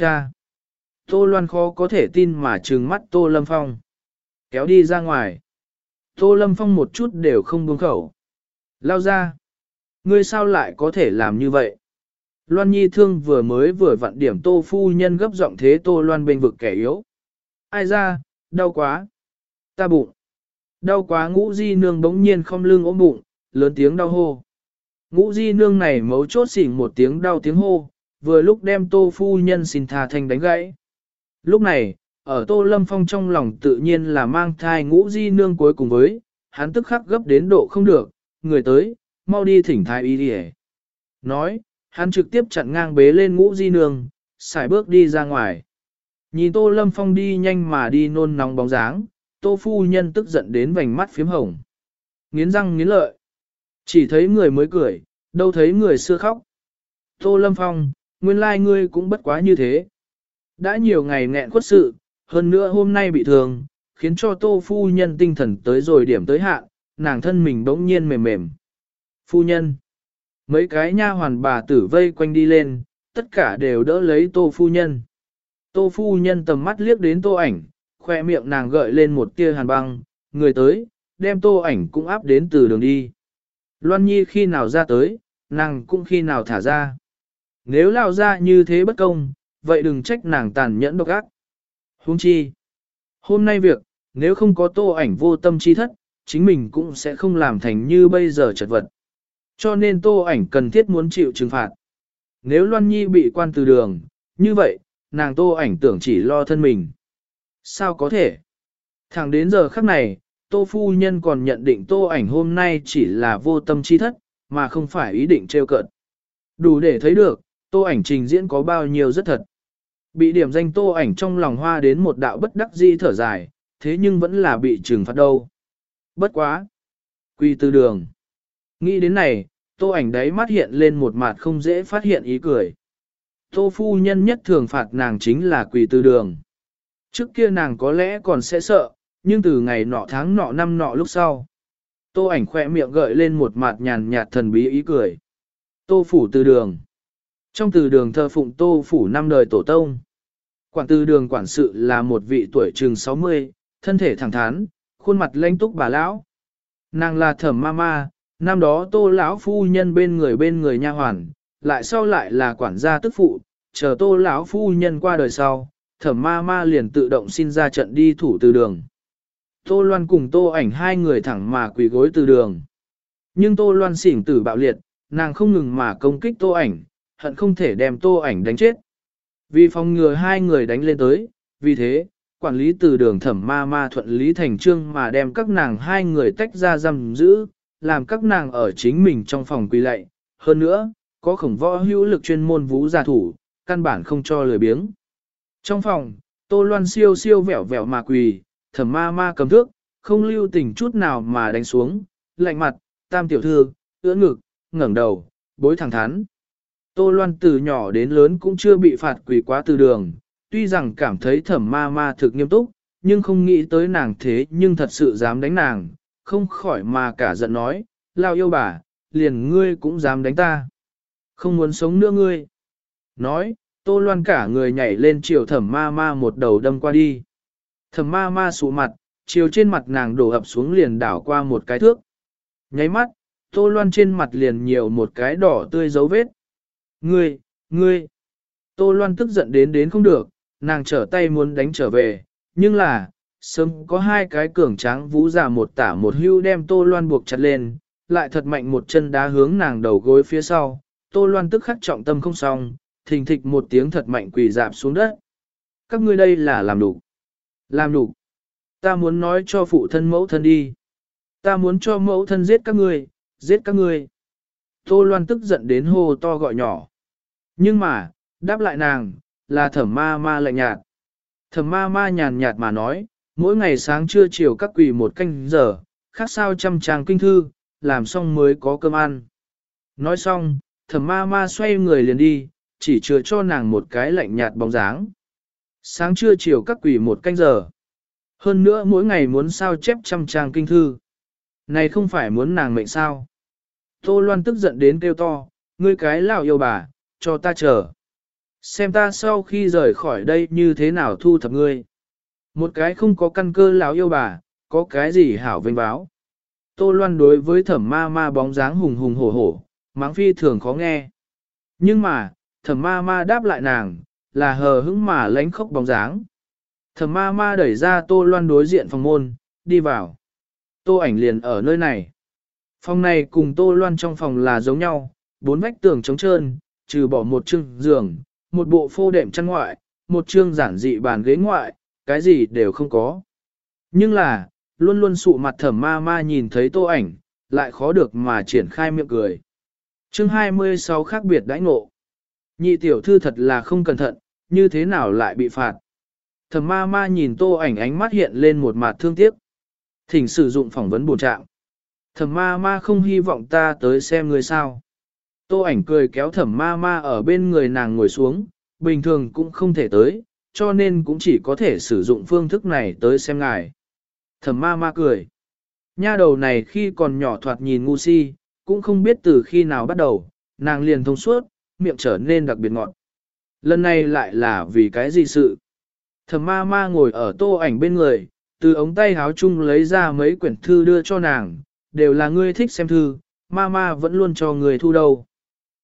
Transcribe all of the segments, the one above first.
Cha! Tô Loan khó có thể tin mà trừng mắt Tô Lâm Phong. Kéo đi ra ngoài. Tô Lâm Phong một chút đều không buông khẩu. Lao ra! Ngươi sao lại có thể làm như vậy? Loan Nhi thương vừa mới vừa vặn điểm Tô Phu Nhân gấp giọng thế Tô Loan bên vực kẻ yếu. Ai ra, đau quá. Ta bụng. Đau quá ngũ di nương bỗng nhiên không lưng ốm bụng, lớn tiếng đau hô. Ngũ di nương này mấu chốt xỉn một tiếng đau tiếng hô, vừa lúc đem tô phu nhân xin tha thành đánh gãy. Lúc này, ở tô lâm phong trong lòng tự nhiên là mang thai ngũ di nương cuối cùng với, hắn tức khắc gấp đến độ không được, người tới, mau đi thỉnh thai y đi Nói, hắn trực tiếp chặn ngang bế lên ngũ di nương, xài bước đi ra ngoài. Nhìn tô lâm phong đi nhanh mà đi nôn nóng bóng dáng, tô phu nhân tức giận đến vành mắt phím hồng. Nghiến răng nghiến lợi. Chỉ thấy người mới cười, đâu thấy người xưa khóc. Tô lâm phong, nguyên lai like ngươi cũng bất quá như thế. Đã nhiều ngày nghẹn khuất sự, hơn nữa hôm nay bị thương, khiến cho tô phu nhân tinh thần tới rồi điểm tới hạn, nàng thân mình bỗng nhiên mềm mềm. Phu nhân, mấy cái nha hoàn bà tử vây quanh đi lên, tất cả đều đỡ lấy tô phu nhân. Tô phu nhân tầm mắt liếc đến tô ảnh, khoe miệng nàng gợi lên một tia hàn băng, người tới, đem tô ảnh cũng áp đến từ đường đi. Loan Nhi khi nào ra tới, nàng cũng khi nào thả ra. Nếu lao ra như thế bất công, vậy đừng trách nàng tàn nhẫn độc ác. Huống chi. Hôm nay việc, nếu không có tô ảnh vô tâm chi thất, chính mình cũng sẽ không làm thành như bây giờ chật vật. Cho nên tô ảnh cần thiết muốn chịu trừng phạt. Nếu Loan Nhi bị quan từ đường, như vậy, nàng tô ảnh tưởng chỉ lo thân mình. Sao có thể? Thẳng đến giờ khắc này, tô phu nhân còn nhận định tô ảnh hôm nay chỉ là vô tâm chi thất, mà không phải ý định trêu cợt. Đủ để thấy được, tô ảnh trình diễn có bao nhiêu rất thật. Bị điểm danh tô ảnh trong lòng hoa đến một đạo bất đắc di thở dài, thế nhưng vẫn là bị trừng phạt đâu. Bất quá. Quy tư đường. Nghĩ đến này, tô ảnh đấy mắt hiện lên một mặt không dễ phát hiện ý cười. Tô phu nhân nhất thường phạt nàng chính là quỳ tư đường. Trước kia nàng có lẽ còn sẽ sợ, nhưng từ ngày nọ tháng nọ năm nọ lúc sau. Tô ảnh khỏe miệng gợi lên một mặt nhàn nhạt thần bí ý cười. Tô phủ Tư đường. Trong từ đường thờ phụng tô phủ năm đời tổ tông. Quản từ đường quản sự là một vị tuổi trường 60, thân thể thẳng thắn, khuôn mặt lanh túc bà lão. Nàng là thẩm ma ma, năm đó tô lão phu nhân bên người bên người nha hoàn, lại sau lại là quản gia tức phụ, chờ tô lão phu nhân qua đời sau, thẩm ma ma liền tự động xin ra trận đi thủ từ đường. Tô Loan cùng Tô ảnh hai người thẳng mà quỳ gối từ đường. Nhưng Tô Loan xỉn tử bạo liệt, nàng không ngừng mà công kích Tô ảnh, hận không thể đem Tô ảnh đánh chết. Vì phòng ngừa hai người đánh lên tới, vì thế, quản lý từ đường thẩm ma ma thuận lý thành trương mà đem các nàng hai người tách ra giam giữ, làm các nàng ở chính mình trong phòng quỳ lạy. Hơn nữa, có khổng võ hữu lực chuyên môn vũ gia thủ, căn bản không cho lười biếng. Trong phòng, Tô Loan siêu siêu vẻo vẻo mà quỳ, thẩm ma ma cầm thước, không lưu tình chút nào mà đánh xuống, lạnh mặt, tam tiểu thư, ưỡn ngực, ngẩng đầu, bối thẳng thắn. Tô Loan từ nhỏ đến lớn cũng chưa bị phạt quỳ quá từ đường, tuy rằng cảm thấy thẩm ma ma thực nghiêm túc, nhưng không nghĩ tới nàng thế nhưng thật sự dám đánh nàng, không khỏi mà cả giận nói, lao yêu bà, liền ngươi cũng dám đánh ta. Không muốn sống nữa ngươi. Nói, Tô Loan cả người nhảy lên chiều thẩm ma ma một đầu đâm qua đi. Thẩm ma ma sụ mặt, chiều trên mặt nàng đổ ập xuống liền đảo qua một cái thước. Nháy mắt, Tô Loan trên mặt liền nhiều một cái đỏ tươi dấu vết. Ngươi, ngươi. Tô Loan tức giận đến đến không được, nàng trở tay muốn đánh trở về, nhưng là, sớm có hai cái cường tráng vũ giả một tả một hưu đem Tô Loan buộc chặt lên, lại thật mạnh một chân đá hướng nàng đầu gối phía sau. Tô Loan tức khắc trọng tâm không xong, thình thịch một tiếng thật mạnh quỳ dạp xuống đất. Các ngươi đây là làm đủ. Làm đủ. Ta muốn nói cho phụ thân mẫu thân đi. Ta muốn cho mẫu thân giết các ngươi, giết các ngươi. Tô Loan tức giận đến hô to gọi nhỏ. Nhưng mà, đáp lại nàng, là thẩm ma ma lạnh nhạt. Thẩm ma ma nhàn nhạt mà nói, mỗi ngày sáng trưa chiều các quỳ một canh giờ, khác sao trăm trang kinh thư, làm xong mới có cơm ăn. Nói xong, thẩm ma ma xoay người liền đi, chỉ chừa cho nàng một cái lạnh nhạt bóng dáng. Sáng trưa chiều các quỷ một canh giờ. Hơn nữa mỗi ngày muốn sao chép trăm trang kinh thư. Này không phải muốn nàng mệnh sao. Tô Loan tức giận đến kêu to, ngươi cái lão yêu bà, cho ta chờ. Xem ta sau khi rời khỏi đây như thế nào thu thập ngươi. Một cái không có căn cơ lão yêu bà, có cái gì hảo vinh báo. Tô Loan đối với thẩm ma ma bóng dáng hùng hùng hổ hổ, mắng phi thường khó nghe. Nhưng mà, thẩm ma ma đáp lại nàng, là hờ hững mà lánh khóc bóng dáng. Thẩm ma ma đẩy ra Tô Loan đối diện phòng môn, đi vào. Tô ảnh liền ở nơi này. Phòng này cùng Tô Loan trong phòng là giống nhau, bốn vách tường trống trơn, trừ bỏ một chương giường, một bộ phô đệm chăn ngoại, một chương giản dị bàn ghế ngoại, cái gì đều không có. Nhưng là, luôn luôn sụ mặt thẩm ma ma nhìn thấy tô ảnh, lại khó được mà triển khai miệng cười. Chương 26 khác biệt đãi ngộ. Nhị tiểu thư thật là không cẩn thận, như thế nào lại bị phạt. Thẩm ma ma nhìn tô ảnh ánh mắt hiện lên một mặt thương tiếc. Thỉnh sử dụng phỏng vấn bổ trạng. Thẩm ma ma không hy vọng ta tới xem người sao. Tô ảnh cười kéo thẩm ma ma ở bên người nàng ngồi xuống, bình thường cũng không thể tới, cho nên cũng chỉ có thể sử dụng phương thức này tới xem ngài. Thẩm ma ma cười. Nha đầu này khi còn nhỏ thoạt nhìn ngu si, cũng không biết từ khi nào bắt đầu, nàng liền thông suốt, miệng trở nên đặc biệt ngọt. Lần này lại là vì cái gì sự? Thẩm ma ma ngồi ở tô ảnh bên người, từ ống tay háo chung lấy ra mấy quyển thư đưa cho nàng, đều là ngươi thích xem thư, ma ma vẫn luôn cho người thu đâu.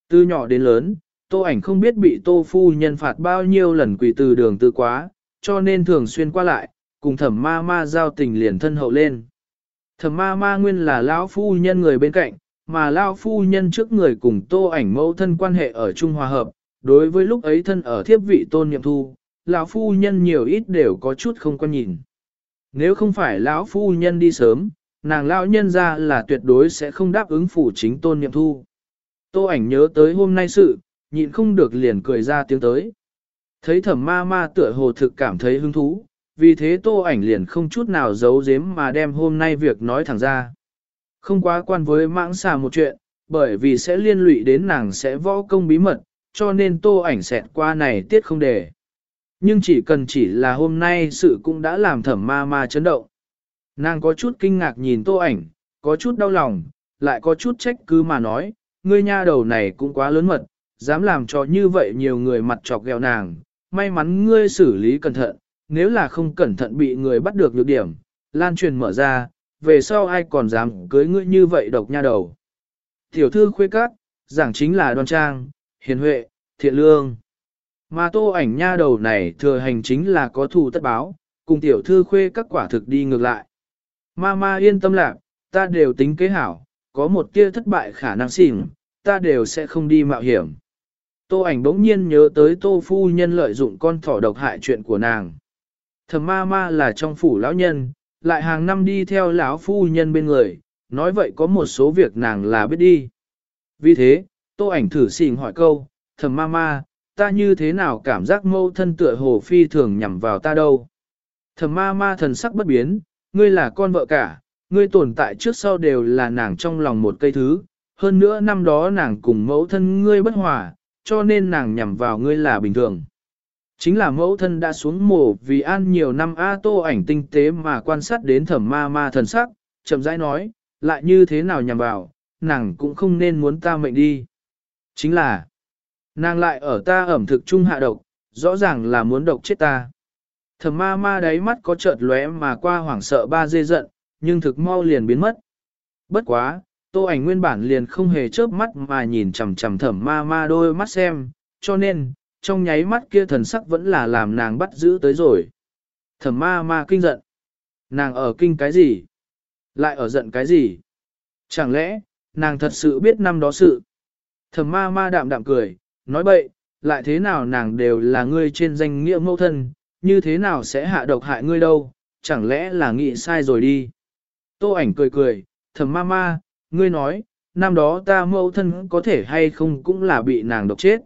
Từ nhỏ đến lớn, tô ảnh không biết bị tô phu nhân phạt bao nhiêu lần quỳ từ đường tư quá, cho nên thường xuyên qua lại, cùng thẩm ma ma giao tình liền thân hậu lên. Thẩm ma ma nguyên là lão phu nhân người bên cạnh, mà lão phu nhân trước người cùng tô ảnh mẫu thân quan hệ ở Trung Hòa Hợp, đối với lúc ấy thân ở thiếp vị tôn nhậm thu, lão phu nhân nhiều ít đều có chút không quan nhìn. Nếu không phải lão phu nhân đi sớm, nàng lão nhân ra là tuyệt đối sẽ không đáp ứng phủ chính tôn nhậm thu. Tô ảnh nhớ tới hôm nay sự, nhịn không được liền cười ra tiếng tới. Thấy thẩm ma ma tựa hồ thực cảm thấy hứng thú, vì thế tô ảnh liền không chút nào giấu giếm mà đem hôm nay việc nói thẳng ra. Không quá quan với mãng xà một chuyện, bởi vì sẽ liên lụy đến nàng sẽ võ công bí mật, cho nên tô ảnh xẹt qua này tiết không để. Nhưng chỉ cần chỉ là hôm nay sự cũng đã làm thẩm ma ma chấn động. Nàng có chút kinh ngạc nhìn tô ảnh, có chút đau lòng, lại có chút trách cứ mà nói, ngươi nha đầu này cũng quá lớn mật, dám làm cho như vậy nhiều người mặt chọc ghẹo nàng, may mắn ngươi xử lý cẩn thận, nếu là không cẩn thận bị người bắt được nhược điểm, lan truyền mở ra, về sau ai còn dám cưới ngươi như vậy độc nha đầu. Tiểu thư khuê cát, giảng chính là đoan trang, hiền huệ, thiện lương. Mà tô ảnh nha đầu này thừa hành chính là có thù tất báo, cùng tiểu thư khuê các quả thực đi ngược lại. Ma ma yên tâm lạc, ta đều tính kế hảo, có một tia thất bại khả năng xỉn, ta đều sẽ không đi mạo hiểm. Tô ảnh bỗng nhiên nhớ tới tô phu nhân lợi dụng con thỏ độc hại chuyện của nàng. thầm ma ma là trong phủ lão nhân, lại hàng năm đi theo lão phu nhân bên người, nói vậy có một số việc nàng là biết đi. Vì thế, tô ảnh thử xỉn hỏi câu, thầm ma ma, ta như thế nào cảm giác mâu thân tựa hồ phi thường nhằm vào ta đâu. thầm ma ma thần sắc bất biến, ngươi là con vợ cả, ngươi tồn tại trước sau đều là nàng trong lòng một cây thứ, hơn nữa năm đó nàng cùng mẫu thân ngươi bất hòa, cho nên nàng nhằm vào ngươi là bình thường. Chính là mẫu thân đã xuống mổ vì an nhiều năm A tô ảnh tinh tế mà quan sát đến thẩm ma ma thần sắc, chậm rãi nói, lại như thế nào nhằm vào, nàng cũng không nên muốn ta mệnh đi. Chính là, nàng lại ở ta ẩm thực trung hạ độc, rõ ràng là muốn độc chết ta. Thẩm ma ma đáy mắt có chợt lóe mà qua hoảng sợ ba dê giận, nhưng thực mau liền biến mất. Bất quá, tô ảnh nguyên bản liền không hề chớp mắt mà nhìn chằm chằm thẩm ma ma đôi mắt xem, cho nên, trong nháy mắt kia thần sắc vẫn là làm nàng bắt giữ tới rồi. Thẩm ma ma kinh giận. Nàng ở kinh cái gì? Lại ở giận cái gì? Chẳng lẽ, nàng thật sự biết năm đó sự? Thẩm ma ma đạm đạm cười, nói bậy, lại thế nào nàng đều là ngươi trên danh nghĩa mẫu thân, như thế nào sẽ hạ độc hại ngươi đâu, chẳng lẽ là nghĩ sai rồi đi. Tô ảnh cười cười, thầm ma ma, ngươi nói, năm đó ta mẫu thân có thể hay không cũng là bị nàng độc chết.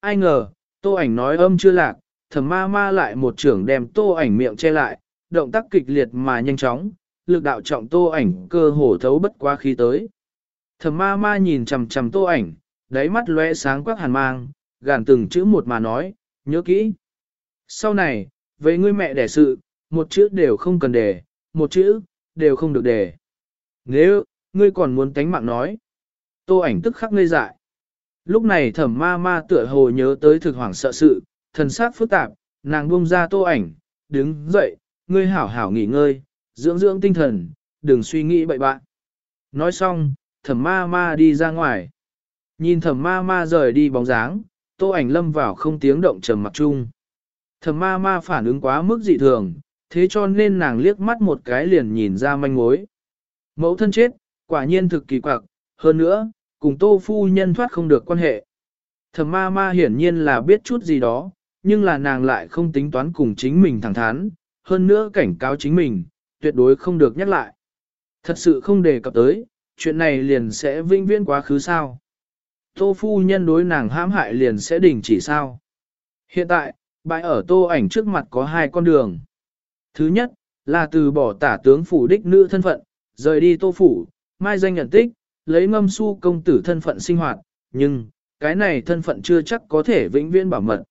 Ai ngờ, tô ảnh nói âm chưa lạc, thầm ma ma lại một trưởng đem tô ảnh miệng che lại, động tác kịch liệt mà nhanh chóng, lực đạo trọng tô ảnh cơ hồ thấu bất quá khí tới. Thầm ma ma nhìn chầm chầm tô ảnh, đáy mắt lóe sáng quắc hàn mang, gàn từng chữ một mà nói, nhớ kỹ. Sau này, với ngươi mẹ đẻ sự, một chữ đều không cần để, một chữ, đều không được để. Nếu, ngươi còn muốn tánh mạng nói. Tô ảnh tức khắc ngây dại. Lúc này thẩm ma ma tựa hồ nhớ tới thực hoảng sợ sự, thần sắc phức tạp, nàng buông ra tô ảnh, đứng dậy, ngươi hảo hảo nghỉ ngơi, dưỡng dưỡng tinh thần, đừng suy nghĩ bậy bạn. Nói xong, thẩm ma ma đi ra ngoài. Nhìn thẩm ma ma rời đi bóng dáng, tô ảnh lâm vào không tiếng động trầm mặc chung. Thẩm ma ma phản ứng quá mức dị thường, thế cho nên nàng liếc mắt một cái liền nhìn ra manh mối. Mẫu thân chết, quả nhiên thực kỳ quặc, hơn nữa, cùng tô phu nhân thoát không được quan hệ. Thẩm ma ma hiển nhiên là biết chút gì đó, nhưng là nàng lại không tính toán cùng chính mình thẳng thắn, hơn nữa cảnh cáo chính mình, tuyệt đối không được nhắc lại. Thật sự không đề cập tới, chuyện này liền sẽ vinh viễn quá khứ sao. Tô phu nhân đối nàng hãm hại liền sẽ đình chỉ sao. Hiện tại, bãi ở tô ảnh trước mặt có hai con đường. Thứ nhất, là từ bỏ tả tướng phủ đích nữ thân phận, rời đi tô phủ, mai danh nhận tích, lấy ngâm su công tử thân phận sinh hoạt, nhưng, cái này thân phận chưa chắc có thể vĩnh viễn bảo mật.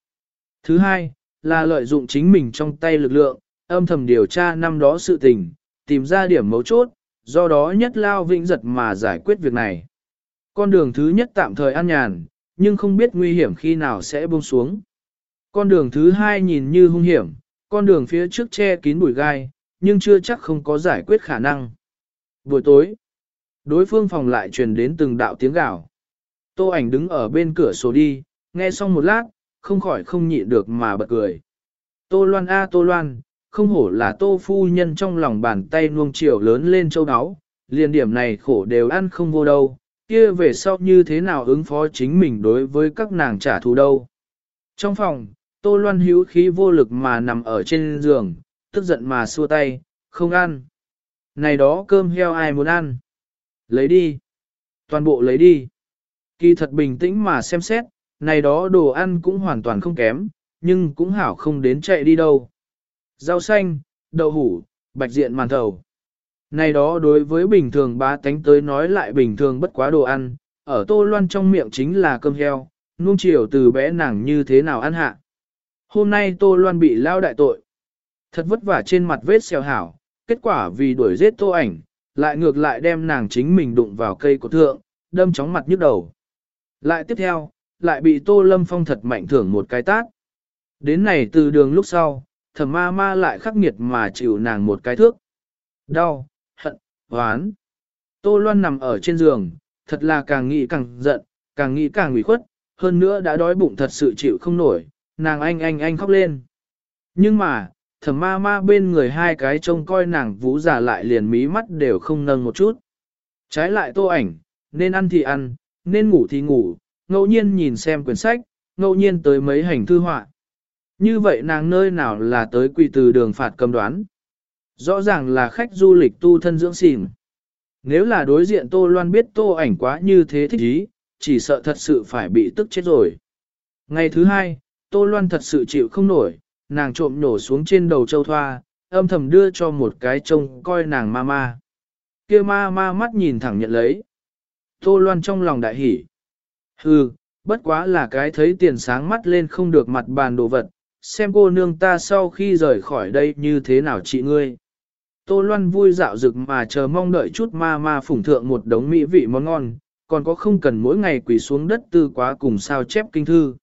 Thứ hai, là lợi dụng chính mình trong tay lực lượng, âm thầm điều tra năm đó sự tình, tìm ra điểm mấu chốt, do đó nhất lao vĩnh giật mà giải quyết việc này. Con đường thứ nhất tạm thời an nhàn, nhưng không biết nguy hiểm khi nào sẽ buông xuống. Con đường thứ hai nhìn như hung hiểm, con đường phía trước che kín bụi gai, nhưng chưa chắc không có giải quyết khả năng. Buổi tối, đối phương phòng lại truyền đến từng đạo tiếng gào. Tô ảnh đứng ở bên cửa sổ đi, nghe xong một lát, không khỏi không nhịn được mà bật cười. Tô Loan a Tô Loan, không hổ là Tô phu nhân trong lòng bàn tay nuông chiều lớn lên châu áo, liền điểm này khổ đều ăn không vô đâu, kia về sau như thế nào ứng phó chính mình đối với các nàng trả thù đâu. Trong phòng, Tô Loan hữu khí vô lực mà nằm ở trên giường, tức giận mà xua tay, không ăn. Này đó cơm heo ai muốn ăn? Lấy đi. Toàn bộ lấy đi. Kỳ thật bình tĩnh mà xem xét, này đó đồ ăn cũng hoàn toàn không kém, nhưng cũng hảo không đến chạy đi đâu. Rau xanh, đậu hủ, bạch diện màn thầu. Này đó đối với bình thường ba tánh tới nói lại bình thường bất quá đồ ăn, ở tô loan trong miệng chính là cơm heo, nuông chiều từ bé nàng như thế nào ăn hạ. Hôm nay tô loan bị lao đại tội. Thật vất vả trên mặt vết xèo hảo, kết quả vì đuổi giết tô ảnh, lại ngược lại đem nàng chính mình đụng vào cây của thượng, đâm chóng mặt nhức đầu. Lại tiếp theo, lại bị tô lâm phong thật mạnh thưởng một cái tát. Đến này từ đường lúc sau, thẩm ma ma lại khắc nghiệt mà chịu nàng một cái thước. Đau, hận, hoán. Tô Loan nằm ở trên giường, thật là càng nghĩ càng giận, càng nghĩ càng ủy khuất, hơn nữa đã đói bụng thật sự chịu không nổi, nàng anh anh anh khóc lên. Nhưng mà, thầm ma ma bên người hai cái trông coi nàng vũ giả lại liền mí mắt đều không nâng một chút. Trái lại tô ảnh, nên ăn thì ăn, nên ngủ thì ngủ, ngẫu nhiên nhìn xem quyển sách, ngẫu nhiên tới mấy hành thư họa. Như vậy nàng nơi nào là tới quỳ từ đường phạt cầm đoán. Rõ ràng là khách du lịch tu thân dưỡng xỉn. Nếu là đối diện Tô Loan biết Tô ảnh quá như thế thích ý, chỉ sợ thật sự phải bị tức chết rồi. Ngày thứ hai, Tô Loan thật sự chịu không nổi, nàng trộm nổ xuống trên đầu châu thoa, âm thầm đưa cho một cái trông coi nàng ma ma. kia ma ma mắt nhìn thẳng nhận lấy. Tô Loan trong lòng đại hỉ. Hừ, bất quá là cái thấy tiền sáng mắt lên không được mặt bàn đồ vật, xem cô nương ta sau khi rời khỏi đây như thế nào chị ngươi. Tô Loan vui dạo rực mà chờ mong đợi chút ma ma phủng thượng một đống mỹ vị món ngon, còn có không cần mỗi ngày quỳ xuống đất tư quá cùng sao chép kinh thư.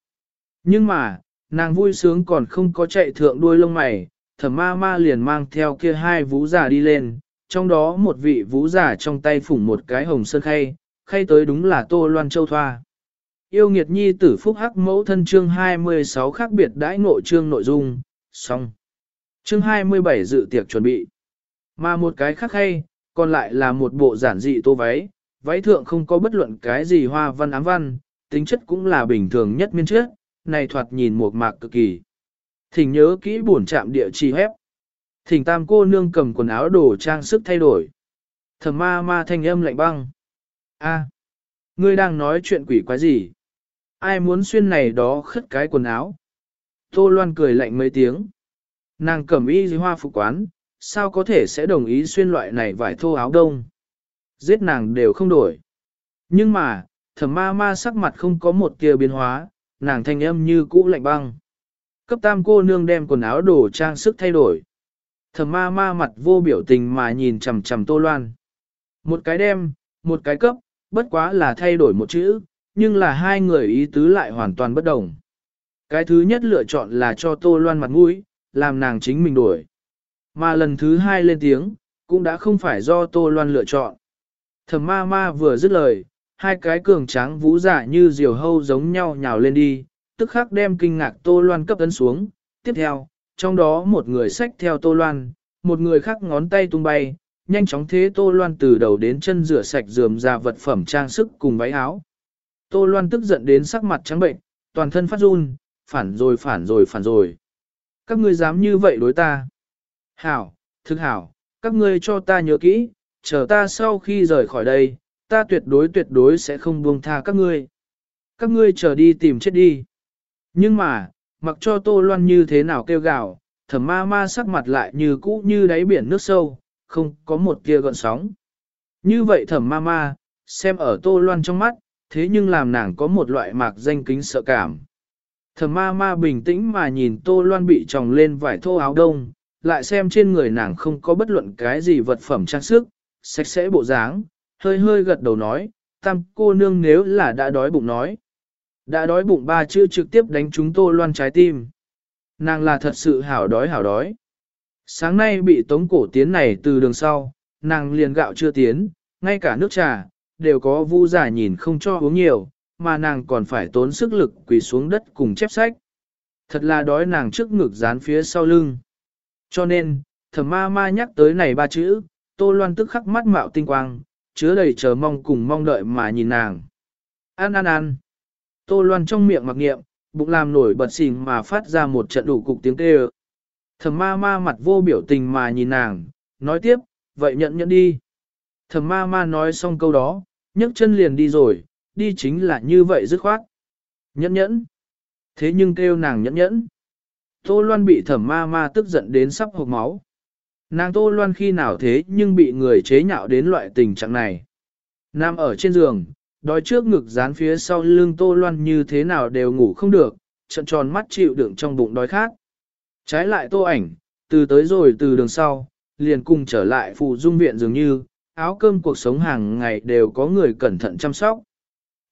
Nhưng mà, nàng vui sướng còn không có chạy thượng đuôi lông mày, thẩm ma ma liền mang theo kia hai vũ giả đi lên, trong đó một vị vũ giả trong tay phủng một cái hồng sơn khay, khay tới đúng là Tô Loan Châu Thoa. Yêu nghiệt nhi tử phúc hắc mẫu thân chương 26 khác biệt đãi ngộ chương nội dung, xong. Chương 27 dự tiệc chuẩn bị. Mà một cái khác hay, còn lại là một bộ giản dị tô váy, váy thượng không có bất luận cái gì hoa văn ám văn, tính chất cũng là bình thường nhất miên trước, này thoạt nhìn một mạc cực kỳ. Thỉnh nhớ kỹ buồn chạm địa chỉ hép. Thỉnh tam cô nương cầm quần áo đồ trang sức thay đổi. Thầm ma ma thanh âm lạnh băng. a ngươi đang nói chuyện quỷ quái gì? Ai muốn xuyên này đó khất cái quần áo? Tô Loan cười lạnh mấy tiếng. Nàng cầm y dưới hoa phục quán, sao có thể sẽ đồng ý xuyên loại này vải thô áo đông? Giết nàng đều không đổi. Nhưng mà, thẩm ma ma sắc mặt không có một tia biến hóa, nàng thanh âm như cũ lạnh băng. Cấp tam cô nương đem quần áo đồ trang sức thay đổi. Thẩm ma ma mặt vô biểu tình mà nhìn chằm chằm tô loan. Một cái đem, một cái cấp, bất quá là thay đổi một chữ, nhưng là hai người ý tứ lại hoàn toàn bất đồng. Cái thứ nhất lựa chọn là cho Tô Loan mặt mũi, làm nàng chính mình đuổi. Mà lần thứ hai lên tiếng, cũng đã không phải do Tô Loan lựa chọn. Thẩm ma ma vừa dứt lời, hai cái cường tráng vũ giả như diều hâu giống nhau nhào lên đi, tức khắc đem kinh ngạc Tô Loan cấp ấn xuống. Tiếp theo, trong đó một người xách theo Tô Loan, một người khác ngón tay tung bay, nhanh chóng thế Tô Loan từ đầu đến chân rửa sạch dườm ra vật phẩm trang sức cùng váy áo. Tô Loan tức giận đến sắc mặt trắng bệnh, toàn thân phát run, phản rồi phản rồi phản rồi. Các ngươi dám như vậy đối ta. Hảo, thực hảo, các ngươi cho ta nhớ kỹ, chờ ta sau khi rời khỏi đây, ta tuyệt đối tuyệt đối sẽ không buông tha các ngươi. Các ngươi chờ đi tìm chết đi. Nhưng mà, mặc cho Tô Loan như thế nào kêu gào, thẩm ma ma sắc mặt lại như cũ như đáy biển nước sâu, không có một tia gợn sóng. Như vậy thẩm ma ma, xem ở Tô Loan trong mắt, thế nhưng làm nàng có một loại mạc danh kính sợ cảm. Thẩm ma ma bình tĩnh mà nhìn Tô Loan bị tròng lên vải thô áo đông, lại xem trên người nàng không có bất luận cái gì vật phẩm trang sức, sạch sẽ bộ dáng, hơi hơi gật đầu nói, tam cô nương nếu là đã đói bụng nói. Đã đói bụng ba chữ trực tiếp đánh chúng Tô Loan trái tim. Nàng là thật sự hảo đói hảo đói. Sáng nay bị tống cổ tiến này từ đường sau, nàng liền gạo chưa tiến, ngay cả nước trà, đều có vu giả nhìn không cho uống nhiều, mà nàng còn phải tốn sức lực quỳ xuống đất cùng chép sách. Thật là đói nàng trước ngực dán phía sau lưng. Cho nên, thẩm ma ma nhắc tới này ba chữ, tô loan tức khắc mắt mạo tinh quang, chứa đầy chờ mong cùng mong đợi mà nhìn nàng. Ăn ăn ăn. Tô loan trong miệng mặc niệm bụng làm nổi bật xình mà phát ra một trận đủ cục tiếng kêu. Thẩm ma ma mặt vô biểu tình mà nhìn nàng, nói tiếp, vậy nhận nhận đi. Thẩm ma ma nói xong câu đó, nhấc chân liền đi rồi, đi chính là như vậy dứt khoát. Nhẫn nhẫn. Thế nhưng kêu nàng nhẫn nhẫn. Tô Loan bị thẩm ma ma tức giận đến sắp hộc máu. Nàng Tô Loan khi nào thế nhưng bị người chế nhạo đến loại tình trạng này. Nam ở trên giường, đói trước ngực dán phía sau lưng Tô Loan như thế nào đều ngủ không được, trận tròn mắt chịu đựng trong bụng đói khát. Trái lại Tô ảnh, từ tới rồi từ đường sau, liền cùng trở lại phụ dung viện dường như, áo cơm cuộc sống hàng ngày đều có người cẩn thận chăm sóc.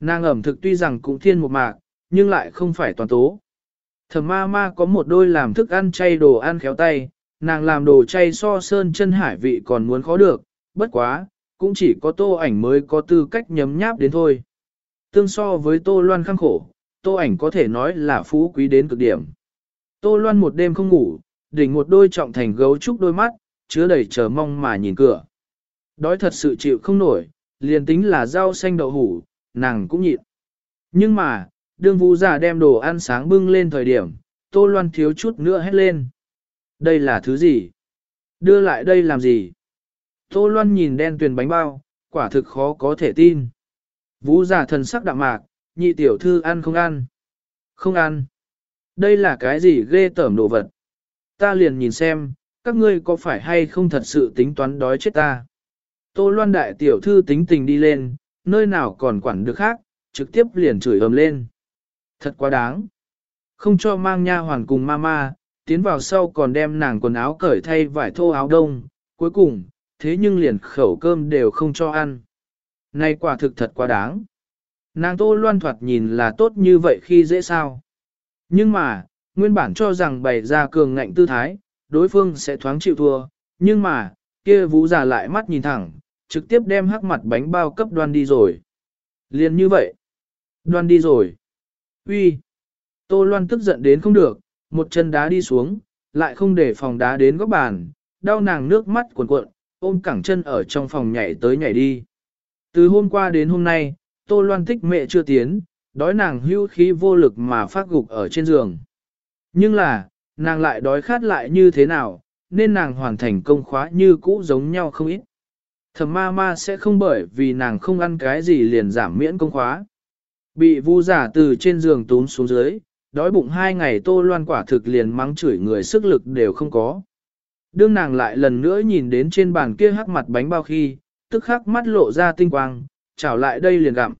Nàng ẩm thực tuy rằng cũng thiên một mạc, nhưng lại không phải toàn tố. Thẩm ma ma có một đôi làm thức ăn chay đồ ăn khéo tay, nàng làm đồ chay so sơn chân hải vị còn muốn khó được, bất quá, cũng chỉ có tô ảnh mới có tư cách nhấm nháp đến thôi. Tương so với tô loan khăng khổ, tô ảnh có thể nói là phú quý đến cực điểm. Tô loan một đêm không ngủ, đỉnh một đôi trọng thành gấu trúc đôi mắt, chứa đầy chờ mong mà nhìn cửa. Đói thật sự chịu không nổi, liền tính là rau xanh đậu hủ, nàng cũng nhịn. Nhưng mà, đương vũ giả đem đồ ăn sáng bưng lên thời điểm, tô loan thiếu chút nữa hét lên. Đây là thứ gì? Đưa lại đây làm gì? Tô loan nhìn đen tuyền bánh bao, quả thực khó có thể tin. Vũ giả thần sắc đạm mạc, nhị tiểu thư ăn không ăn? Không ăn. Đây là cái gì ghê tởm đồ vật? Ta liền nhìn xem, các ngươi có phải hay không thật sự tính toán đói chết ta? Tô loan đại tiểu thư tính tình đi lên, nơi nào còn quản được khác, trực tiếp liền chửi ầm lên. Thật quá đáng. Không cho mang nha hoàn cùng mama, tiến vào sau còn đem nàng quần áo cởi thay vải thô áo đông, cuối cùng, thế nhưng liền khẩu cơm đều không cho ăn. Này quả thực thật quá đáng. Nàng tô loan thoạt nhìn là tốt như vậy khi dễ sao. Nhưng mà, nguyên bản cho rằng bày ra cường ngạnh tư thái, đối phương sẽ thoáng chịu thua, nhưng mà, kia vũ già lại mắt nhìn thẳng, trực tiếp đem hắc mặt bánh bao cấp đoan đi rồi. Liền như vậy. Đoan đi rồi. Uy. Tô Loan tức giận đến không được, một chân đá đi xuống, lại không để phòng đá đến góc bàn, đau nàng nước mắt cuộn cuộn, ôm cẳng chân ở trong phòng nhảy tới nhảy đi. Từ hôm qua đến hôm nay, Tô Loan thích mẹ chưa tiến, đói nàng hưu khí vô lực mà phát gục ở trên giường. Nhưng là, nàng lại đói khát lại như thế nào, nên nàng hoàn thành công khóa như cũ giống nhau không ít. Thẩm ma ma sẽ không bởi vì nàng không ăn cái gì liền giảm miễn công khóa. Bị vu giả từ trên giường túm xuống dưới, đói bụng hai ngày tô loan quả thực liền mắng chửi người sức lực đều không có. Đương nàng lại lần nữa nhìn đến trên bàn kia hắc mặt bánh bao khi, tức khắc mắt lộ ra tinh quang, chảo lại đây liền gặm.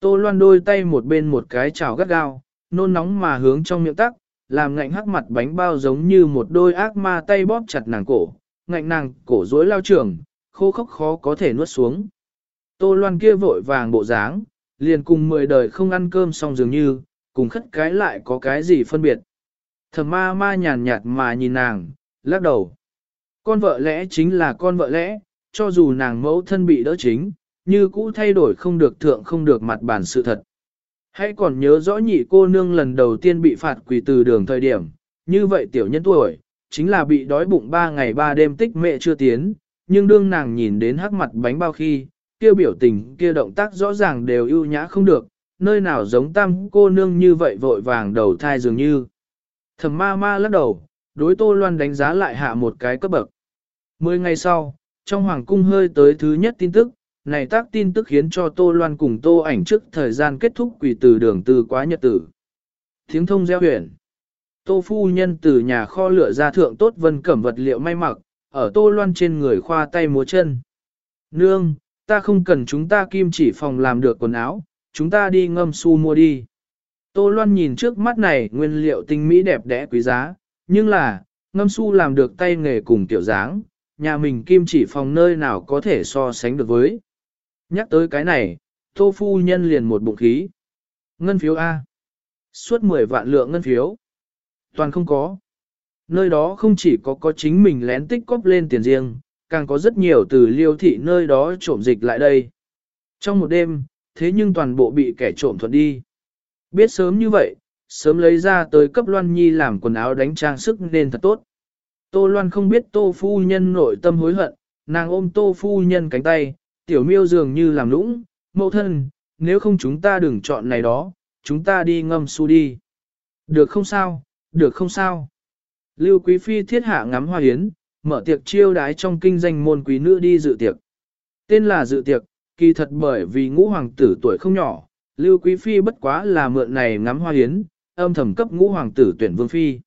Tô loan đôi tay một bên một cái chảo gắt gao, nôn nóng mà hướng trong miệng tắc, làm ngạnh hắc mặt bánh bao giống như một đôi ác ma tay bóp chặt nàng cổ, ngạnh nàng cổ rối lao trường, khô khốc khó có thể nuốt xuống. Tô loan kia vội vàng bộ dáng, liền cùng mười đời không ăn cơm xong dường như, cùng khất cái lại có cái gì phân biệt. Thầm ma ma nhàn nhạt mà nhìn nàng, lắc đầu. Con vợ lẽ chính là con vợ lẽ, cho dù nàng mẫu thân bị đỡ chính, như cũ thay đổi không được thượng không được mặt bản sự thật. Hãy còn nhớ rõ nhị cô nương lần đầu tiên bị phạt quỳ từ đường thời điểm, như vậy tiểu nhân tuổi, chính là bị đói bụng ba ngày ba đêm tích mẹ chưa tiến, nhưng đương nàng nhìn đến hắc mặt bánh bao khi, kia biểu tình kia động tác rõ ràng đều ưu nhã không được, nơi nào giống tam cô nương như vậy vội vàng đầu thai dường như. Thẩm ma ma lắc đầu, đối Tô Loan đánh giá lại hạ một cái cấp bậc. Mười ngày sau, trong hoàng cung hơi tới thứ nhất tin tức, này tác tin tức khiến cho Tô Loan cùng Tô ảnh trước thời gian kết thúc quỷ từ đường từ quá nhật tử. Tiếng thông gieo huyền. Tô phu nhân từ nhà kho lựa ra thượng tốt vân cẩm vật liệu may mặc, ở Tô Loan trên người khoa tay múa chân. Nương, ta không cần chúng ta kim chỉ phòng làm được quần áo, chúng ta đi ngâm su mua đi. Tô Loan nhìn trước mắt này nguyên liệu tinh mỹ đẹp đẽ quý giá, nhưng là, ngâm su làm được tay nghề cùng tiểu dáng, nhà mình kim chỉ phòng nơi nào có thể so sánh được với. Nhắc tới cái này, Tô Phu Nhân liền một bụng khí. Ngân phiếu A. Suốt 10 vạn lượng ngân phiếu. Toàn không có. Nơi đó không chỉ có có chính mình lén tích cóp lên tiền riêng, càng có rất nhiều từ liêu thị nơi đó trộm dịch lại đây. Trong một đêm, thế nhưng toàn bộ bị kẻ trộm thuận đi. Biết sớm như vậy, sớm lấy ra tới cấp Loan Nhi làm quần áo đánh trang sức nên thật tốt. Tô Loan không biết Tô Phu Nhân nội tâm hối hận, nàng ôm Tô Phu Nhân cánh tay, tiểu miêu dường như làm lũng, mẫu thân, nếu không chúng ta đừng chọn này đó, chúng ta đi ngâm su đi. Được không sao, được không sao. Lưu Quý Phi thiết hạ ngắm hoa hiến, mở tiệc chiêu đái trong kinh danh môn quý nữ đi dự tiệc. Tên là dự tiệc, kỳ thật bởi vì ngũ hoàng tử tuổi không nhỏ, Lưu Quý Phi bất quá là mượn này ngắm hoa hiến, âm thầm cấp ngũ hoàng tử tuyển vương phi.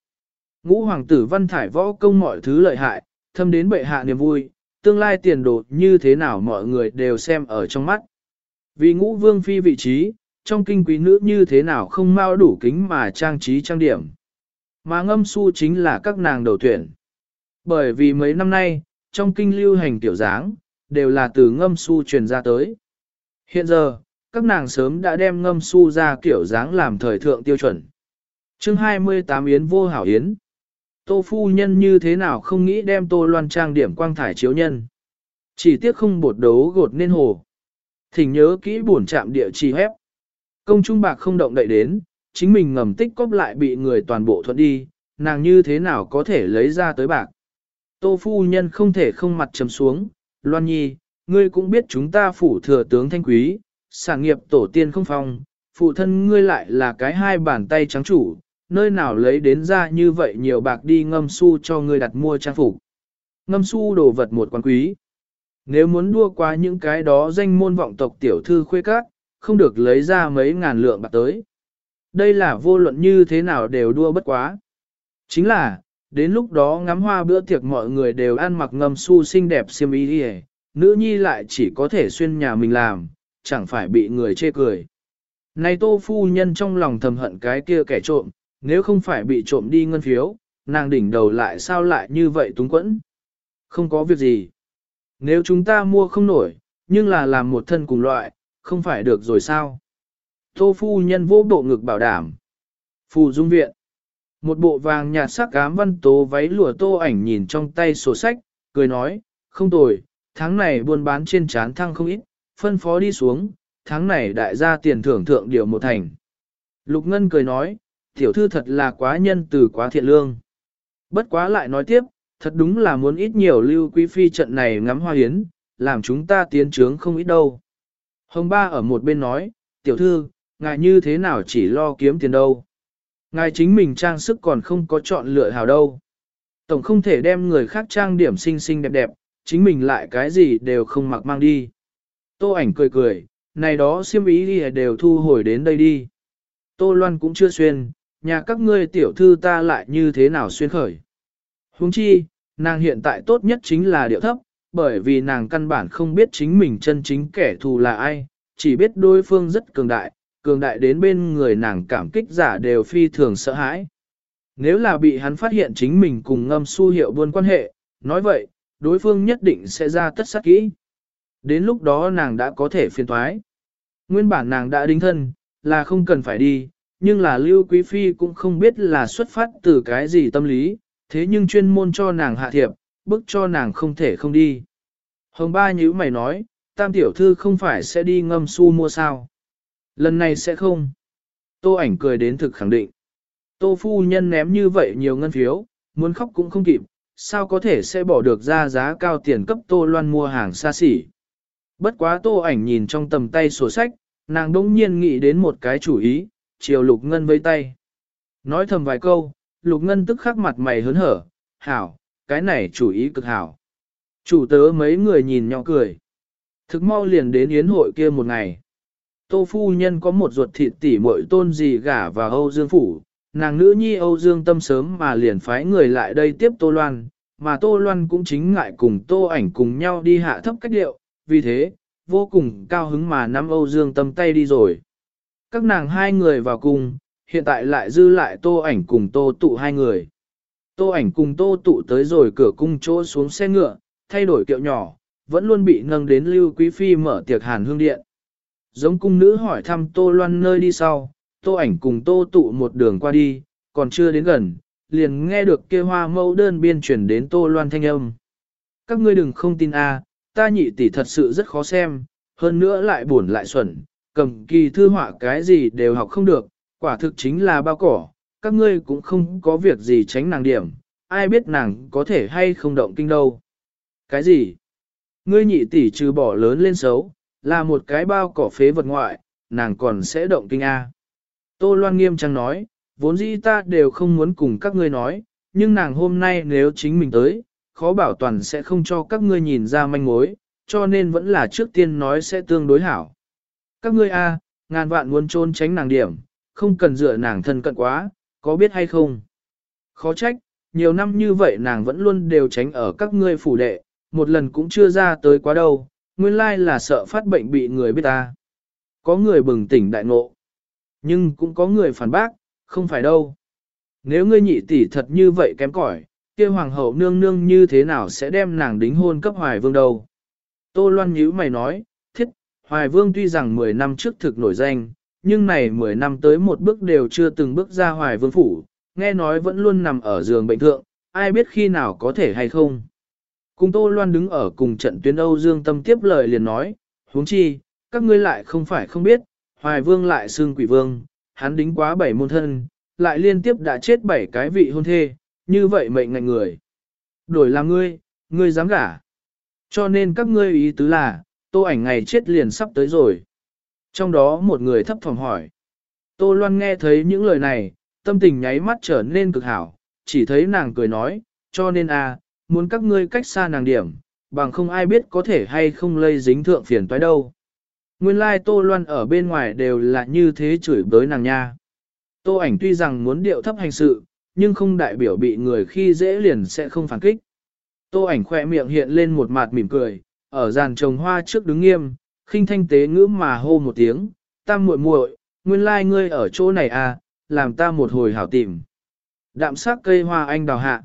Ngũ hoàng tử văn thải võ công mọi thứ lợi hại, thâm đến bệ hạ niềm vui, tương lai tiền đồ như thế nào mọi người đều xem ở trong mắt. Vì ngũ vương phi vị trí, trong kinh quý nữ như thế nào không mau đủ kính mà trang trí trang điểm. Mà ngâm su chính là các nàng đầu tuyển. Bởi vì mấy năm nay, trong kinh lưu hành tiểu dáng, đều là từ ngâm su truyền ra tới. Hiện giờ, các nàng sớm đã đem ngâm su ra kiểu dáng làm thời thượng tiêu chuẩn. chương 28 Yến vô hảo Yến. Tô phu nhân như thế nào không nghĩ đem tô loan trang điểm quang thải chiếu nhân. Chỉ tiếc không bột đấu gột nên hồ. Thỉnh nhớ kỹ buồn chạm địa chỉ hép. Công trung bạc không động đậy đến, chính mình ngầm tích cóp lại bị người toàn bộ thuận đi, nàng như thế nào có thể lấy ra tới bạc. Tô phu nhân không thể không mặt trầm xuống, Loan Nhi, ngươi cũng biết chúng ta phủ thừa tướng thanh quý, sản nghiệp tổ tiên không phong, phụ thân ngươi lại là cái hai bàn tay trắng chủ, nơi nào lấy đến ra như vậy nhiều bạc đi ngâm su cho ngươi đặt mua trang phục. Ngâm su đồ vật một quan quý. Nếu muốn đua qua những cái đó danh môn vọng tộc tiểu thư khuê các, không được lấy ra mấy ngàn lượng bạc tới. Đây là vô luận như thế nào đều đua bất quá. Chính là, đến lúc đó ngắm hoa bữa tiệc mọi người đều ăn mặc ngâm su xinh đẹp xiêm y đi nữ nhi lại chỉ có thể xuyên nhà mình làm, chẳng phải bị người chê cười. Này tô phu nhân trong lòng thầm hận cái kia kẻ trộm, nếu không phải bị trộm đi ngân phiếu, nàng đỉnh đầu lại sao lại như vậy túng quẫn. Không có việc gì. Nếu chúng ta mua không nổi, nhưng là làm một thân cùng loại, không phải được rồi sao? Tô phu nhân vô bộ ngực bảo đảm. Phù dung viện. Một bộ vàng nhạt sắc cám văn tố váy lụa tô ảnh nhìn trong tay sổ sách, cười nói, không tồi, tháng này buôn bán trên chán thăng không ít, phân phó đi xuống, tháng này đại gia tiền thưởng thượng điều một thành. Lục Ngân cười nói, tiểu thư thật là quá nhân từ quá thiện lương. Bất quá lại nói tiếp, thật đúng là muốn ít nhiều lưu quý phi trận này ngắm hoa hiến, làm chúng ta tiến trướng không ít đâu. Hồng ba ở một bên nói, tiểu thư, ngài như thế nào chỉ lo kiếm tiền đâu. Ngài chính mình trang sức còn không có chọn lựa hào đâu. Tổng không thể đem người khác trang điểm xinh xinh đẹp đẹp, chính mình lại cái gì đều không mặc mang đi. Tô ảnh cười cười, này đó siêm ý đi đều thu hồi đến đây đi. Tô Loan cũng chưa xuyên, nhà các ngươi tiểu thư ta lại như thế nào xuyên khởi. Huống chi, nàng hiện tại tốt nhất chính là điệu thấp, bởi vì nàng căn bản không biết chính mình chân chính kẻ thù là ai, chỉ biết đối phương rất cường đại, cường đại đến bên người nàng cảm kích giả đều phi thường sợ hãi. Nếu là bị hắn phát hiện chính mình cùng ngâm su hiệu buôn quan hệ, nói vậy, đối phương nhất định sẽ ra tất sát kỹ. Đến lúc đó nàng đã có thể phiền thoái. Nguyên bản nàng đã đính thân, là không cần phải đi, nhưng là Lưu Quý Phi cũng không biết là xuất phát từ cái gì tâm lý, thế nhưng chuyên môn cho nàng hạ thiệp, bức cho nàng không thể không đi. Hồng ba nhíu mày nói, tam tiểu thư không phải sẽ đi ngâm su mua sao. Lần này sẽ không. Tô ảnh cười đến thực khẳng định. Tô phu nhân ném như vậy nhiều ngân phiếu, muốn khóc cũng không kịp, sao có thể sẽ bỏ được ra giá cao tiền cấp tô loan mua hàng xa xỉ. Bất quá tô ảnh nhìn trong tầm tay sổ sách, nàng đỗng nhiên nghĩ đến một cái chủ ý, chiều lục ngân với tay. Nói thầm vài câu, lục ngân tức khắc mặt mày hớn hở, hảo, cái này chủ ý cực hảo. Chủ tớ mấy người nhìn nhỏ cười. Thực mau liền đến yến hội kia một ngày. Tô phu nhân có một ruột thịt tỉ muội tôn gì gả vào Âu Dương Phủ, nàng nữ nhi Âu Dương tâm sớm mà liền phái người lại đây tiếp Tô Loan, mà Tô Loan cũng chính ngại cùng Tô ảnh cùng nhau đi hạ thấp cách điệu, vì thế, vô cùng cao hứng mà nắm Âu Dương tâm tay đi rồi. Các nàng hai người vào cùng, hiện tại lại dư lại Tô ảnh cùng Tô tụ hai người. Tô ảnh cùng Tô tụ tới rồi cửa cung chỗ xuống xe ngựa, thay đổi kiệu nhỏ, vẫn luôn bị nâng đến Lưu Quý Phi mở tiệc hàn hương điện. Giống cung nữ hỏi thăm Tô Loan nơi đi sau, Tô ảnh cùng Tô tụ một đường qua đi, còn chưa đến gần, liền nghe được kia hoa mẫu đơn biên truyền đến Tô Loan thanh âm. Các ngươi đừng không tin a, ta nhị tỷ thật sự rất khó xem, hơn nữa lại buồn lại xuẩn, cầm kỳ thư họa cái gì đều học không được, quả thực chính là bao cỏ, các ngươi cũng không có việc gì tránh nàng điểm, ai biết nàng có thể hay không động kinh đâu. Cái gì? Ngươi nhị tỷ trừ bỏ lớn lên xấu, là một cái bao cỏ phế vật ngoại, nàng còn sẽ động kinh A. Tô Loan nghiêm trang nói, vốn dĩ ta đều không muốn cùng các ngươi nói, nhưng nàng hôm nay nếu chính mình tới, khó bảo toàn sẽ không cho các ngươi nhìn ra manh mối, cho nên vẫn là trước tiên nói sẽ tương đối hảo. Các ngươi A, ngàn vạn muốn trôn tránh nàng điểm, không cần dựa nàng thân cận quá, có biết hay không? Khó trách, nhiều năm như vậy nàng vẫn luôn đều tránh ở các ngươi phủ đệ, một lần cũng chưa ra tới quá đâu, nguyên lai là sợ phát bệnh bị người biết ta. Có người bừng tỉnh đại ngộ, nhưng cũng có người phản bác, không phải đâu. Nếu ngươi nhị tỷ thật như vậy kém cỏi, kia hoàng hậu nương nương như thế nào sẽ đem nàng đính hôn cấp hoài vương đâu? Tô Loan nhíu mày nói, thiết, hoài vương tuy rằng 10 năm trước thực nổi danh, nhưng này 10 năm tới một bước đều chưa từng bước ra hoài vương phủ, nghe nói vẫn luôn nằm ở giường bệnh thượng, ai biết khi nào có thể hay không. Cùng Tô Loan đứng ở cùng trận tuyến Âu Dương Tâm tiếp lời liền nói, huống chi, các ngươi lại không phải không biết, Hoài Vương lại xương quỷ vương, hắn đính quá bảy môn thân, lại liên tiếp đã chết bảy cái vị hôn thê, như vậy mệnh ngạnh người. Đổi làm ngươi, ngươi dám gả. Cho nên các ngươi ý tứ là, tô ảnh ngày chết liền sắp tới rồi. Trong đó một người thấp phòng hỏi. Tô Loan nghe thấy những lời này, tâm tình nháy mắt trở nên cực hảo, chỉ thấy nàng cười nói, cho nên a, muốn các ngươi cách xa nàng điểm, bằng không ai biết có thể hay không lây dính thượng phiền toái đâu. Nguyên lai like Tô Loan ở bên ngoài đều là như thế chửi bới nàng nha. Tô ảnh tuy rằng muốn điệu thấp hành sự, nhưng không đại biểu bị người khi dễ liền sẽ không phản kích. Tô ảnh khỏe miệng hiện lên một mặt mỉm cười, ở giàn trồng hoa trước đứng nghiêm, khinh thanh tế ngữ mà hô một tiếng, tam muội muội, nguyên lai like ngươi ở chỗ này à, làm ta một hồi hảo tìm. Đạm sắc cây hoa anh đào hạ.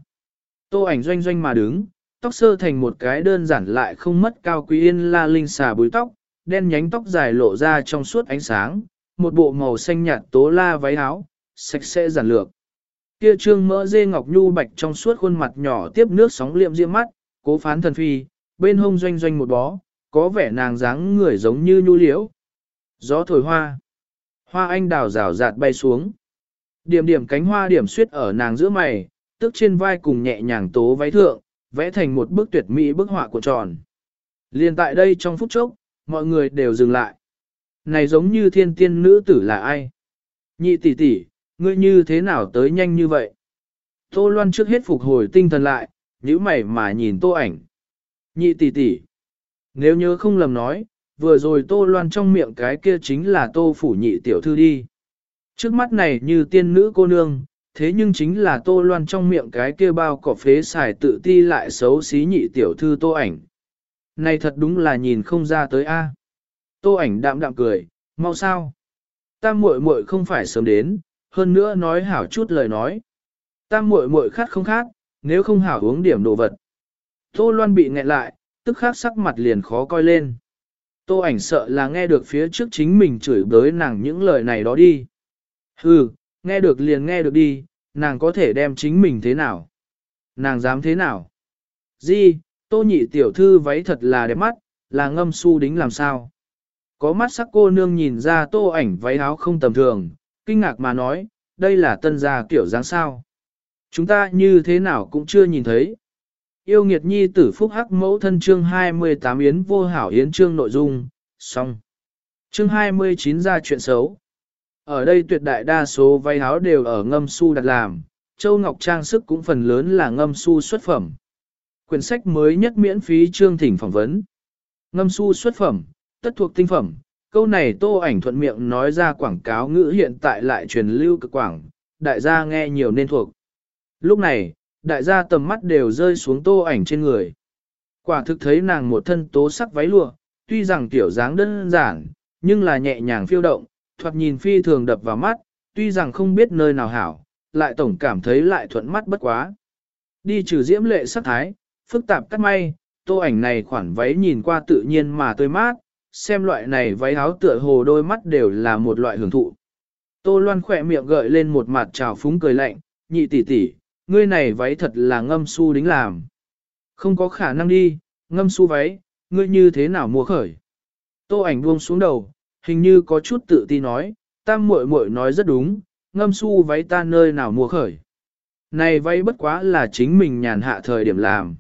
Tô ảnh doanh doanh mà đứng, tóc sơ thành một cái đơn giản lại không mất cao quý yên la linh xà búi tóc, đen nhánh tóc dài lộ ra trong suốt ánh sáng, một bộ màu xanh nhạt tố la váy áo, sạch sẽ giản lược. Kia trương mỡ dê ngọc nhu bạch trong suốt khuôn mặt nhỏ tiếp nước sóng liệm diễm mắt, cố phán thần phi, bên hông doanh doanh một bó, có vẻ nàng dáng người giống như nhu liễu. Gió thổi hoa, hoa anh đào rào rạt bay xuống. Điểm điểm cánh hoa điểm suyết ở nàng giữa mày, tức trên vai cùng nhẹ nhàng tố váy thượng, vẽ thành một bức tuyệt mỹ bức họa của tròn. Liên tại đây trong phút chốc, mọi người đều dừng lại. Này giống như thiên tiên nữ tử là ai? Nhị tỷ tỷ, ngươi như thế nào tới nhanh như vậy? Tô Loan trước hết phục hồi tinh thần lại, nhíu mày mà nhìn tô ảnh. Nhị tỷ tỷ, nếu nhớ không lầm nói, vừa rồi tô Loan trong miệng cái kia chính là tô phủ nhị tiểu thư đi. Trước mắt này như tiên nữ cô nương, thế nhưng chính là tô loan trong miệng cái kia bao cỏ phế xài tự ti lại xấu xí nhị tiểu thư tô ảnh. Này thật đúng là nhìn không ra tới a. Tô ảnh đạm đạm cười, mau sao. Ta muội muội không phải sớm đến, hơn nữa nói hảo chút lời nói. Ta muội muội khát không khát, nếu không hảo uống điểm đồ vật. Tô loan bị nghẹn lại, tức khắc sắc mặt liền khó coi lên. Tô ảnh sợ là nghe được phía trước chính mình chửi bới nàng những lời này đó đi. Hừ, nghe được liền nghe được đi, nàng có thể đem chính mình thế nào? Nàng dám thế nào? Di, tô nhị tiểu thư váy thật là đẹp mắt, là ngâm su đính làm sao? Có mắt sắc cô nương nhìn ra tô ảnh váy áo không tầm thường, kinh ngạc mà nói, đây là tân gia kiểu dáng sao? Chúng ta như thế nào cũng chưa nhìn thấy. Yêu nghiệt nhi tử phúc hắc mẫu thân chương 28 yến vô hảo yến chương nội dung, xong. Chương 29 ra chuyện xấu. Ở đây tuyệt đại đa số váy áo đều ở ngâm su đặt làm, châu ngọc trang sức cũng phần lớn là ngâm su xuất phẩm. Quyển sách mới nhất miễn phí chương thỉnh phỏng vấn. Ngâm su xuất phẩm, tất thuộc tinh phẩm. Câu này tô ảnh thuận miệng nói ra quảng cáo ngữ hiện tại lại truyền lưu cực quảng, đại gia nghe nhiều nên thuộc. Lúc này, đại gia tầm mắt đều rơi xuống tô ảnh trên người. Quả thực thấy nàng một thân tố sắc váy lụa, tuy rằng tiểu dáng đơn giản, nhưng là nhẹ nhàng phiêu động, thoạt nhìn phi thường đập vào mắt, tuy rằng không biết nơi nào hảo, lại tổng cảm thấy lại thuận mắt bất quá. Đi trừ diễm lệ sắc thái, phức tạp cắt may, tô ảnh này khoản váy nhìn qua tự nhiên mà tươi mát, xem loại này váy áo tựa hồ đôi mắt đều là một loại hưởng thụ. Tô Loan khỏe miệng gợi lên một mặt trào phúng cười lạnh, nhị tỷ tỷ, ngươi này váy thật là ngâm su đính làm. Không có khả năng đi, ngâm su váy, ngươi như thế nào mua khởi. Tô ảnh buông xuống đầu, hình như có chút tự ti nói, tam muội muội nói rất đúng, ngâm su váy ta nơi nào mua khởi. Này váy bất quá là chính mình nhàn hạ thời điểm làm.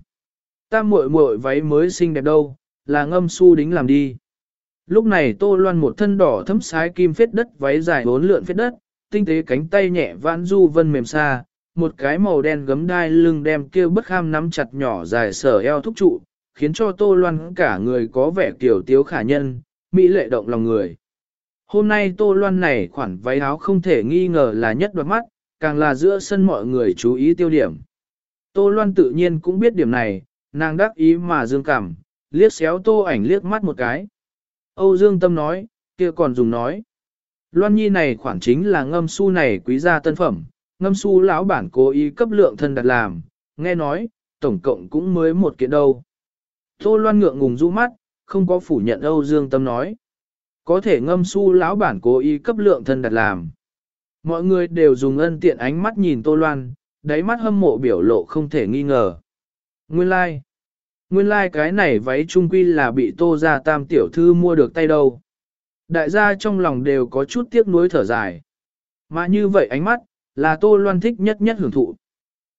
Tam muội muội váy mới xinh đẹp đâu, là ngâm su đính làm đi. Lúc này tô loan một thân đỏ thấm sái kim phết đất váy dài bốn lượn phết đất, tinh tế cánh tay nhẹ vãn du vân mềm xa, một cái màu đen gấm đai lưng đem kia bất kham nắm chặt nhỏ dài sở eo thúc trụ, khiến cho tô loan cả người có vẻ kiểu tiếu khả nhân, mỹ lệ động lòng người. Hôm nay tô loan này khoản váy áo không thể nghi ngờ là nhất đoạt mắt, càng là giữa sân mọi người chú ý tiêu điểm. Tô loan tự nhiên cũng biết điểm này, nàng đắc ý mà dương cảm, liếc xéo tô ảnh liếc mắt một cái. Âu Dương Tâm nói, kia còn dùng nói. Loan Nhi này khoản chính là ngâm su này quý gia tân phẩm, ngâm su lão bản cố ý cấp lượng thân đặt làm, nghe nói, tổng cộng cũng mới một kiện đâu. Tô Loan ngượng ngùng rũ mắt, không có phủ nhận Âu Dương Tâm nói. Có thể ngâm su lão bản cố ý cấp lượng thân đặt làm. Mọi người đều dùng ân tiện ánh mắt nhìn Tô Loan, đáy mắt hâm mộ biểu lộ không thể nghi ngờ. Nguyên lai, like. nguyên lai like cái này váy trung quy là bị Tô gia tam tiểu thư mua được tay đâu. Đại gia trong lòng đều có chút tiếc nuối thở dài. Mà như vậy ánh mắt, là Tô Loan thích nhất nhất hưởng thụ.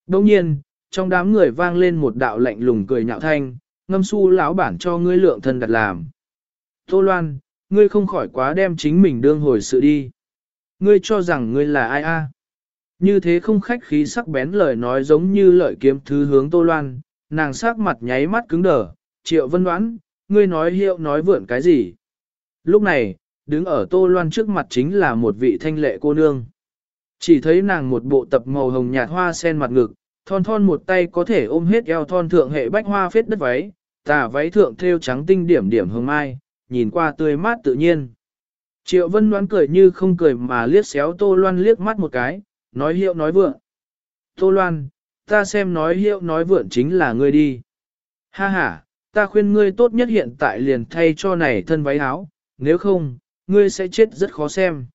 Đồng nhiên, trong đám người vang lên một đạo lạnh lùng cười nhạo thanh, ngâm su lão bản cho ngươi lượng thân đặt làm. Tô Loan, ngươi không khỏi quá đem chính mình đương hồi sự đi. Ngươi cho rằng ngươi là ai a? À? Như thế không khách khí sắc bén lời nói giống như lợi kiếm thứ hướng Tô Loan, nàng sắc mặt nháy mắt cứng đờ, triệu vân đoán, ngươi nói hiệu nói vượn cái gì. Lúc này, đứng ở Tô Loan trước mặt chính là một vị thanh lệ cô nương. Chỉ thấy nàng một bộ tập màu hồng nhạt hoa sen mặt ngực, thon thon một tay có thể ôm hết eo thon thượng hệ bách hoa phết đất váy, tà váy thượng thêu trắng tinh điểm điểm hương mai, nhìn qua tươi mát tự nhiên. Triệu Vân đoán cười như không cười mà liếc xéo Tô Loan liếc mắt một cái, nói hiệu nói vượng. Tô Loan, ta xem nói hiệu nói vượng chính là ngươi đi. Ha ha, ta khuyên ngươi tốt nhất hiện tại liền thay cho này thân váy áo, nếu không, ngươi sẽ chết rất khó xem.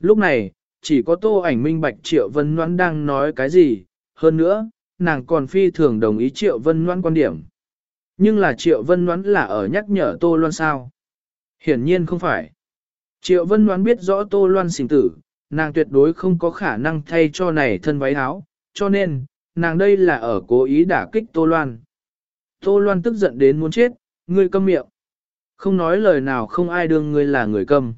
Lúc này, chỉ có tô ảnh minh bạch Triệu Vân Loan đang nói cái gì, hơn nữa, nàng còn phi thường đồng ý Triệu Vân Loan quan điểm. Nhưng là Triệu Vân Loan là ở nhắc nhở Tô Loan sao? Hiển nhiên không phải. Triệu Vân Loan biết rõ Tô Loan sinh tử, nàng tuyệt đối không có khả năng thay cho này thân váy áo, cho nên, nàng đây là ở cố ý đả kích Tô Loan. Tô Loan tức giận đến muốn chết, ngươi câm miệng. Không nói lời nào không ai đương ngươi là người câm.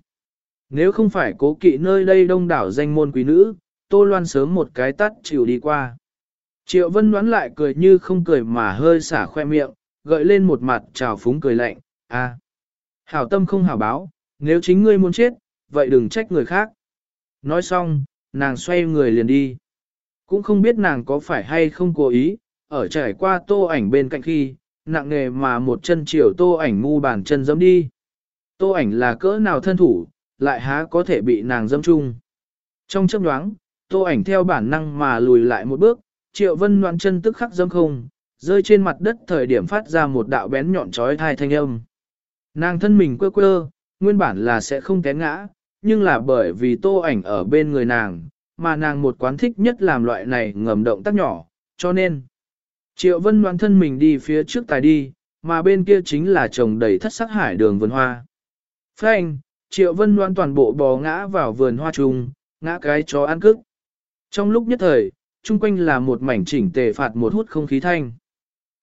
Nếu không phải cố kỵ nơi đây đông đảo danh môn quý nữ, Tô Loan sớm một cái tắt chịu đi qua. Triệu Vân đoán lại cười như không cười mà hơi xả khoe miệng, gợi lên một mặt trào phúng cười lạnh, a, hảo tâm không hảo báo, nếu chính ngươi muốn chết, vậy đừng trách người khác. Nói xong, nàng xoay người liền đi. Cũng không biết nàng có phải hay không cố ý, ở trải qua tô ảnh bên cạnh khi, nặng nghề mà một chân chiều tô ảnh ngu bàn chân giẫm đi. Tô ảnh là cỡ nào thân thủ, lại há có thể bị nàng giẫm chung. Trong chớp nhoáng, tô ảnh theo bản năng mà lùi lại một bước, triệu vân noan chân tức khắc dâm không, rơi trên mặt đất thời điểm phát ra một đạo bén nhọn chói thai thanh âm. Nàng thân mình quơ quơ, nguyên bản là sẽ không té ngã, nhưng là bởi vì tô ảnh ở bên người nàng, mà nàng một quán thích nhất làm loại này ngầm động tác nhỏ, cho nên Triệu Vân đoán thân mình đi phía trước tài đi, mà bên kia chính là trồng đầy thất sắc hải đường vườn hoa. Phanh, Triệu Vân đoán toàn bộ bò ngã vào vườn hoa trùng, ngã cái chó ăn cức. Trong lúc nhất thời, chung quanh là một mảnh chỉnh tề phạt một hút không khí thanh.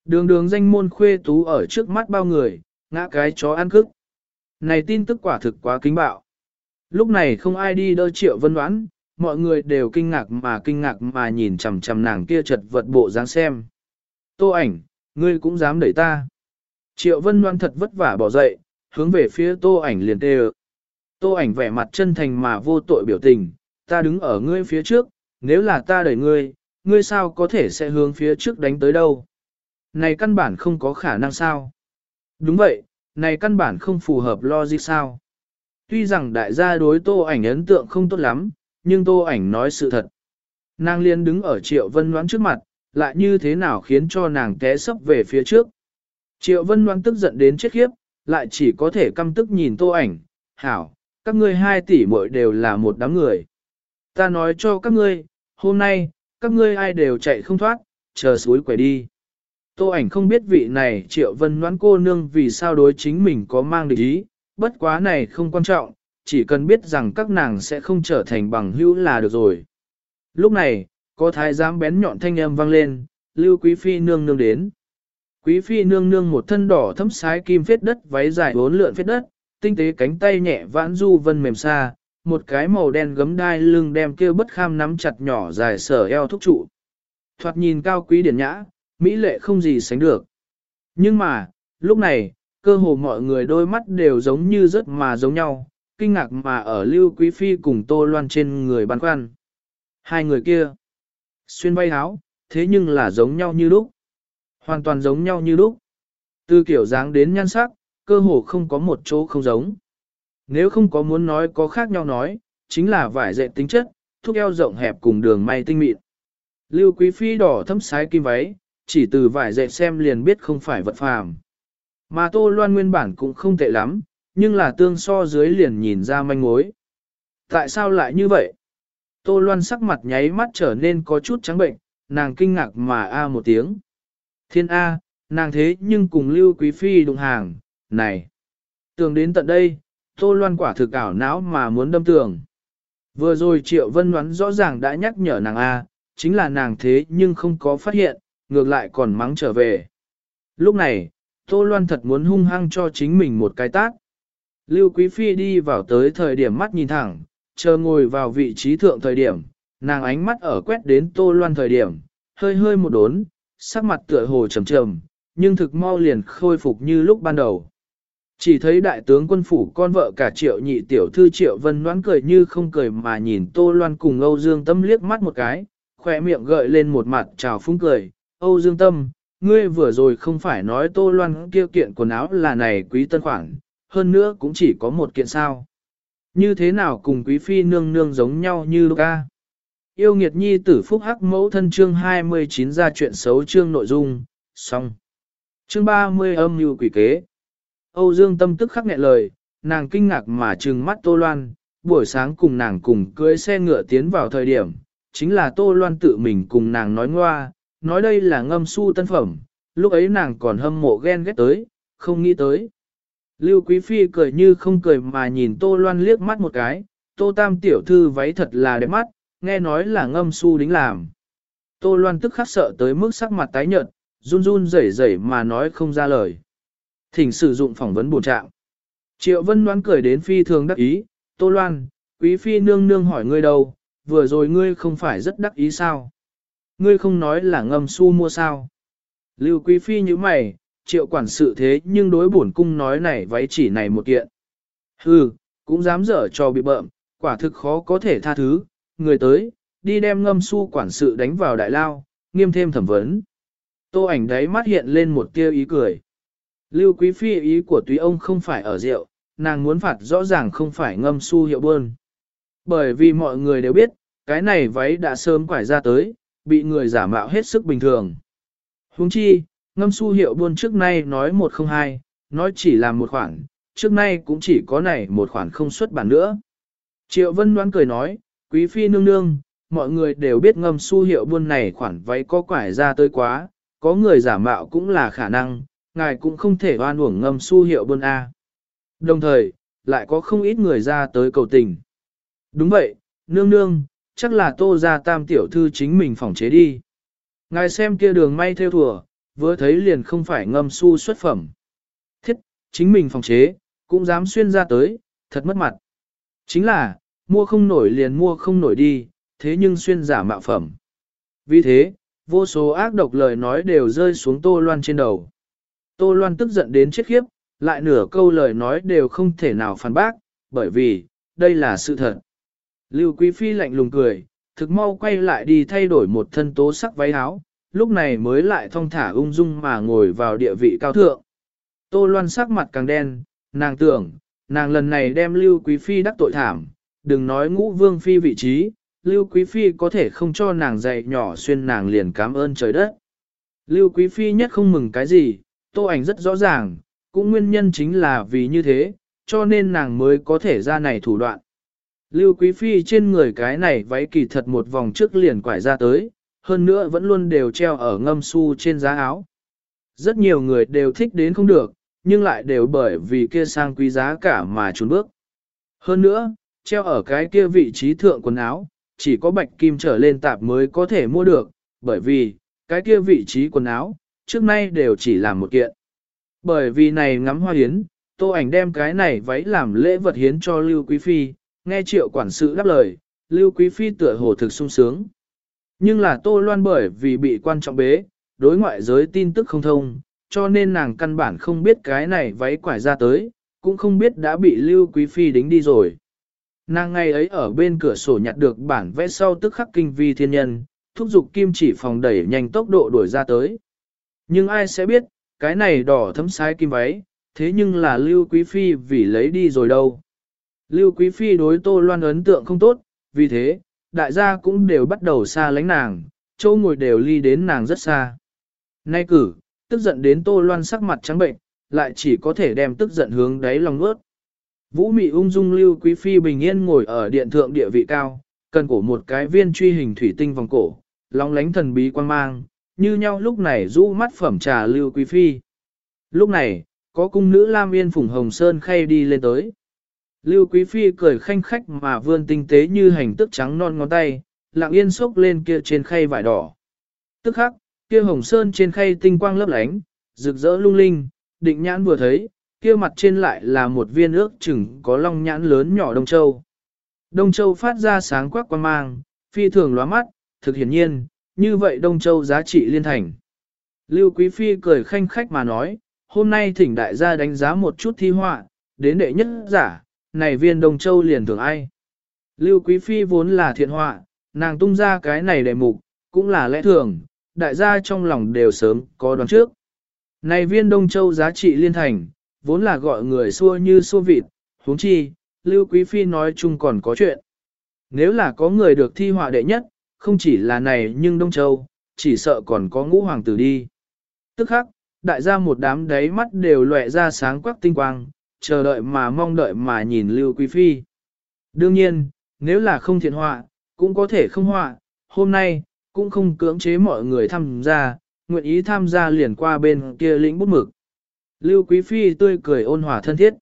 Đường đường danh môn khuê tú ở trước mắt bao người, ngã cái chó ăn cức. Này tin tức quả thực quá kính bạo. Lúc này không ai đi đơ triệu vân đoán, mọi người đều kinh ngạc mà kinh ngạc mà nhìn chằm chằm nàng kia chật vật bộ dáng xem. Tô ảnh, ngươi cũng dám đẩy ta. Triệu vân đoán thật vất vả bỏ dậy, hướng về phía tô ảnh liền tê Tô ảnh vẻ mặt chân thành mà vô tội biểu tình, ta đứng ở ngươi phía trước, nếu là ta đẩy ngươi, ngươi sao có thể sẽ hướng phía trước đánh tới đâu. Này căn bản không có khả năng sao. Đúng vậy, này căn bản không phù hợp logic sao. Tuy rằng đại gia đối tô ảnh ấn tượng không tốt lắm, nhưng tô ảnh nói sự thật. Nàng liên đứng ở triệu vân đoán trước mặt, lại như thế nào khiến cho nàng té sấp về phía trước. Triệu vân đoán tức giận đến chết khiếp, lại chỉ có thể căm tức nhìn tô ảnh, hảo, các ngươi hai tỷ muội đều là một đám người. Ta nói cho các ngươi, hôm nay, các ngươi ai đều chạy không thoát, chờ suối quẻ đi. Tô ảnh không biết vị này triệu vân đoán cô nương vì sao đối chính mình có mang địch ý, bất quá này không quan trọng, chỉ cần biết rằng các nàng sẽ không trở thành bằng hữu là được rồi. Lúc này, có thái giám bén nhọn thanh âm vang lên, lưu quý phi nương nương đến. Quý phi nương nương một thân đỏ thấm sái kim phết đất váy dài bốn lượn phết đất, tinh tế cánh tay nhẹ vãn du vân mềm xa, một cái màu đen gấm đai lưng đem kia bất kham nắm chặt nhỏ dài sở eo thúc trụ. Thoạt nhìn cao quý điển nhã, mỹ lệ không gì sánh được. Nhưng mà, lúc này, cơ hồ mọi người đôi mắt đều giống như rất mà giống nhau, kinh ngạc mà ở Lưu Quý Phi cùng Tô Loan trên người băn khoăn. Hai người kia, xuyên bay áo, thế nhưng là giống nhau như lúc. Hoàn toàn giống nhau như lúc. Từ kiểu dáng đến nhan sắc, cơ hồ không có một chỗ không giống. Nếu không có muốn nói có khác nhau nói, chính là vải dệt tính chất, thúc eo rộng hẹp cùng đường may tinh mịn. Lưu Quý Phi đỏ thấm sái kim váy, chỉ từ vải dệt xem liền biết không phải vật phàm. Mà Tô Loan nguyên bản cũng không tệ lắm, nhưng là tương so dưới liền nhìn ra manh mối. Tại sao lại như vậy? Tô Loan sắc mặt nháy mắt trở nên có chút trắng bệnh, nàng kinh ngạc mà a một tiếng. Thiên A, nàng thế nhưng cùng Lưu Quý Phi đụng hàng, này. Tưởng đến tận đây, Tô Loan quả thực ảo não mà muốn đâm tường. Vừa rồi Triệu Vân đoán rõ ràng đã nhắc nhở nàng A, chính là nàng thế nhưng không có phát hiện, ngược lại còn mắng trở về. Lúc này, Tô Loan thật muốn hung hăng cho chính mình một cái tác. Lưu Quý Phi đi vào tới thời điểm mắt nhìn thẳng, chờ ngồi vào vị trí thượng thời điểm, nàng ánh mắt ở quét đến Tô Loan thời điểm, hơi hơi một đốn, sắc mặt tựa hồ trầm trầm, nhưng thực mau liền khôi phục như lúc ban đầu. Chỉ thấy đại tướng quân phủ con vợ cả triệu nhị tiểu thư triệu vân noãn cười như không cười mà nhìn Tô Loan cùng Âu Dương Tâm liếc mắt một cái, khỏe miệng gợi lên một mặt trào phúng cười, Âu Dương Tâm, ngươi vừa rồi không phải nói Tô Loan kia kiện quần áo là này quý tân khoản, hơn nữa cũng chỉ có một kiện sao. Như thế nào cùng quý phi nương nương giống nhau như lúc ca. Yêu nghiệt nhi tử phúc hắc mẫu thân chương 29 ra chuyện xấu chương nội dung, xong. Chương 30 âm như quỷ kế. Âu Dương tâm tức khắc nghẹn lời, nàng kinh ngạc mà trừng mắt Tô Loan, buổi sáng cùng nàng cùng cưới xe ngựa tiến vào thời điểm, chính là Tô Loan tự mình cùng nàng nói ngoa, nói đây là ngâm su tân phẩm, lúc ấy nàng còn hâm mộ ghen ghét tới, không nghĩ tới. Lưu Quý Phi cười như không cười mà nhìn Tô Loan liếc mắt một cái, Tô Tam tiểu thư váy thật là đẹp mắt, nghe nói là ngâm su đính làm. Tô Loan tức khắc sợ tới mức sắc mặt tái nhợt, run run rẩy rẩy mà nói không ra lời. Thỉnh sử dụng phỏng vấn bổ trạng. Triệu Vân Loan cười đến phi thường đắc ý, Tô Loan, Quý Phi nương nương hỏi ngươi đâu, vừa rồi ngươi không phải rất đắc ý sao? Ngươi không nói là ngâm su mua sao? Lưu Quý Phi như mày, triệu quản sự thế nhưng đối bổn cung nói này váy chỉ này một kiện. Hừ, cũng dám dở cho bị bợm, quả thực khó có thể tha thứ, người tới, đi đem ngâm su quản sự đánh vào đại lao, nghiêm thêm thẩm vấn. Tô ảnh đấy mắt hiện lên một tia ý cười. Lưu Quý Phi ý của túy ông không phải ở rượu, nàng muốn phạt rõ ràng không phải ngâm su hiệu bơn. Bởi vì mọi người đều biết, cái này váy đã sớm quải ra tới, bị người giả mạo hết sức bình thường. Huống chi, ngâm su hiệu buôn trước nay nói một không hai, nói chỉ là một khoản, trước nay cũng chỉ có này một khoản không xuất bản nữa. Triệu Vân đoán cười nói, quý phi nương nương, mọi người đều biết ngâm su hiệu buôn này khoản váy có quải ra tới quá, có người giả mạo cũng là khả năng, ngài cũng không thể oan uổng ngâm su hiệu buôn A. Đồng thời, lại có không ít người ra tới cầu tình. Đúng vậy, nương nương, chắc là tô ra tam tiểu thư chính mình phòng chế đi. Ngài xem kia đường may theo thùa, vừa thấy liền không phải ngâm su xuất phẩm. Thiết, chính mình phòng chế, cũng dám xuyên ra tới, thật mất mặt. Chính là, mua không nổi liền mua không nổi đi, thế nhưng xuyên giả mạo phẩm. Vì thế, vô số ác độc lời nói đều rơi xuống Tô Loan trên đầu. Tô Loan tức giận đến chết khiếp, lại nửa câu lời nói đều không thể nào phản bác, bởi vì, đây là sự thật. Lưu Quý Phi lạnh lùng cười, thực mau quay lại đi thay đổi một thân tố sắc váy áo, lúc này mới lại thong thả ung dung mà ngồi vào địa vị cao thượng. Tô Loan sắc mặt càng đen, nàng tưởng, nàng lần này đem Lưu Quý Phi đắc tội thảm, đừng nói ngũ vương phi vị trí, Lưu Quý Phi có thể không cho nàng dạy nhỏ xuyên nàng liền cảm ơn trời đất. Lưu Quý Phi nhất không mừng cái gì, tô ảnh rất rõ ràng, cũng nguyên nhân chính là vì như thế, cho nên nàng mới có thể ra này thủ đoạn. Lưu Quý Phi trên người cái này váy kỳ thật một vòng trước liền quải ra tới, hơn nữa vẫn luôn đều treo ở ngâm su trên giá áo. Rất nhiều người đều thích đến không được, nhưng lại đều bởi vì kia sang quý giá cả mà trốn bước. Hơn nữa, treo ở cái kia vị trí thượng quần áo, chỉ có bạch kim trở lên tạp mới có thể mua được, bởi vì, cái kia vị trí quần áo, trước nay đều chỉ làm một kiện. Bởi vì này ngắm hoa hiến, tô ảnh đem cái này váy làm lễ vật hiến cho Lưu Quý Phi, nghe triệu quản sự đáp lời, Lưu Quý Phi tựa hồ thực sung sướng. Nhưng là tô loan bởi vì bị quan trọng bế, đối ngoại giới tin tức không thông, cho nên nàng căn bản không biết cái này váy quải ra tới, cũng không biết đã bị Lưu Quý Phi đính đi rồi. Nàng ngày ấy ở bên cửa sổ nhặt được bản vẽ sau tức khắc kinh vi thiên nhân, thúc giục kim chỉ phòng đẩy nhanh tốc độ đuổi ra tới. Nhưng ai sẽ biết, cái này đỏ thấm sai kim váy, thế nhưng là Lưu Quý Phi vì lấy đi rồi đâu. Lưu Quý Phi đối Tô Loan ấn tượng không tốt, vì thế, đại gia cũng đều bắt đầu xa lánh nàng, châu ngồi đều ly đến nàng rất xa. Nay cử, tức giận đến Tô Loan sắc mặt trắng bệnh, lại chỉ có thể đem tức giận hướng đáy lòng ướt. Vũ mị ung dung lưu quý phi bình yên ngồi ở điện thượng địa vị cao, cần cổ một cái viên truy hình thủy tinh vòng cổ, long lánh thần bí quan mang, như nhau lúc này rũ mắt phẩm trà lưu quý phi. Lúc này, có cung nữ Lam Yên Phùng Hồng Sơn khay đi lên tới. Lưu Quý Phi cười khanh khách mà vươn tinh tế như hành tức trắng non ngón tay, lặng yên xốc lên kia trên khay vải đỏ. Tức khắc, kia Hồng Sơn trên khay tinh quang lấp lánh, rực rỡ lung linh, định nhãn vừa thấy, kia mặt trên lại là một viên ước chừng có long nhãn lớn nhỏ Đông Châu. Đông Châu phát ra sáng quắc quan mang, phi thường lóa mắt, thực hiển nhiên, như vậy Đông Châu giá trị liên thành. Lưu Quý Phi cười khanh khách mà nói, hôm nay thỉnh đại gia đánh giá một chút thi họa, đến đệ nhất giả, này viên Đông Châu liền thường ai. Lưu Quý Phi vốn là thiện họa, nàng tung ra cái này đệ mục, cũng là lẽ thường, đại gia trong lòng đều sớm có đoán trước. Này viên Đông Châu giá trị liên thành, vốn là gọi người xua như xua vịt, huống chi, Lưu Quý Phi nói chung còn có chuyện. Nếu là có người được thi họa đệ nhất, không chỉ là này nhưng Đông Châu, chỉ sợ còn có ngũ hoàng tử đi. Tức khắc, đại gia một đám đáy mắt đều lệ ra sáng quắc tinh quang, chờ đợi mà mong đợi mà nhìn Lưu Quý Phi. Đương nhiên, nếu là không thiện họa, cũng có thể không họa, hôm nay, cũng không cưỡng chế mọi người tham gia, nguyện ý tham gia liền qua bên kia lĩnh bút mực. Lưu Quý Phi tươi cười ôn hòa thân thiết.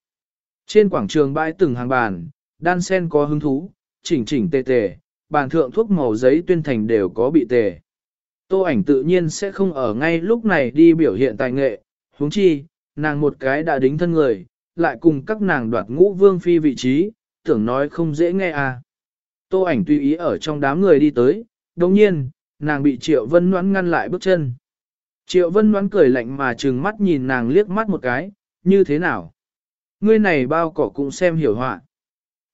Trên quảng trường bãi từng hàng bàn, đan sen có hứng thú, chỉnh chỉnh tề tề, bàn thượng thuốc màu giấy tuyên thành đều có bị tề. Tô ảnh tự nhiên sẽ không ở ngay lúc này đi biểu hiện tài nghệ, huống chi, nàng một cái đã đính thân người, lại cùng các nàng đoạt ngũ vương phi vị trí, tưởng nói không dễ nghe à. Tô ảnh tùy ý ở trong đám người đi tới, đồng nhiên, nàng bị Triệu Vân Ngoãn ngăn lại bước chân. Triệu Vân Ngoãn cười lạnh mà trừng mắt nhìn nàng liếc mắt một cái, như thế nào? Ngươi này bao cỏ cũng xem hiểu họa.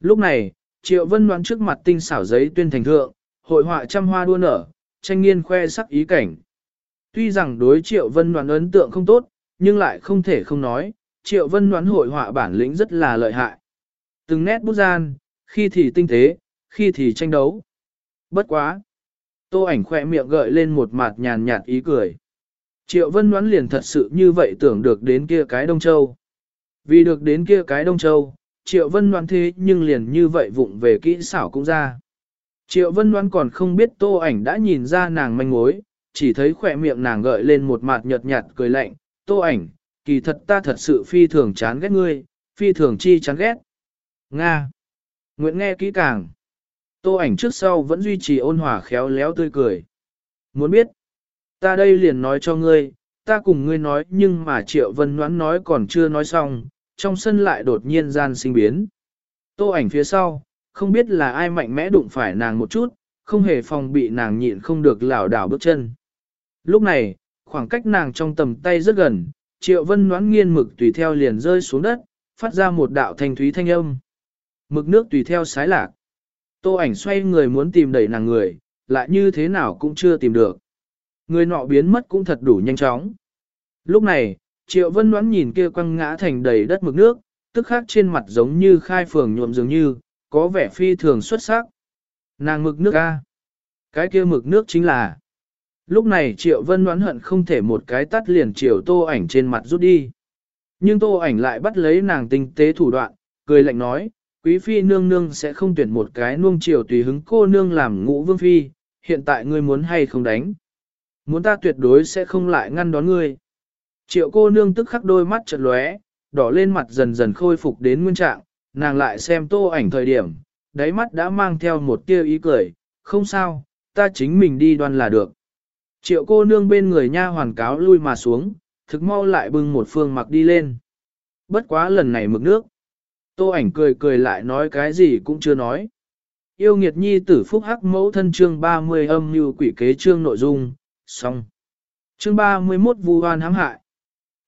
Lúc này, Triệu Vân đoán trước mặt tinh xảo giấy tuyên thành thượng, hội họa trăm hoa đua nở, tranh nghiên khoe sắc ý cảnh. Tuy rằng đối Triệu Vân đoán ấn tượng không tốt, nhưng lại không thể không nói, Triệu Vân đoán hội họa bản lĩnh rất là lợi hại. Từng nét bút gian, khi thì tinh tế, khi thì tranh đấu. Bất quá. Tô ảnh khỏe miệng gợi lên một mặt nhàn nhạt ý cười. Triệu Vân đoán liền thật sự như vậy tưởng được đến kia cái Đông Châu. Vì được đến kia cái Đông Châu, Triệu Vân Loan thế nhưng liền như vậy vụng về kỹ xảo cũng ra. Triệu Vân Loan còn không biết tô ảnh đã nhìn ra nàng manh mối, chỉ thấy khỏe miệng nàng gợi lên một mặt nhợt nhạt cười lạnh, tô ảnh, kỳ thật ta thật sự phi thường chán ghét ngươi, phi thường chi chán ghét. Nga. Nguyện nghe kỹ càng. Tô ảnh trước sau vẫn duy trì ôn hòa khéo léo tươi cười. Muốn biết, ta đây liền nói cho ngươi, ta cùng ngươi nói nhưng mà Triệu Vân Ngoãn nói còn chưa nói xong, trong sân lại đột nhiên gian sinh biến. Tô ảnh phía sau, không biết là ai mạnh mẽ đụng phải nàng một chút, không hề phòng bị nàng nhịn không được lảo đảo bước chân. Lúc này, khoảng cách nàng trong tầm tay rất gần, Triệu Vân Ngoãn nghiên mực tùy theo liền rơi xuống đất, phát ra một đạo thanh thúy thanh âm. Mực nước tùy theo sái lạc. Tô ảnh xoay người muốn tìm đẩy nàng người, lại như thế nào cũng chưa tìm được. Người nọ biến mất cũng thật đủ nhanh chóng. Lúc này, Triệu Vân Ngoãn nhìn kia quăng ngã thành đầy đất mực nước, tức khắc trên mặt giống như khai phường nhuộm dường như, có vẻ phi thường xuất sắc. Nàng mực nước a, Cái kia mực nước chính là... Lúc này Triệu Vân đoán hận không thể một cái tắt liền Triệu Tô ảnh trên mặt rút đi. Nhưng Tô ảnh lại bắt lấy nàng tinh tế thủ đoạn, cười lạnh nói, quý phi nương nương sẽ không tuyển một cái nuông chiều tùy hứng cô nương làm ngũ vương phi, hiện tại ngươi muốn hay không đánh. Muốn ta tuyệt đối sẽ không lại ngăn đón ngươi. Triệu cô nương tức khắc đôi mắt chợt lóe, đỏ lên mặt dần dần khôi phục đến nguyên trạng, nàng lại xem tô ảnh thời điểm, đáy mắt đã mang theo một tia ý cười, không sao, ta chính mình đi đoan là được. Triệu cô nương bên người nha hoàn cáo lui mà xuống, thực mau lại bưng một phương mặc đi lên. Bất quá lần này mực nước. Tô ảnh cười cười lại nói cái gì cũng chưa nói. Yêu nghiệt nhi tử phúc hắc mẫu thân chương 30 âm như quỷ kế chương nội dung, xong. Chương 31 vu hoan hãm hại.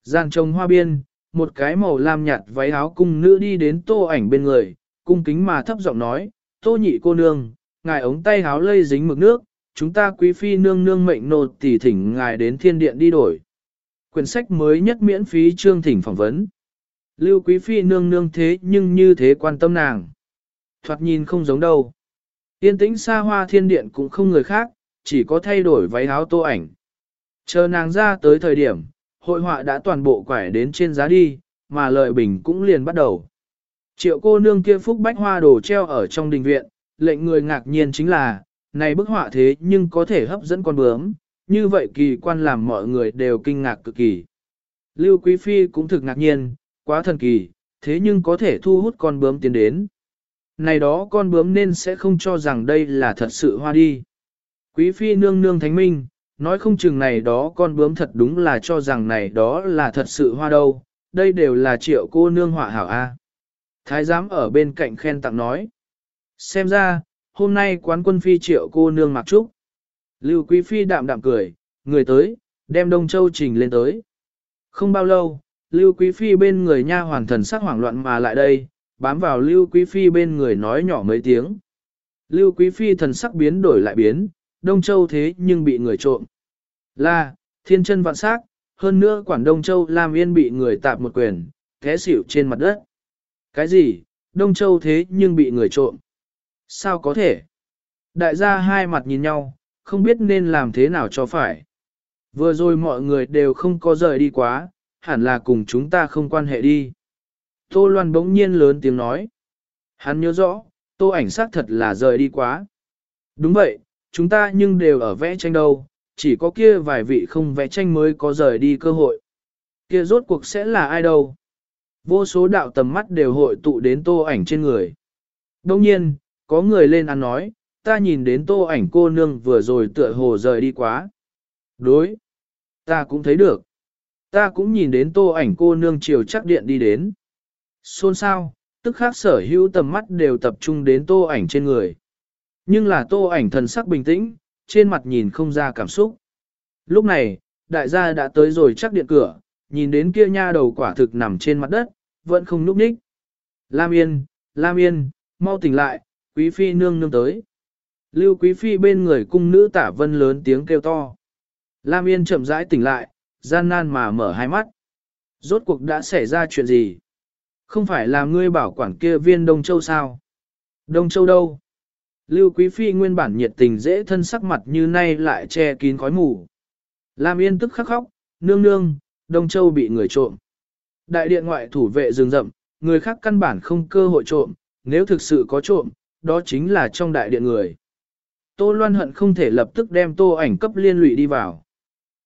Giàn trồng hoa biên, một cái màu lam nhạt váy áo cung nữ đi đến tô ảnh bên người, cung kính mà thấp giọng nói, tô nhị cô nương, ngài ống tay áo lây dính mực nước, chúng ta quý phi nương nương mệnh nô tỳ thỉnh ngài đến thiên điện đi đổi. Quyển sách mới nhất miễn phí chương thỉnh phỏng vấn. Lưu quý phi nương nương thế nhưng như thế quan tâm nàng. Thoạt nhìn không giống đâu. Yên tĩnh xa hoa thiên điện cũng không người khác, chỉ có thay đổi váy áo tô ảnh. Chờ nàng ra tới thời điểm, hội họa đã toàn bộ quải đến trên giá đi, mà lợi bình cũng liền bắt đầu. Triệu cô nương kia phúc bách hoa đồ treo ở trong đình viện, lệnh người ngạc nhiên chính là, này bức họa thế nhưng có thể hấp dẫn con bướm, như vậy kỳ quan làm mọi người đều kinh ngạc cực kỳ. Lưu Quý Phi cũng thực ngạc nhiên, quá thần kỳ, thế nhưng có thể thu hút con bướm tiến đến. Này đó con bướm nên sẽ không cho rằng đây là thật sự hoa đi. Quý Phi nương nương thánh minh, nói không chừng này đó con bướm thật đúng là cho rằng này đó là thật sự hoa đâu, đây đều là triệu cô nương họa hảo A. Thái giám ở bên cạnh khen tặng nói. Xem ra, hôm nay quán quân phi triệu cô nương mặc trúc. Lưu Quý Phi đạm đạm cười, người tới, đem Đông Châu trình lên tới. Không bao lâu, Lưu Quý Phi bên người nha hoàn thần sắc hoảng loạn mà lại đây, bám vào Lưu Quý Phi bên người nói nhỏ mấy tiếng. Lưu Quý Phi thần sắc biến đổi lại biến, Đông Châu thế nhưng bị người trộm. Là, thiên chân vạn sắc, hơn nữa quản Đông Châu Lam Yên bị người tạp một quyền, té xỉu trên mặt đất. Cái gì, Đông Châu thế nhưng bị người trộm? Sao có thể? Đại gia hai mặt nhìn nhau, không biết nên làm thế nào cho phải. Vừa rồi mọi người đều không có rời đi quá, hẳn là cùng chúng ta không quan hệ đi. Tô Loan bỗng nhiên lớn tiếng nói. Hắn nhớ rõ, tô ảnh xác thật là rời đi quá. Đúng vậy, chúng ta nhưng đều ở vẽ tranh đâu, chỉ có kia vài vị không vẽ tranh mới có rời đi cơ hội. Kia rốt cuộc sẽ là ai đâu? Vô số đạo tầm mắt đều hội tụ đến tô ảnh trên người. Đông nhiên, có người lên ăn nói, ta nhìn đến tô ảnh cô nương vừa rồi tựa hồ rời đi quá. Đối, ta cũng thấy được. Ta cũng nhìn đến tô ảnh cô nương chiều chắc điện đi đến. Xôn sao, tức khác sở hữu tầm mắt đều tập trung đến tô ảnh trên người. Nhưng là tô ảnh thần sắc bình tĩnh, trên mặt nhìn không ra cảm xúc. Lúc này, đại gia đã tới rồi chắc điện cửa, nhìn đến kia nha đầu quả thực nằm trên mặt đất, vẫn không núp ních. Lam Yên, Lam Yên, mau tỉnh lại, quý phi nương nương tới. Lưu quý phi bên người cung nữ tả vân lớn tiếng kêu to. Lam Yên chậm rãi tỉnh lại, gian nan mà mở hai mắt. Rốt cuộc đã xảy ra chuyện gì? Không phải là ngươi bảo quản kia viên Đông Châu sao? Đông Châu đâu? Lưu Quý Phi nguyên bản nhiệt tình dễ thân sắc mặt như nay lại che kín khói mù. Lam Yên tức khắc khóc, nương nương, Đông Châu bị người trộm. Đại điện ngoại thủ vệ rừng rậm, người khác căn bản không cơ hội trộm, nếu thực sự có trộm, đó chính là trong đại điện người. Tô Loan hận không thể lập tức đem tô ảnh cấp liên lụy đi vào.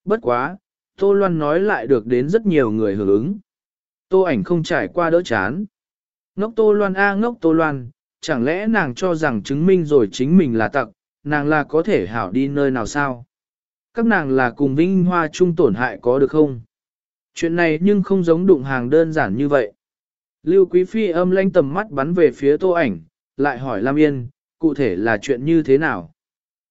Bất quá, Tô Loan nói lại được đến rất nhiều người hưởng ứng. Tô ảnh không trải qua đỡ chán. Ngốc Tô Loan a ngốc Tô Loan, chẳng lẽ nàng cho rằng chứng minh rồi chính mình là tặc, nàng là có thể hảo đi nơi nào sao? Các nàng là cùng vinh hoa chung tổn hại có được không? Chuyện này nhưng không giống đụng hàng đơn giản như vậy. Lưu Quý Phi âm lanh tầm mắt bắn về phía tô ảnh, lại hỏi Lam Yên, cụ thể là chuyện như thế nào?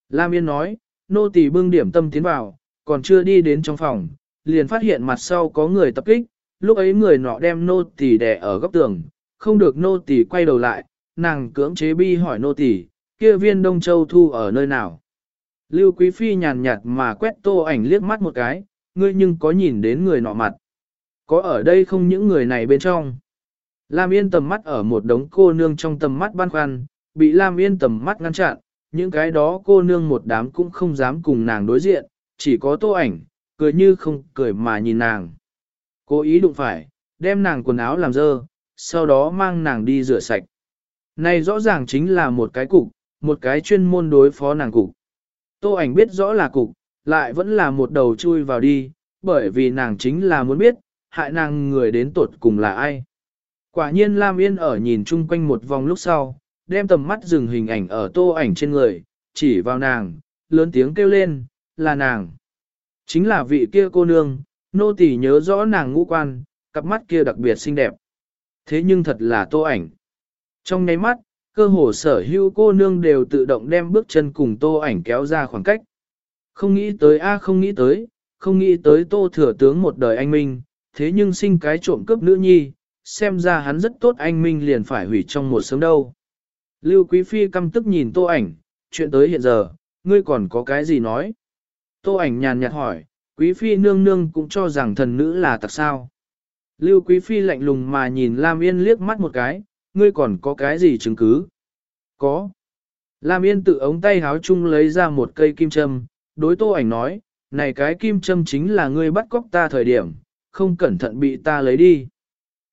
Lam Yên nói, nô tỳ bưng điểm tâm tiến vào, còn chưa đi đến trong phòng, liền phát hiện mặt sau có người tập kích, lúc ấy người nọ đem nô tỳ đè ở góc tường, không được nô tỳ quay đầu lại, nàng cưỡng chế bi hỏi nô tỳ, kia viên Đông Châu thu ở nơi nào? Lưu Quý Phi nhàn nhạt mà quét tô ảnh liếc mắt một cái, ngươi nhưng có nhìn đến người nọ mặt. Có ở đây không những người này bên trong? Lam Yên tầm mắt ở một đống cô nương trong tầm mắt băn khoăn, bị Lam Yên tầm mắt ngăn chặn, những cái đó cô nương một đám cũng không dám cùng nàng đối diện, chỉ có tô ảnh, cười như không cười mà nhìn nàng. Cố ý đụng phải, đem nàng quần áo làm dơ, sau đó mang nàng đi rửa sạch. Này rõ ràng chính là một cái cục, một cái chuyên môn đối phó nàng cục. Tô ảnh biết rõ là cục, lại vẫn là một đầu chui vào đi, bởi vì nàng chính là muốn biết, hại nàng người đến tột cùng là ai. Quả nhiên Lam Yên ở nhìn chung quanh một vòng lúc sau, đem tầm mắt dừng hình ảnh ở tô ảnh trên người, chỉ vào nàng, lớn tiếng kêu lên, là nàng. Chính là vị kia cô nương, nô tỳ nhớ rõ nàng ngũ quan, cặp mắt kia đặc biệt xinh đẹp. Thế nhưng thật là tô ảnh. Trong nháy mắt, cơ hồ sở hữu cô nương đều tự động đem bước chân cùng tô ảnh kéo ra khoảng cách. Không nghĩ tới a không nghĩ tới, không nghĩ tới tô thừa tướng một đời anh minh, thế nhưng sinh cái trộm cướp nữ nhi, xem ra hắn rất tốt anh minh liền phải hủy trong một sớm đâu. Lưu Quý Phi căm tức nhìn tô ảnh, chuyện tới hiện giờ, ngươi còn có cái gì nói? Tô ảnh nhàn nhạt hỏi, Quý Phi nương nương cũng cho rằng thần nữ là tặc sao. Lưu Quý Phi lạnh lùng mà nhìn Lam Yên liếc mắt một cái, ngươi còn có cái gì chứng cứ? Có. Lam Yên tự ống tay háo chung lấy ra một cây kim châm, đối tô ảnh nói, này cái kim châm chính là ngươi bắt cóc ta thời điểm, không cẩn thận bị ta lấy đi.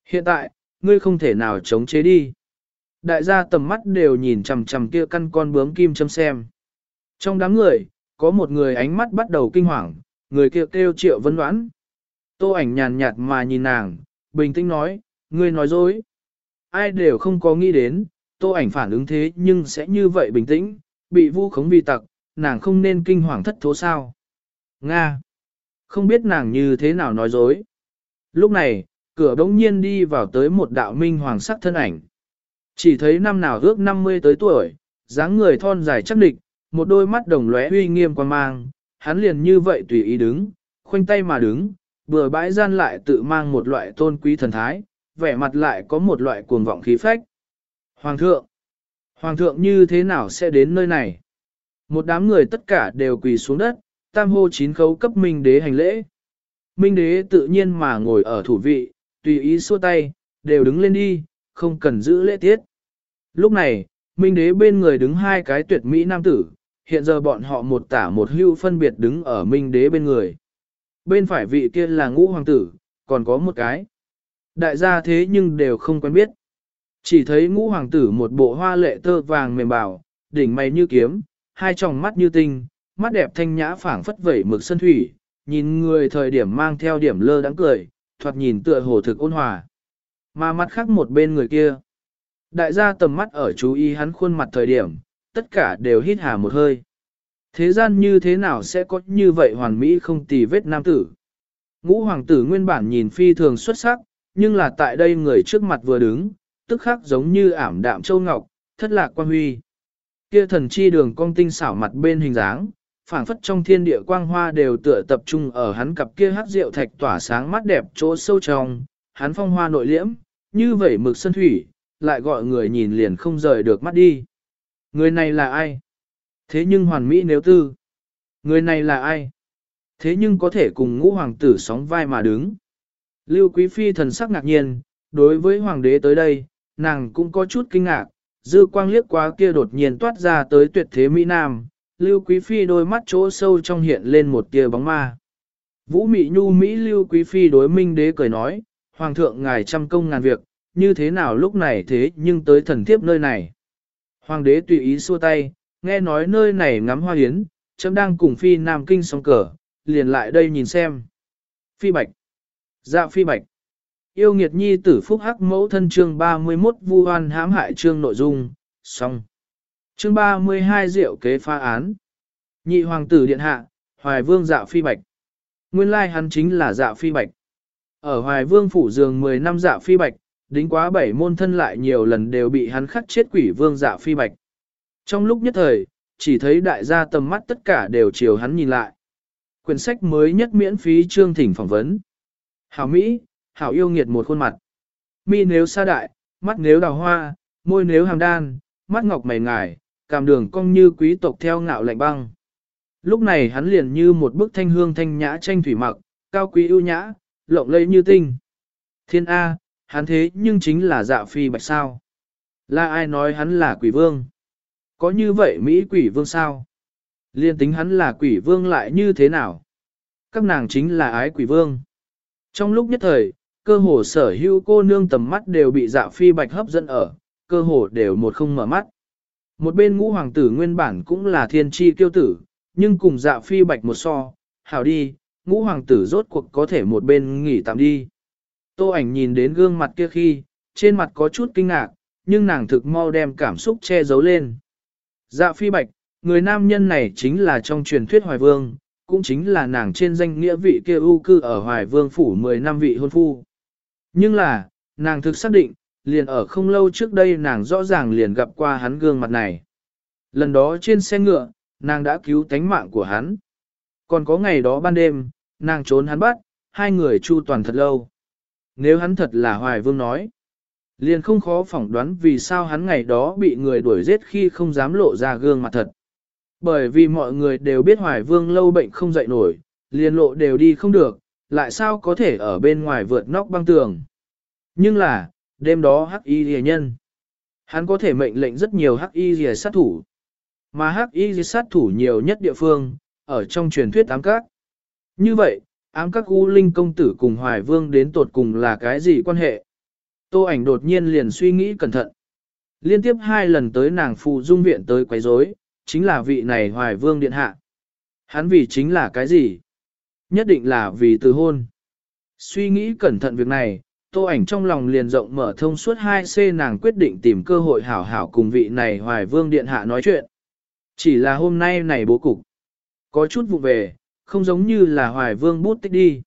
Hiện tại, ngươi không thể nào chống chế đi. Đại gia tầm mắt đều nhìn chằm chằm kia căn con bướm kim châm xem. Trong đám người, có một người ánh mắt bắt đầu kinh hoàng, người kia kêu, kêu triệu vân đoán. Tô ảnh nhàn nhạt mà nhìn nàng, bình tĩnh nói, ngươi nói dối. Ai đều không có nghĩ đến, tô ảnh phản ứng thế nhưng sẽ như vậy bình tĩnh, bị vu khống vì tặc, nàng không nên kinh hoàng thất thố sao. Nga! Không biết nàng như thế nào nói dối. Lúc này, cửa đống nhiên đi vào tới một đạo minh hoàng sắc thân ảnh. Chỉ thấy năm nào ước 50 tới tuổi, dáng người thon dài chắc địch, một đôi mắt đồng lóe uy nghiêm quan mang, hắn liền như vậy tùy ý đứng, khoanh tay mà đứng, bừa bãi gian lại tự mang một loại tôn quý thần thái, vẻ mặt lại có một loại cuồng vọng khí phách. Hoàng thượng! Hoàng thượng như thế nào sẽ đến nơi này? Một đám người tất cả đều quỳ xuống đất, tam hô chín khấu cấp minh đế hành lễ. Minh đế tự nhiên mà ngồi ở thủ vị, tùy ý xua tay, đều đứng lên đi, không cần giữ lễ tiết. Lúc này, minh đế bên người đứng hai cái tuyệt mỹ nam tử, hiện giờ bọn họ một tả một hưu phân biệt đứng ở minh đế bên người. Bên phải vị kia là ngũ hoàng tử, còn có một cái. Đại gia thế nhưng đều không quen biết. Chỉ thấy ngũ hoàng tử một bộ hoa lệ tơ vàng mềm bảo, đỉnh mày như kiếm, hai tròng mắt như tinh, mắt đẹp thanh nhã phảng phất vẩy mực sân thủy, nhìn người thời điểm mang theo điểm lơ đắng cười, thoạt nhìn tựa hồ thực ôn hòa. Mà mắt khác một bên người kia. Đại gia tầm mắt ở chú ý hắn khuôn mặt thời điểm, tất cả đều hít hà một hơi. Thế gian như thế nào sẽ có như vậy hoàn mỹ không tì vết nam tử? Ngũ hoàng tử nguyên bản nhìn phi thường xuất sắc, nhưng là tại đây người trước mặt vừa đứng, tức khắc giống như ảm đạm châu ngọc, thất lạc quan huy. Kia thần chi đường cong tinh xảo mặt bên hình dáng, phảng phất trong thiên địa quang hoa đều tựa tập trung ở hắn cặp kia hát rượu thạch tỏa sáng mắt đẹp chỗ sâu trong, hắn phong hoa nội liễm, như vậy mực sân thủy, lại gọi người nhìn liền không rời được mắt đi. Người này là ai? Thế nhưng hoàn mỹ nếu tư. Người này là ai? Thế nhưng có thể cùng ngũ hoàng tử sóng vai mà đứng. Lưu Quý Phi thần sắc ngạc nhiên, đối với hoàng đế tới đây, nàng cũng có chút kinh ngạc, dư quang liếc qua kia đột nhiên toát ra tới tuyệt thế Mỹ Nam, Lưu Quý Phi đôi mắt chỗ sâu trong hiện lên một tia bóng ma. Vũ Mị Nhu Mỹ Lưu Quý Phi đối minh đế cười nói, Hoàng thượng ngài trăm công ngàn việc, như thế nào lúc này thế nhưng tới thần thiếp nơi này. Hoàng đế tùy ý xua tay, nghe nói nơi này ngắm hoa hiến, chấm đang cùng phi Nam Kinh song cờ, liền lại đây nhìn xem. Phi Bạch. Dạ Phi Bạch. Yêu nghiệt nhi tử phúc hắc mẫu thân chương 31 vu hoan hãm hại chương nội dung, xong. Chương 32 diệu kế pha án. Nhị hoàng tử điện hạ, Hoài Vương Dạ Phi Bạch. Nguyên lai hắn chính là Dạ Phi Bạch. Ở Hoài Vương phủ giường 10 năm Dạ Phi Bạch, đính quá bảy môn thân lại nhiều lần đều bị hắn khắc chết quỷ Vương Dạ Phi Bạch. Trong lúc nhất thời, chỉ thấy đại gia tầm mắt tất cả đều chiều hắn nhìn lại. Quyển sách mới nhất miễn phí chương thỉnh phỏng vấn. Hảo Mỹ, Hảo yêu nghiệt một khuôn mặt. Mi nếu sa đại, mắt nếu đào hoa, môi nếu hàm đan, mắt ngọc mày ngải, cảm đường cong như quý tộc theo ngạo lạnh băng. Lúc này hắn liền như một bức thanh hương thanh nhã tranh thủy mặc, cao quý ưu nhã, lộng lẫy như tinh. Thiên A, hắn thế nhưng chính là dạ phi bạch sao. Là ai nói hắn là quỷ vương? Có như vậy Mỹ quỷ vương sao? Liên tính hắn là quỷ vương lại như thế nào? Các nàng chính là ái quỷ vương. Trong lúc nhất thời, cơ hồ sở hữu cô nương tầm mắt đều bị dạ phi bạch hấp dẫn ở, cơ hồ đều một không mở mắt. Một bên ngũ hoàng tử nguyên bản cũng là thiên tri kiêu tử, nhưng cùng dạ phi bạch một so, hảo đi, ngũ hoàng tử rốt cuộc có thể một bên nghỉ tạm đi. Tô ảnh nhìn đến gương mặt kia khi, trên mặt có chút kinh ngạc, nhưng nàng thực mau đem cảm xúc che giấu lên. Dạ phi bạch, người nam nhân này chính là trong truyền thuyết hoài vương, cũng chính là nàng trên danh nghĩa vị kia ưu cư ở hoài vương phủ 10 năm vị hôn phu. Nhưng là, nàng thực xác định, liền ở không lâu trước đây nàng rõ ràng liền gặp qua hắn gương mặt này. Lần đó trên xe ngựa, nàng đã cứu tánh mạng của hắn. Còn có ngày đó ban đêm, nàng trốn hắn bắt, hai người chu toàn thật lâu. Nếu hắn thật là Hoài Vương nói, liền không khó phỏng đoán vì sao hắn ngày đó bị người đuổi giết khi không dám lộ ra gương mặt thật. Bởi vì mọi người đều biết Hoài Vương lâu bệnh không dậy nổi, liền lộ đều đi không được, lại sao có thể ở bên ngoài vượt nóc băng tường. Nhưng là, đêm đó hắc y rìa nhân. Hắn có thể mệnh lệnh rất nhiều hắc y rìa sát thủ. Mà hắc y rìa sát thủ nhiều nhất địa phương, ở trong truyền thuyết ám các. Như vậy, ám các U Linh công tử cùng Hoài Vương đến tột cùng là cái gì quan hệ? Tô ảnh đột nhiên liền suy nghĩ cẩn thận. Liên tiếp hai lần tới nàng phụ dung viện tới quấy rối, chính là vị này Hoài Vương điện hạ. Hắn vì chính là cái gì? Nhất định là vì từ hôn. Suy nghĩ cẩn thận việc này, tô ảnh trong lòng liền rộng mở thông suốt 2C nàng quyết định tìm cơ hội hảo hảo cùng vị này Hoài Vương Điện Hạ nói chuyện. Chỉ là hôm nay này bố cục. Có chút vụ về, không giống như là Hoài Vương bút tích đi.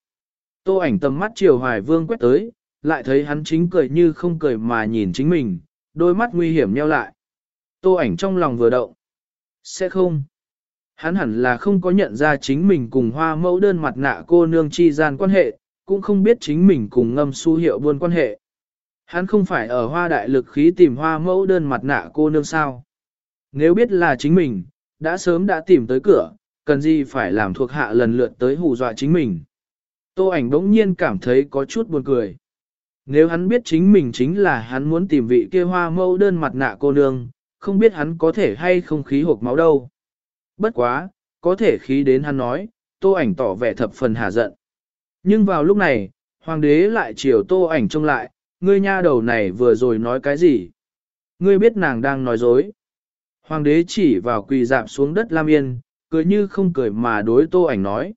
Tô ảnh tầm mắt chiều Hoài Vương quét tới, lại thấy hắn chính cười như không cười mà nhìn chính mình, đôi mắt nguy hiểm nheo lại. Tô ảnh trong lòng vừa động. Sẽ không. Hắn hẳn là không có nhận ra chính mình cùng hoa mẫu đơn mặt nạ cô nương chi gian quan hệ, cũng không biết chính mình cùng ngâm su hiệu buôn quan hệ. Hắn không phải ở hoa đại lực khí tìm hoa mẫu đơn mặt nạ cô nương sao. Nếu biết là chính mình, đã sớm đã tìm tới cửa, cần gì phải làm thuộc hạ lần lượt tới hù dọa chính mình. Tô ảnh đống nhiên cảm thấy có chút buồn cười. Nếu hắn biết chính mình chính là hắn muốn tìm vị kia hoa mẫu đơn mặt nạ cô nương, không biết hắn có thể hay không khí hộp máu đâu. Bất quá, có thể khí đến hắn nói, tô ảnh tỏ vẻ thập phần hà giận. Nhưng vào lúc này, hoàng đế lại chiều tô ảnh trông lại, ngươi nha đầu này vừa rồi nói cái gì? Ngươi biết nàng đang nói dối. Hoàng đế chỉ vào quỳ dạp xuống đất Lam Yên, cười như không cười mà đối tô ảnh nói.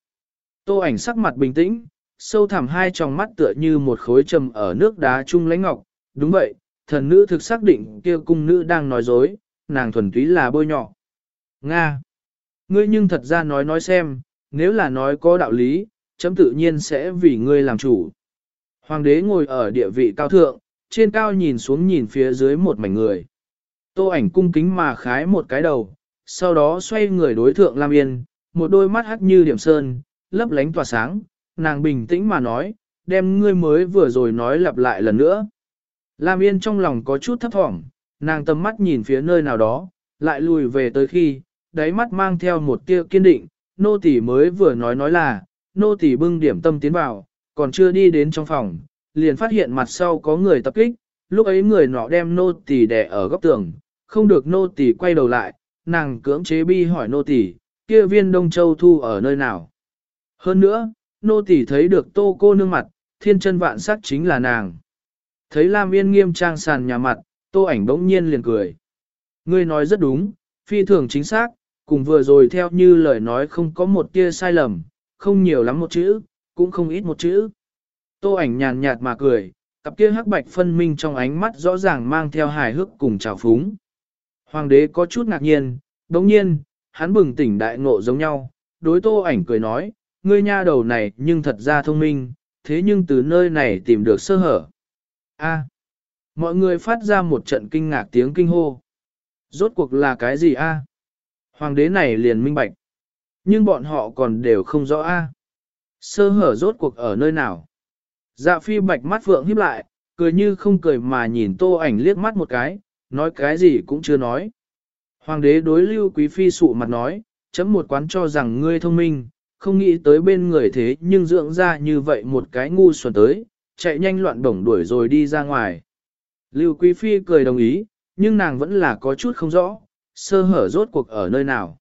Tô ảnh sắc mặt bình tĩnh, sâu thẳm hai tròng mắt tựa như một khối trầm ở nước đá trung lãnh ngọc. Đúng vậy, thần nữ thực xác định kia cung nữ đang nói dối, nàng thuần túy là bôi nhọ. Nga! Ngươi nhưng thật ra nói nói xem, nếu là nói có đạo lý, chấm tự nhiên sẽ vì ngươi làm chủ. Hoàng đế ngồi ở địa vị cao thượng, trên cao nhìn xuống nhìn phía dưới một mảnh người. Tô ảnh cung kính mà khái một cái đầu, sau đó xoay người đối thượng Lam Yên, một đôi mắt hắt như điểm sơn, lấp lánh tỏa sáng, nàng bình tĩnh mà nói, đem ngươi mới vừa rồi nói lặp lại lần nữa. Lam Yên trong lòng có chút thấp thỏm, nàng tầm mắt nhìn phía nơi nào đó, lại lùi về tới khi, đáy mắt mang theo một tia kiên định, nô tỳ mới vừa nói nói là, nô tỳ bưng điểm tâm tiến vào, còn chưa đi đến trong phòng, liền phát hiện mặt sau có người tập kích, lúc ấy người nọ đem nô tỳ đè ở góc tường, không được nô tỳ quay đầu lại, nàng cưỡng chế bi hỏi nô tỳ, kia viên Đông Châu thu ở nơi nào. Hơn nữa, nô tỳ thấy được tô cô nương mặt, thiên chân vạn sắc chính là nàng. Thấy Lam Yên nghiêm trang sàn nhà mặt, tô ảnh bỗng nhiên liền cười. Ngươi nói rất đúng, phi thường chính xác, cùng vừa rồi theo như lời nói không có một tia sai lầm, không nhiều lắm một chữ, cũng không ít một chữ. Tô ảnh nhàn nhạt mà cười, cặp kia hắc bạch phân minh trong ánh mắt rõ ràng mang theo hài hước cùng trào phúng. Hoàng đế có chút ngạc nhiên, đồng nhiên, hắn bừng tỉnh đại ngộ giống nhau, đối tô ảnh cười nói, ngươi nha đầu này nhưng thật ra thông minh, thế nhưng từ nơi này tìm được sơ hở. A. mọi người phát ra một trận kinh ngạc tiếng kinh hô. Rốt cuộc là cái gì a? Hoàng đế này liền minh bạch. Nhưng bọn họ còn đều không rõ a. Sơ hở rốt cuộc ở nơi nào? Dạ phi bạch mắt vượng híp lại, cười như không cười mà nhìn tô ảnh liếc mắt một cái, nói cái gì cũng chưa nói. Hoàng đế đối lưu quý phi sụ mặt nói, chấm một quán cho rằng ngươi thông minh, không nghĩ tới bên người thế nhưng dưỡng ra như vậy một cái ngu xuẩn tới, chạy nhanh loạn bổng đuổi rồi đi ra ngoài. Lưu quý phi cười đồng ý, nhưng nàng vẫn là có chút không rõ, sơ hở rốt cuộc ở nơi nào.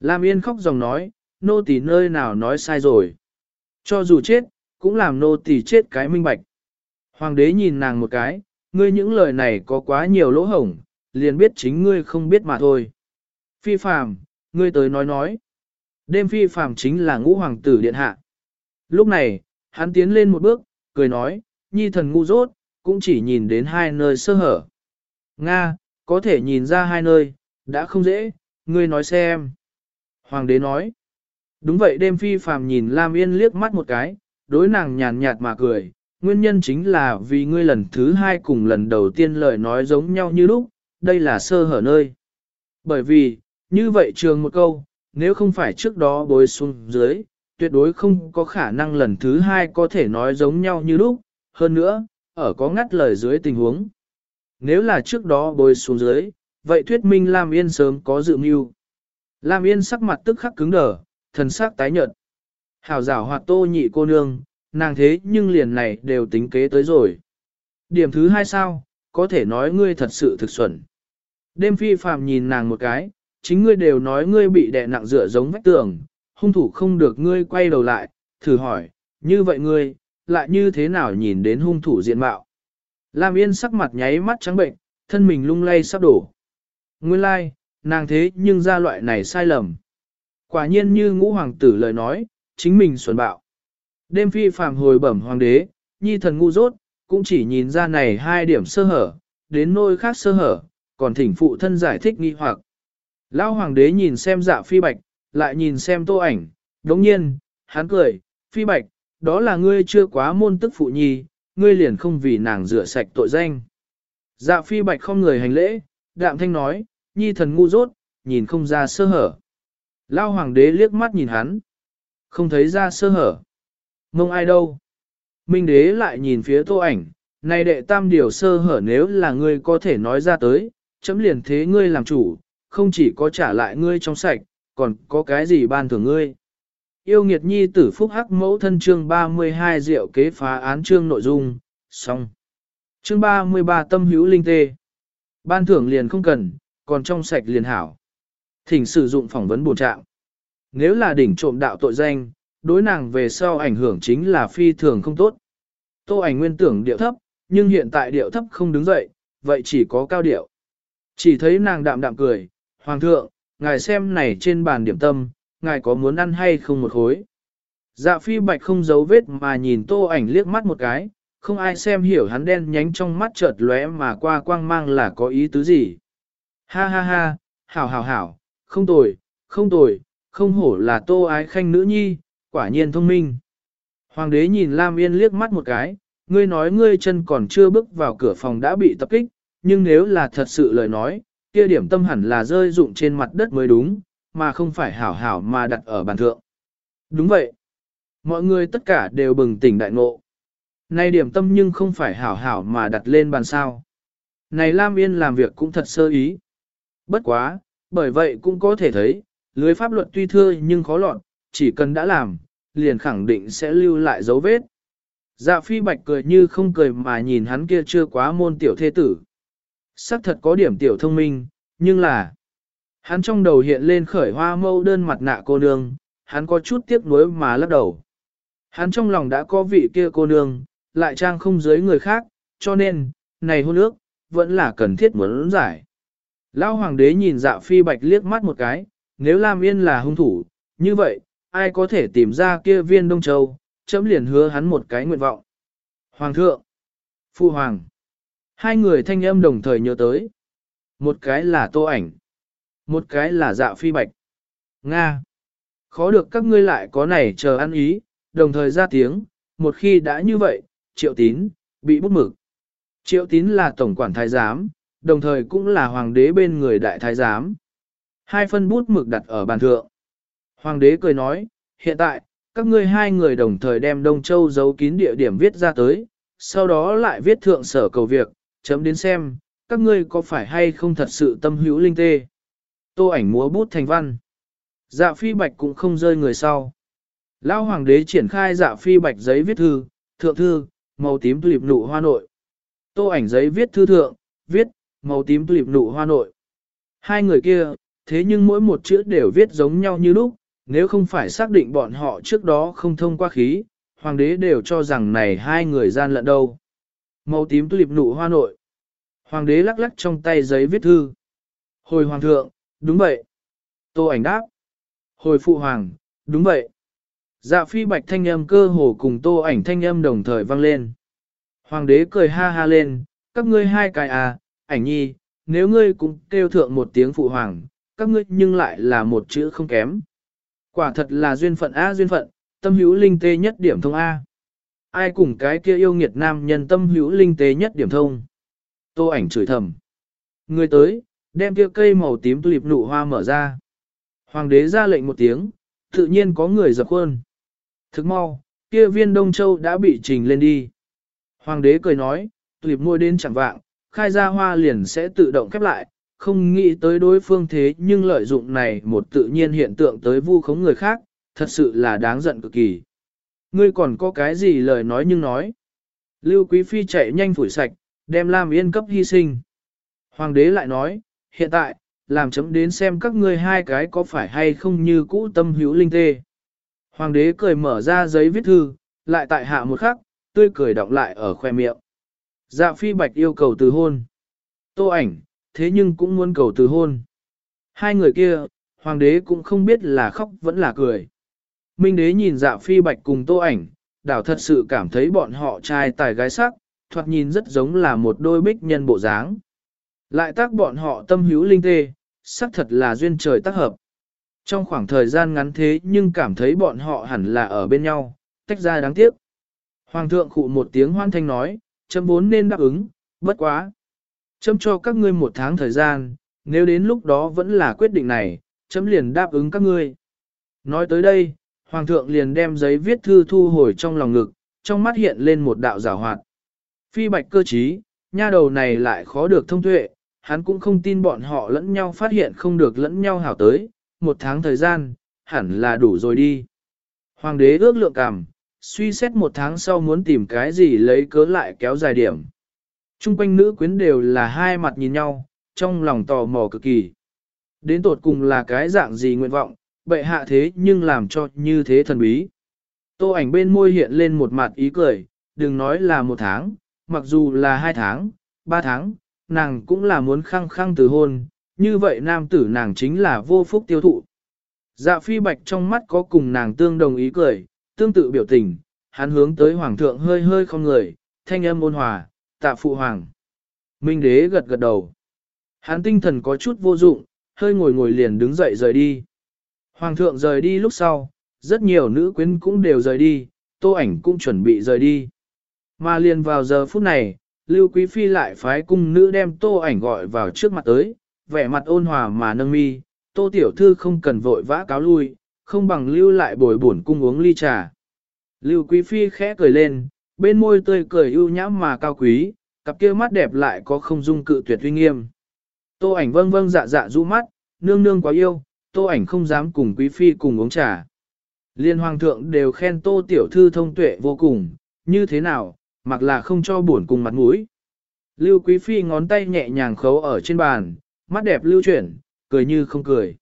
Lam Yên khóc dòng nói, nô tỳ nơi nào nói sai rồi. Cho dù chết, cũng làm nô tỳ chết cái minh bạch. Hoàng đế nhìn nàng một cái, ngươi những lời này có quá nhiều lỗ hổng, liền biết chính ngươi không biết mà thôi. Phi phàm, ngươi tới nói nói. Đêm phi phàm chính là ngũ hoàng tử điện hạ. Lúc này, hắn tiến lên một bước, cười nói, nhi thần ngu dốt, cũng chỉ nhìn đến hai nơi sơ hở. Nga, có thể nhìn ra hai nơi, đã không dễ, ngươi nói xem. Hoàng đế nói, đúng vậy đêm phi phàm nhìn Lam Yên liếc mắt một cái, đối nàng nhàn nhạt mà cười, nguyên nhân chính là vì ngươi lần thứ hai cùng lần đầu tiên lời nói giống nhau như lúc, đây là sơ hở nơi. Bởi vì, như vậy trường một câu, nếu không phải trước đó bối xuống dưới, tuyệt đối không có khả năng lần thứ hai có thể nói giống nhau như lúc, hơn nữa, ở có ngắt lời dưới tình huống. Nếu là trước đó bồi xuống dưới, vậy thuyết minh Lam Yên sớm có dự mưu. Lam Yên sắc mặt tức khắc cứng đờ, thần sắc tái nhợt. Hảo giảo hoạt tô nhị cô nương, nàng thế nhưng liền này đều tính kế tới rồi. Điểm thứ hai sao, có thể nói ngươi thật sự thực xuẩn. Đêm phi phàm nhìn nàng một cái, chính ngươi đều nói ngươi bị đè nặng dựa giống vách tường, hung thủ không được ngươi quay đầu lại, thử hỏi, như vậy ngươi, lại như thế nào nhìn đến hung thủ diện mạo. Lam Yên sắc mặt nháy mắt trắng bệnh, thân mình lung lay sắp đổ. Nguyên lai, like, nàng thế nhưng ra loại này sai lầm. Quả nhiên như ngũ hoàng tử lời nói, chính mình xuẩn bạo. Đêm phi phàm hồi bẩm hoàng đế, nhi thần ngu dốt, cũng chỉ nhìn ra này hai điểm sơ hở, đến nôi khác sơ hở, còn thỉnh phụ thân giải thích nghi hoặc. Lão hoàng đế nhìn xem dạ phi bạch, lại nhìn xem tô ảnh, đống nhiên, hắn cười, phi bạch, đó là ngươi chưa quá môn tức phụ nhi, ngươi liền không vì nàng rửa sạch tội danh. Dạ phi bạch không người hành lễ, đạm thanh nói, nhi thần ngu dốt, nhìn không ra sơ hở. Lao hoàng đế liếc mắt nhìn hắn, không thấy ra sơ hở. Mông ai đâu? Minh đế lại nhìn phía tô ảnh, này đệ tam điều sơ hở nếu là ngươi có thể nói ra tới, chấm liền thế ngươi làm chủ, không chỉ có trả lại ngươi trong sạch, còn có cái gì ban thưởng ngươi. Yêu nghiệt nhi tử phúc hắc mẫu thân chương 32 diệu kế phá án chương nội dung, xong. Chương 33 tâm hữu linh tê. Ban thưởng liền không cần, còn trong sạch liền hảo. Thỉnh sử dụng phỏng vấn bổ trạng. Nếu là đỉnh trộm đạo tội danh, đối nàng về sau ảnh hưởng chính là phi thường không tốt. Tô ảnh nguyên tưởng điệu thấp, nhưng hiện tại điệu thấp không đứng dậy, vậy chỉ có cao điệu. Chỉ thấy nàng đạm đạm cười, Hoàng thượng, ngài xem này trên bàn điểm tâm, ngài có muốn ăn hay không một khối. Dạ phi bạch không giấu vết mà nhìn tô ảnh liếc mắt một cái, không ai xem hiểu hắn đen nhánh trong mắt chợt lóe mà qua quang mang là có ý tứ gì. Ha ha ha, hảo hảo hảo, không tồi, không tồi, không hổ là tô ái khanh nữ nhi, quả nhiên thông minh. Hoàng đế nhìn Lam Yên liếc mắt một cái, ngươi nói ngươi chân còn chưa bước vào cửa phòng đã bị tập kích, nhưng nếu là thật sự lời nói, kia điểm tâm hẳn là rơi dụng trên mặt đất mới đúng, mà không phải hảo hảo mà đặt ở bàn thượng. Đúng vậy. Mọi người tất cả đều bừng tỉnh đại ngộ. Này điểm tâm nhưng không phải hảo hảo mà đặt lên bàn sao. Này Lam Yên làm việc cũng thật sơ ý. Bất quá, bởi vậy cũng có thể thấy, lưới pháp luật tuy thưa nhưng khó lọt, chỉ cần đã làm, liền khẳng định sẽ lưu lại dấu vết. Dạ phi bạch cười như không cười mà nhìn hắn kia chưa quá môn tiểu thế tử xác thật có điểm tiểu thông minh, nhưng là... Hắn trong đầu hiện lên khởi hoa mâu đơn mặt nạ cô nương, hắn có chút tiếc nuối mà lắc đầu. Hắn trong lòng đã có vị kia cô nương, lại trang không dưới người khác, cho nên, này hôn ước, vẫn là cần thiết muốn giải. Lão hoàng đế nhìn dạ phi bạch liếc mắt một cái, nếu Lam Yên là hung thủ, như vậy, ai có thể tìm ra kia viên Đông Châu, chấm liền hứa hắn một cái nguyện vọng. Hoàng thượng, Phu Hoàng, hai người thanh âm đồng thời nhớ tới. Một cái là tô ảnh, một cái là dạ phi bạch. Nga, khó được các ngươi lại có này chờ ăn ý, đồng thời ra tiếng, một khi đã như vậy, triệu tín, bị bút mực. Triệu tín là tổng quản thái giám, đồng thời cũng là hoàng đế bên người đại thái giám. Hai phân bút mực đặt ở bàn thượng. Hoàng đế cười nói, hiện tại, các ngươi hai người đồng thời đem Đông Châu giấu kín địa điểm viết ra tới, sau đó lại viết thượng sở cầu việc, chấm đến xem, các ngươi có phải hay không thật sự tâm hữu linh tê. Tô ảnh múa bút thành văn. Dạ phi bạch cũng không rơi người sau. Lão hoàng đế triển khai dạ phi bạch giấy viết thư, thượng thư, màu tím tulip nụ hoa nội. Tô ảnh giấy viết thư thượng, viết, màu tím tulip nụ hoa nội. Hai người kia, thế nhưng mỗi một chữ đều viết giống nhau như lúc, nếu không phải xác định bọn họ trước đó không thông qua khí, hoàng đế đều cho rằng này hai người gian lận đâu. Màu tím tulip nụ hoa nội. Hoàng đế lắc lắc trong tay giấy viết thư. Hồi hoàng thượng, đúng vậy. Tô ảnh đáp. Hồi phụ hoàng, đúng vậy. Dạ phi bạch thanh âm cơ hồ cùng tô ảnh thanh âm đồng thời vang lên. Hoàng đế cười ha ha lên, các ngươi hai cái à, ảnh nhi, nếu ngươi cũng kêu thượng một tiếng phụ hoàng, các ngươi nhưng lại là một chữ không kém. Quả thật là duyên phận A duyên phận, tâm hữu linh tê nhất điểm thông A. Ai cùng cái kia yêu nghiệt nam nhân tâm hữu linh tế nhất điểm thông. Tô ảnh chửi thầm. Người tới, đem kia cây màu tím tulip nụ hoa mở ra. Hoàng đế ra lệnh một tiếng, tự nhiên có người dập khuôn. Thức mau, kia viên Đông Châu đã bị trình lên đi. Hoàng đế cười nói, tulip môi đến chẳng vạng, khai ra hoa liền sẽ tự động khép lại, không nghĩ tới đối phương thế nhưng lợi dụng này một tự nhiên hiện tượng tới vu khống người khác, thật sự là đáng giận cực kỳ. Ngươi còn có cái gì lời nói nhưng nói. Lưu Quý Phi chạy nhanh phủi sạch, đem Lam Yên cấp hy sinh. Hoàng đế lại nói, hiện tại, làm chấm đến xem các ngươi hai cái có phải hay không như cũ tâm hữu linh tê. Hoàng đế cười mở ra giấy viết thư, lại tại hạ một khắc, tươi cười đọng lại ở khoe miệng. Dạ phi bạch yêu cầu từ hôn. Tô ảnh, thế nhưng cũng muốn cầu từ hôn. Hai người kia, hoàng đế cũng không biết là khóc vẫn là cười. Minh đế nhìn dạ phi bạch cùng tô ảnh, đảo thật sự cảm thấy bọn họ trai tài gái sắc, thoạt nhìn rất giống là một đôi bích nhân bộ dáng. Lại tác bọn họ tâm hữu linh tê, sắc thật là duyên trời tác hợp. Trong khoảng thời gian ngắn thế nhưng cảm thấy bọn họ hẳn là ở bên nhau, tách ra đáng tiếc. Hoàng thượng khụ một tiếng hoan thanh nói, chấm vốn nên đáp ứng, bất quá. Chấm cho các ngươi một tháng thời gian, nếu đến lúc đó vẫn là quyết định này, chấm liền đáp ứng các ngươi. Nói tới đây, Hoàng thượng liền đem giấy viết thư thu hồi trong lòng ngực, trong mắt hiện lên một đạo giả hoạt. Phi bạch cơ trí, nha đầu này lại khó được thông tuệ, hắn cũng không tin bọn họ lẫn nhau phát hiện không được lẫn nhau hảo tới, một tháng thời gian, hẳn là đủ rồi đi. Hoàng đế ước lượng cảm, suy xét một tháng sau muốn tìm cái gì lấy cớ lại kéo dài điểm. Trung quanh nữ quyến đều là hai mặt nhìn nhau, trong lòng tò mò cực kỳ. Đến tột cùng là cái dạng gì nguyện vọng, bệ hạ thế nhưng làm cho như thế thần bí. Tô ảnh bên môi hiện lên một mặt ý cười, đừng nói là một tháng, mặc dù là hai tháng, ba tháng, nàng cũng là muốn khăng khăng từ hôn, như vậy nam tử nàng chính là vô phúc tiêu thụ. Dạ phi bạch trong mắt có cùng nàng tương đồng ý cười, tương tự biểu tình, hắn hướng tới hoàng thượng hơi hơi không người, thanh âm ôn hòa, tạ phụ hoàng. Minh đế gật gật đầu. Hắn tinh thần có chút vô dụng, hơi ngồi ngồi liền đứng dậy rời đi. Hoàng thượng rời đi lúc sau, rất nhiều nữ quyến cũng đều rời đi, tô ảnh cũng chuẩn bị rời đi. Mà liền vào giờ phút này, Lưu Quý Phi lại phái cung nữ đem tô ảnh gọi vào trước mặt tới, vẻ mặt ôn hòa mà nâng mi, tô tiểu thư không cần vội vã cáo lui, không bằng lưu lại bồi buồn cung uống ly trà. Lưu Quý Phi khẽ cười lên, bên môi tươi cười ưu nhã mà cao quý, cặp kia mắt đẹp lại có không dung cự tuyệt uy nghiêm. Tô ảnh vâng vâng dạ dạ du mắt, nương nương quá yêu, tô ảnh không dám cùng quý phi cùng uống trà. Liên hoàng thượng đều khen tô tiểu thư thông tuệ vô cùng, như thế nào, mặc là không cho buồn cùng mặt mũi. Lưu quý phi ngón tay nhẹ nhàng khấu ở trên bàn, mắt đẹp lưu chuyển, cười như không cười.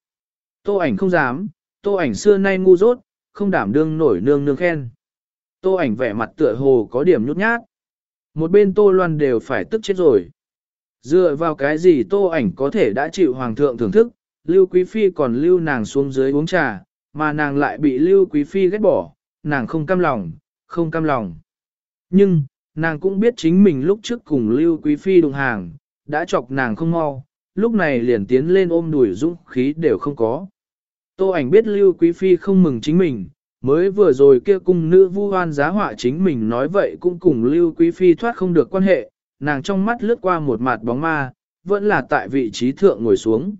Tô ảnh không dám, tô ảnh xưa nay ngu dốt, không đảm đương nổi nương nương khen. Tô ảnh vẻ mặt tựa hồ có điểm nhút nhát. Một bên tô loan đều phải tức chết rồi. Dựa vào cái gì tô ảnh có thể đã chịu hoàng thượng thưởng thức, lưu quý phi còn lưu nàng xuống dưới uống trà, mà nàng lại bị lưu quý phi ghét bỏ, nàng không cam lòng, không cam lòng. Nhưng, nàng cũng biết chính mình lúc trước cùng lưu quý phi đụng hàng, đã chọc nàng không mau, lúc này liền tiến lên ôm đuổi dũng khí đều không có. Tô ảnh biết lưu quý phi không mừng chính mình, mới vừa rồi kia cung nữ vu hoan giá họa chính mình nói vậy cũng cùng lưu quý phi thoát không được quan hệ, nàng trong mắt lướt qua một mặt bóng ma, vẫn là tại vị trí thượng ngồi xuống.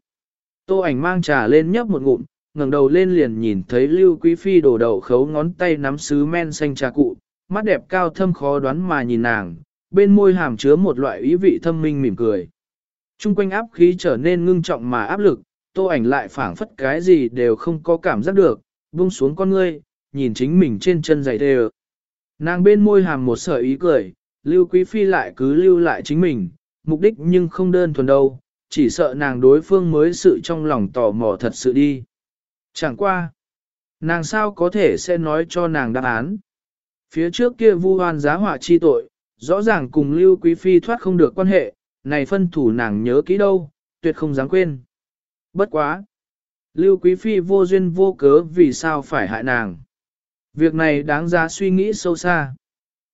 Tô ảnh mang trà lên nhấp một ngụm, ngẩng đầu lên liền nhìn thấy Lưu Quý Phi đổ đầu khấu ngón tay nắm sứ men xanh trà cụ, mắt đẹp cao thâm khó đoán mà nhìn nàng, bên môi hàm chứa một loại ý vị thâm minh mỉm cười. Trung quanh áp khí trở nên ngưng trọng mà áp lực, tô ảnh lại phảng phất cái gì đều không có cảm giác được, buông xuống con ngươi, nhìn chính mình trên chân giày đều. Nàng bên môi hàm một sợi ý cười, Lưu Quý Phi lại cứ lưu lại chính mình, mục đích nhưng không đơn thuần đâu, chỉ sợ nàng đối phương mới sự trong lòng tò mò thật sự đi. Chẳng qua, nàng sao có thể sẽ nói cho nàng đáp án. Phía trước kia vu hoan giá họa chi tội, rõ ràng cùng Lưu Quý Phi thoát không được quan hệ, này phân thủ nàng nhớ kỹ đâu, tuyệt không dám quên. Bất quá. Lưu Quý Phi vô duyên vô cớ vì sao phải hại nàng. Việc này đáng ra suy nghĩ sâu xa.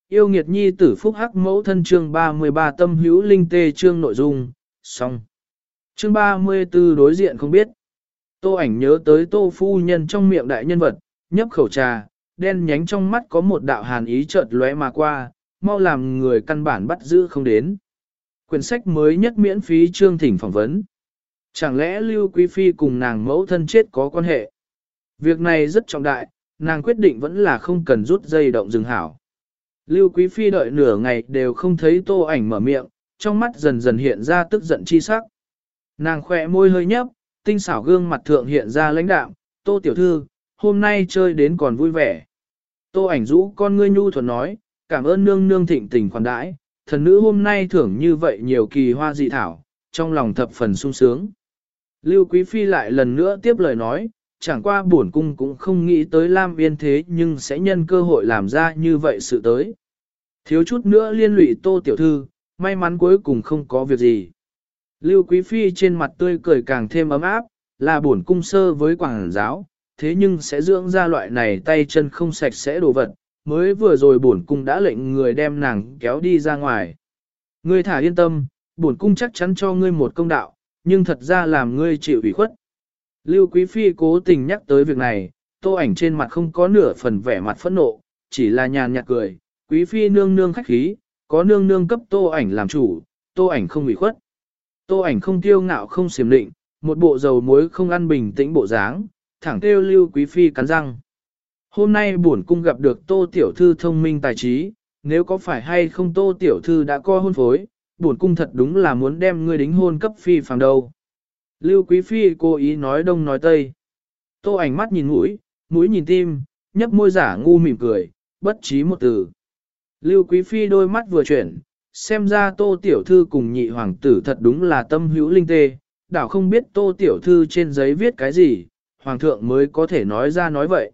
Yêu nghiệt nhi tử phúc hắc mẫu thân chương 33 tâm hữu linh tê chương nội dung, xong. Chương 34 đối diện không biết. Tô ảnh nhớ tới tô phu nhân trong miệng đại nhân vật, nhấp khẩu trà, đen nhánh trong mắt có một đạo hàn ý chợt lóe mà qua, mau làm người căn bản bắt giữ không đến. Quyển sách mới nhất miễn phí chương thỉnh phỏng vấn. Chẳng lẽ Lưu Quý Phi cùng nàng mẫu thân chết có quan hệ? Việc này rất trọng đại, nàng quyết định vẫn là không cần rút dây động dừng hảo. Lưu Quý Phi đợi nửa ngày đều không thấy tô ảnh mở miệng, trong mắt dần dần hiện ra tức giận chi sắc. Nàng khỏe môi hơi nhấp, tinh xảo gương mặt thượng hiện ra lãnh đạm, tô tiểu thư, hôm nay chơi đến còn vui vẻ. Tô ảnh rũ con ngươi nhu thuần nói, cảm ơn nương nương thịnh tình khoản đãi, thần nữ hôm nay thưởng như vậy nhiều kỳ hoa dị thảo, trong lòng thập phần sung sướng. Lưu Quý Phi lại lần nữa tiếp lời nói, chẳng qua buồn cung cũng không nghĩ tới Lam Yên thế nhưng sẽ nhân cơ hội làm ra như vậy sự tới. Thiếu chút nữa liên lụy tô tiểu thư, may mắn cuối cùng không có việc gì. Lưu Quý Phi trên mặt tươi cười càng thêm ấm áp, là buồn cung sơ với quảng giáo, thế nhưng sẽ dưỡng ra loại này tay chân không sạch sẽ đồ vật, mới vừa rồi bổn cung đã lệnh người đem nàng kéo đi ra ngoài. Ngươi thả yên tâm, bổn cung chắc chắn cho ngươi một công đạo, nhưng thật ra làm ngươi chịu ủy khuất. Lưu Quý Phi cố tình nhắc tới việc này, tô ảnh trên mặt không có nửa phần vẻ mặt phẫn nộ, chỉ là nhàn nhạt cười, Quý Phi nương nương khách khí, có nương nương cấp tô ảnh làm chủ, tô ảnh không ủy khuất. Tô ảnh không tiêu ngạo không xiểm định, một bộ dầu muối không ăn bình tĩnh bộ dáng, thẳng kêu Lưu Quý Phi cắn răng. Hôm nay bổn cung gặp được tô tiểu thư thông minh tài trí, nếu có phải hay không tô tiểu thư đã co hôn phối, bổn cung thật đúng là muốn đem ngươi đính hôn cấp phi phàng đâu. Lưu Quý Phi cố ý nói đông nói tây. Tô ảnh mắt nhìn mũi, mũi nhìn tim, nhấp môi giả ngu mỉm cười, bất trí một từ. Lưu Quý Phi đôi mắt vừa chuyển, xem ra tô tiểu thư cùng nhị hoàng tử thật đúng là tâm hữu linh tê, đảo không biết tô tiểu thư trên giấy viết cái gì, hoàng thượng mới có thể nói ra nói vậy.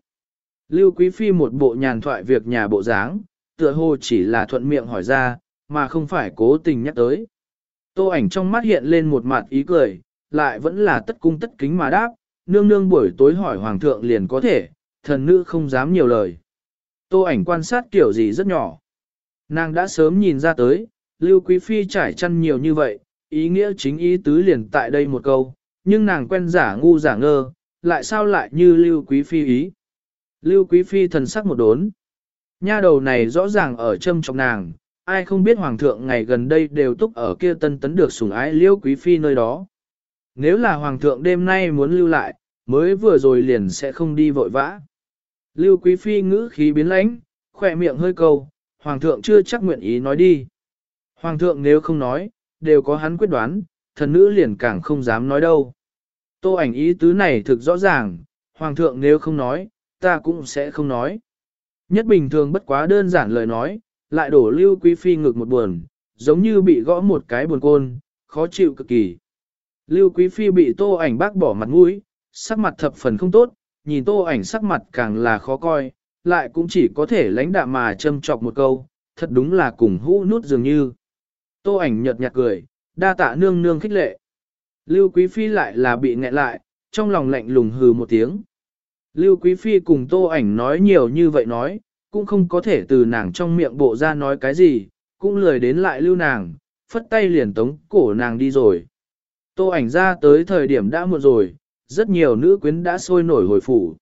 Lưu Quý Phi một bộ nhàn thoại việc nhà bộ dáng, tựa hồ chỉ là thuận miệng hỏi ra, mà không phải cố tình nhắc tới. Tô ảnh trong mắt hiện lên một mặt ý cười, lại vẫn là tất cung tất kính mà đáp, nương nương buổi tối hỏi hoàng thượng liền có thể, thần nữ không dám nhiều lời. Tô ảnh quan sát kiểu gì rất nhỏ. Nàng đã sớm nhìn ra tới, Lưu Quý Phi trải chăn nhiều như vậy, ý nghĩa chính ý tứ liền tại đây một câu, nhưng nàng quen giả ngu giả ngơ, lại sao lại như Lưu Quý Phi ý. Lưu Quý Phi thần sắc một đốn. Nha đầu này rõ ràng ở châm trong nàng, ai không biết Hoàng thượng ngày gần đây đều túc ở kia tân tấn được sủng ái Lưu Quý Phi nơi đó. Nếu là Hoàng thượng đêm nay muốn lưu lại, mới vừa rồi liền sẽ không đi vội vã. Lưu Quý Phi ngữ khí biến lãnh, khỏe miệng hơi câu, Hoàng thượng chưa chắc nguyện ý nói đi. Hoàng thượng nếu không nói, đều có hắn quyết đoán, thần nữ liền càng không dám nói đâu. Tô ảnh ý tứ này thực rõ ràng, Hoàng thượng nếu không nói, ta cũng sẽ không nói. Nhất bình thường bất quá đơn giản lời nói, lại đổ lưu quý phi ngực một buồn, giống như bị gõ một cái buồn côn, khó chịu cực kỳ. Lưu quý phi bị tô ảnh bác bỏ mặt mũi, sắc mặt thập phần không tốt, nhìn tô ảnh sắc mặt càng là khó coi, lại cũng chỉ có thể lãnh đạm mà châm chọc một câu, thật đúng là cùng hũ nút dường như. Tô ảnh nhợt nhạt cười, đa tạ nương nương khích lệ. Lưu Quý Phi lại là bị nghẹn lại, trong lòng lạnh lùng hừ một tiếng. Lưu Quý Phi cùng Tô ảnh nói nhiều như vậy nói, cũng không có thể từ nàng trong miệng bộ ra nói cái gì, cũng lười đến lại lưu nàng, phất tay liền tống cổ nàng đi rồi. Tô ảnh ra tới thời điểm đã muộn rồi, rất nhiều nữ quyến đã sôi nổi hồi phủ.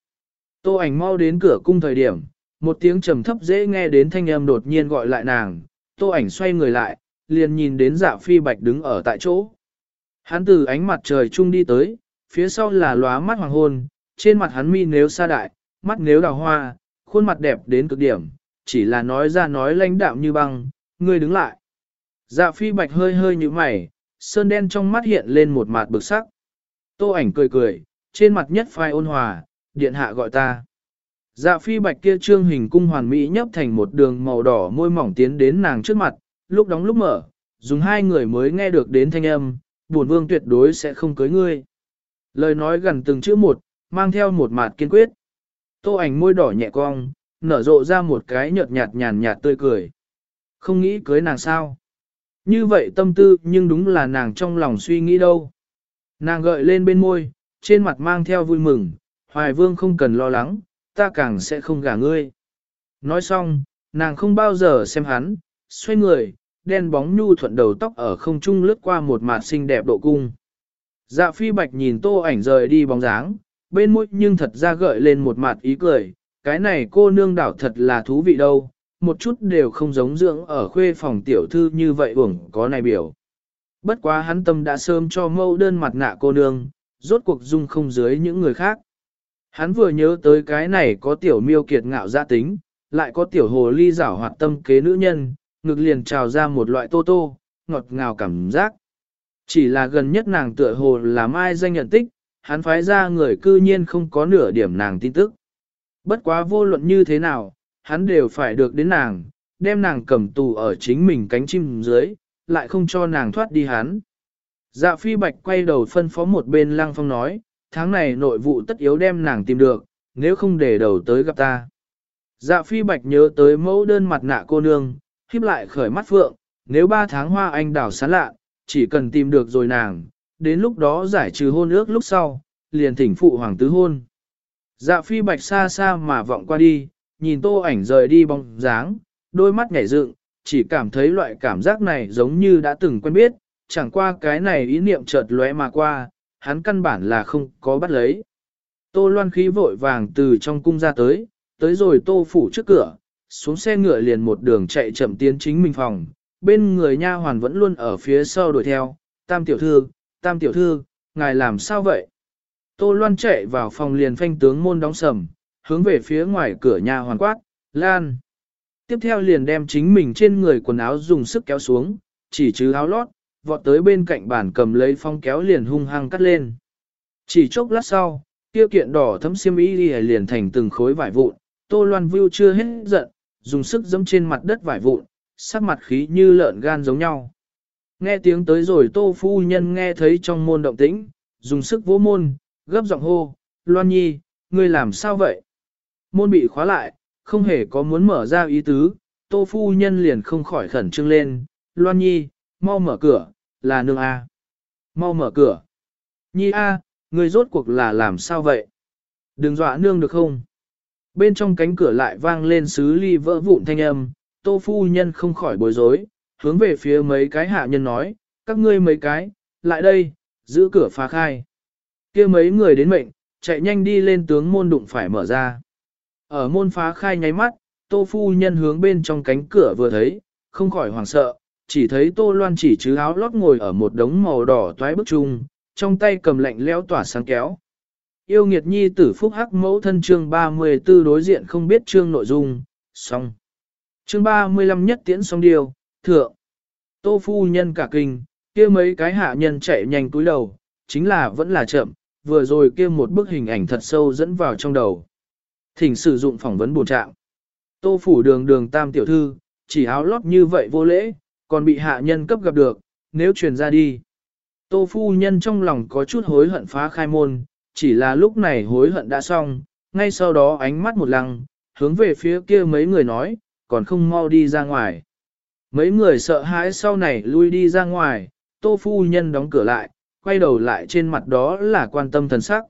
Tô ảnh mau đến cửa cung thời điểm, một tiếng trầm thấp dễ nghe đến thanh âm đột nhiên gọi lại nàng, tô ảnh xoay người lại, liền nhìn đến dạ phi bạch đứng ở tại chỗ. Hắn từ ánh mặt trời trung đi tới, phía sau là lóa mắt hoàng hôn, trên mặt hắn mi nếu sa đại, mắt nếu đào hoa, khuôn mặt đẹp đến cực điểm, chỉ là nói ra nói lãnh đạm như băng, ngươi đứng lại. Dạ phi bạch hơi hơi như mày, sơn đen trong mắt hiện lên một mặt bực sắc. Tô ảnh cười cười, trên mặt nhất phai ôn hòa, điện hạ gọi ta. Dạ phi bạch kia trương hình cung hoàn mỹ nhấp thành một đường màu đỏ môi mỏng tiến đến nàng trước mặt, lúc đóng lúc mở, dùng hai người mới nghe được đến thanh âm, buồn vương tuyệt đối sẽ không cưới ngươi. Lời nói gần từng chữ một, mang theo một mặt kiên quyết. Tô ảnh môi đỏ nhẹ cong, nở rộ ra một cái nhợt nhạt nhàn nhạt tươi cười. Không nghĩ cưới nàng sao? Như vậy tâm tư nhưng đúng là nàng trong lòng suy nghĩ đâu. Nàng gợi lên bên môi, trên mặt mang theo vui mừng, hoài vương không cần lo lắng, ta càng sẽ không gả ngươi. Nói xong, nàng không bao giờ xem hắn, xoay người, đen bóng nhu thuận đầu tóc ở không trung lướt qua một mặt xinh đẹp độ cung. Dạ phi bạch nhìn tô ảnh rời đi bóng dáng, bên môi nhưng thật ra gợi lên một mặt ý cười, cái này cô nương đảo thật là thú vị đâu, một chút đều không giống dưỡng ở khuê phòng tiểu thư như vậy uổng có này biểu. Bất quá hắn tâm đã sớm cho mâu đơn mặt nạ cô nương, rốt cuộc dung không dưới những người khác. Hắn vừa nhớ tới cái này có tiểu miêu kiệt ngạo gia tính, lại có tiểu hồ ly giảo hoạt tâm kế nữ nhân, ngực liền trào ra một loại tô tô, ngọt ngào cảm giác. Chỉ là gần nhất nàng tựa hồ là mai danh nhận tích, hắn phái ra người cư nhiên không có nửa điểm nàng tin tức. Bất quá vô luận như thế nào, hắn đều phải được đến nàng, đem nàng cầm tù ở chính mình cánh chim dưới, lại không cho nàng thoát đi hắn. Dạ phi bạch quay đầu phân phó một bên lăng phong nói, tháng này nội vụ tất yếu đem nàng tìm được, nếu không để đầu tới gặp ta. Dạ phi bạch nhớ tới mẫu đơn mặt nạ cô nương, khiếp lại khởi mắt phượng, nếu ba tháng hoa anh đào sán lạ, chỉ cần tìm được rồi nàng, đến lúc đó giải trừ hôn ước lúc sau, liền thỉnh phụ hoàng tứ hôn. Dạ phi bạch xa xa mà vọng qua đi, nhìn tô ảnh rời đi bóng dáng, đôi mắt nhảy dựng, chỉ cảm thấy loại cảm giác này giống như đã từng quen biết, chẳng qua cái này ý niệm chợt lóe mà qua, hắn căn bản là không có bắt lấy. Tô loan khí vội vàng từ trong cung ra tới, tới rồi tô phủ trước cửa, xuống xe ngựa liền một đường chạy chậm tiến chính mình phòng, bên người nha hoàn vẫn luôn ở phía sau đuổi theo, tam tiểu thư, tam tiểu thư, ngài làm sao vậy? Tô loan chạy vào phòng liền phanh tướng môn đóng sầm, hướng về phía ngoài cửa nha hoàn quát, lan. Tiếp theo liền đem chính mình trên người quần áo dùng sức kéo xuống, chỉ chứ áo lót, vọt tới bên cạnh bàn cầm lấy phong kéo liền hung hăng cắt lên. Chỉ chốc lát sau, tiêu kiện đỏ thấm xiêm y liền thành từng khối vải vụn, tô loan vưu chưa hết giận, dùng sức giẫm trên mặt đất vải vụn, sắc mặt khí như lợn gan giống nhau. Nghe tiếng tới rồi tô phu nhân nghe thấy trong môn động tĩnh, dùng sức vỗ môn, gấp giọng hô, Loan Nhi, ngươi làm sao vậy? Môn bị khóa lại, không hề có muốn mở ra ý tứ, tô phu nhân liền không khỏi khẩn trương lên, Loan Nhi, mau mở cửa, là nương A. Mau mở cửa. Nhi A, người rốt cuộc là làm sao vậy? Đừng dọa nương được không? Bên trong cánh cửa lại vang lên sứ ly vỡ vụn thanh âm, tô phu nhân không khỏi bối rối, hướng về phía mấy cái hạ nhân nói, các ngươi mấy cái, lại đây, giữ cửa phá khai. kia mấy người đến mệnh, chạy nhanh đi lên tướng môn đụng phải mở ra. Ở môn phá khai nháy mắt, tô phu nhân hướng bên trong cánh cửa vừa thấy, không khỏi hoảng sợ, chỉ thấy tô loan chỉ chứ áo lót ngồi ở một đống màu đỏ toái bức chung, trong tay cầm lạnh leo tỏa sáng kéo. Yêu nghiệt nhi tử phúc hắc mẫu thân chương 34 đối diện không biết chương nội dung, xong. Chương 35 nhất tiễn xong điều, thượng. Tô phu nhân cả kinh, kia mấy cái hạ nhân chạy nhanh túi đầu, chính là vẫn là chậm, vừa rồi kia một bức hình ảnh thật sâu dẫn vào trong đầu. Thỉnh sử dụng phỏng vấn bổ trạng. Tô phủ đường đường tam tiểu thư, chỉ áo lót như vậy vô lễ, còn bị hạ nhân cấp gặp được, nếu truyền ra đi. Tô phu nhân trong lòng có chút hối hận phá khai môn, chỉ là lúc này hối hận đã xong, ngay sau đó ánh mắt một lăng, hướng về phía kia mấy người nói, còn không mau đi ra ngoài. Mấy người sợ hãi sau này lui đi ra ngoài, tô phu nhân đóng cửa lại, quay đầu lại trên mặt đó là quan tâm thần sắc.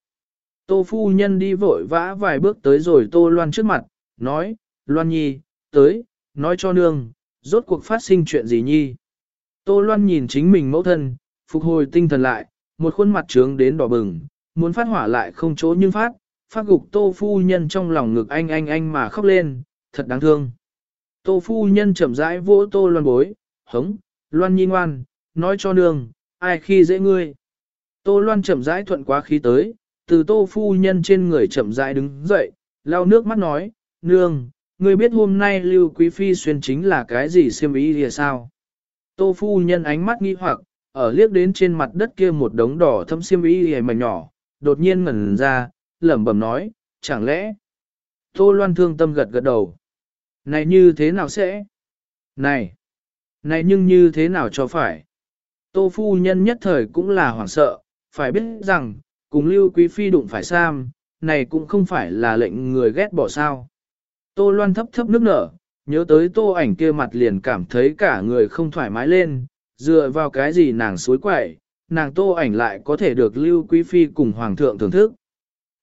Tô phu nhân đi vội vã vài bước tới rồi tô loan trước mặt, nói, loan nhi, tới, nói cho nương, rốt cuộc phát sinh chuyện gì nhi. Tô loan nhìn chính mình mẫu thân, phục hồi tinh thần lại, một khuôn mặt trướng đến đỏ bừng, muốn phát hỏa lại không chỗ nhưng phát, phát gục tô phu nhân trong lòng ngực anh anh anh mà khóc lên, thật đáng thương. Tô phu nhân chậm rãi vỗ tô loan bối, hống, loan nhi ngoan, nói cho nương, ai khi dễ ngươi. Tô loan chậm rãi thuận quá khí tới, từ tô phu nhân trên người chậm rãi đứng dậy, lau nước mắt nói, nương, ngươi biết hôm nay lưu quý phi xuyên chính là cái gì xiêm ý thì sao? Tô phu nhân ánh mắt nghi hoặc, ở liếc đến trên mặt đất kia một đống đỏ thâm xiêm y hề mảnh nhỏ, đột nhiên ngẩn ra, lẩm bẩm nói, chẳng lẽ? Tô loan thương tâm gật gật đầu. Này như thế nào sẽ? Này! Này nhưng như thế nào cho phải? Tô phu nhân nhất thời cũng là hoảng sợ, phải biết rằng, cùng lưu quý phi đụng phải Sam, này cũng không phải là lệnh người ghét bỏ sao. Tô loan thấp thấp nước nở, nhớ tới tô ảnh kia mặt liền cảm thấy cả người không thoải mái lên, dựa vào cái gì nàng suối quậy, nàng tô ảnh lại có thể được lưu quý phi cùng hoàng thượng thưởng thức.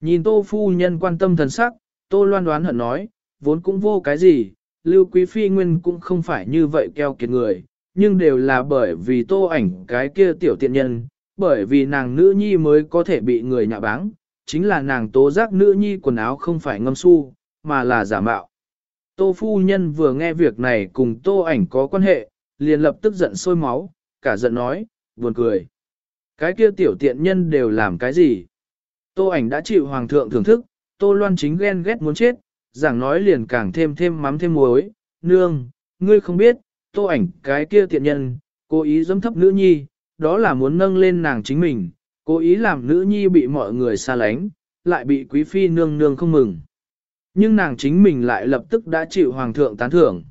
Nhìn tô phu nhân quan tâm thần sắc, tô loan đoán hận nói, vốn cũng vô cái gì, lưu quý phi nguyên cũng không phải như vậy keo kiệt người, nhưng đều là bởi vì tô ảnh cái kia tiểu tiện nhân, bởi vì nàng nữ nhi mới có thể bị người nhạ báng, chính là nàng tố giác nữ nhi quần áo không phải ngâm su, mà là giả mạo. Tô phu nhân vừa nghe việc này cùng tô ảnh có quan hệ, liền lập tức giận sôi máu, cả giận nói, buồn cười. Cái kia tiểu tiện nhân đều làm cái gì? Tô ảnh đã chịu hoàng thượng thưởng thức, tô loan chính ghen ghét muốn chết, giảng nói liền càng thêm thêm mắm thêm muối, nương, ngươi không biết, tô ảnh cái kia tiện nhân, cố ý dâm thấp nữ nhi, đó là muốn nâng lên nàng chính mình, cố ý làm nữ nhi bị mọi người xa lánh, lại bị quý phi nương nương không mừng. Nhưng nàng chính mình lại lập tức đã chịu hoàng thượng tán thưởng.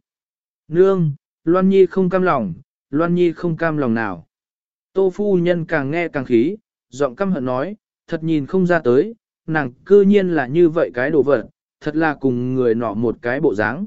Nương, Loan Nhi không cam lòng, Loan Nhi không cam lòng nào. Tô phu nhân càng nghe càng khí, giọng căm hận nói, thật nhìn không ra tới, nàng cư nhiên là như vậy cái đồ vật, thật là cùng người nọ một cái bộ dáng.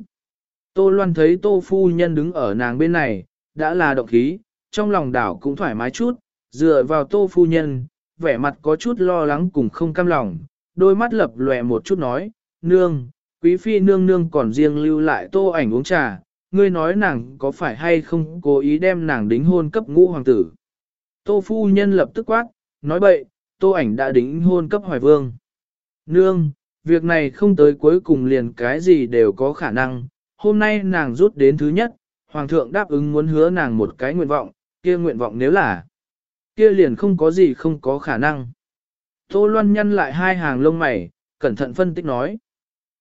Tô Loan thấy Tô phu nhân đứng ở nàng bên này, đã là động khí, trong lòng đảo cũng thoải mái chút, dựa vào Tô phu nhân, vẻ mặt có chút lo lắng cùng không cam lòng, đôi mắt lập lòe một chút nói, nương, quý phi nương nương còn riêng lưu lại tô ảnh uống trà, ngươi nói nàng có phải hay không cố ý đem nàng đính hôn cấp ngũ hoàng tử. Tô phu nhân lập tức quát, nói bậy, tô ảnh đã đính hôn cấp hoài vương. Nương, việc này không tới cuối cùng liền cái gì đều có khả năng, hôm nay nàng rút đến thứ nhất, hoàng thượng đáp ứng muốn hứa nàng một cái nguyện vọng, kia nguyện vọng nếu là, kia liền không có gì không có khả năng. Tô Loan nhăn lại hai hàng lông mày, cẩn thận phân tích nói.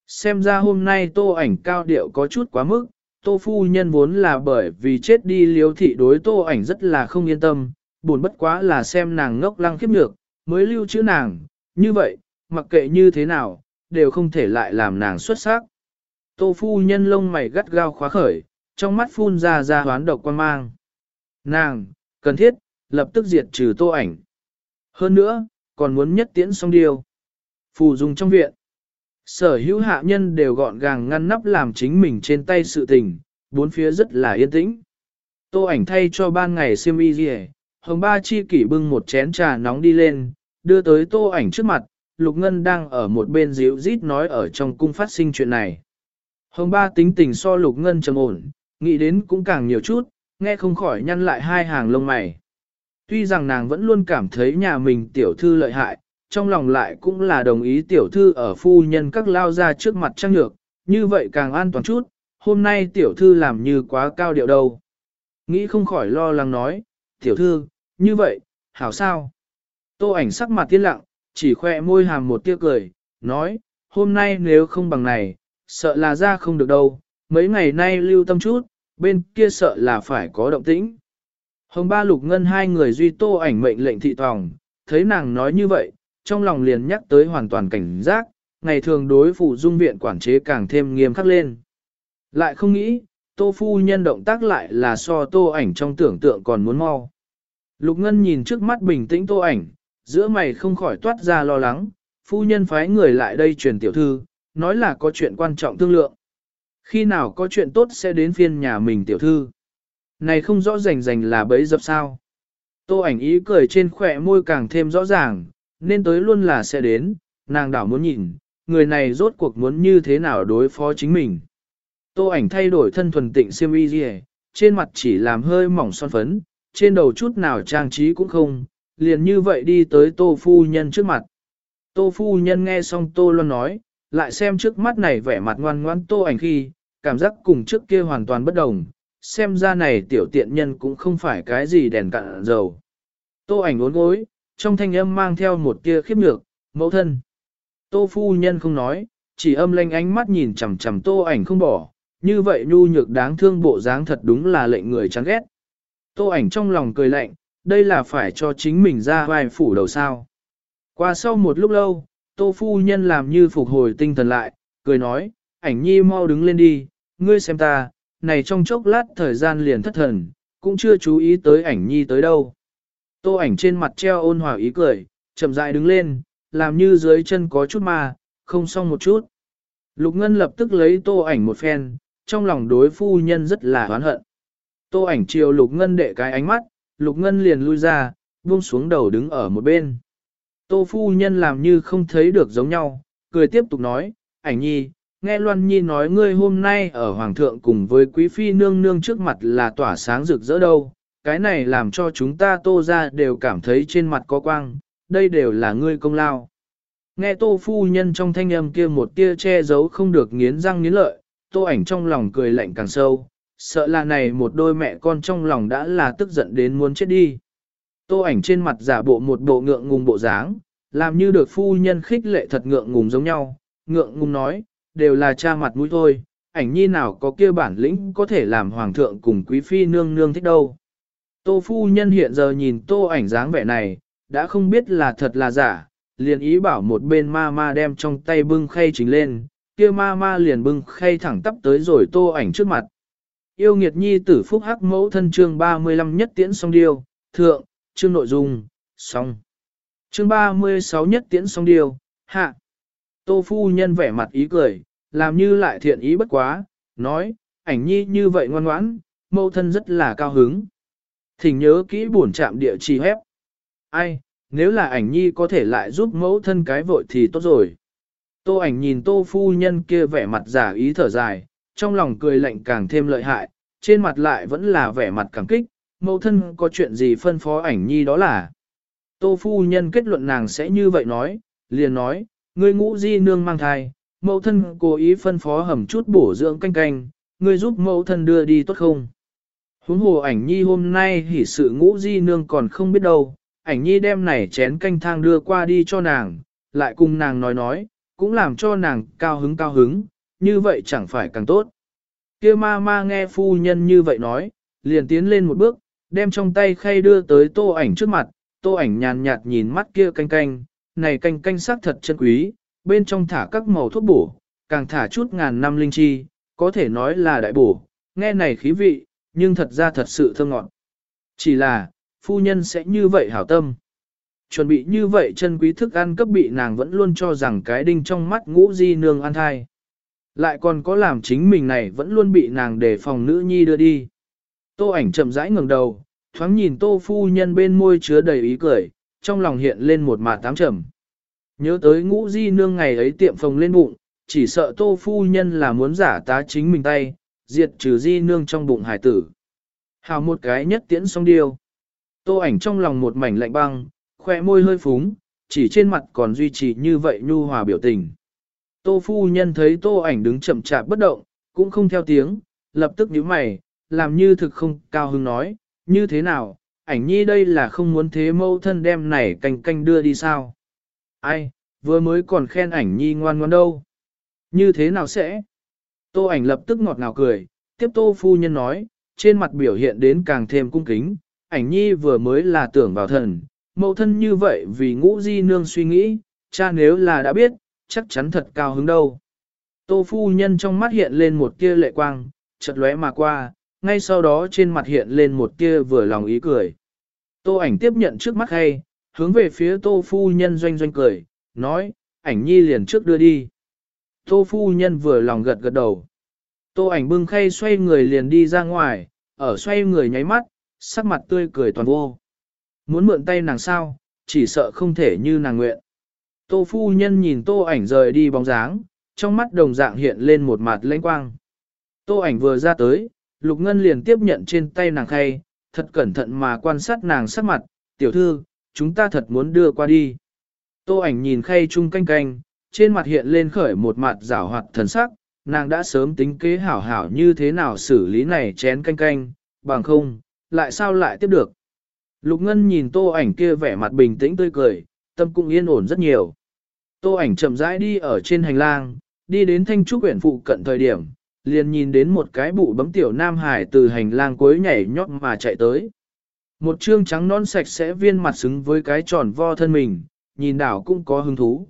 Xem ra hôm nay tô ảnh cao điệu có chút quá mức, tô phu nhân vốn là bởi vì chết đi liếu thị đối tô ảnh rất là không yên tâm, buồn bất quá là xem nàng ngốc lăng khiếp nhược, mới lưu chữ nàng, như vậy, mặc kệ như thế nào, đều không thể lại làm nàng xuất sắc. Tô phu nhân lông mày gắt gao khóa khởi, trong mắt phun ra ra hoán độc quan mang. Nàng, cần thiết, lập tức diệt trừ tô ảnh. Hơn nữa, còn muốn nhất tiễn xong điều. Phù dùng trong viện. Sở hữu hạ nhân đều gọn gàng ngăn nắp làm chính mình trên tay sự tình, bốn phía rất là yên tĩnh. Tô ảnh thay cho ban ngày siêm y gì hồng ba chi kỷ bưng một chén trà nóng đi lên, đưa tới tô ảnh trước mặt, Lục Ngân đang ở một bên díu rít nói ở trong cung phát sinh chuyện này. Hồng ba tính tình so Lục Ngân trầm ổn, nghĩ đến cũng càng nhiều chút, nghe không khỏi nhăn lại hai hàng lông mày. Tuy rằng nàng vẫn luôn cảm thấy nhà mình tiểu thư lợi hại, trong lòng lại cũng là đồng ý tiểu thư ở phu nhân các lao ra trước mặt trang nhược, như vậy càng an toàn chút, hôm nay tiểu thư làm như quá cao điệu đâu. Nghĩ không khỏi lo lắng nói, tiểu thư, như vậy, hảo sao? Tô ảnh sắc mặt tiên lặng, chỉ khoe môi hàm một tia cười, nói, hôm nay nếu không bằng này, sợ là ra không được đâu, mấy ngày nay lưu tâm chút, bên kia sợ là phải có động tĩnh. Hồng ba lục ngân hai người duy tô ảnh mệnh lệnh thị tòng, thấy nàng nói như vậy, trong lòng liền nhắc tới hoàn toàn cảnh giác, ngày thường đối phụ dung viện quản chế càng thêm nghiêm khắc lên. Lại không nghĩ, tô phu nhân động tác lại là so tô ảnh trong tưởng tượng còn muốn mau. Lục Ngân nhìn trước mắt bình tĩnh tô ảnh, giữa mày không khỏi toát ra lo lắng, phu nhân phái người lại đây truyền tiểu thư, nói là có chuyện quan trọng thương lượng. Khi nào có chuyện tốt sẽ đến phiên nhà mình tiểu thư. Này không rõ rành rành là bấy dập sao. Tô ảnh ý cười trên khỏe môi càng thêm rõ ràng, nên tới luôn là sẽ đến, nàng đảo muốn nhìn, người này rốt cuộc muốn như thế nào đối phó chính mình. Tô ảnh thay đổi thân thuần tịnh xiêm y gì, trên mặt chỉ làm hơi mỏng son phấn, trên đầu chút nào trang trí cũng không, liền như vậy đi tới tô phu nhân trước mặt. Tô phu nhân nghe xong tô luôn nói, lại xem trước mắt này vẻ mặt ngoan ngoan tô ảnh khi, cảm giác cùng trước kia hoàn toàn bất đồng, xem ra này tiểu tiện nhân cũng không phải cái gì đèn cạn dầu. Tô ảnh uốn gối, trong thanh âm mang theo một tia khiếp nhược, mẫu thân. Tô phu nhân không nói, chỉ âm lanh ánh mắt nhìn chằm chằm tô ảnh không bỏ, như vậy nhu nhược đáng thương bộ dáng thật đúng là lệnh người chán ghét. Tô ảnh trong lòng cười lạnh, đây là phải cho chính mình ra vai phủ đầu sao. Qua sau một lúc lâu, tô phu nhân làm như phục hồi tinh thần lại, cười nói, ảnh nhi mau đứng lên đi, ngươi xem ta, này trong chốc lát thời gian liền thất thần, cũng chưa chú ý tới ảnh nhi tới đâu. Tô ảnh trên mặt treo ôn hòa ý cười, chậm rãi đứng lên, làm như dưới chân có chút ma, không xong một chút. Lục Ngân lập tức lấy tô ảnh một phen, trong lòng đối phu nhân rất là oán hận. Tô ảnh chiều Lục Ngân đệ cái ánh mắt, Lục Ngân liền lui ra, buông xuống đầu đứng ở một bên. Tô phu nhân làm như không thấy được giống nhau, cười tiếp tục nói, ảnh nhi, nghe Loan Nhi nói ngươi hôm nay ở Hoàng thượng cùng với Quý Phi nương nương trước mặt là tỏa sáng rực rỡ đâu, cái này làm cho chúng ta tô ra đều cảm thấy trên mặt có quang, đây đều là ngươi công lao. Nghe tô phu nhân trong thanh âm kia một tia che giấu không được nghiến răng nghiến lợi, tô ảnh trong lòng cười lạnh càng sâu, sợ là này một đôi mẹ con trong lòng đã là tức giận đến muốn chết đi. Tô ảnh trên mặt giả bộ một bộ ngượng ngùng bộ dáng, làm như được phu nhân khích lệ thật ngượng ngùng giống nhau, ngượng ngùng nói, đều là cha mặt mũi thôi, ảnh nhi nào có kia bản lĩnh có thể làm hoàng thượng cùng quý phi nương nương thích đâu. Tô phu nhân hiện giờ nhìn tô ảnh dáng vẻ này, đã không biết là thật là giả, liền ý bảo một bên ma ma đem trong tay bưng khay chính lên, kia ma ma liền bưng khay thẳng tắp tới rồi tô ảnh trước mặt. Yêu nghiệt nhi tử phúc hắc mẫu thân chương 35 nhất tiễn song điêu, thượng, chương nội dung, song. Chương 36 nhất tiễn song điêu, hạ. Tô phu nhân vẻ mặt ý cười, làm như lại thiện ý bất quá, nói, ảnh nhi như vậy ngoan ngoãn, mẫu thân rất là cao hứng. Thỉnh nhớ kỹ buồn chạm địa chỉ hép. Ai, nếu là ảnh nhi có thể lại giúp mẫu thân cái vội thì tốt rồi. Tô ảnh nhìn tô phu nhân kia vẻ mặt giả ý thở dài, trong lòng cười lạnh càng thêm lợi hại, trên mặt lại vẫn là vẻ mặt càng kích, mẫu thân có chuyện gì phân phó ảnh nhi đó là. Tô phu nhân kết luận nàng sẽ như vậy nói, liền nói, ngươi ngũ di nương mang thai, mẫu thân cố ý phân phó hầm chút bổ dưỡng canh canh, ngươi giúp mẫu thân đưa đi tốt không? Huống hồ ảnh nhi hôm nay hỉ sự ngũ di nương còn không biết đâu, ảnh nhi đem này chén canh thang đưa qua đi cho nàng, lại cùng nàng nói nói, cũng làm cho nàng cao hứng cao hứng, như vậy chẳng phải càng tốt. kia ma ma nghe phu nhân như vậy nói, liền tiến lên một bước, đem trong tay khay đưa tới tô ảnh trước mặt, tô ảnh nhàn nhạt nhìn mắt kia canh canh, này canh canh sắc thật chân quý, bên trong thả các màu thuốc bổ, càng thả chút ngàn năm linh chi, có thể nói là đại bổ, nghe này khí vị, nhưng thật ra thật sự thơm ngọt. Chỉ là, phu nhân sẽ như vậy hảo tâm. Chuẩn bị như vậy chân quý thức ăn cấp bị nàng vẫn luôn cho rằng cái đinh trong mắt ngũ di nương ăn thai. Lại còn có làm chính mình này vẫn luôn bị nàng đề phòng nữ nhi đưa đi. Tô ảnh chậm rãi ngẩng đầu, thoáng nhìn tô phu nhân bên môi chứa đầy ý cười, trong lòng hiện lên một mạt tám trầm. Nhớ tới ngũ di nương ngày ấy tiệm phòng lên bụng, chỉ sợ tô phu nhân là muốn giả tá chính mình tay, diệt trừ di nương trong bụng hải tử. Hào một cái nhất tiễn xong điều. Tô ảnh trong lòng một mảnh lạnh băng, khoe môi hơi phúng, chỉ trên mặt còn duy trì như vậy nhu hòa biểu tình. Tô phu nhân thấy tô ảnh đứng chậm chạp bất động, cũng không theo tiếng, lập tức nhíu mày, làm như thực không cao hứng nói, như thế nào, ảnh nhi đây là không muốn thế mâu thân đem này canh canh đưa đi sao. Ai, vừa mới còn khen ảnh nhi ngoan ngoan đâu. Như thế nào sẽ? Tô ảnh lập tức ngọt ngào cười, tiếp tô phu nhân nói, trên mặt biểu hiện đến càng thêm cung kính, ảnh nhi vừa mới là tưởng vào thần, mẫu thân như vậy vì ngũ di nương suy nghĩ, cha nếu là đã biết, chắc chắn thật cao hứng đâu. Tô phu nhân trong mắt hiện lên một tia lệ quang, chợt lóe mà qua, ngay sau đó trên mặt hiện lên một tia vừa lòng ý cười. Tô ảnh tiếp nhận trước mắt hay, hướng về phía tô phu nhân doanh doanh cười, nói, ảnh nhi liền trước đưa đi. Tô phu nhân vừa lòng gật gật đầu. Tô ảnh bưng khay xoay người liền đi ra ngoài, ở xoay người nháy mắt, sắc mặt tươi cười toàn vô. Muốn mượn tay nàng sao, chỉ sợ không thể như nàng nguyện. Tô phu nhân nhìn tô ảnh rời đi bóng dáng, trong mắt đồng dạng hiện lên một mặt lãnh quang. Tô ảnh vừa ra tới, Lục Ngân liền tiếp nhận trên tay nàng khay, thật cẩn thận mà quan sát nàng sắc mặt, tiểu thư, chúng ta thật muốn đưa qua đi. Tô ảnh nhìn khay chung canh canh, trên mặt hiện lên khởi một mặt rảo hoạt thần sắc, nàng đã sớm tính kế hảo hảo như thế nào xử lý này chén canh canh, bằng không, lại sao lại tiếp được. Lục Ngân nhìn tô ảnh kia vẻ mặt bình tĩnh tươi cười, tâm cũng yên ổn rất nhiều. Tô ảnh chậm rãi đi ở trên hành lang, đi đến thanh trúc quyển phụ cận thời điểm, liền nhìn đến một cái bụ bấm tiểu nam hải từ hành lang cuối nhảy nhót mà chạy tới. Một trương trắng non sạch sẽ viên mặt xứng với cái tròn vo thân mình, nhìn đảo cũng có hứng thú.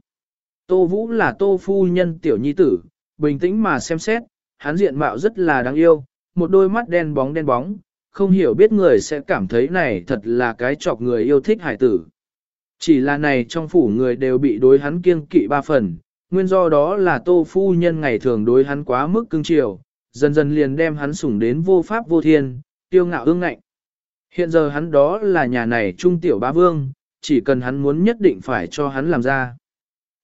Tô Vũ là tô phu nhân tiểu nhi tử, bình tĩnh mà xem xét, hắn diện mạo rất là đáng yêu, một đôi mắt đen bóng đen bóng, không hiểu biết người sẽ cảm thấy này thật là cái chọc người yêu thích hải tử. Chỉ là này trong phủ người đều bị đối hắn kiêng kỵ ba phần, nguyên do đó là tô phu nhân ngày thường đối hắn quá mức cưng chiều, dần dần liền đem hắn sủng đến vô pháp vô thiên, tiêu ngạo ương ngạnh. Hiện giờ hắn đó là nhà này trung tiểu bá vương, chỉ cần hắn muốn nhất định phải cho hắn làm ra.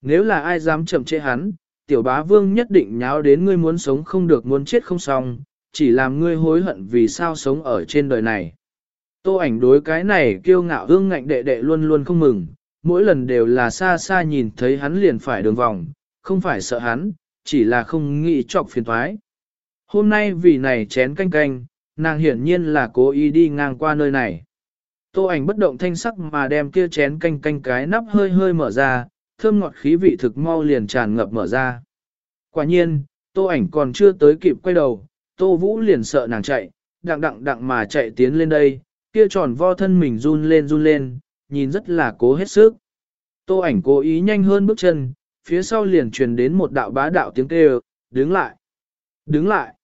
Nếu là ai dám chậm trễ hắn, tiểu bá vương nhất định nháo đến ngươi muốn sống không được muốn chết không xong, chỉ làm ngươi hối hận vì sao sống ở trên đời này. Tô ảnh đối cái này kiêu ngạo hương ngạnh đệ đệ luôn luôn không mừng, mỗi lần đều là xa xa nhìn thấy hắn liền phải đường vòng, không phải sợ hắn, chỉ là không nghĩ chọc phiền toái. Hôm nay vì này chén canh canh, nàng hiển nhiên là cố ý đi ngang qua nơi này. Tô ảnh bất động thanh sắc mà đem kia chén canh canh cái nắp hơi hơi mở ra, thơm ngọt khí vị thực mau liền tràn ngập mở ra. Quả nhiên, tô ảnh còn chưa tới kịp quay đầu, tô vũ liền sợ nàng chạy, đặng đặng đặng mà chạy tiến lên đây, kia tròn vo thân mình run lên run lên, nhìn rất là cố hết sức. Tô ảnh cố ý nhanh hơn bước chân, phía sau liền truyền đến một đạo bá đạo tiếng kêu, đứng lại, đứng lại.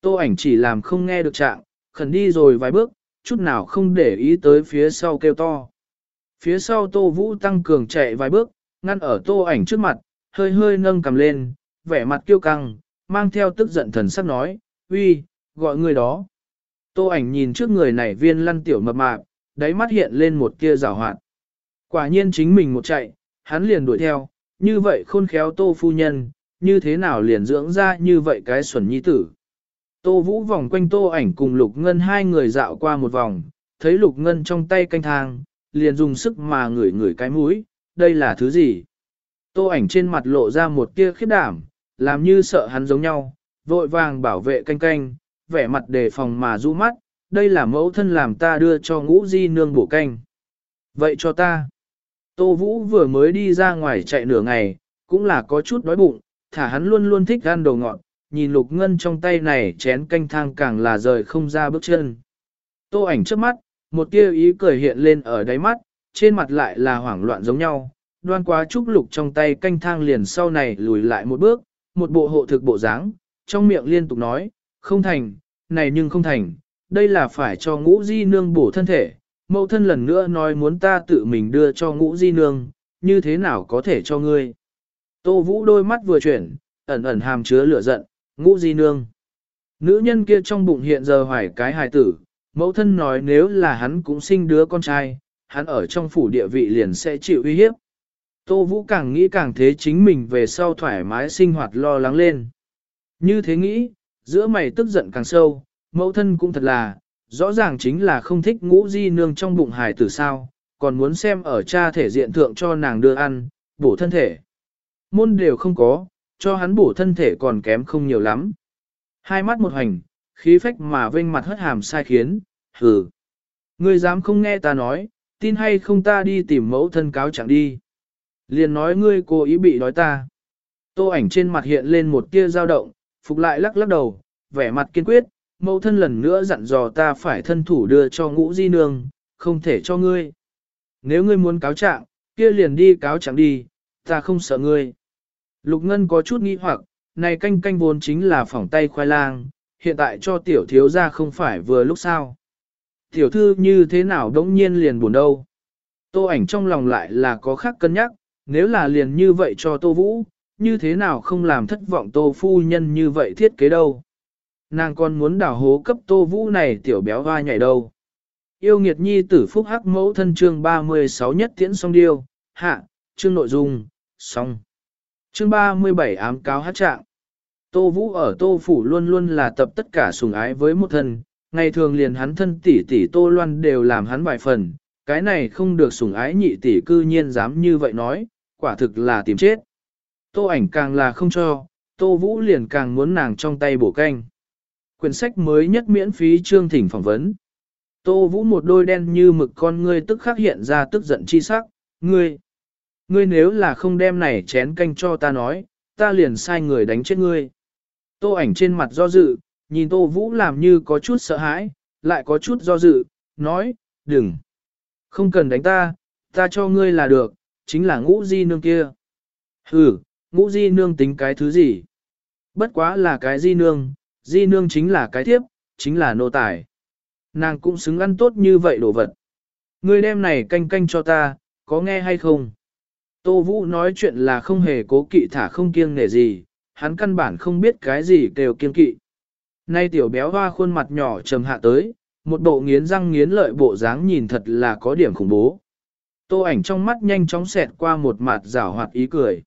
Tô ảnh chỉ làm không nghe được trạng, khẩn đi rồi vài bước, chút nào không để ý tới phía sau kêu to. Phía sau Tô Vũ tăng cường chạy vài bước, ngăn ở Tô ảnh trước mặt, hơi hơi nâng cầm lên, vẻ mặt kiêu căng, mang theo tức giận thần sắc nói, uy, gọi người đó. Tô ảnh nhìn trước người này viên lăn tiểu mập mạp, đáy mắt hiện lên một tia rào hoạt. Quả nhiên chính mình một chạy, hắn liền đuổi theo, như vậy khôn khéo tô phu nhân, như thế nào liền dưỡng ra như vậy cái xuẩn nhi tử. Tô vũ vòng quanh tô ảnh cùng lục ngân hai người dạo qua một vòng, thấy lục ngân trong tay canh thang, liền dùng sức mà ngửi ngửi cái mũi, đây là thứ gì? Tô ảnh trên mặt lộ ra một tia khiếp đảm, làm như sợ hắn giống nhau, vội vàng bảo vệ canh canh, vẻ mặt đề phòng mà du mắt, đây là mẫu thân làm ta đưa cho ngũ di nương bổ canh. Vậy cho ta. Tô Vũ vừa mới đi ra ngoài chạy nửa ngày, cũng là có chút đói bụng, thả hắn luôn luôn thích ăn đồ ngọt, nhìn lục ngân trong tay này chén canh thang càng là rời không ra bước chân. Tô ảnh trước mắt, một tia ý cười hiện lên ở đáy mắt, trên mặt lại là hoảng loạn giống nhau, đoan quá trúc lục trong tay canh thang liền sau này lùi lại một bước, một bộ hộ thực bộ dáng, trong miệng liên tục nói, không thành, này nhưng không thành, đây là phải cho ngũ di nương bổ thân thể, mẫu thân lần nữa nói muốn ta tự mình đưa cho ngũ di nương, như thế nào có thể cho ngươi. Tô vũ đôi mắt vừa chuyển, ẩn ẩn hàm chứa lửa giận, ngũ di nương. Nữ nhân kia trong bụng hiện giờ hoài cái hài tử, mẫu thân nói nếu là hắn cũng sinh đứa con trai, hắn ở trong phủ địa vị liền sẽ chịu uy hiếp. Tô Vũ càng nghĩ càng thế chính mình về sau thoải mái sinh hoạt lo lắng lên. Như thế nghĩ, giữa mày tức giận càng sâu, mẫu thân cũng thật là, rõ ràng chính là không thích ngũ di nương trong bụng hài tử sao, còn muốn xem ở cha thể diện thượng cho nàng đưa ăn, bổ thân thể. Môn đều không có, cho hắn bổ thân thể còn kém không nhiều lắm. Hai mắt một hành, khí phách mà vênh mặt hất hàm sai khiến, hừ. Ngươi dám không nghe ta nói, tin hay không ta đi tìm mẫu thân cáo chẳng đi. Liền nói ngươi cố ý bị đói ta. Tô ảnh trên mặt hiện lên một tia dao động, phục lại lắc lắc đầu, vẻ mặt kiên quyết, mẫu thân lần nữa dặn dò ta phải thân thủ đưa cho ngũ di nương, không thể cho ngươi. Nếu ngươi muốn cáo trạng, kia liền đi cáo trạng đi, ta không sợ ngươi. Lục Ngân có chút nghi hoặc, này canh canh vốn chính là phỏng tay khoai lang, hiện tại cho tiểu thiếu gia không phải vừa lúc sao. Tiểu thư như thế nào đống nhiên liền buồn đâu. Tô ảnh trong lòng lại là có khác cân nhắc, nếu là liền như vậy cho Tô Vũ, như thế nào không làm thất vọng tô phu nhân như vậy thiết kế đâu. Nàng còn muốn đảo hố cấp tô vũ này tiểu béo hoa nhảy đâu. Yêu nghiệt nhi tử phúc hắc mẫu thân chương 36 nhất tiễn song điêu, hạ, chương nội dung, xong. Chương 37 ám cáo hát trạng. Tô Vũ ở Tô Phủ luôn luôn là tập tất cả sùng ái với một thân, ngày thường liền hắn thân tỷ tỷ Tô Loan đều làm hắn vài phần, cái này không được sùng ái nhị tỷ cư nhiên dám như vậy nói, quả thực là tìm chết. Tô ảnh càng là không cho, Tô Vũ liền càng muốn nàng trong tay bổ canh. Quyển sách mới nhất miễn phí chương thỉnh phỏng vấn. Tô Vũ một đôi đen như mực con ngươi tức khắc hiện ra tức giận chi sắc, ngươi, ngươi nếu là không đem này chén canh cho ta nói, ta liền sai người đánh chết ngươi. Tô ảnh trên mặt do dự, nhìn Tô Vũ làm như có chút sợ hãi, lại có chút do dự, nói, đừng, không cần đánh ta, ta cho ngươi là được, chính là ngũ di nương kia. Hừ, ngũ di nương tính cái thứ gì? Bất quá là cái di nương, di nương chính là cái thiếp, chính là nô tài. Nàng cũng xứng ăn tốt như vậy đồ vật. Ngươi đem này canh canh cho ta, có nghe hay không? Tô Vũ nói chuyện là không hề cố kỵ thả không kiêng nể gì, hắn căn bản không biết cái gì kêu kiêng kỵ. Nay tiểu béo hoa khuôn mặt nhỏ trầm hạ tới, một bộ nghiến răng nghiến lợi bộ dáng nhìn thật là có điểm khủng bố. Tô ảnh trong mắt nhanh chóng xẹt qua một mặt rảo hoạt ý cười.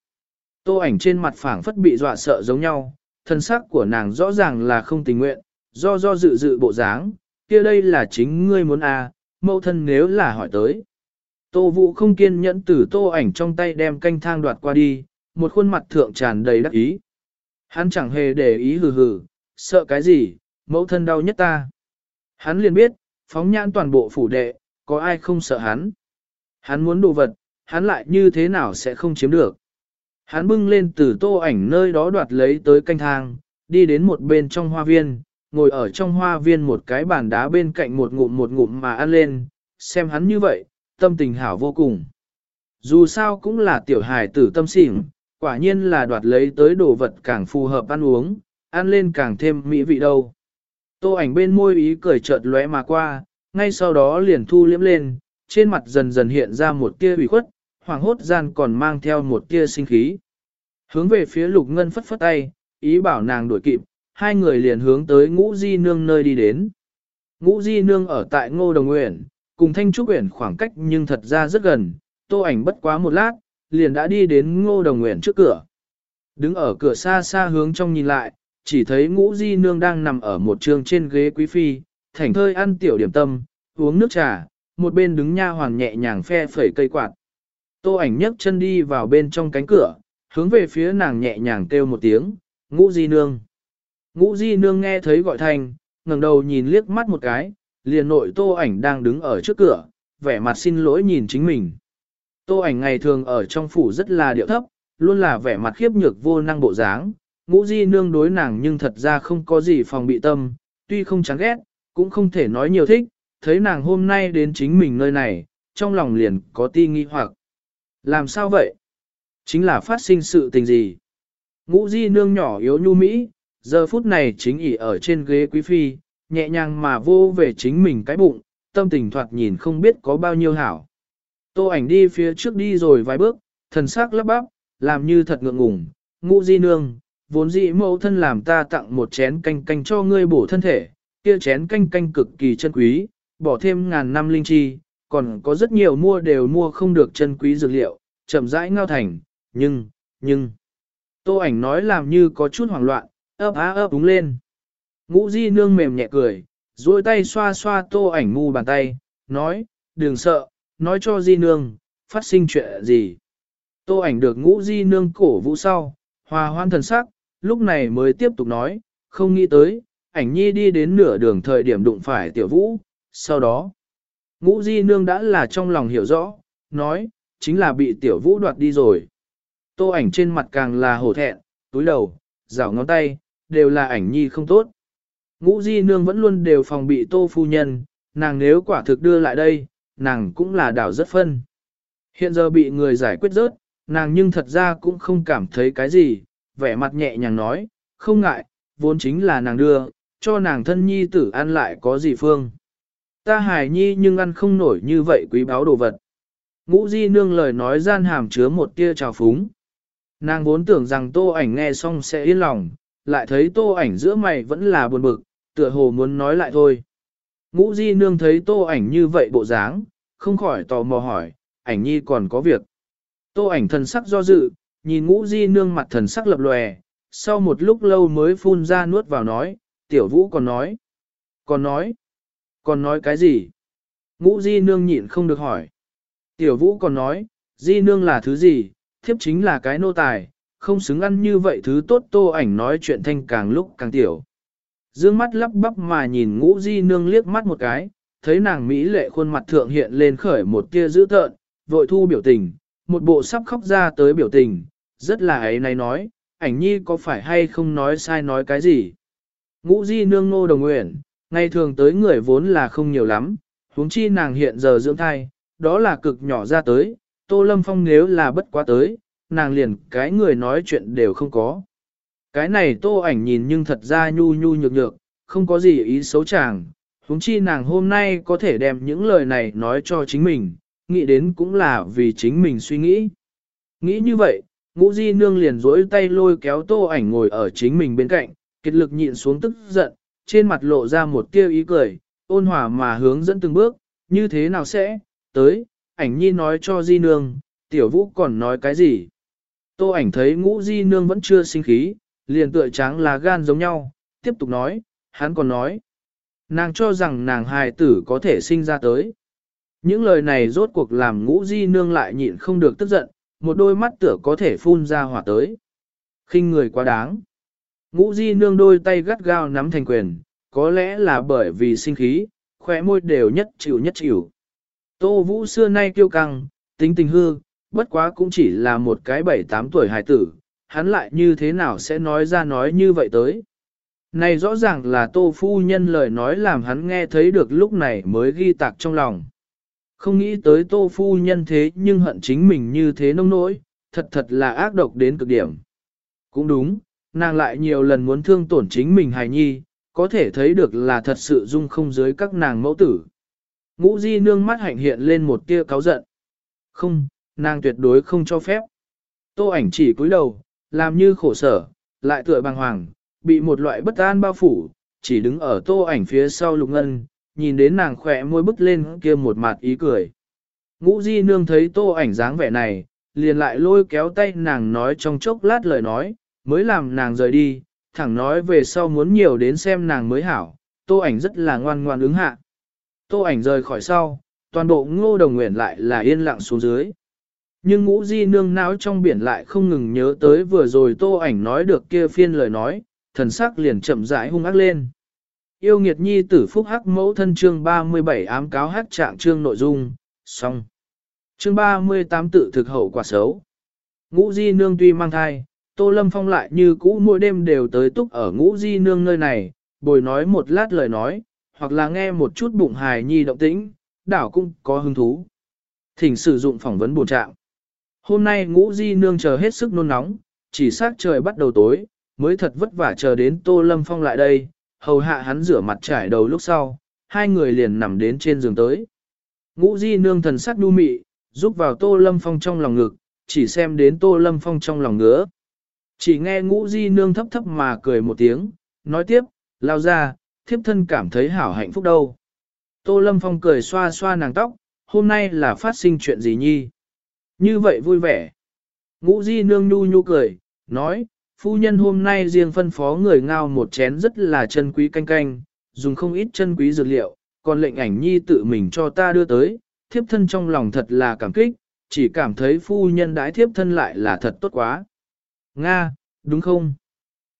Tô ảnh trên mặt phảng phất bị dọa sợ giống nhau, thân sắc của nàng rõ ràng là không tình nguyện, do do dự dự bộ dáng, kia đây là chính ngươi muốn à, mẫu thân nếu là hỏi tới. Tô Vũ không kiên nhẫn từ tô ảnh trong tay đem canh thang đoạt qua đi, một khuôn mặt thượng tràn đầy đắc ý. Hắn chẳng hề để ý hừ hừ, sợ cái gì, mẫu thân đau nhất ta. Hắn liền biết, phóng nhãn toàn bộ phủ đệ, có ai không sợ hắn. Hắn muốn đồ vật, hắn lại như thế nào sẽ không chiếm được. Hắn bưng lên từ tô ảnh nơi đó đoạt lấy tới canh thang, đi đến một bên trong hoa viên, ngồi ở trong hoa viên một cái bàn đá bên cạnh một ngụm một ngụm mà ăn lên, xem hắn như vậy, tâm tình hảo vô cùng. Dù sao cũng là tiểu hài tử tâm xỉn, quả nhiên là đoạt lấy tới đồ vật càng phù hợp ăn uống, ăn lên càng thêm mỹ vị đâu. Tô ảnh bên môi ý cười chợt lóe mà qua, ngay sau đó liền thu liễm lên, trên mặt dần dần hiện ra một tia ủy khuất, hoàng hốt gian còn mang theo một tia sinh khí. Hướng về phía lục ngân phất phất tay, ý bảo nàng đuổi kịp, hai người liền hướng tới ngũ di nương nơi đi đến. Ngũ di nương ở tại ngô đồng nguyện, cùng thanh trúc nguyện khoảng cách nhưng thật ra rất gần, tô ảnh bất quá một lát, liền đã đi đến ngô đồng nguyện trước cửa. Đứng ở cửa xa xa hướng trong nhìn lại, chỉ thấy ngũ di nương đang nằm ở một trường trên ghế quý phi, thảnh thơi ăn tiểu điểm tâm, uống nước trà, một bên đứng nha hoàng nhẹ nhàng phe phẩy cây quạt. Tô ảnh nhấc chân đi vào bên trong cánh cửa, hướng về phía nàng nhẹ nhàng kêu một tiếng, ngũ di nương. Ngũ di nương nghe thấy gọi thành, ngẩng đầu nhìn liếc mắt một cái, liền nội tô ảnh đang đứng ở trước cửa, vẻ mặt xin lỗi nhìn chính mình. Tô ảnh ngày thường ở trong phủ rất là điệu thấp, luôn là vẻ mặt khiếp nhược vô năng bộ dáng, ngũ di nương đối nàng nhưng thật ra không có gì phòng bị tâm, tuy không chán ghét, cũng không thể nói nhiều thích, thấy nàng hôm nay đến chính mình nơi này, trong lòng liền có ti nghi hoặc. Làm sao vậy? Chính là phát sinh sự tình gì? Ngũ di nương nhỏ yếu nhu mỹ, giờ phút này chính ỉ ở trên ghế quý phi, nhẹ nhàng mà vô về chính mình cái bụng, tâm tình thoạt nhìn không biết có bao nhiêu hảo. Tô ảnh đi phía trước đi rồi vài bước, thần sắc lắp bắp, làm như thật ngượng ngùng, ngũ di nương, vốn dĩ mẫu thân làm ta tặng một chén canh canh cho ngươi bổ thân thể, kia chén canh canh cực kỳ chân quý, bỏ thêm ngàn năm linh chi, còn có rất nhiều mua đều mua không được chân quý dược liệu, chậm rãi ngao thành, nhưng, nhưng, tô ảnh nói làm như có chút hoảng loạn, ấp á ấp đúng lên. Ngũ di nương mềm nhẹ cười, duỗi tay xoa xoa tô ảnh mu bàn tay, nói, đừng sợ, nói cho di nương, phát sinh chuyện gì. Tô ảnh được ngũ di nương cổ vũ sau, hòa hoan thần sắc, lúc này mới tiếp tục nói, không nghĩ tới, ảnh nhi đi đến nửa đường thời điểm đụng phải tiểu vũ, sau đó, ngũ di nương đã là trong lòng hiểu rõ, nói, chính là bị tiểu vũ đoạt đi rồi. Tô ảnh trên mặt càng là hổ thẹn, túi đầu, rảo ngón tay, đều là ảnh nhi không tốt. Ngũ di nương vẫn luôn đều phòng bị tô phu nhân, nàng nếu quả thực đưa lại đây, nàng cũng là đảo rất phân. Hiện giờ bị người giải quyết rớt, nàng nhưng thật ra cũng không cảm thấy cái gì, vẻ mặt nhẹ nhàng nói, không ngại, vốn chính là nàng đưa, cho nàng thân nhi tử ăn lại có gì phương. Ta hài nhi nhưng ăn không nổi như vậy quý báo đồ vật. Ngũ di nương lời nói gian hàm chứa một tia trào phúng. Nàng vốn tưởng rằng tô ảnh nghe xong sẽ yên lòng, lại thấy tô ảnh giữa mày vẫn là buồn bực, tựa hồ muốn nói lại thôi. Ngũ di nương thấy tô ảnh như vậy bộ dáng, không khỏi tò mò hỏi, ảnh nhi còn có việc. Tô ảnh thần sắc do dự, nhìn ngũ di nương mặt thần sắc lập lòe, sau một lúc lâu mới phun ra nuốt vào nói, tiểu vũ còn nói. Còn nói? Còn nói cái gì? Ngũ di nương nhịn không được hỏi. Tiểu vũ còn nói, di nương là thứ gì, thiếp chính là cái nô tài, không xứng ăn như vậy thứ tốt tô ảnh nói chuyện thanh càng lúc càng tiểu. Dương mắt lắp bắp mà nhìn ngũ di nương liếc mắt một cái, thấy nàng Mỹ lệ khuôn mặt thượng hiện lên khởi một tia dữ tợn, vội thu biểu tình, một bộ sắp khóc ra tới biểu tình, rất là ấy này nói, ảnh nhi có phải hay không nói sai nói cái gì. Ngũ di nương nô đồng nguyện, ngày thường tới người vốn là không nhiều lắm, huống chi nàng hiện giờ dưỡng thai, đó là cực nhỏ ra tới, tô lâm phong nếu là bất quá tới, nàng liền cái người nói chuyện đều không có. Cái này tô ảnh nhìn nhưng thật ra nhu nhu nhược nhược, không có gì ý xấu chàng, huống chi nàng hôm nay có thể đem những lời này nói cho chính mình, nghĩ đến cũng là vì chính mình suy nghĩ. Nghĩ như vậy, ngũ di nương liền rỗi tay lôi kéo tô ảnh ngồi ở chính mình bên cạnh, kiệt lực nhịn xuống tức giận, trên mặt lộ ra một tia ý cười, ôn hòa mà hướng dẫn từng bước, như thế nào sẽ, tới, ảnh nhi nói cho di nương, tiểu vũ còn nói cái gì. Tô ảnh thấy ngũ di nương vẫn chưa sinh khí, liền tựa trắng là gan giống nhau, tiếp tục nói, hắn còn nói. Nàng cho rằng nàng hài tử có thể sinh ra tới. Những lời này rốt cuộc làm ngũ di nương lại nhịn không được tức giận, một đôi mắt tựa có thể phun ra hỏa tới. khinh người quá đáng. Ngũ di nương đôi tay gắt gao nắm thành quyền, có lẽ là bởi vì sinh khí, khỏe môi đều nhất chịu nhất chịu. Tô vũ xưa nay kiêu căng, tính tình hư, bất quá cũng chỉ là một cái bảy tám tuổi hài tử, hắn lại như thế nào sẽ nói ra nói như vậy tới. Này rõ ràng là tô phu nhân lời nói làm hắn nghe thấy được lúc này mới ghi tạc trong lòng. Không nghĩ tới tô phu nhân thế nhưng hận chính mình như thế nông nỗi, thật thật là ác độc đến cực điểm. Cũng đúng, nàng lại nhiều lần muốn thương tổn chính mình hài nhi, có thể thấy được là thật sự dung không dưới các nàng mẫu tử. Ngũ di nương mắt hạnh hiện lên một tia cáu giận. Không, nàng tuyệt đối không cho phép. Tô ảnh chỉ cúi đầu, làm như khổ sở, lại tựa bàng hoàng, bị một loại bất an bao phủ, chỉ đứng ở tô ảnh phía sau lục ngân, nhìn đến nàng khỏe môi bứt lên kia một mặt ý cười. Ngũ di nương thấy tô ảnh dáng vẻ này, liền lại lôi kéo tay nàng nói trong chốc lát lời nói, mới làm nàng rời đi, thẳng nói về sau muốn nhiều đến xem nàng mới hảo, tô ảnh rất là ngoan ngoan ứng hạ. Tô ảnh rời khỏi sau, toàn bộ ngô đồng nguyện lại là yên lặng xuống dưới. Nhưng ngũ di nương não trong biển lại không ngừng nhớ tới vừa rồi tô ảnh nói được kia phiên lời nói, thần sắc liền chậm rãi hung ác lên. Yêu nghiệt nhi tử phúc hắc mẫu thân chương 37 ám cáo hắc trạng chương nội dung, xong. Chương 38 tự thực hậu quả xấu. Ngũ di nương tuy mang thai, tô lâm phong lại như cũ mỗi đêm đều tới túc ở ngũ di nương nơi này, bồi nói một lát lời nói, hoặc là nghe một chút bụng hài nhi động tĩnh, đảo cũng có hứng thú. Thỉnh sử dụng phỏng vấn bổ trạng. Hôm nay ngũ di nương chờ hết sức nôn nóng, chỉ sát trời bắt đầu tối, mới thật vất vả chờ đến Tô Lâm Phong lại đây, hầu hạ hắn rửa mặt trải đầu lúc sau, hai người liền nằm đến trên giường tới. Ngũ di nương thần sắc đu mị, giúp vào Tô Lâm Phong trong lòng ngực, chỉ xem đến Tô Lâm Phong trong lòng ngứa. Chỉ nghe ngũ di nương thấp thấp mà cười một tiếng, nói tiếp, lao ra, thiếp thân cảm thấy hảo hạnh phúc đâu. Tô Lâm Phong cười xoa xoa nàng tóc, hôm nay là phát sinh chuyện gì nhi? Như vậy vui vẻ. Ngũ di nương nhu nhu cười, nói, phu nhân hôm nay riêng phân phó người ngao một chén rất là chân quý canh canh, dùng không ít chân quý dược liệu, còn lệnh ảnh nhi tự mình cho ta đưa tới, thiếp thân trong lòng thật là cảm kích, chỉ cảm thấy phu nhân đãi thiếp thân lại là thật tốt quá. Nga, đúng không?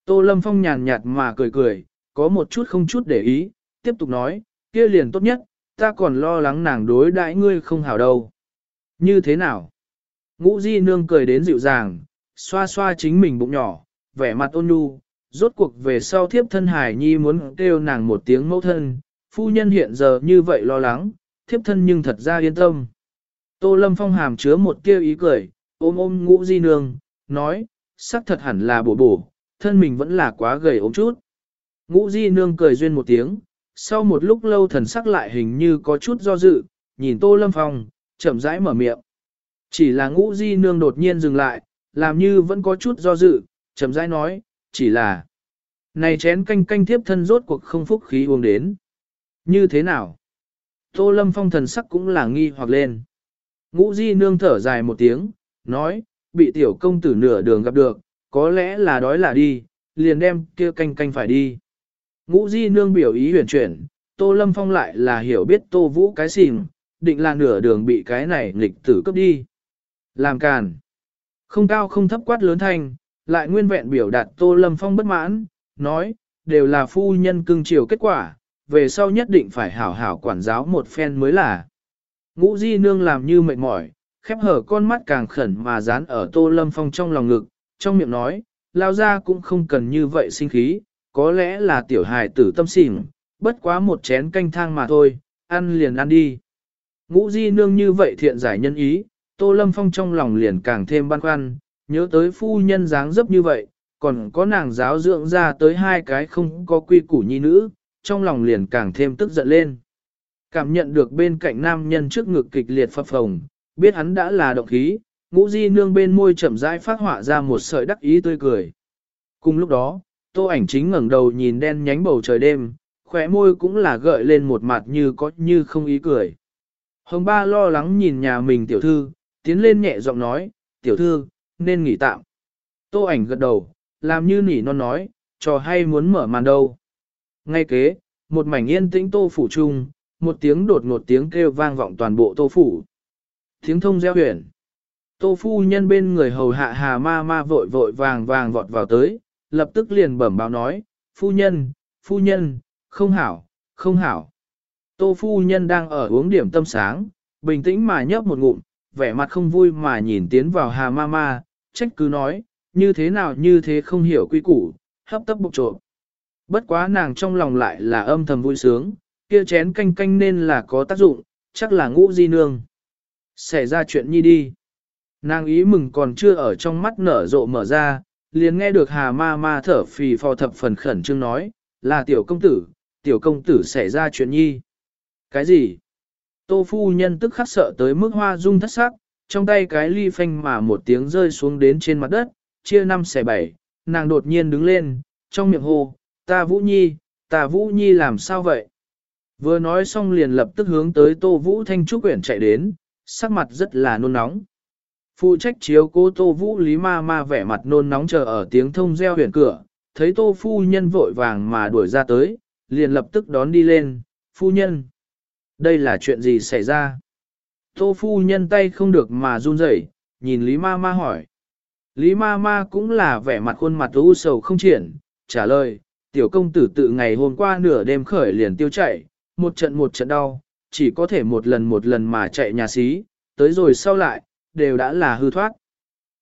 Tô Lâm Phong nhàn nhạt mà cười cười, có một chút không chút để ý, tiếp tục nói, kia liền tốt nhất, ta còn lo lắng nàng đối đãi ngươi không hảo đâu. Như thế nào? Ngũ Di Nương cười đến dịu dàng, xoa xoa chính mình bụng nhỏ, vẻ mặt ôn nhu, rốt cuộc về sau thiếp thân hải nhi muốn kêu nàng một tiếng mẫu thân, phu nhân hiện giờ như vậy lo lắng, thiếp thân nhưng thật ra yên tâm. Tô Lâm Phong hàm chứa một kêu ý cười, ôm ôm ngũ di nương, nói, sắc thật hẳn là bổ bổ, thân mình vẫn là quá gầy ốm chút. Ngũ di nương cười duyên một tiếng, sau một lúc lâu thần sắc lại hình như có chút do dự, nhìn Tô Lâm Phong, chậm rãi mở miệng. Chỉ là ngũ di nương đột nhiên dừng lại, làm như vẫn có chút do dự, chậm rãi nói, chỉ là này chén canh canh tiếp thân rốt cuộc không phúc khí uống đến. Như thế nào? Tô Lâm Phong thần sắc cũng là nghi hoặc lên. Ngũ Di nương thở dài một tiếng, nói, bị tiểu công tử nửa đường gặp được, có lẽ là đói là đi, liền đem kia canh canh phải đi. Ngũ Di nương biểu ý huyền chuyển, Tô Lâm Phong lại là hiểu biết Tô Vũ cái xìm, định là nửa đường bị cái này nghịch tử cấp đi. Làm càn. Không cao không thấp quát lớn thanh, lại nguyên vẹn biểu đạt Tô Lâm Phong bất mãn, nói, đều là phu nhân cưng chiều kết quả, về sau nhất định phải hảo hảo quản giáo một phen mới là. Ngũ Di Nương làm như mệt mỏi, khép hở con mắt càng khẩn mà dán ở Tô Lâm Phong trong lòng ngực, trong miệng nói, lao ra cũng không cần như vậy sinh khí, có lẽ là tiểu hài tử tâm xỉn, bất quá một chén canh thang mà thôi, ăn liền ăn đi. Ngũ Di Nương như vậy thiện giải nhân ý, Tô Lâm Phong trong lòng liền càng thêm băn khoăn, nhớ tới phu nhân dáng dấp như vậy, còn có nàng giáo dưỡng ra tới hai cái không có quy củ nhi nữ, trong lòng liền càng thêm tức giận lên. Cảm nhận được bên cạnh nam nhân trước ngực kịch liệt phập phồng, biết hắn đã là động khí, ngũ di nương bên môi chậm rãi phát họa ra một sợi đắc ý tươi cười. Cùng lúc đó, tô ảnh chính ngẩng đầu nhìn đen nhánh bầu trời đêm, khóe môi cũng là gợi lên một mặt như có như không ý cười. Hồng ba lo lắng nhìn nhà mình tiểu thư, tiến lên nhẹ giọng nói, tiểu thư, nên nghỉ tạm. Tô ảnh gật đầu, làm như nỉ non nói, trò hay muốn mở màn đâu. Ngay kế, một mảnh yên tĩnh tô phủ trung, một tiếng đột ngột tiếng kêu vang vọng toàn bộ tô phủ. Tiếng thông gieo huyền. Tô phu nhân bên người hầu hạ hà ma ma vội vội vàng vàng vọt vào tới, lập tức liền bẩm báo nói, phu nhân, phu nhân, không hảo, không hảo. Tô phu nhân đang ở uống điểm tâm sáng, bình tĩnh mà nhấp một ngụm, vẻ mặt không vui mà nhìn tiến vào hà Mama, trách cứ nói, như thế nào như thế không hiểu quy củ, hấp tấp bục trộm. Bất quá nàng trong lòng lại là âm thầm vui sướng, kia chén canh canh nên là có tác dụng, chắc là ngũ di nương. Xảy ra chuyện nhi đi. Nàng ý mừng còn chưa ở trong mắt nở rộ mở ra, liền nghe được hà ma ma thở phì phò thập phần khẩn trương nói, là tiểu công tử, tiểu công tử xảy ra chuyện nhi. Cái gì? Tô phu nhân tức khắc sợ tới mức hoa dung thất sắc, trong tay cái ly phanh mà một tiếng rơi xuống đến trên mặt đất, chia năm xẻ bảy, nàng đột nhiên đứng lên, trong miệng hô, ta Vũ Nhi, ta Vũ Nhi làm sao vậy? Vừa nói xong liền lập tức hướng tới Tô Vũ Thanh Trúc Quyển chạy đến, sắc mặt rất là nôn nóng. Phụ trách chiếu cô Tô Vũ Lý Ma Ma vẻ mặt nôn nóng chờ ở tiếng thông reo huyền cửa, thấy Tô Phu Nhân vội vàng mà đuổi ra tới, liền lập tức đón đi lên, Phu Nhân. Đây là chuyện gì xảy ra? Tô Phu Nhân tay không được mà run rẩy, nhìn Lý Ma Ma hỏi. Lý Ma Ma cũng là vẻ mặt khuôn mặt u sầu không triển, trả lời, tiểu công tử tự ngày hôm qua nửa đêm khởi liền tiêu chạy, một trận một trận đau, chỉ có thể một lần một lần mà chạy nhà xí, tới rồi sau lại, đều đã là hư thoát.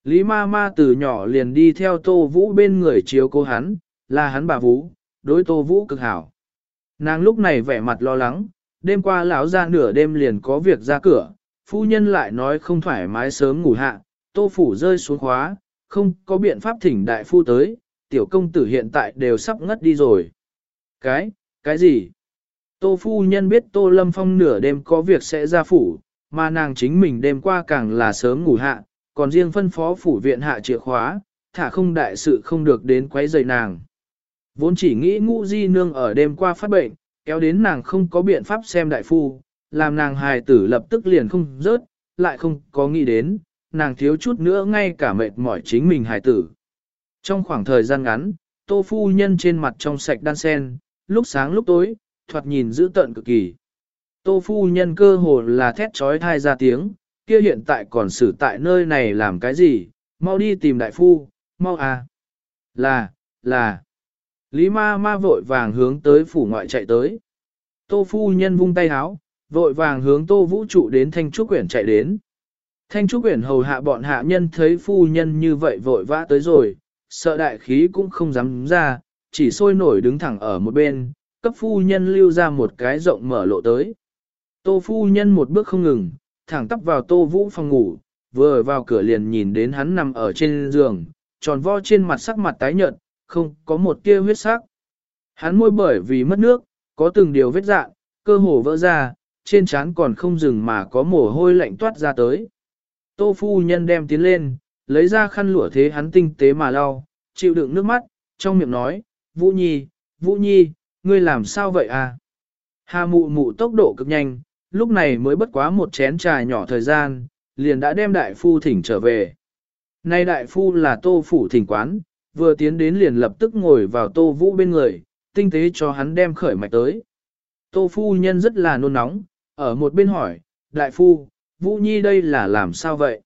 Lý ma ma từ nhỏ liền đi theo tô vũ bên người chiếu cô hắn, là hắn bà vũ, đối tô vũ cực hảo. Nàng lúc này vẻ mặt lo lắng, đêm qua lão ra nửa đêm liền có việc ra cửa, phu nhân lại nói không thoải mái sớm ngủ hạ, tô phủ rơi xuống khóa, không có biện pháp thỉnh đại phu tới, tiểu công tử hiện tại đều sắp ngất đi rồi. Cái, cái gì? Tô phu nhân biết Tô Lâm Phong nửa đêm có việc sẽ ra phủ, mà nàng chính mình đêm qua càng là sớm ngủ hạ, còn riêng phân phó phủ viện hạ chìa khóa, thả không đại sự không được đến quấy rầy nàng. Vốn chỉ nghĩ ngũ di nương ở đêm qua phát bệnh, kéo đến nàng không có biện pháp xem đại phu, làm nàng hài tử lập tức liền không rớt, lại không có nghĩ đến, nàng thiếu chút nữa ngay cả mệt mỏi chính mình hài tử. Trong khoảng thời gian ngắn, tô phu nhân trên mặt trong sạch đan sen, lúc sáng lúc tối, thoạt nhìn dữ tợn cực kỳ. Tô phu nhân cơ hồ là thét trói thai ra tiếng, kia hiện tại còn xử tại nơi này làm cái gì, mau đi tìm đại phu, mau à. Là, là. Lý ma ma vội vàng hướng tới phủ ngoại chạy tới. Tô phu nhân vung tay háo, vội vàng hướng tô vũ trụ đến thanh trúc quyển chạy đến. Thanh trúc quyển hầu hạ bọn hạ nhân thấy phu nhân như vậy vội vã tới rồi, sợ đại khí cũng không dám ra, chỉ sôi nổi đứng thẳng ở một bên, cấp phu nhân lưu ra một cái rộng mở lộ tới. Tô phu nhân một bước không ngừng, thẳng tắp vào tô vũ phòng ngủ, vừa vào cửa liền nhìn đến hắn nằm ở trên giường, tròn vo trên mặt sắc mặt tái nhợt, không có một tia huyết sắc. Hắn môi bởi vì mất nước, có từng điều vết dạng, cơ hồ vỡ ra, trên trán còn không dừng mà có mồ hôi lạnh toát ra tới. Tô phu nhân đem tiến lên, lấy ra khăn lụa thế hắn tinh tế mà lau, chịu đựng nước mắt, trong miệng nói, Vũ Nhi, Vũ Nhi, ngươi làm sao vậy à? Hà mụ mụ tốc độ cực nhanh, lúc này mới bất quá một chén trà nhỏ thời gian, liền đã đem đại phu thỉnh trở về. Nay đại phu là tô phủ thỉnh quán, vừa tiến đến liền lập tức ngồi vào tô vũ bên người, tinh tế cho hắn đem khởi mạch tới. Tô phu nhân rất là nôn nóng, ở một bên hỏi, đại phu, vũ nhi đây là làm sao vậy?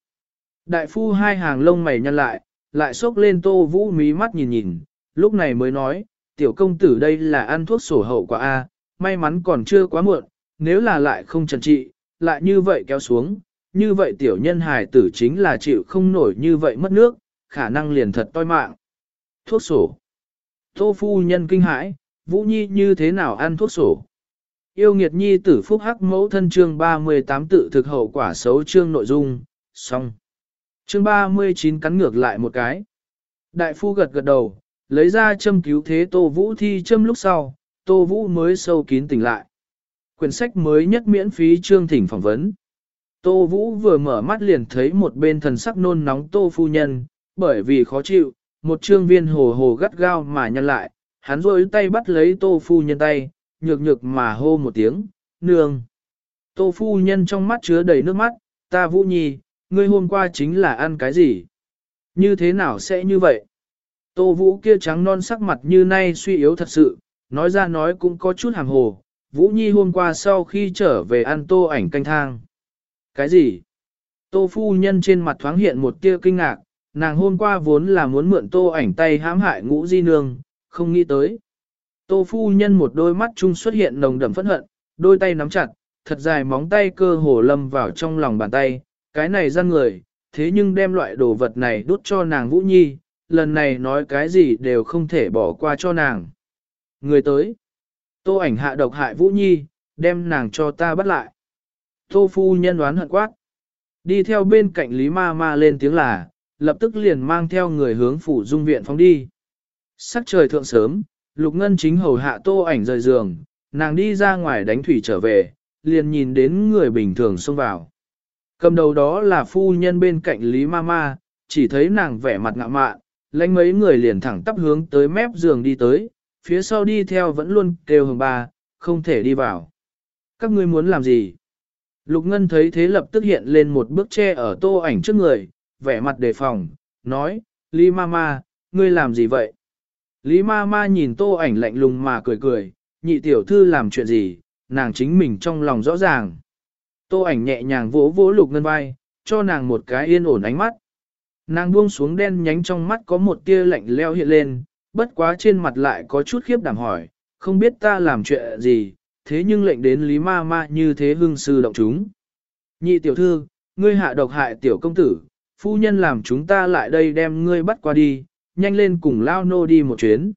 Đại phu hai hàng lông mày nhăn lại, lại xốc lên tô vũ mí mắt nhìn nhìn, lúc này mới nói, tiểu công tử đây là ăn thuốc sổ hậu quả A, may mắn còn chưa quá muộn, nếu là lại không trần trị, lại như vậy kéo xuống, như vậy tiểu nhân hài tử chính là chịu không nổi như vậy mất nước, khả năng liền thật toi mạng. Thuốc sổ. Tô phu nhân kinh hãi, Vũ Nhi như thế nào ăn thuốc sổ? Yêu nghiệt nhi tử phúc hắc mẫu thân chương 38 tự thực hậu quả xấu chương nội dung, xong. Chương 39 cắn ngược lại một cái. Đại phu gật gật đầu, lấy ra châm cứu thế Tô Vũ thi châm lúc sau, Tô Vũ mới sâu kín tỉnh lại. Quyển sách mới nhất miễn phí chương thỉnh phỏng vấn. Tô Vũ vừa mở mắt liền thấy một bên thần sắc nôn nóng Tô Phu Nhân, bởi vì khó chịu, một trương viên hồ hồ gắt gao mà nhăn lại, hắn rôi tay bắt lấy Tô Phu Nhân tay, nhược nhược mà hô một tiếng, nương. Tô Phu Nhân trong mắt chứa đầy nước mắt, ta Vũ Nhi, ngươi hôm qua chính là ăn cái gì? Như thế nào sẽ như vậy? Tô Vũ kia trắng non sắc mặt như nay suy yếu thật sự, nói ra nói cũng có chút hàng hồ. Vũ Nhi hôm qua sau khi trở về ăn tô ảnh canh thang. Cái gì? Tô phu nhân trên mặt thoáng hiện một tia kinh ngạc, nàng hôm qua vốn là muốn mượn tô ảnh tay hãm hại ngũ di nương, không nghĩ tới. Tô phu nhân một đôi mắt trung xuất hiện nồng đậm phẫn hận, đôi tay nắm chặt, thật dài móng tay cơ hồ lâm vào trong lòng bàn tay, cái này gian người, thế nhưng đem loại đồ vật này đút cho nàng Vũ Nhi, lần này nói cái gì đều không thể bỏ qua cho nàng. Người tới, tô ảnh hạ độc hại Vũ Nhi, đem nàng cho ta bắt lại. Tô phu nhân đoán hận quát. Đi theo bên cạnh Lý Ma Ma lên tiếng là, lập tức liền mang theo người hướng phủ dung viện phóng đi. Sắc trời thượng sớm, Lục Ngân chính hầu hạ tô ảnh rời giường, nàng đi ra ngoài đánh thủy trở về, liền nhìn đến người bình thường xông vào. Cầm đầu đó là phu nhân bên cạnh Lý Ma Ma, chỉ thấy nàng vẻ mặt ngạ mạn, lãnh mấy người liền thẳng tắp hướng tới mép giường đi tới, phía sau đi theo vẫn luôn kêu hồng ba, không thể đi vào. Các ngươi muốn làm gì? Lục Ngân thấy thế lập tức hiện lên một bước che ở tô ảnh trước người, vẻ mặt đề phòng, nói, Lý Mama, ngươi làm gì vậy? Lý Mama nhìn tô ảnh lạnh lùng mà cười cười, nhị tiểu thư làm chuyện gì, nàng chính mình trong lòng rõ ràng. Tô ảnh nhẹ nhàng vỗ vỗ Lục Ngân vai, cho nàng một cái yên ổn ánh mắt. Nàng buông xuống đen nhánh trong mắt có một tia lạnh leo hiện lên, bất quá trên mặt lại có chút khiếp đảm hỏi, không biết ta làm chuyện gì, thế nhưng lệnh đến Lý Ma Ma như thế hưng sư động chúng. Nhị tiểu thư, ngươi hạ độc hại tiểu công tử, phu nhân làm chúng ta lại đây đem ngươi bắt qua đi, nhanh lên cùng lao nô đi một chuyến.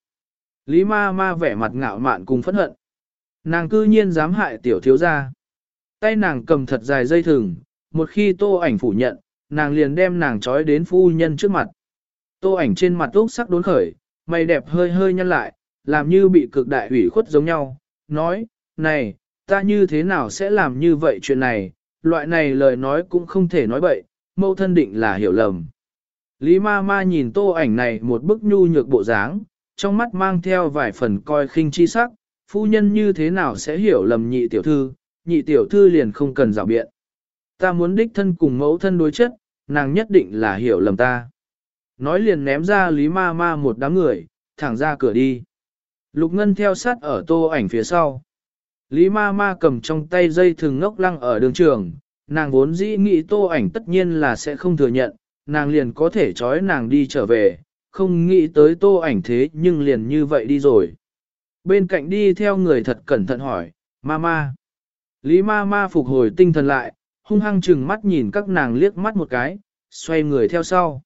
Lý Ma Ma vẻ mặt ngạo mạn cùng phẫn hận. Nàng cư nhiên dám hại tiểu thiếu gia. Tay nàng cầm thật dài dây thừng, một khi tô ảnh phủ nhận, nàng liền đem nàng trói đến phu nhân trước mặt. Tô ảnh trên mặt úc sắc đốn khởi, mày đẹp hơi hơi nhăn lại, làm như bị cực đại ủy khuất giống nhau, nói, này, ta như thế nào sẽ làm như vậy chuyện này, loại này lời nói cũng không thể nói bậy, mâu thân định là hiểu lầm. Lý ma ma nhìn tô ảnh này một bức nhu nhược bộ dáng, trong mắt mang theo vài phần coi khinh chi sắc, phu nhân như thế nào sẽ hiểu lầm nhị tiểu thư, nhị tiểu thư liền không cần rào biện. Ta muốn đích thân cùng mẫu thân đối chất, nàng nhất định là hiểu lầm ta. Nói liền ném ra Lý ma ma một đám người, thẳng ra cửa đi. Lục Ngân theo sát ở tô ảnh phía sau. Lý ma ma cầm trong tay dây thừng ngốc lăng ở đường trường, nàng vốn dĩ nghĩ tô ảnh tất nhiên là sẽ không thừa nhận, nàng liền có thể trói nàng đi trở về, không nghĩ tới tô ảnh thế nhưng liền như vậy đi rồi. Bên cạnh đi theo người thật cẩn thận hỏi, ma ma. Lý ma ma phục hồi tinh thần lại, hung hăng chừng mắt nhìn các nàng liếc mắt một cái, xoay người theo sau.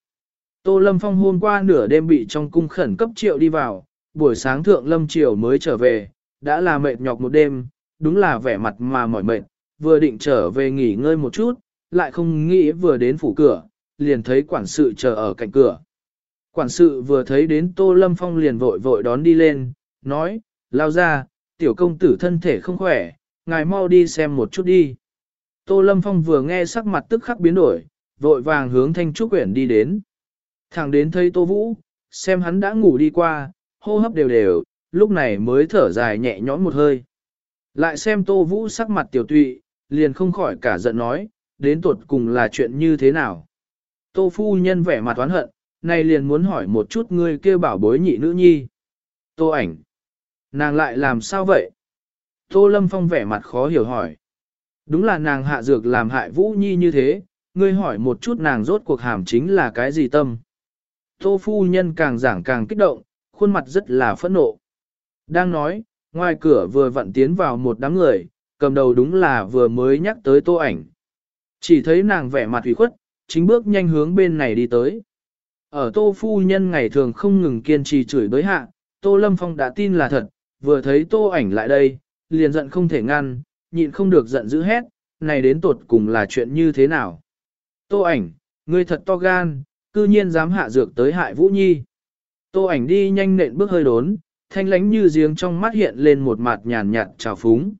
Tô Lâm Phong hôm qua nửa đêm bị trong cung khẩn cấp triệu đi vào, buổi sáng thượng Lâm Triều mới trở về, đã là mệt nhọc một đêm, đúng là vẻ mặt mà mỏi mệt, vừa định trở về nghỉ ngơi một chút, lại không nghĩ vừa đến phủ cửa, liền thấy quản sự chờ ở cạnh cửa. Quản sự vừa thấy đến Tô Lâm Phong liền vội vội đón đi lên, nói, lao ra, tiểu công tử thân thể không khỏe, ngài mau đi xem một chút đi. Tô Lâm Phong vừa nghe sắc mặt tức khắc biến đổi, vội vàng hướng Thanh Trúc Quyển đi đến. Thẳng đến thấy Tô Vũ, xem hắn đã ngủ đi qua, hô hấp đều đều, lúc này mới thở dài nhẹ nhõm một hơi. Lại xem Tô Vũ sắc mặt tiểu tụy, liền không khỏi cả giận nói, đến tuột cùng là chuyện như thế nào. Tô phu nhân vẻ mặt oán hận, nay liền muốn hỏi một chút ngươi kêu bảo bối nhị nữ nhi. Tô ảnh. Nàng lại làm sao vậy? Tô Lâm Phong vẻ mặt khó hiểu hỏi. Đúng là nàng hạ dược làm hại Vũ Nhi như thế, ngươi hỏi một chút nàng rốt cuộc hàm chính là cái gì tâm. Tô phu nhân càng giảng càng kích động, khuôn mặt rất là phẫn nộ. Đang nói, ngoài cửa vừa vặn tiến vào một đám người, cầm đầu đúng là vừa mới nhắc tới tô ảnh. Chỉ thấy nàng vẻ mặt ủy khuất, chính bước nhanh hướng bên này đi tới. Ở tô phu nhân ngày thường không ngừng kiên trì chửi đối hạ, tô lâm phong đã tin là thật, vừa thấy tô ảnh lại đây, liền giận không thể ngăn, nhịn không được giận dữ hét, này đến tột cùng là chuyện như thế nào. Tô ảnh, ngươi thật to gan, cư nhiên dám hạ dược tới hại Vũ Nhi. Tô ảnh đi nhanh nện bước hơi đốn, thanh lánh như giếng trong mắt hiện lên một mặt nhàn nhạt trào phúng.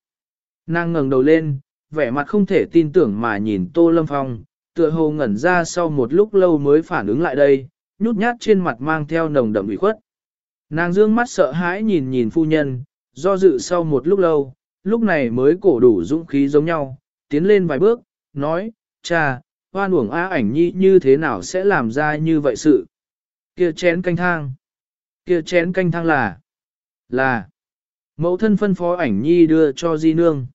Nàng ngẩng đầu lên, vẻ mặt không thể tin tưởng mà nhìn Tô Lâm Phong, tựa hồ ngẩn ra sau một lúc lâu mới phản ứng lại đây, nhút nhát trên mặt mang theo nồng đậm ủy khuất. Nàng dương mắt sợ hãi nhìn nhìn phu nhân, do dự sau một lúc lâu, lúc này mới cổ đủ dũng khí giống nhau, tiến lên vài bước, nói, cha, hoan uổng á ảnh nhi như thế nào sẽ làm ra như vậy sự. Kia chén canh thang. Kia chén canh thang là, là, mẫu thân phân phó ảnh nhi đưa cho di nương.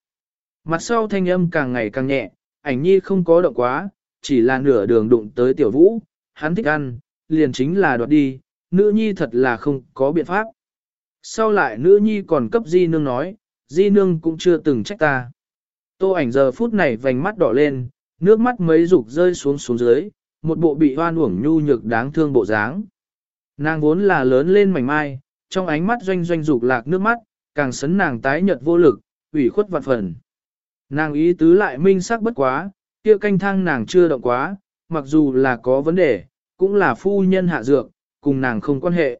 Mặt sau thanh âm càng ngày càng nhẹ, ảnh nhi không có động quá, chỉ là nửa đường đụng tới tiểu vũ, hắn thích ăn, liền chính là đoạt đi, nữ nhi thật là không có biện pháp. Sau lại nữ nhi còn cấp di nương nói, di nương cũng chưa từng trách ta. Tô ảnh giờ phút này vành mắt đỏ lên, nước mắt mấy rục rơi xuống xuống dưới, một bộ bị hoan uổng nhu nhược đáng thương bộ dáng. Nàng vốn là lớn lên mảnh mai, trong ánh mắt doanh doanh dục lạc nước mắt, càng sấn nàng tái nhợt vô lực, ủy khuất vạn phần. Nàng ý tứ lại minh sắc bất quá, kia canh thang nàng chưa động quá, mặc dù là có vấn đề, cũng là phu nhân hạ dược, cùng nàng không quan hệ.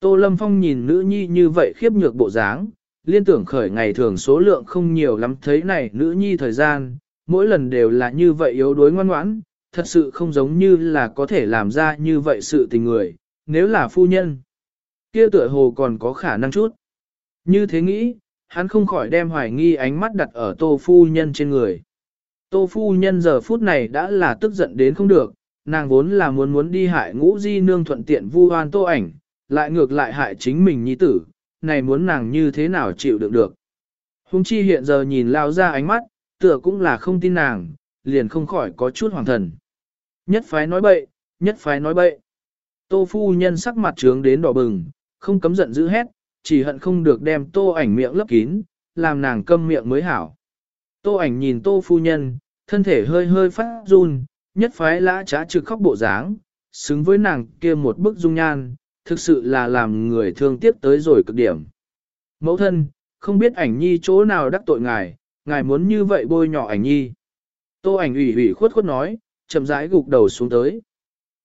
Tô Lâm Phong nhìn nữ nhi như vậy khiếp nhược bộ dáng, liên tưởng khởi ngày thường số lượng không nhiều lắm thấy này nữ nhi thời gian, mỗi lần đều là như vậy yếu đuối ngoan ngoãn, thật sự không giống như là có thể làm ra như vậy sự tình người, nếu là phu nhân. kia tựa hồ còn có khả năng chút. Như thế nghĩ, hắn không khỏi đem hoài nghi ánh mắt đặt ở tô phu nhân trên người. Tô phu nhân giờ phút này đã là tức giận đến không được, nàng vốn là muốn muốn đi hại ngũ di nương thuận tiện vu oan tô ảnh, lại ngược lại hại chính mình nhi tử, này muốn nàng như thế nào chịu đựng được. Hùng chi hiện giờ nhìn lao ra ánh mắt, tựa cũng là không tin nàng, liền không khỏi có chút hoàng thần. Nhất phái nói bậy, nhất phái nói bậy. Tô phu nhân sắc mặt trướng đến đỏ bừng, không cấm giận dữ hét, chỉ hận không được đem tô ảnh miệng lấp kín, làm nàng câm miệng mới hảo. Tô ảnh nhìn tô phu nhân, thân thể hơi hơi phát run, nhất phái lã trá trực khóc bộ dáng, xứng với nàng kia một bức dung nhan, thực sự là làm người thương tiếc tới rồi cực điểm. Mẫu thân, không biết ảnh nhi chỗ nào đắc tội ngài, ngài muốn như vậy bôi nhỏ ảnh nhi. Tô ảnh ủy ủy khuất khuất nói, chậm rãi gục đầu xuống tới.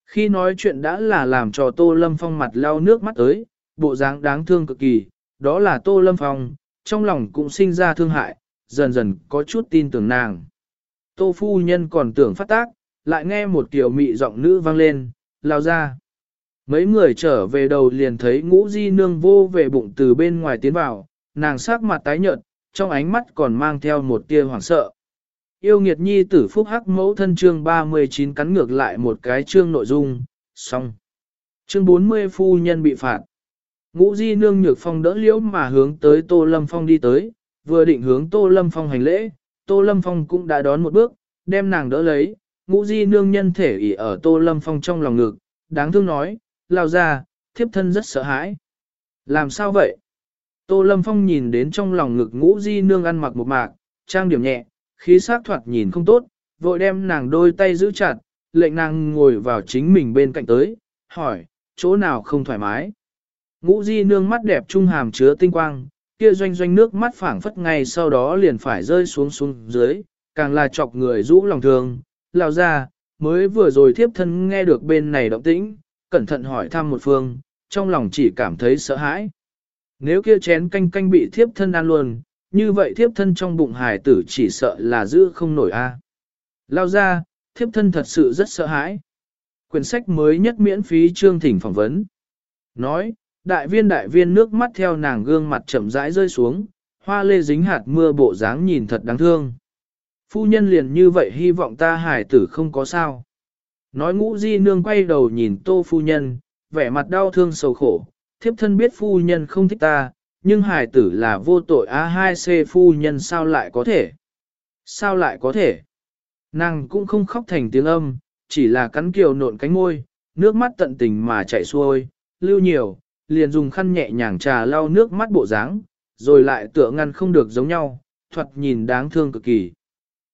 Khi nói chuyện đã là làm cho Tô Lâm Phong mặt lau nước mắt tới, bộ dáng đáng thương cực kỳ, đó là Tô Lâm Phong, trong lòng cũng sinh ra thương hại, dần dần có chút tin tưởng nàng. Tô phu nhân còn tưởng phát tác, lại nghe một tiểu mị giọng nữ vang lên, lao ra. Mấy người trở về đầu liền thấy ngũ di nương vô về bụng từ bên ngoài tiến vào, nàng sắc mặt tái nhợt, trong ánh mắt còn mang theo một tia hoảng sợ. Yêu nghiệt nhi tử phúc hắc mẫu thân chương 39 cắn ngược lại một cái chương nội dung, xong. Chương 40 phu nhân bị phạt. Ngũ di nương nhược phong đỡ liễu mà hướng tới Tô Lâm Phong đi tới, vừa định hướng Tô Lâm Phong hành lễ, Tô Lâm Phong cũng đã đón một bước, đem nàng đỡ lấy, ngũ di nương nhân thể ỉ ở Tô Lâm Phong trong lòng ngực, đáng thương nói, lao ra, thiếp thân rất sợ hãi. Làm sao vậy? Tô Lâm Phong nhìn đến trong lòng ngực ngũ di nương ăn mặc một mạc, trang điểm nhẹ, khí sắc thoạt nhìn không tốt, vội đem nàng đôi tay giữ chặt, lệnh nàng ngồi vào chính mình bên cạnh tới, hỏi, chỗ nào không thoải mái. Ngũ di nương mắt đẹp trung hàm chứa tinh quang, kia doanh doanh nước mắt phảng phất ngay sau đó liền phải rơi xuống xuống dưới, càng là chọc người rũ lòng thương, lao ra, mới vừa rồi thiếp thân nghe được bên này động tĩnh, cẩn thận hỏi thăm một phương, trong lòng chỉ cảm thấy sợ hãi. Nếu kia chén canh canh bị thiếp thân ăn luôn, như vậy thiếp thân trong bụng hài tử chỉ sợ là giữ không nổi a. Lao ra, thiếp thân thật sự rất sợ hãi. Quyển sách mới nhất miễn phí chương thỉnh phỏng vấn. Nói, đại viên đại viên nước mắt theo nàng gương mặt chậm rãi rơi xuống, hoa lê dính hạt mưa bộ dáng nhìn thật đáng thương. Phu nhân liền như vậy hy vọng ta hải tử không có sao. Nói ngũ di nương quay đầu nhìn tô phu nhân, vẻ mặt đau thương sầu khổ, thiếp thân biết phu nhân không thích ta, nhưng hải tử là vô tội A2C phu nhân sao lại có thể? Sao lại có thể? Nàng cũng không khóc thành tiếng âm, chỉ là cắn kiều nộn cánh môi, nước mắt tận tình mà chảy xuôi, lưu nhiều, liền dùng khăn nhẹ nhàng trà lau nước mắt bộ dáng, rồi lại tựa ngăn không được giống nhau, thuật nhìn đáng thương cực kỳ.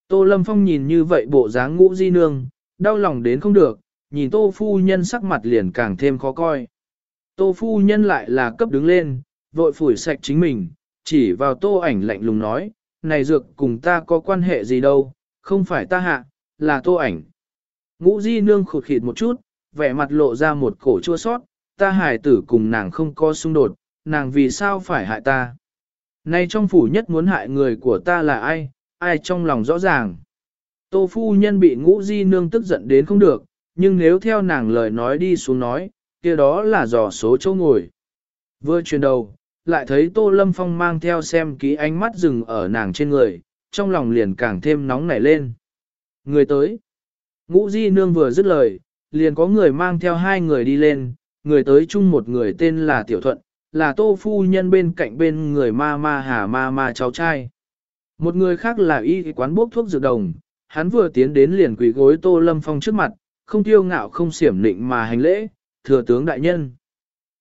Tô Lâm Phong nhìn như vậy bộ dáng ngũ di nương, đau lòng đến không được, nhìn tô phu nhân sắc mặt liền càng thêm khó coi. Tô phu nhân lại là cấp đứng lên, vội phủi sạch chính mình, chỉ vào tô ảnh lạnh lùng nói, này dược cùng ta có quan hệ gì đâu, không phải ta hạ, là tô ảnh. Ngũ di nương khụt khịt một chút, vẻ mặt lộ ra một cổ chua sót, ta hài tử cùng nàng không có xung đột, nàng vì sao phải hại ta. Nay trong phủ nhất muốn hại người của ta là ai, ai trong lòng rõ ràng. Tô phu nhân bị ngũ di nương tức giận đến không được, nhưng nếu theo nàng lời nói đi xuống nói, kia đó là dò số chỗ ngồi. Vừa chuyển đầu, lại thấy Tô Lâm Phong mang theo xem kỹ ánh mắt dừng ở nàng trên người, trong lòng liền càng thêm nóng nảy lên. Người tới. Ngũ Di Nương vừa dứt lời, liền có người mang theo hai người đi lên, người tới chung một người tên là Tiểu Thuận, là Tô Phu Nhân bên cạnh bên người ma ma hà ma ma cháu trai. Một người khác là y quán bốc thuốc dược đồng, hắn vừa tiến đến liền quỳ gối Tô Lâm Phong trước mặt, không tiêu ngạo không xiểm nịnh mà hành lễ, thừa tướng đại nhân.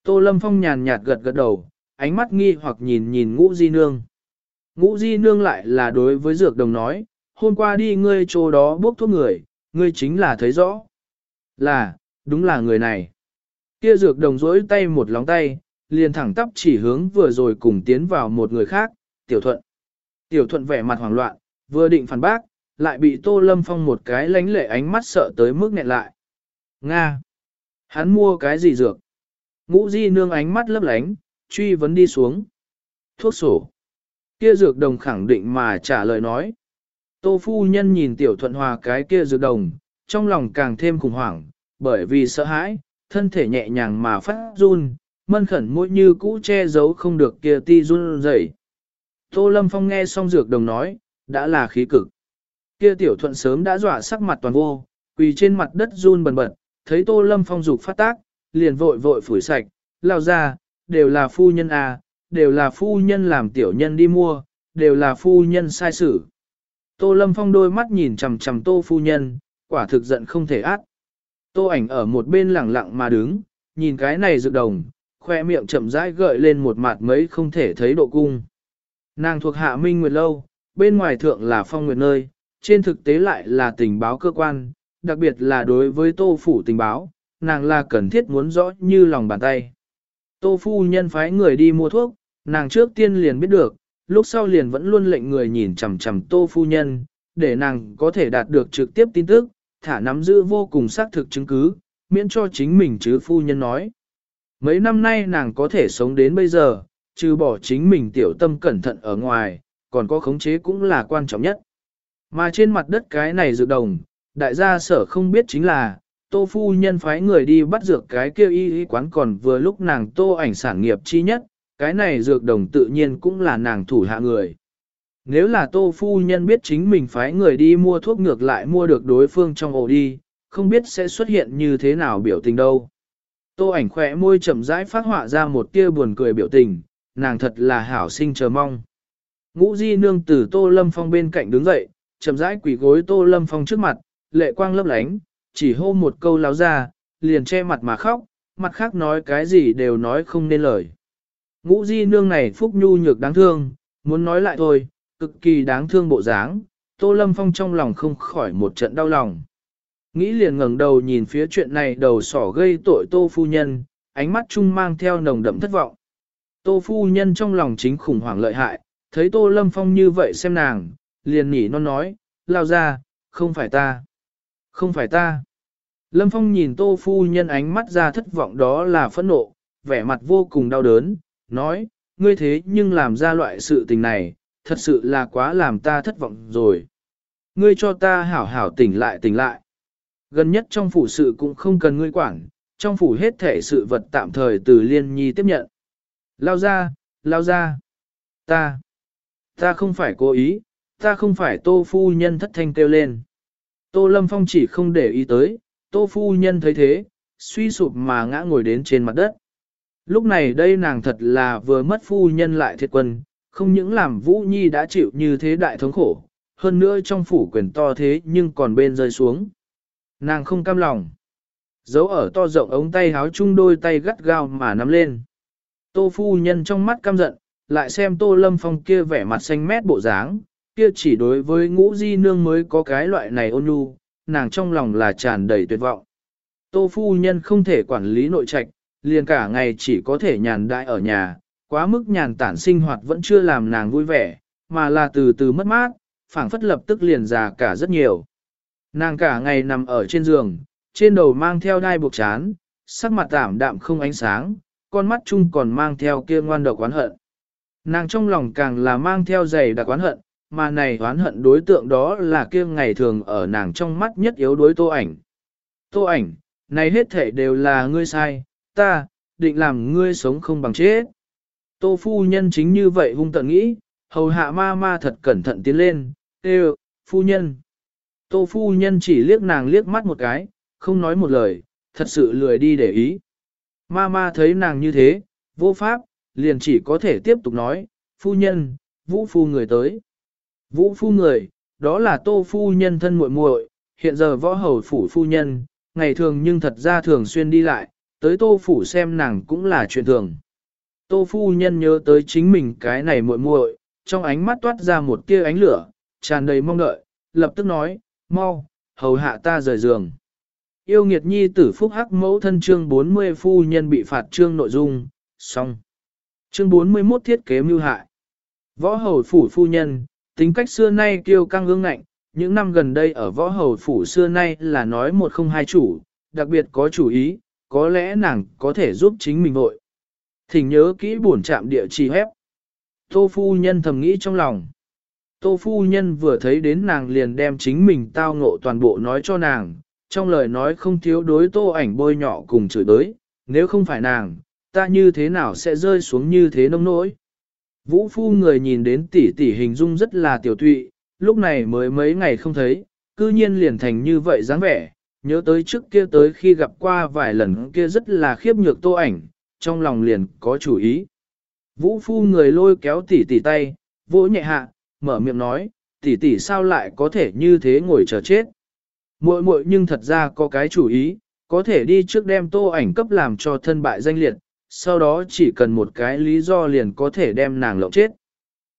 Tô Lâm Phong nhàn nhạt gật gật đầu, ánh mắt nghi hoặc nhìn nhìn ngũ di nương. Ngũ di nương lại là đối với dược đồng nói, hôm qua đi ngươi chỗ đó bốc thuốc người, ngươi chính là thấy rõ. Là, đúng là người này. Kia dược đồng rỗi tay một lóng tay, liền thẳng tắp chỉ hướng vừa rồi cùng tiến vào một người khác, tiểu thuận. Tiểu thuận vẻ mặt hoảng loạn, vừa định phản bác, lại bị tô lâm phong một cái lánh lệ ánh mắt sợ tới mức nghẹn lại. Nga! Hắn mua cái gì dược? Ngũ di nương ánh mắt lấp lánh, truy vấn đi xuống. Thuốc sổ. Kia dược đồng khẳng định mà trả lời nói. Tô phu nhân nhìn tiểu thuận hòa cái kia dược đồng, trong lòng càng thêm khủng hoảng, bởi vì sợ hãi, thân thể nhẹ nhàng mà phát run, mân khẩn mũi như cũ che giấu không được kia ti run rẩy. Tô Lâm Phong nghe xong dược đồng nói, đã là khí cực. Kia tiểu thuận sớm đã dọa sắc mặt toàn vô, quỳ trên mặt đất run bần bật, thấy Tô Lâm Phong dục phát tác, liền vội vội phủi sạch, lao ra, đều là phu nhân à, đều là phu nhân làm tiểu nhân đi mua, đều là phu nhân sai xử. Tô Lâm Phong đôi mắt nhìn chằm chằm Tô phu nhân, quả thực giận không thể át. Tô ảnh ở một bên lẳng lặng mà đứng, nhìn cái này dự đồng, khoe miệng chậm rãi gợi lên một mặt mấy không thể thấy độ cung. Nàng thuộc hạ minh nguyệt lâu, bên ngoài thượng là phong nguyệt nơi, trên thực tế lại là tình báo cơ quan, đặc biệt là đối với tô phủ tình báo, nàng là cần thiết muốn rõ như lòng bàn tay. Tô phu nhân phái người đi mua thuốc, nàng trước tiên liền biết được, lúc sau liền vẫn luôn lệnh người nhìn chằm chằm tô phu nhân, để nàng có thể đạt được trực tiếp tin tức, thả nắm giữ vô cùng xác thực chứng cứ, miễn cho chính mình chứ phu nhân nói. Mấy năm nay nàng có thể sống đến bây giờ, trừ bỏ chính mình tiểu tâm cẩn thận ở ngoài, còn có khống chế cũng là quan trọng nhất. Mà trên mặt đất cái này dự đồng, đại gia sở không biết chính là, tô phu nhân phái người đi bắt dược cái kia y y quán còn vừa lúc nàng tô ảnh sản nghiệp chi nhất, cái này dược đồng tự nhiên cũng là nàng thủ hạ người. Nếu là tô phu nhân biết chính mình phái người đi mua thuốc ngược lại mua được đối phương trong ổ đi, không biết sẽ xuất hiện như thế nào biểu tình đâu. Tô ảnh khỏe môi chậm rãi phát họa ra một tia buồn cười biểu tình, nàng thật là hảo sinh chờ mong. Ngũ di nương từ tô lâm phong bên cạnh đứng dậy, chậm rãi quỳ gối tô lâm phong trước mặt, lệ quang lấp lánh, chỉ hô một câu láo ra, liền che mặt mà khóc, mặt khác nói cái gì đều nói không nên lời. Ngũ di nương này phúc nhu nhược đáng thương, muốn nói lại thôi, cực kỳ đáng thương bộ dáng, Tô Lâm Phong trong lòng không khỏi một trận đau lòng. Nghĩ liền ngẩng đầu nhìn phía chuyện này đầu sỏ gây tội Tô Phu Nhân, ánh mắt chung mang theo nồng đậm thất vọng. Tô Phu Nhân trong lòng chính khủng hoảng lợi hại, thấy Tô Lâm Phong như vậy xem nàng, liền nhỉ non nói, lao ra, không phải ta. Không phải ta. Lâm Phong nhìn Tô Phu Nhân ánh mắt ra thất vọng đó là phẫn nộ, vẻ mặt vô cùng đau đớn, nói, ngươi thế nhưng làm ra loại sự tình này, thật sự là quá làm ta thất vọng rồi. Ngươi cho ta hảo hảo tỉnh lại tỉnh lại. Gần nhất trong phủ sự cũng không cần ngươi quản, trong phủ hết thể sự vật tạm thời từ liên nhi tiếp nhận. Lao ra, lao ra. Ta, ta không phải cố ý, ta không phải tô phu nhân thất thanh kêu lên. Tô Lâm Phong chỉ không để ý tới, tô phu nhân thấy thế, suy sụp mà ngã ngồi đến trên mặt đất. Lúc này đây nàng thật là vừa mất phu nhân lại thiệt quân, không những làm Vũ Nhi đã chịu như thế đại thống khổ, hơn nữa trong phủ quyền to thế nhưng còn bên rơi xuống. Nàng không cam lòng. Giấu ở to rộng ống tay háo chung đôi tay gắt gao mà nắm lên. Tô phu nhân trong mắt căm giận, lại xem tô lâm phong kia vẻ mặt xanh mét bộ dáng, kia chỉ đối với ngũ di nương mới có cái loại này ôn nhu, nàng trong lòng là tràn đầy tuyệt vọng. Tô phu nhân không thể quản lý nội trạch, liền cả ngày chỉ có thể nhàn đại ở nhà, quá mức nhàn tản sinh hoạt vẫn chưa làm nàng vui vẻ, mà là từ từ mất mát, phảng phất lập tức liền già cả rất nhiều. Nàng cả ngày nằm ở trên giường, trên đầu mang theo đai buộc chán, sắc mặt tảm đạm không ánh sáng, con mắt chung còn mang theo kia ngoan độc oán hận. Nàng trong lòng càng là mang theo dày đặc oán hận, mà này oán hận đối tượng đó là kia ngày thường ở nàng trong mắt nhất yếu đối tô ảnh. Tô ảnh, này hết thể đều là ngươi sai, ta, định làm ngươi sống không bằng chết. Tô phu nhân chính như vậy hung tận nghĩ, hầu hạ ma ma thật cẩn thận tiến lên, Ê, phu nhân. Tô phu nhân chỉ liếc nàng liếc mắt một cái, không nói một lời, thật sự lười đi để ý. Ma ma thấy nàng như thế, vô pháp, liền chỉ có thể tiếp tục nói, phu nhân, vũ phu người tới. Vũ phu người, đó là tô phu nhân thân muội muội, hiện giờ võ hầu phủ phu nhân, ngày thường nhưng thật ra thường xuyên đi lại, tới tô phủ xem nàng cũng là chuyện thường. Tô phu nhân nhớ tới chính mình cái này muội muội, trong ánh mắt toát ra một tia ánh lửa, tràn đầy mong đợi, lập tức nói, mau, hầu hạ ta rời giường. Yêu nghiệt nhi tử phúc hắc mẫu thân chương 40 phu nhân bị phạt chương nội dung, xong. Chương 41 thiết kế mưu hại. Võ hầu phủ phu nhân, tính cách xưa nay kiêu căng ương ngạnh, những năm gần đây ở võ hầu phủ xưa nay là nói một không hai chủ, đặc biệt có chủ ý, có lẽ nàng có thể giúp chính mình vội. Thỉnh nhớ kỹ buồn chạm địa chỉ hép. Tô phu nhân thầm nghĩ trong lòng. Tô phu nhân vừa thấy đến nàng liền đem chính mình tao ngộ toàn bộ nói cho nàng, trong lời nói không thiếu đối tô ảnh bôi nhọ cùng chửi đới, nếu không phải nàng, ta như thế nào sẽ rơi xuống như thế nông nỗi. Vũ phu người nhìn đến tỷ tỷ hình dung rất là tiểu tụy, lúc này mới mấy ngày không thấy, cư nhiên liền thành như vậy dáng vẻ, nhớ tới trước kia tới khi gặp qua vài lần kia rất là khiếp nhược tô ảnh, trong lòng liền có chủ ý. Vũ phu người lôi kéo tỷ tỷ tay, vỗ nhẹ hạ, mở miệng nói, tỷ tỷ sao lại có thể như thế ngồi chờ chết. Muội muội nhưng thật ra có cái chủ ý, có thể đi trước đem tô ảnh cấp làm cho thân bại danh liệt, sau đó chỉ cần một cái lý do liền có thể đem nàng lộng chết.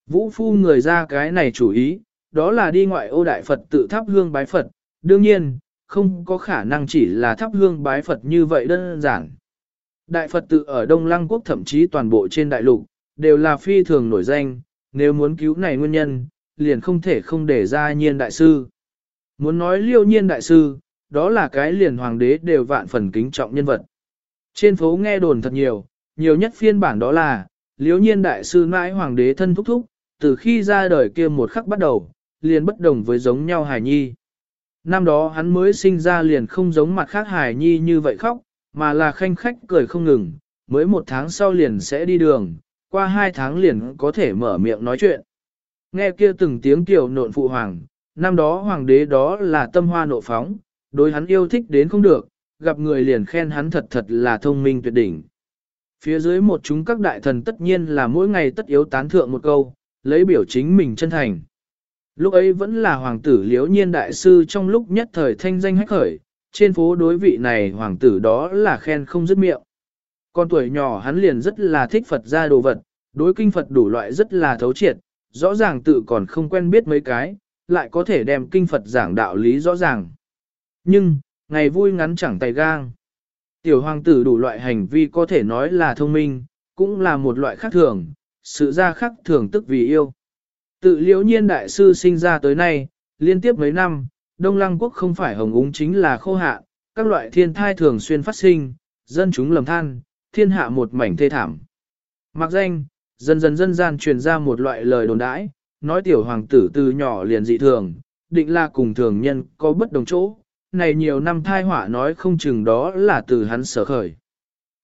Vũ phu người ra cái này chủ ý, đó là đi ngoại ô đại Phật tự thắp hương bái Phật, đương nhiên, không có khả năng chỉ là thắp hương bái Phật như vậy đơn giản. Đại Phật tự ở Đông Lăng Quốc thậm chí toàn bộ trên đại lục, đều là phi thường nổi danh, nếu muốn cứu này nguyên nhân, liền không thể không để ra nhiên đại sư. Muốn nói liêu nhiên đại sư, đó là cái liền hoàng đế đều vạn phần kính trọng nhân vật. Trên phố nghe đồn thật nhiều, nhiều nhất phiên bản đó là, liêu nhiên đại sư mãi hoàng đế thân thúc thúc, từ khi ra đời kia một khắc bắt đầu, liền bất đồng với giống nhau hài nhi. Năm đó hắn mới sinh ra liền không giống mặt khác hài nhi như vậy khóc, mà là khanh khách cười không ngừng, mới một tháng sau liền sẽ đi đường, qua hai tháng liền có thể mở miệng nói chuyện. Nghe kia từng tiếng kiều nộn phụ hoàng, năm đó hoàng đế đó là tâm hoa nộ phóng, đối hắn yêu thích đến không được, gặp người liền khen hắn thật thật là thông minh tuyệt đỉnh. Phía dưới một chúng các đại thần tất nhiên là mỗi ngày tất yếu tán thượng một câu, lấy biểu chính mình chân thành. Lúc ấy vẫn là hoàng tử liếu nhiên đại sư trong lúc nhất thời thanh danh hách khởi, trên phố đối vị này hoàng tử đó là khen không dứt miệng. Con tuổi nhỏ hắn liền rất là thích Phật gia đồ vật, đối kinh Phật đủ loại rất là thấu triệt, rõ ràng tự còn không quen biết mấy cái, lại có thể đem kinh Phật giảng đạo lý rõ ràng. Nhưng, ngày vui ngắn chẳng tay gang. Tiểu hoàng tử đủ loại hành vi có thể nói là thông minh, cũng là một loại khác thường, sự ra khác thường tức vì yêu. Tự liễu nhiên đại sư sinh ra tới nay, liên tiếp mấy năm, Đông Lăng quốc không phải hồng úng chính là khô hạ, các loại thiên thai thường xuyên phát sinh, dân chúng lầm than, thiên hạ một mảnh thê thảm. Mặc danh, dần dần dân gian truyền ra một loại lời đồn đãi, nói tiểu hoàng tử từ nhỏ liền dị thường, định là cùng thường nhân có bất đồng chỗ, này nhiều năm thai họa nói không chừng đó là từ hắn sở khởi.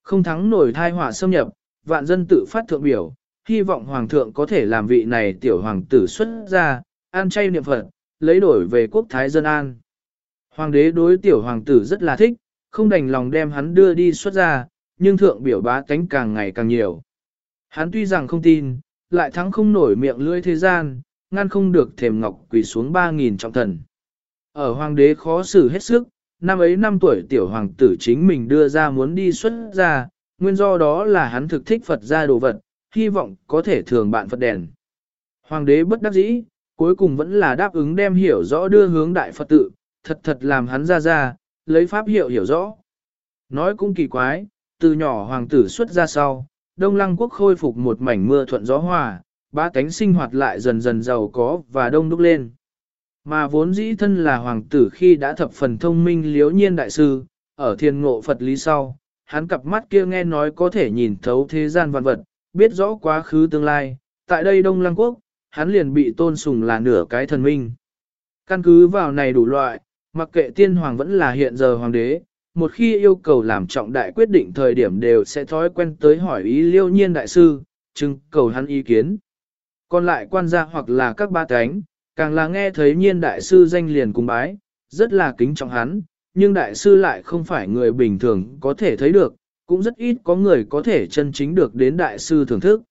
Không thắng nổi thai họa xâm nhập, vạn dân tự phát thượng biểu, hy vọng hoàng thượng có thể làm vị này tiểu hoàng tử xuất ra, an chay niệm Phật, lấy đổi về quốc thái dân an. Hoàng đế đối tiểu hoàng tử rất là thích, không đành lòng đem hắn đưa đi xuất ra, nhưng thượng biểu bá tánh càng ngày càng nhiều. Hắn tuy rằng không tin, lại thắng không nổi miệng lưỡi thế gian, ngăn không được thềm ngọc quỳ xuống ba nghìn trọng thần. Ở hoàng đế khó xử hết sức, năm ấy năm tuổi tiểu hoàng tử chính mình đưa ra muốn đi xuất ra, nguyên do đó là hắn thực thích Phật ra đồ vật, hy vọng có thể thường bạn Phật đèn. Hoàng đế bất đắc dĩ, cuối cùng vẫn là đáp ứng đem hiểu rõ đưa hướng đại Phật tự, thật thật làm hắn ra ra, lấy pháp hiệu hiểu rõ. Nói cũng kỳ quái, từ nhỏ hoàng tử xuất ra sau, Đông Lăng quốc khôi phục một mảnh mưa thuận gió hòa, ba cánh sinh hoạt lại dần dần giàu có và đông đúc lên. Mà vốn dĩ thân là hoàng tử khi đã thập phần thông minh liếu nhiên đại sư, ở thiên ngộ Phật lý sau, hắn cặp mắt kia nghe nói có thể nhìn thấu thế gian vạn vật, biết rõ quá khứ tương lai, tại đây Đông Lăng Quốc, hắn liền bị tôn sùng là nửa cái thần minh. Căn cứ vào này đủ loại, mặc kệ tiên hoàng vẫn là hiện giờ hoàng đế, một khi yêu cầu làm trọng đại quyết định thời điểm đều sẽ thói quen tới hỏi ý liêu nhiên đại sư, chừng cầu hắn ý kiến. Còn lại quan gia hoặc là các ba cánh, càng là nghe thấy nhiên đại sư danh liền cùng bái, rất là kính trọng hắn, nhưng đại sư lại không phải người bình thường có thể thấy được, cũng rất ít có người có thể chân chính được đến đại sư thưởng thức.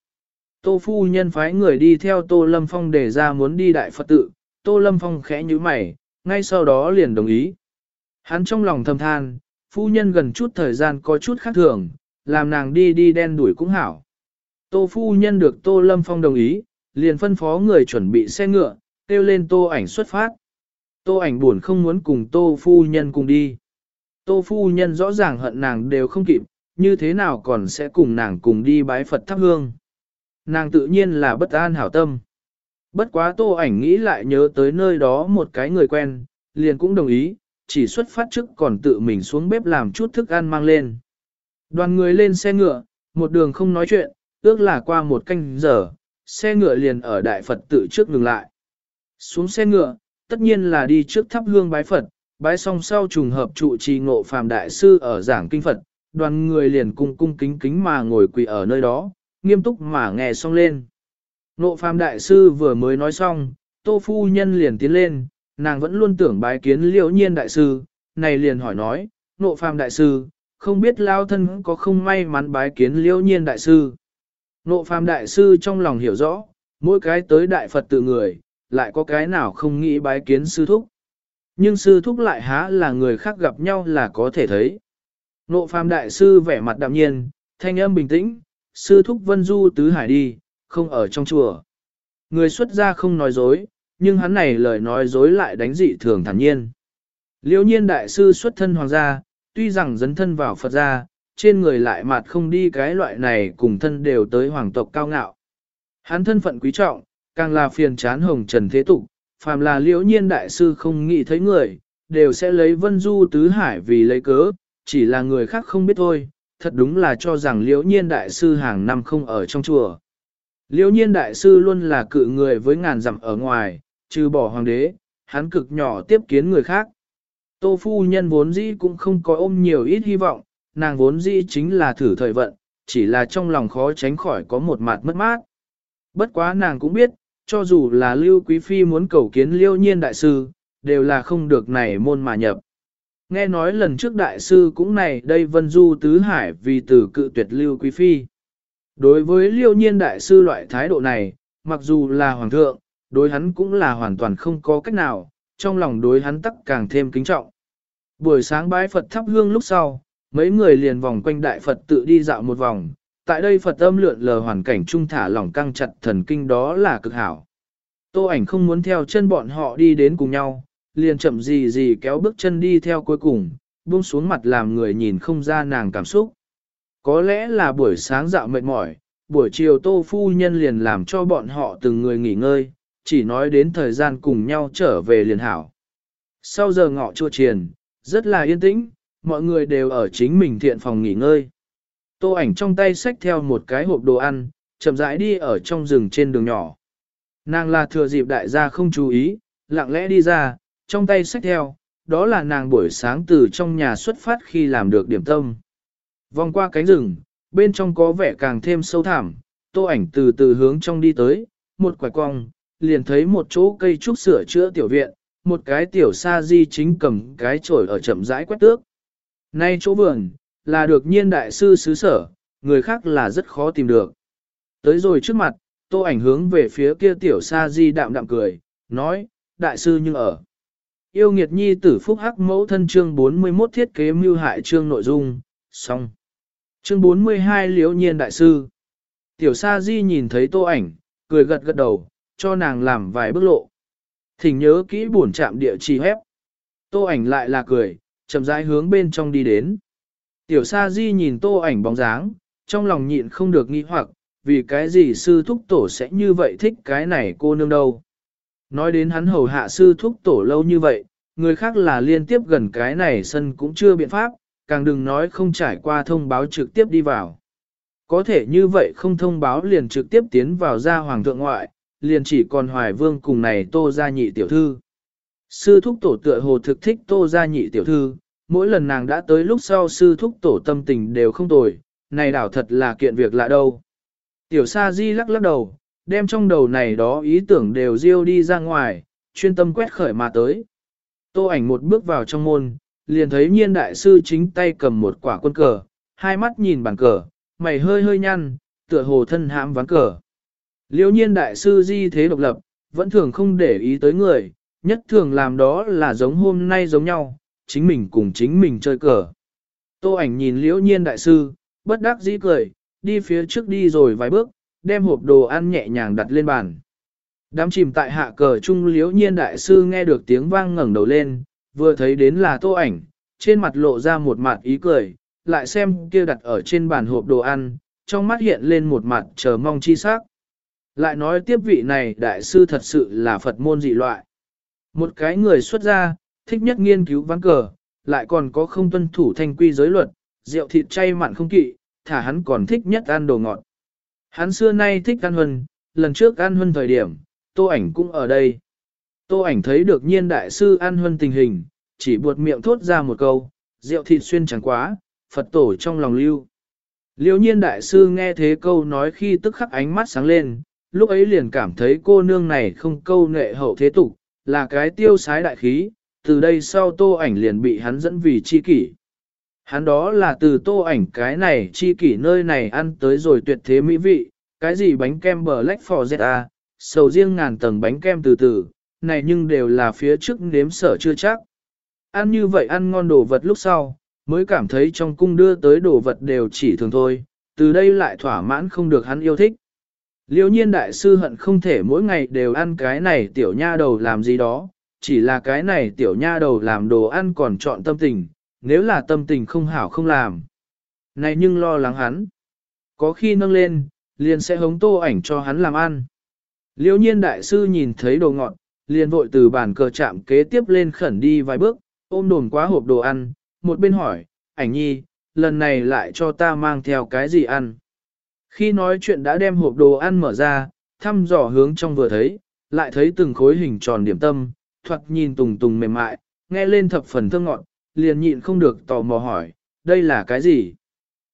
Tô phu nhân phái người đi theo Tô Lâm Phong để ra muốn đi đại Phật tự, Tô Lâm Phong khẽ như mày, ngay sau đó liền đồng ý. Hắn trong lòng thầm than, phu nhân gần chút thời gian có chút khác thường, làm nàng đi đi đen đuổi cũng hảo. Tô phu nhân được Tô Lâm Phong đồng ý, liền phân phó người chuẩn bị xe ngựa, kêu lên Tô ảnh xuất phát. Tô ảnh buồn không muốn cùng Tô phu nhân cùng đi. Tô phu nhân rõ ràng hận nàng đều không kịp, như thế nào còn sẽ cùng nàng cùng đi bái Phật thắp hương. Nàng tự nhiên là bất an hảo tâm. Bất quá tô ảnh nghĩ lại nhớ tới nơi đó một cái người quen, liền cũng đồng ý, chỉ xuất phát trước còn tự mình xuống bếp làm chút thức ăn mang lên. Đoàn người lên xe ngựa, một đường không nói chuyện, ước là qua một canh giờ, xe ngựa liền ở đại Phật tự trước ngừng lại. Xuống xe ngựa, tất nhiên là đi trước thắp hương bái Phật, bái xong sau trùng hợp trụ trì ngộ phàm đại sư ở giảng kinh Phật, đoàn người liền cung cung kính kính mà ngồi quỳ ở nơi đó, nghiêm túc mà nghe xong lên. Nộ phàm đại sư vừa mới nói xong, tô phu nhân liền tiến lên, nàng vẫn luôn tưởng bái kiến liễu nhiên đại sư, này liền hỏi nói, Nộ phàm đại sư, không biết lao thân có không may mắn bái kiến liễu nhiên đại sư. Nộ phàm đại sư trong lòng hiểu rõ, mỗi cái tới đại Phật tự người, lại có cái nào không nghĩ bái kiến sư thúc. Nhưng sư thúc lại há là người khác gặp nhau là có thể thấy. Nộ phàm đại sư vẻ mặt đạm nhiên, thanh âm bình tĩnh, sư thúc vân du tứ hải đi, không ở trong chùa. Người xuất gia không nói dối, nhưng hắn này lời nói dối lại đánh dị thường thản nhiên. Liêu nhiên đại sư xuất thân hoàng gia, tuy rằng dấn thân vào Phật gia, trên người lại mặt không đi cái loại này cùng thân đều tới hoàng tộc cao ngạo. Hắn thân phận quý trọng, càng là phiền chán hồng trần thế tục, phàm là liễu nhiên đại sư không nghĩ thấy người, đều sẽ lấy vân du tứ hải vì lấy cớ, chỉ là người khác không biết thôi, thật đúng là cho rằng liễu nhiên đại sư hàng năm không ở trong chùa. Liễu nhiên đại sư luôn là cự người với ngàn dặm ở ngoài, trừ bỏ hoàng đế, hắn cực nhỏ tiếp kiến người khác. Tô phu nhân vốn dĩ cũng không có ôm nhiều ít hy vọng, nàng vốn dĩ chính là thử thời vận, chỉ là trong lòng khó tránh khỏi có một mặt mất mát. Bất quá nàng cũng biết, cho dù là Lưu Quý Phi muốn cầu kiến liêu nhiên đại sư, đều là không được này môn mà nhập. Nghe nói lần trước đại sư cũng này đây vân du tứ hải vì từ cự tuyệt Lưu Quý Phi. Đối với liêu nhiên đại sư loại thái độ này, mặc dù là hoàng thượng, đối hắn cũng là hoàn toàn không có cách nào, trong lòng đối hắn tắc càng thêm kính trọng. Buổi sáng bái Phật thắp hương lúc sau, mấy người liền vòng quanh đại Phật tự đi dạo một vòng, tại đây Phật âm lượn lờ hoàn cảnh trung thả lỏng căng chặt thần kinh đó là cực hảo. Tô ảnh không muốn theo chân bọn họ đi đến cùng nhau, liền chậm gì gì kéo bước chân đi theo cuối cùng, buông xuống mặt làm người nhìn không ra nàng cảm xúc. Có lẽ là buổi sáng dạo mệt mỏi, buổi chiều tô phu nhân liền làm cho bọn họ từng người nghỉ ngơi, chỉ nói đến thời gian cùng nhau trở về liền hảo. Sau giờ ngọ chua triền, rất là yên tĩnh, mọi người đều ở chính mình thiện phòng nghỉ ngơi. Tô ảnh trong tay xách theo một cái hộp đồ ăn, chậm rãi đi ở trong rừng trên đường nhỏ. Nàng là thừa dịp đại gia không chú ý, lặng lẽ đi ra, trong tay sách theo, đó là nàng buổi sáng từ trong nhà xuất phát khi làm được điểm tâm. Vòng qua cánh rừng, bên trong có vẻ càng thêm sâu thẳm, tô ảnh từ từ hướng trong đi tới, một quải cong, liền thấy một chỗ cây trúc sửa chữa tiểu viện, một cái tiểu sa di chính cầm cái chổi ở chậm rãi quét tước. Nay chỗ vườn, là được nhiên đại sư xứ sở, người khác là rất khó tìm được. Tới rồi trước mặt, tô ảnh hướng về phía kia tiểu sa di đạm đạm cười, nói, đại sư nhưng ở. Yêu nghiệt nhi tử phúc hắc mẫu thân chương 41 thiết kế mưu hại chương nội dung, xong. Chương 42 liễu nhiên đại sư. Tiểu sa di nhìn thấy tô ảnh, cười gật gật đầu, cho nàng làm vài bước lộ. Thỉnh nhớ kỹ buồn chạm địa chỉ hép. Tô ảnh lại là cười, chậm rãi hướng bên trong đi đến. Tiểu sa di nhìn tô ảnh bóng dáng, trong lòng nhịn không được nghi hoặc, vì cái gì sư thúc tổ sẽ như vậy thích cái này cô nương đâu. Nói đến hắn hầu hạ sư thúc tổ lâu như vậy, người khác là liên tiếp gần cái này sân cũng chưa biện pháp, càng đừng nói không trải qua thông báo trực tiếp đi vào. Có thể như vậy không thông báo liền trực tiếp tiến vào ra hoàng thượng ngoại, liền chỉ còn hoài vương cùng này tô gia nhị tiểu thư. Sư thúc tổ tựa hồ thực thích tô gia nhị tiểu thư, mỗi lần nàng đã tới lúc sau sư thúc tổ tâm tình đều không tồi, này đảo thật là kiện việc lạ đâu. Tiểu sa di lắc lắc đầu, đem trong đầu này đó ý tưởng đều riêu đi ra ngoài, chuyên tâm quét khởi mà tới. Tô ảnh một bước vào trong môn, liền thấy nhiên đại sư chính tay cầm một quả quân cờ, hai mắt nhìn bàn cờ, mày hơi hơi nhăn, tựa hồ thân hãm ván cờ. Liêu nhiên đại sư di thế độc lập, vẫn thường không để ý tới người, nhất thường làm đó là giống hôm nay giống nhau, chính mình cùng chính mình chơi cờ. Tô ảnh nhìn liễu nhiên đại sư, bất đắc dĩ cười, đi phía trước đi rồi vài bước, đem hộp đồ ăn nhẹ nhàng đặt lên bàn. Đám chìm tại hạ cờ trung liễu nhiên đại sư nghe được tiếng vang ngẩng đầu lên, vừa thấy đến là tô ảnh, trên mặt lộ ra một mặt ý cười, lại xem kia đặt ở trên bàn hộp đồ ăn, trong mắt hiện lên một mặt chờ mong chi sắc. Lại nói tiếp vị này đại sư thật sự là Phật môn dị loại. Một cái người xuất gia, thích nhất nghiên cứu ván cờ, lại còn có không tuân thủ thanh quy giới luật, rượu thịt chay mặn không kỵ, thả hắn còn thích nhất ăn đồ ngọt. Hắn xưa nay thích ăn huân, lần trước ăn huân thời điểm, tô ảnh cũng ở đây. Tô ảnh thấy được nhiên đại sư ăn huân tình hình, chỉ buột miệng thốt ra một câu, rượu thịt xuyên chẳng quá, Phật tổ trong lòng lưu. Liêu nhiên đại sư nghe thế câu nói khi tức khắc ánh mắt sáng lên, lúc ấy liền cảm thấy cô nương này không câu nệ hậu thế tục, là cái tiêu sái đại khí, từ đây sau tô ảnh liền bị hắn dẫn vì chi kỷ. Hắn đó là từ tô ảnh cái này chi kỷ nơi này ăn tới rồi tuyệt thế mỹ vị, cái gì bánh kem bờ lách phò dẹt à, sầu riêng ngàn tầng bánh kem từ từ, này nhưng đều là phía trước nếm sở chưa chắc. Ăn như vậy ăn ngon đồ vật lúc sau, mới cảm thấy trong cung đưa tới đồ vật đều chỉ thường thôi, từ đây lại thỏa mãn không được hắn yêu thích. Liêu nhiên đại sư hận không thể mỗi ngày đều ăn cái này tiểu nha đầu làm gì đó, chỉ là cái này tiểu nha đầu làm đồ ăn còn chọn tâm tình, nếu là tâm tình không hảo không làm. Này nhưng lo lắng hắn. Có khi nâng lên, liền sẽ hống tô ảnh cho hắn làm ăn. Liêu nhiên đại sư nhìn thấy đồ ngọt, liền vội từ bàn cờ chạm kế tiếp lên khẩn đi vài bước, ôm đồn quá hộp đồ ăn, một bên hỏi, ảnh nhi, lần này lại cho ta mang theo cái gì ăn. Khi nói chuyện đã đem hộp đồ ăn mở ra, thăm dò hướng trong vừa thấy, lại thấy từng khối hình tròn điểm tâm, thoạt nhìn tùng tùng mềm mại, nghe lên thập phần thơm ngọt, liền nhịn không được tò mò hỏi, đây là cái gì?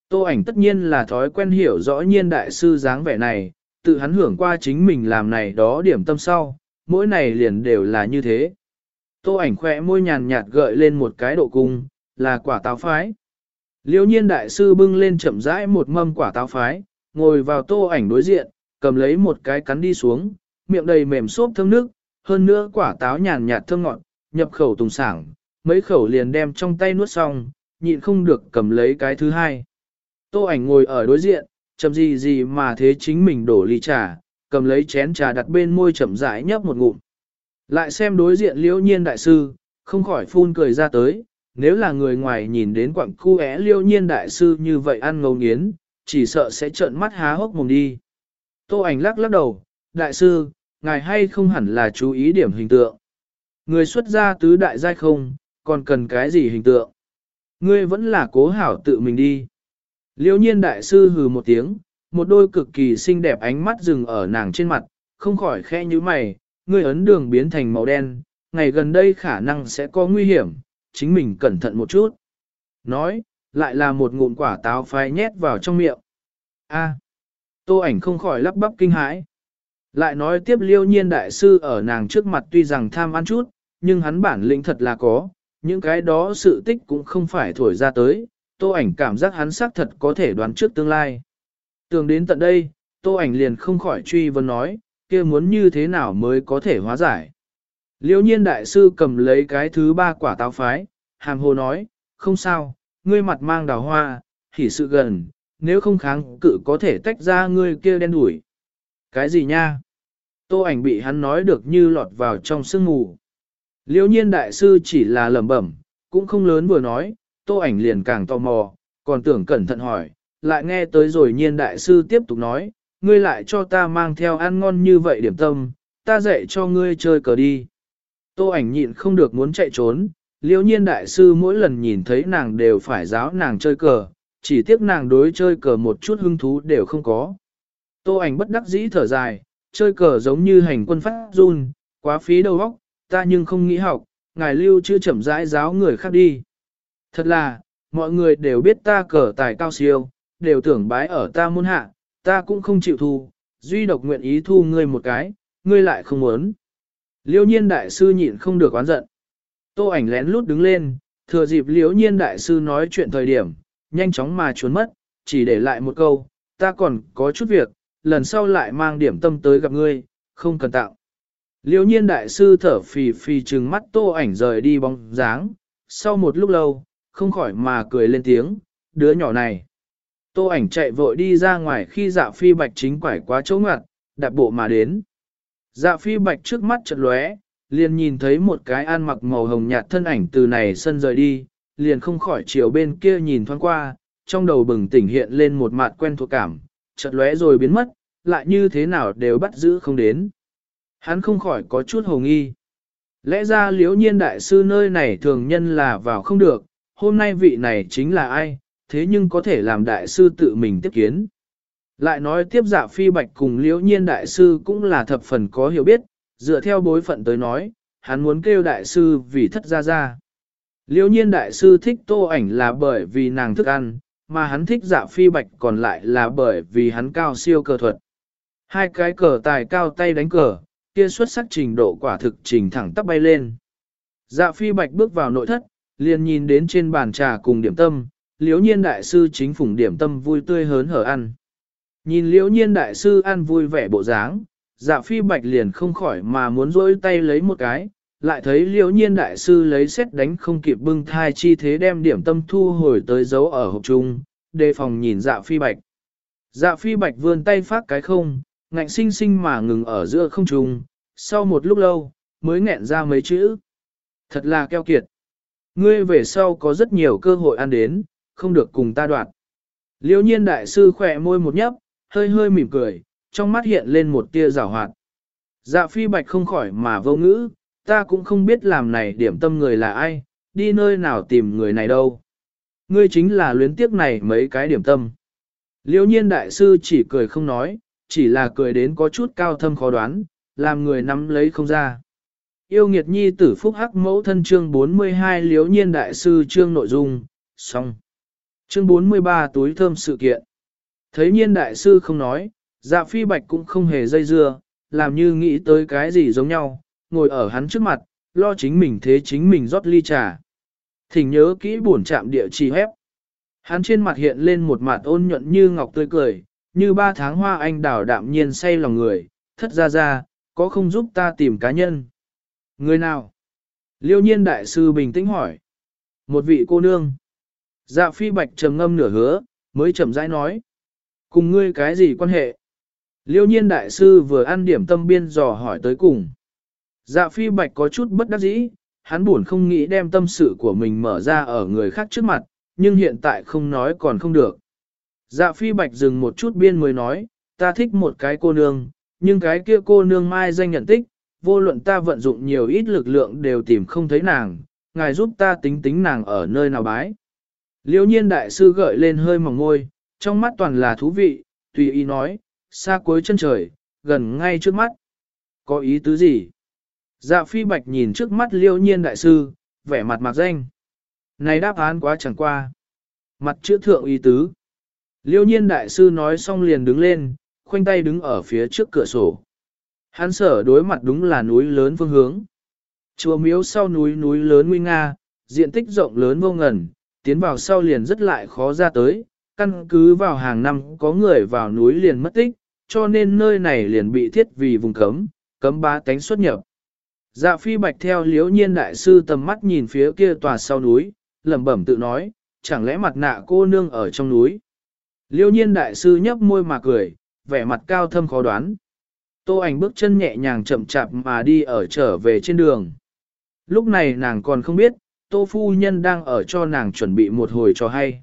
Tô ảnh tất nhiên là thói quen hiểu rõ nhiên đại sư dáng vẻ này, tự hắn hưởng qua chính mình làm này đó điểm tâm sau, mỗi này liền đều là như thế. Tô ảnh khẽ môi nhàn nhạt gợi lên một cái độ cung, là quả táo phái. Liêu nhiên đại sư bưng lên chậm rãi một mâm quả táo phái, ngồi vào tô ảnh đối diện, cầm lấy một cái cắn đi xuống, miệng đầy mềm xốp thơm nước, hơn nữa quả táo nhàn nhạt thơm ngọt, nhập khẩu tùng sảng, mấy khẩu liền đem trong tay nuốt xong, nhịn không được cầm lấy cái thứ hai. Tô ảnh ngồi ở đối diện, chậm gì gì mà thế chính mình đổ ly trà, cầm lấy chén trà đặt bên môi chậm rãi nhấp một ngụm. Lại xem đối diện liễu nhiên đại sư, không khỏi phun cười ra tới, nếu là người ngoài nhìn đến quặng khu é liễu nhiên đại sư như vậy ăn ngấu nghiến, chỉ sợ sẽ trợn mắt há hốc mồm đi. Tô ảnh lắc lắc đầu, đại sư, ngài hay không hẳn là chú ý điểm hình tượng. Người xuất gia tứ đại giai không, còn cần cái gì hình tượng. Ngươi vẫn là cố hảo tự mình đi. Liêu nhiên đại sư hừ một tiếng, một đôi cực kỳ xinh đẹp ánh mắt dừng ở nàng trên mặt, không khỏi khe như mày, ngươi ấn đường biến thành màu đen, ngày gần đây khả năng sẽ có nguy hiểm, chính mình cẩn thận một chút. Nói, lại là một ngụm quả táo phai nhét vào trong miệng. A, tô ảnh không khỏi lắp bắp kinh hãi. Lại nói tiếp liêu nhiên đại sư ở nàng trước mặt tuy rằng tham ăn chút, nhưng hắn bản lĩnh thật là có, những cái đó sự tích cũng không phải thổi ra tới, tô ảnh cảm giác hắn xác thật có thể đoán trước tương lai. Tưởng đến tận đây, tô ảnh liền không khỏi truy vấn nói, kia muốn như thế nào mới có thể hóa giải. Liêu nhiên đại sư cầm lấy cái thứ ba quả táo phái, hàm hồ nói, không sao, ngươi mặt mang đào hoa, hỉ sự gần, nếu không kháng cự có thể tách ra ngươi kia đen đuổi. Cái gì nha? Tô ảnh bị hắn nói được như lọt vào trong sương mù. Liêu nhiên đại sư chỉ là lẩm bẩm, cũng không lớn vừa nói, tô ảnh liền càng tò mò, còn tưởng cẩn thận hỏi, lại nghe tới rồi nhiên đại sư tiếp tục nói, ngươi lại cho ta mang theo ăn ngon như vậy điểm tâm, ta dạy cho ngươi chơi cờ đi. Tô ảnh nhịn không được muốn chạy trốn, liêu nhiên đại sư mỗi lần nhìn thấy nàng đều phải giáo nàng chơi cờ, chỉ tiếc nàng đối chơi cờ một chút hứng thú đều không có. Tô ảnh bất đắc dĩ thở dài, chơi cờ giống như hành quân phát run, quá phí đầu óc, ta nhưng không nghĩ học, ngài lưu chưa chậm rãi giáo người khác đi. Thật là, mọi người đều biết ta cờ tài cao siêu, đều tưởng bái ở ta môn hạ, ta cũng không chịu thu, duy độc nguyện ý thu ngươi một cái, ngươi lại không muốn. Liêu nhiên đại sư nhịn không được oán giận. Tô ảnh lén lút đứng lên, thừa dịp liêu nhiên đại sư nói chuyện thời điểm, nhanh chóng mà trốn mất, chỉ để lại một câu, ta còn có chút việc, lần sau lại mang điểm tâm tới gặp ngươi, không cần tạo. Liêu nhiên đại sư thở phì phì trừng mắt tô ảnh rời đi bóng dáng, sau một lúc lâu, không khỏi mà cười lên tiếng, đứa nhỏ này. Tô ảnh chạy vội đi ra ngoài khi dạ phi bạch chính quải quá chỗ ngoặt, đạp bộ mà đến. Dạ phi bạch trước mắt chợt lóe, liền nhìn thấy một cái ăn mặc màu hồng nhạt thân ảnh từ này sân rời đi, liền không khỏi chiều bên kia nhìn thoáng qua, trong đầu bừng tỉnh hiện lên một mặt quen thuộc cảm, chợt lóe rồi biến mất, lại như thế nào đều bắt giữ không đến. Hắn không khỏi có chút hồ nghi. Lẽ ra liếu nhiên đại sư nơi này thường nhân là vào không được, hôm nay vị này chính là ai, thế nhưng có thể làm đại sư tự mình tiếp kiến. Lại nói tiếp dạ phi bạch cùng liễu nhiên đại sư cũng là thập phần có hiểu biết, dựa theo bối phận tới nói, hắn muốn kêu đại sư vì thất gia gia. Liễu nhiên đại sư thích tô ảnh là bởi vì nàng thức ăn, mà hắn thích dạ phi bạch còn lại là bởi vì hắn cao siêu cờ thuật. Hai cái cờ tài cao tay đánh cờ, kia xuất sắc trình độ quả thực trình thẳng tắp bay lên. Dạ phi bạch bước vào nội thất, liền nhìn đến trên bàn trà cùng điểm tâm, liễu nhiên đại sư chính phủng điểm tâm vui tươi hớn hở ăn. Nhìn liễu nhiên đại sư ăn vui vẻ bộ dáng, dạ phi bạch liền không khỏi mà muốn rỗi tay lấy một cái, lại thấy liễu nhiên đại sư lấy xét đánh không kịp bưng thai chi thế đem điểm tâm thu hồi tới giấu ở hộp trung, đề phòng nhìn dạ phi bạch. Dạ phi bạch vươn tay phát cái không, ngạnh sinh sinh mà ngừng ở giữa không trung, sau một lúc lâu, mới nghẹn ra mấy chữ. Thật là keo kiệt. Ngươi về sau có rất nhiều cơ hội ăn đến, không được cùng ta đoạt. Liêu nhiên đại sư khỏe môi một nhấp, hơi hơi mỉm cười, trong mắt hiện lên một tia rào hoạt. Dạ phi bạch không khỏi mà vô ngữ, ta cũng không biết làm này điểm tâm người là ai, đi nơi nào tìm người này đâu. Ngươi chính là luyến tiếc này mấy cái điểm tâm. Liêu nhiên đại sư chỉ cười không nói, chỉ là cười đến có chút cao thâm khó đoán, làm người nắm lấy không ra. Yêu nghiệt nhi tử phúc hắc mẫu thân chương 42 liếu nhiên đại sư chương nội dung, xong. Chương 43 túi thơm sự kiện. Thấy nhiên đại sư không nói, dạ phi bạch cũng không hề dây dưa, làm như nghĩ tới cái gì giống nhau, ngồi ở hắn trước mặt, lo chính mình thế chính mình rót ly trà. Thỉnh nhớ kỹ buồn chạm địa chỉ hép. Hắn trên mặt hiện lên một mặt ôn nhuận như ngọc tươi cười, như ba tháng hoa anh đào đạm nhiên say lòng người, thất ra ra, có không giúp ta tìm cá nhân? Người nào? Liêu nhiên đại sư bình tĩnh hỏi. Một vị cô nương. Dạ phi bạch trầm ngâm nửa hứa, mới chậm rãi nói. Cùng ngươi cái gì quan hệ? Liêu nhiên đại sư vừa ăn điểm tâm biên dò hỏi tới cùng. Dạ phi bạch có chút bất đắc dĩ, hắn buồn không nghĩ đem tâm sự của mình mở ra ở người khác trước mặt, nhưng hiện tại không nói còn không được. Dạ phi bạch dừng một chút biên mới nói, ta thích một cái cô nương, nhưng cái kia cô nương mai danh nhận tích, vô luận ta vận dụng nhiều ít lực lượng đều tìm không thấy nàng, ngài giúp ta tính tính nàng ở nơi nào bái. Liêu nhiên đại sư gợi lên hơi mỏng ngôi, trong mắt toàn là thú vị, tùy ý nói, xa cuối chân trời, gần ngay trước mắt. Có ý tứ gì? Dạ phi bạch nhìn trước mắt liêu nhiên đại sư, vẻ mặt mạc danh. Này đáp án quá chẳng qua. Mặt chữ thượng ý tứ. Liêu nhiên đại sư nói xong liền đứng lên, khoanh tay đứng ở phía trước cửa sổ. Hắn sở đối mặt đúng là núi lớn phương hướng. Chùa miếu sau núi núi lớn nguy nga, diện tích rộng lớn vô ngần, tiến vào sau liền rất lại khó ra tới, căn cứ vào hàng năm có người vào núi liền mất tích, cho nên nơi này liền bị thiết vì vùng cấm, cấm bá tánh xuất nhập. Dạ phi bạch theo liếu nhiên đại sư tầm mắt nhìn phía kia tòa sau núi, lẩm bẩm tự nói, chẳng lẽ mặt nạ cô nương ở trong núi. Liêu nhiên đại sư nhấp môi mà cười, vẻ mặt cao thâm khó đoán. Tô ảnh bước chân nhẹ nhàng chậm chạp mà đi ở trở về trên đường. Lúc này nàng còn không biết, tô phu nhân đang ở cho nàng chuẩn bị một hồi cho hay.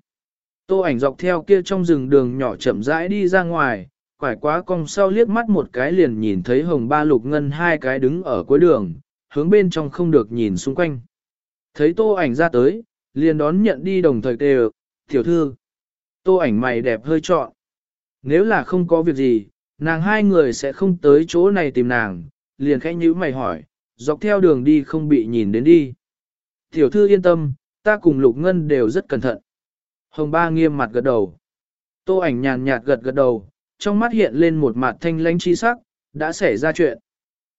Tô ảnh dọc theo kia trong rừng đường nhỏ chậm rãi đi ra ngoài, quải quá cong sau liếc mắt một cái liền nhìn thấy hồng ba lục ngân hai cái đứng ở cuối đường, hướng bên trong không được nhìn xung quanh. Thấy tô ảnh ra tới, liền đón nhận đi đồng thời kêu, tiểu thư. Tô ảnh mày đẹp hơi trọn. Nếu là không có việc gì, nàng hai người sẽ không tới chỗ này tìm nàng, liền khẽ nhữ mày hỏi, dọc theo đường đi không bị nhìn đến đi. Tiểu thư yên tâm, ta cùng Lục Ngân đều rất cẩn thận. Hồng ba nghiêm mặt gật đầu. Tô ảnh nhàn nhạt gật gật đầu, trong mắt hiện lên một mặt thanh lãnh chi sắc, đã xảy ra chuyện.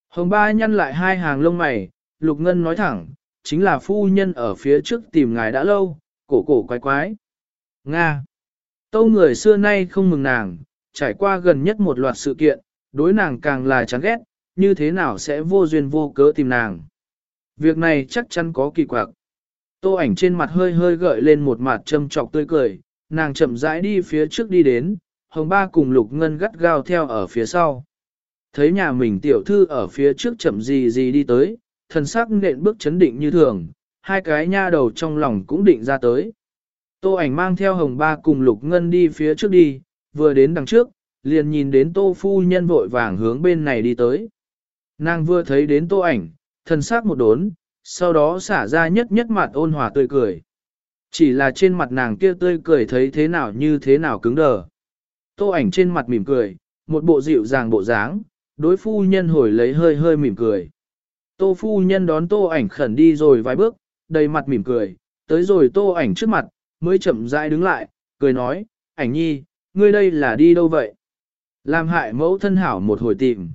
Hồng ba nhăn lại hai hàng lông mày, Lục Ngân nói thẳng, chính là phu nhân ở phía trước tìm ngài đã lâu, cổ cổ quái quái. Nga. Tâu người xưa nay không mừng nàng, trải qua gần nhất một loạt sự kiện, đối nàng càng là chán ghét, như thế nào sẽ vô duyên vô cớ tìm nàng. Việc này chắc chắn có kỳ quặc. Tô ảnh trên mặt hơi hơi gợi lên một mặt châm trọc tươi cười, nàng chậm rãi đi phía trước đi đến, hồng ba cùng lục ngân gắt gao theo ở phía sau. Thấy nhà mình tiểu thư ở phía trước chậm gì gì đi tới, thần sắc nện bước chấn định như thường, hai cái nha đầu trong lòng cũng định ra tới. Tô ảnh mang theo hồng ba cùng lục ngân đi phía trước đi, vừa đến đằng trước, liền nhìn đến tô phu nhân vội vàng hướng bên này đi tới. Nàng vừa thấy đến tô ảnh, thần sắc một đốn, sau đó xả ra nhất nhất mặt ôn hòa tươi cười. Chỉ là trên mặt nàng kia tươi cười thấy thế nào như thế nào cứng đờ. Tô ảnh trên mặt mỉm cười, một bộ dịu dàng bộ dáng, đối phu nhân hồi lấy hơi hơi mỉm cười. Tô phu nhân đón tô ảnh khẩn đi rồi vài bước, đầy mặt mỉm cười, tới rồi tô ảnh trước mặt, mới chậm rãi đứng lại, cười nói, ảnh nhi, ngươi đây là đi đâu vậy? Làm hại mẫu thân hảo một hồi tìm.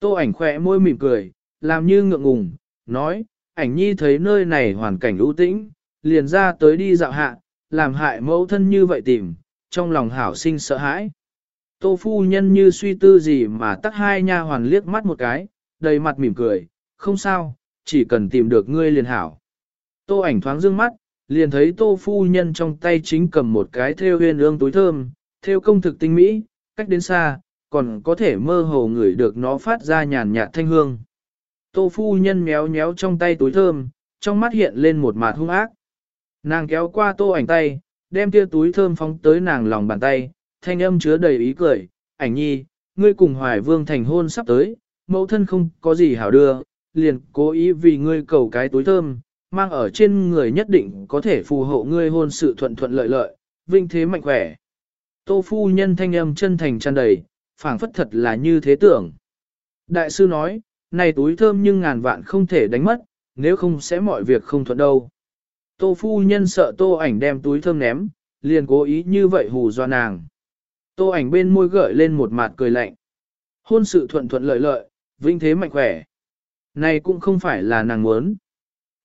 Tô ảnh khẽ môi mỉm cười, làm như ngượng ngùng, nói, ảnh nhi thấy nơi này hoàn cảnh ưu tĩnh, liền ra tới đi dạo hạ, làm hại mẫu thân như vậy tìm, trong lòng hảo sinh sợ hãi. Tô phu nhân như suy tư gì mà tắt hai nha hoàn liếc mắt một cái, đầy mặt mỉm cười, không sao, chỉ cần tìm được ngươi liền hảo. Tô ảnh thoáng dương mắt, liền thấy tô phu nhân trong tay chính cầm một cái theo huyền ương túi thơm, theo công thực tinh mỹ, cách đến xa, còn có thể mơ hồ ngửi được nó phát ra nhàn nhạt thanh hương. Tô phu nhân méo méo trong tay túi thơm, trong mắt hiện lên một mạt hung ác. Nàng kéo qua tô ảnh tay, đem kia túi thơm phóng tới nàng lòng bàn tay, thanh âm chứa đầy ý cười, ảnh nhi, ngươi cùng hoài vương thành hôn sắp tới, mẫu thân không có gì hảo đưa, liền cố ý vì ngươi cầu cái túi thơm, mang ở trên người nhất định có thể phù hộ ngươi hôn sự thuận thuận lợi lợi, vinh thế mạnh khỏe. Tô phu nhân thanh âm chân thành tràn đầy, phảng phất thật là như thế tưởng. Đại sư nói, này túi thơm nhưng ngàn vạn không thể đánh mất, nếu không sẽ mọi việc không thuận đâu. Tô phu nhân sợ tô ảnh đem túi thơm ném, liền cố ý như vậy hù doa nàng. Tô ảnh bên môi gợi lên một mặt cười lạnh. Hôn sự thuận thuận lợi lợi, vinh thế mạnh khỏe. Này cũng không phải là nàng muốn.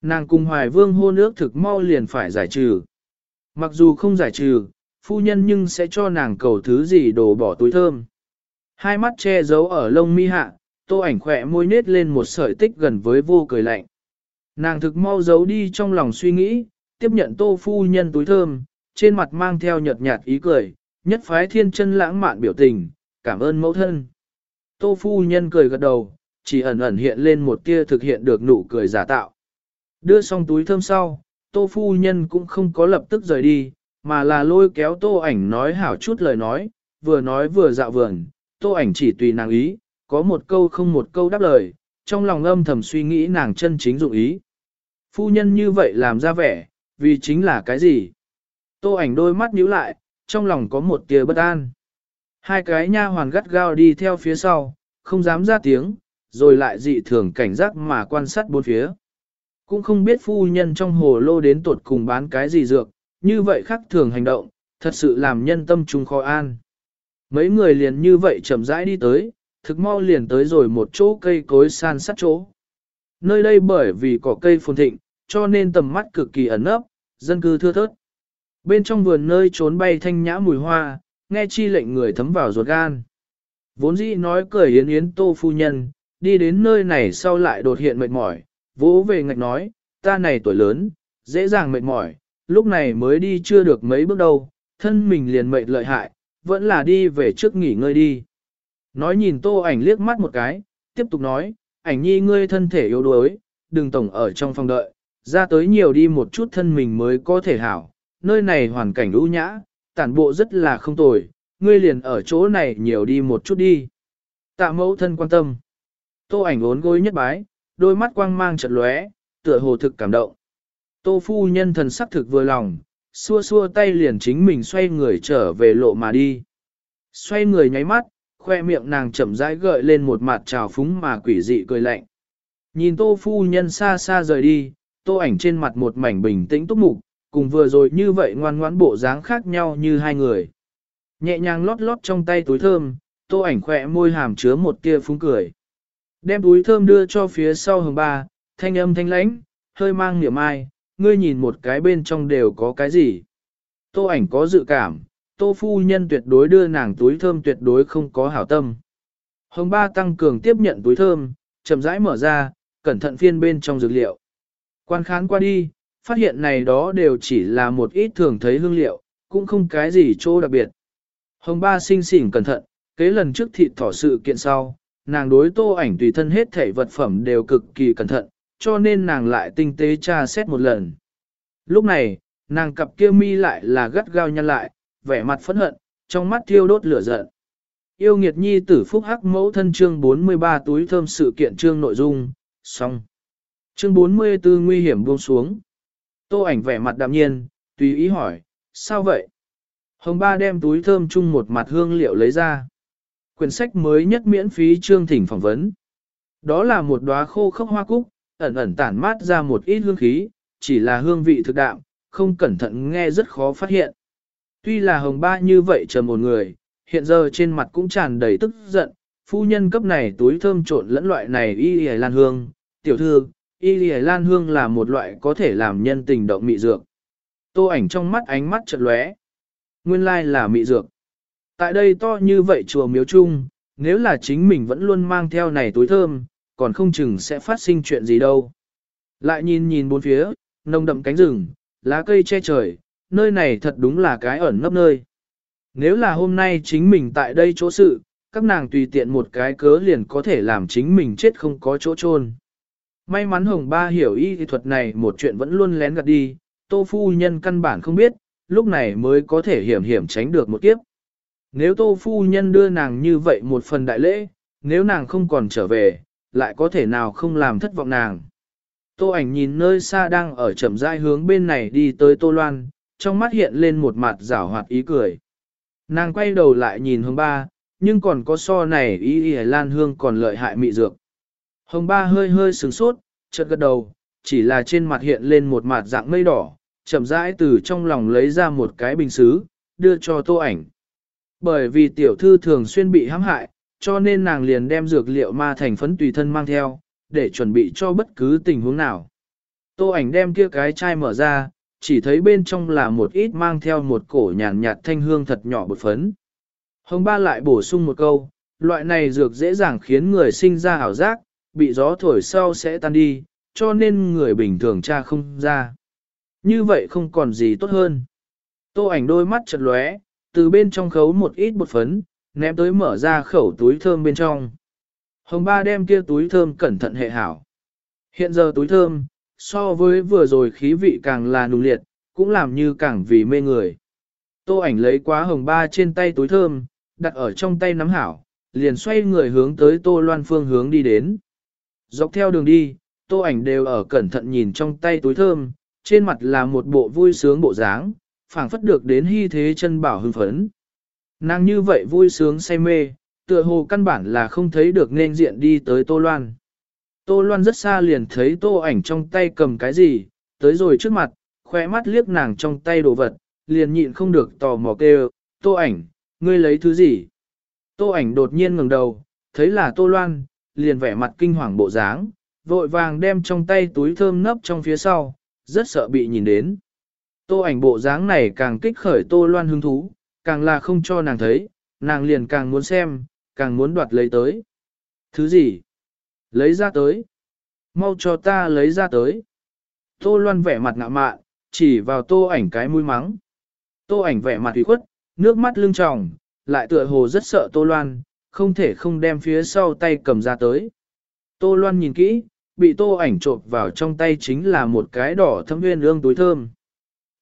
Nàng cùng hoài vương hôn ước thực mau liền phải giải trừ. Mặc dù không giải trừ, phu nhân nhưng sẽ cho nàng cầu thứ gì đổ bỏ túi thơm. Hai mắt che giấu ở lông mi hạ, tô ảnh khỏe môi nết lên một sợi tích gần với vô cười lạnh. Nàng thực mau giấu đi trong lòng suy nghĩ, tiếp nhận tô phu nhân túi thơm, trên mặt mang theo nhợt nhạt ý cười, nhất phái thiên chân lãng mạn biểu tình, cảm ơn mẫu thân. Tô phu nhân cười gật đầu, chỉ ẩn ẩn hiện lên một tia thực hiện được nụ cười giả tạo. Đưa xong túi thơm sau, tô phu nhân cũng không có lập tức rời đi, mà là lôi kéo tô ảnh nói hảo chút lời nói, vừa nói vừa dạo vườn, tô ảnh chỉ tùy nàng ý, có một câu không một câu đáp lời, trong lòng âm thầm suy nghĩ nàng chân chính dụng ý. Phu nhân như vậy làm ra vẻ, vì chính là cái gì? Tô ảnh đôi mắt nhíu lại, trong lòng có một tia bất an. Hai cái nha hoàn gắt gao đi theo phía sau, không dám ra tiếng, rồi lại dị thường cảnh giác mà quan sát bốn phía. Cũng không biết phu nhân trong hồ lô đến tột cùng bán cái gì dược, như vậy khắc thường hành động, thật sự làm nhân tâm trung khó an. Mấy người liền như vậy chậm rãi đi tới, thực mau liền tới rồi một chỗ cây cối san sát chỗ. Nơi đây bởi vì có cây phồn thịnh, cho nên tầm mắt cực kỳ ẩn ấp, dân cư thưa thớt. Bên trong vườn nơi trốn bay thanh nhã mùi hoa, nghe chi lệnh người thấm vào ruột gan. Vốn dĩ nói cười yến yến tô phu nhân, đi đến nơi này sau lại đột hiện mệt mỏi, vỗ về ngạch nói, ta này tuổi lớn, dễ dàng mệt mỏi, lúc này mới đi chưa được mấy bước đâu, thân mình liền mệt lợi hại, vẫn là đi về trước nghỉ ngơi đi. Nói nhìn tô ảnh liếc mắt một cái, tiếp tục nói, ảnh nhi ngươi thân thể yếu đuối, đừng tổng ở trong phòng đợi, ra tới nhiều đi một chút thân mình mới có thể hảo, nơi này hoàn cảnh ưu nhã, tản bộ rất là không tồi, ngươi liền ở chỗ này nhiều đi một chút đi. Tạ mẫu thân quan tâm. Tô ảnh ốn gối nhất bái, đôi mắt quang mang chật lóe, tựa hồ thực cảm động. Tô phu nhân thần sắc thực vừa lòng, xua xua tay liền chính mình xoay người trở về lộ mà đi. Xoay người nháy mắt, khoe miệng nàng chậm rãi gợi lên một mặt trào phúng mà quỷ dị cười lạnh. Nhìn tô phu nhân xa xa rời đi, tô ảnh trên mặt một mảnh bình tĩnh túc mục, cùng vừa rồi như vậy ngoan ngoãn bộ dáng khác nhau như hai người. Nhẹ nhàng lót lót trong tay túi thơm, tô ảnh khỏe môi hàm chứa một tia phúng cười. Đem túi thơm đưa cho phía sau hồng ba, thanh âm thanh lãnh, hơi mang niệm ai, ngươi nhìn một cái bên trong đều có cái gì. Tô ảnh có dự cảm, tô phu nhân tuyệt đối đưa nàng túi thơm tuyệt đối không có hảo tâm. Hồng ba tăng cường tiếp nhận túi thơm, chậm rãi mở ra, cẩn thận phiên bên trong dược liệu. Quan khán qua đi, phát hiện này đó đều chỉ là một ít thường thấy hương liệu, cũng không cái gì chỗ đặc biệt. Hồng ba sinh xỉn cẩn thận, kế lần trước thịt thỏ sự kiện sau, nàng đối tô ảnh tùy thân hết thể vật phẩm đều cực kỳ cẩn thận, cho nên nàng lại tinh tế tra xét một lần. Lúc này, nàng cặp kia mi lại là gắt gao nhăn lại, vẻ mặt phẫn hận, trong mắt thiêu đốt lửa giận. Yêu nghiệt nhi tử phúc hắc mẫu thân chương 43 túi thơm sự kiện chương nội dung, xong. Chương 44 nguy hiểm buông xuống. Tô ảnh vẻ mặt đạm nhiên, tùy ý hỏi, sao vậy? Hồng ba đem túi thơm chung một mặt hương liệu lấy ra. Quyển sách mới nhất miễn phí chương thỉnh phỏng vấn. Đó là một đóa khô khốc hoa cúc, ẩn ẩn tản mát ra một ít hương khí, chỉ là hương vị thực đạm, không cẩn thận nghe rất khó phát hiện. Tuy là hồng ba như vậy chờ một người, hiện giờ trên mặt cũng tràn đầy tức giận, phu nhân cấp này túi thơm trộn lẫn loại này y y lan hương, tiểu thư, y y lan hương là một loại có thể làm nhân tình động mị dược. Tô ảnh trong mắt ánh mắt chợt lóe. Nguyên lai là mị dược. Tại đây to như vậy chùa miếu chung, nếu là chính mình vẫn luôn mang theo này túi thơm, còn không chừng sẽ phát sinh chuyện gì đâu. Lại nhìn nhìn bốn phía, nông đậm cánh rừng, lá cây che trời, nơi này thật đúng là cái ẩn nấp nơi. Nếu là hôm nay chính mình tại đây chỗ sự, các nàng tùy tiện một cái cớ liền có thể làm chính mình chết không có chỗ chôn. May mắn Hồng Ba hiểu y thuật này một chuyện vẫn luôn lén gạt đi, Tô Phu Nhân căn bản không biết, lúc này mới có thể hiểm hiểm tránh được một kiếp. Nếu Tô Phu Nhân đưa nàng như vậy một phần đại lễ, nếu nàng không còn trở về, lại có thể nào không làm thất vọng nàng. Tô ảnh nhìn nơi xa đang ở chậm rãi hướng bên này đi tới Tô Loan, trong mắt hiện lên một mặt rảo hoạt ý cười. Nàng quay đầu lại nhìn hướng ba, nhưng còn có so này ý ý lan hương còn lợi hại mị dược. Hồng ba hơi hơi sướng sốt, chợt gật đầu, chỉ là trên mặt hiện lên một mặt dạng mây đỏ, chậm rãi từ trong lòng lấy ra một cái bình xứ, đưa cho tô ảnh. Bởi vì tiểu thư thường xuyên bị hãm hại, cho nên nàng liền đem dược liệu ma thành phấn tùy thân mang theo, để chuẩn bị cho bất cứ tình huống nào. Tô ảnh đem kia cái chai mở ra, chỉ thấy bên trong là một ít mang theo một cổ nhàn nhạt thanh hương thật nhỏ bột phấn. Hồng ba lại bổ sung một câu, loại này dược dễ dàng khiến người sinh ra ảo giác, bị gió thổi sau sẽ tan đi, cho nên người bình thường tra không ra. Như vậy không còn gì tốt hơn. Tô ảnh đôi mắt chật lóe, từ bên trong khấu một ít bột phấn, ném tới mở ra khẩu túi thơm bên trong. Hồng ba đem kia túi thơm cẩn thận hệ hảo. Hiện giờ túi thơm, so với vừa rồi khí vị càng là nùng liệt, cũng làm như càng vì mê người. Tô ảnh lấy quá hồng ba trên tay túi thơm, đặt ở trong tay nắm hảo, liền xoay người hướng tới tô loan phương hướng đi đến. Dọc theo đường đi, tô ảnh đều ở cẩn thận nhìn trong tay túi thơm, trên mặt là một bộ vui sướng bộ dáng, phảng phất được đến hy thế chân bảo hưng phấn. Nàng như vậy vui sướng say mê, tựa hồ căn bản là không thấy được nên diện đi tới Tô Loan. Tô Loan rất xa liền thấy tô ảnh trong tay cầm cái gì, tới rồi trước mặt, khóe mắt liếc nàng trong tay đồ vật, liền nhịn không được tò mò kêu, tô ảnh, ngươi lấy thứ gì? Tô ảnh đột nhiên ngẩng đầu, thấy là tô loan, liền vẻ mặt kinh hoàng bộ dáng, vội vàng đem trong tay túi thơm nấp trong phía sau, rất sợ bị nhìn đến. Tô ảnh bộ dáng này càng kích khởi tô loan hứng thú, càng là không cho nàng thấy, nàng liền càng muốn xem, càng muốn đoạt lấy tới. Thứ gì? Lấy ra tới. Mau cho ta lấy ra tới. Tô loan vẻ mặt ngạ mạn, chỉ vào tô ảnh cái mũi mắng. Tô ảnh vẻ mặt ủy khuất, nước mắt lưng tròng, lại tựa hồ rất sợ tô loan, không thể không đem phía sau tay cầm ra tới. Tô loan nhìn kỹ, bị tô ảnh trộn vào trong tay chính là một cái đỏ thâm nguyên ương túi thơm.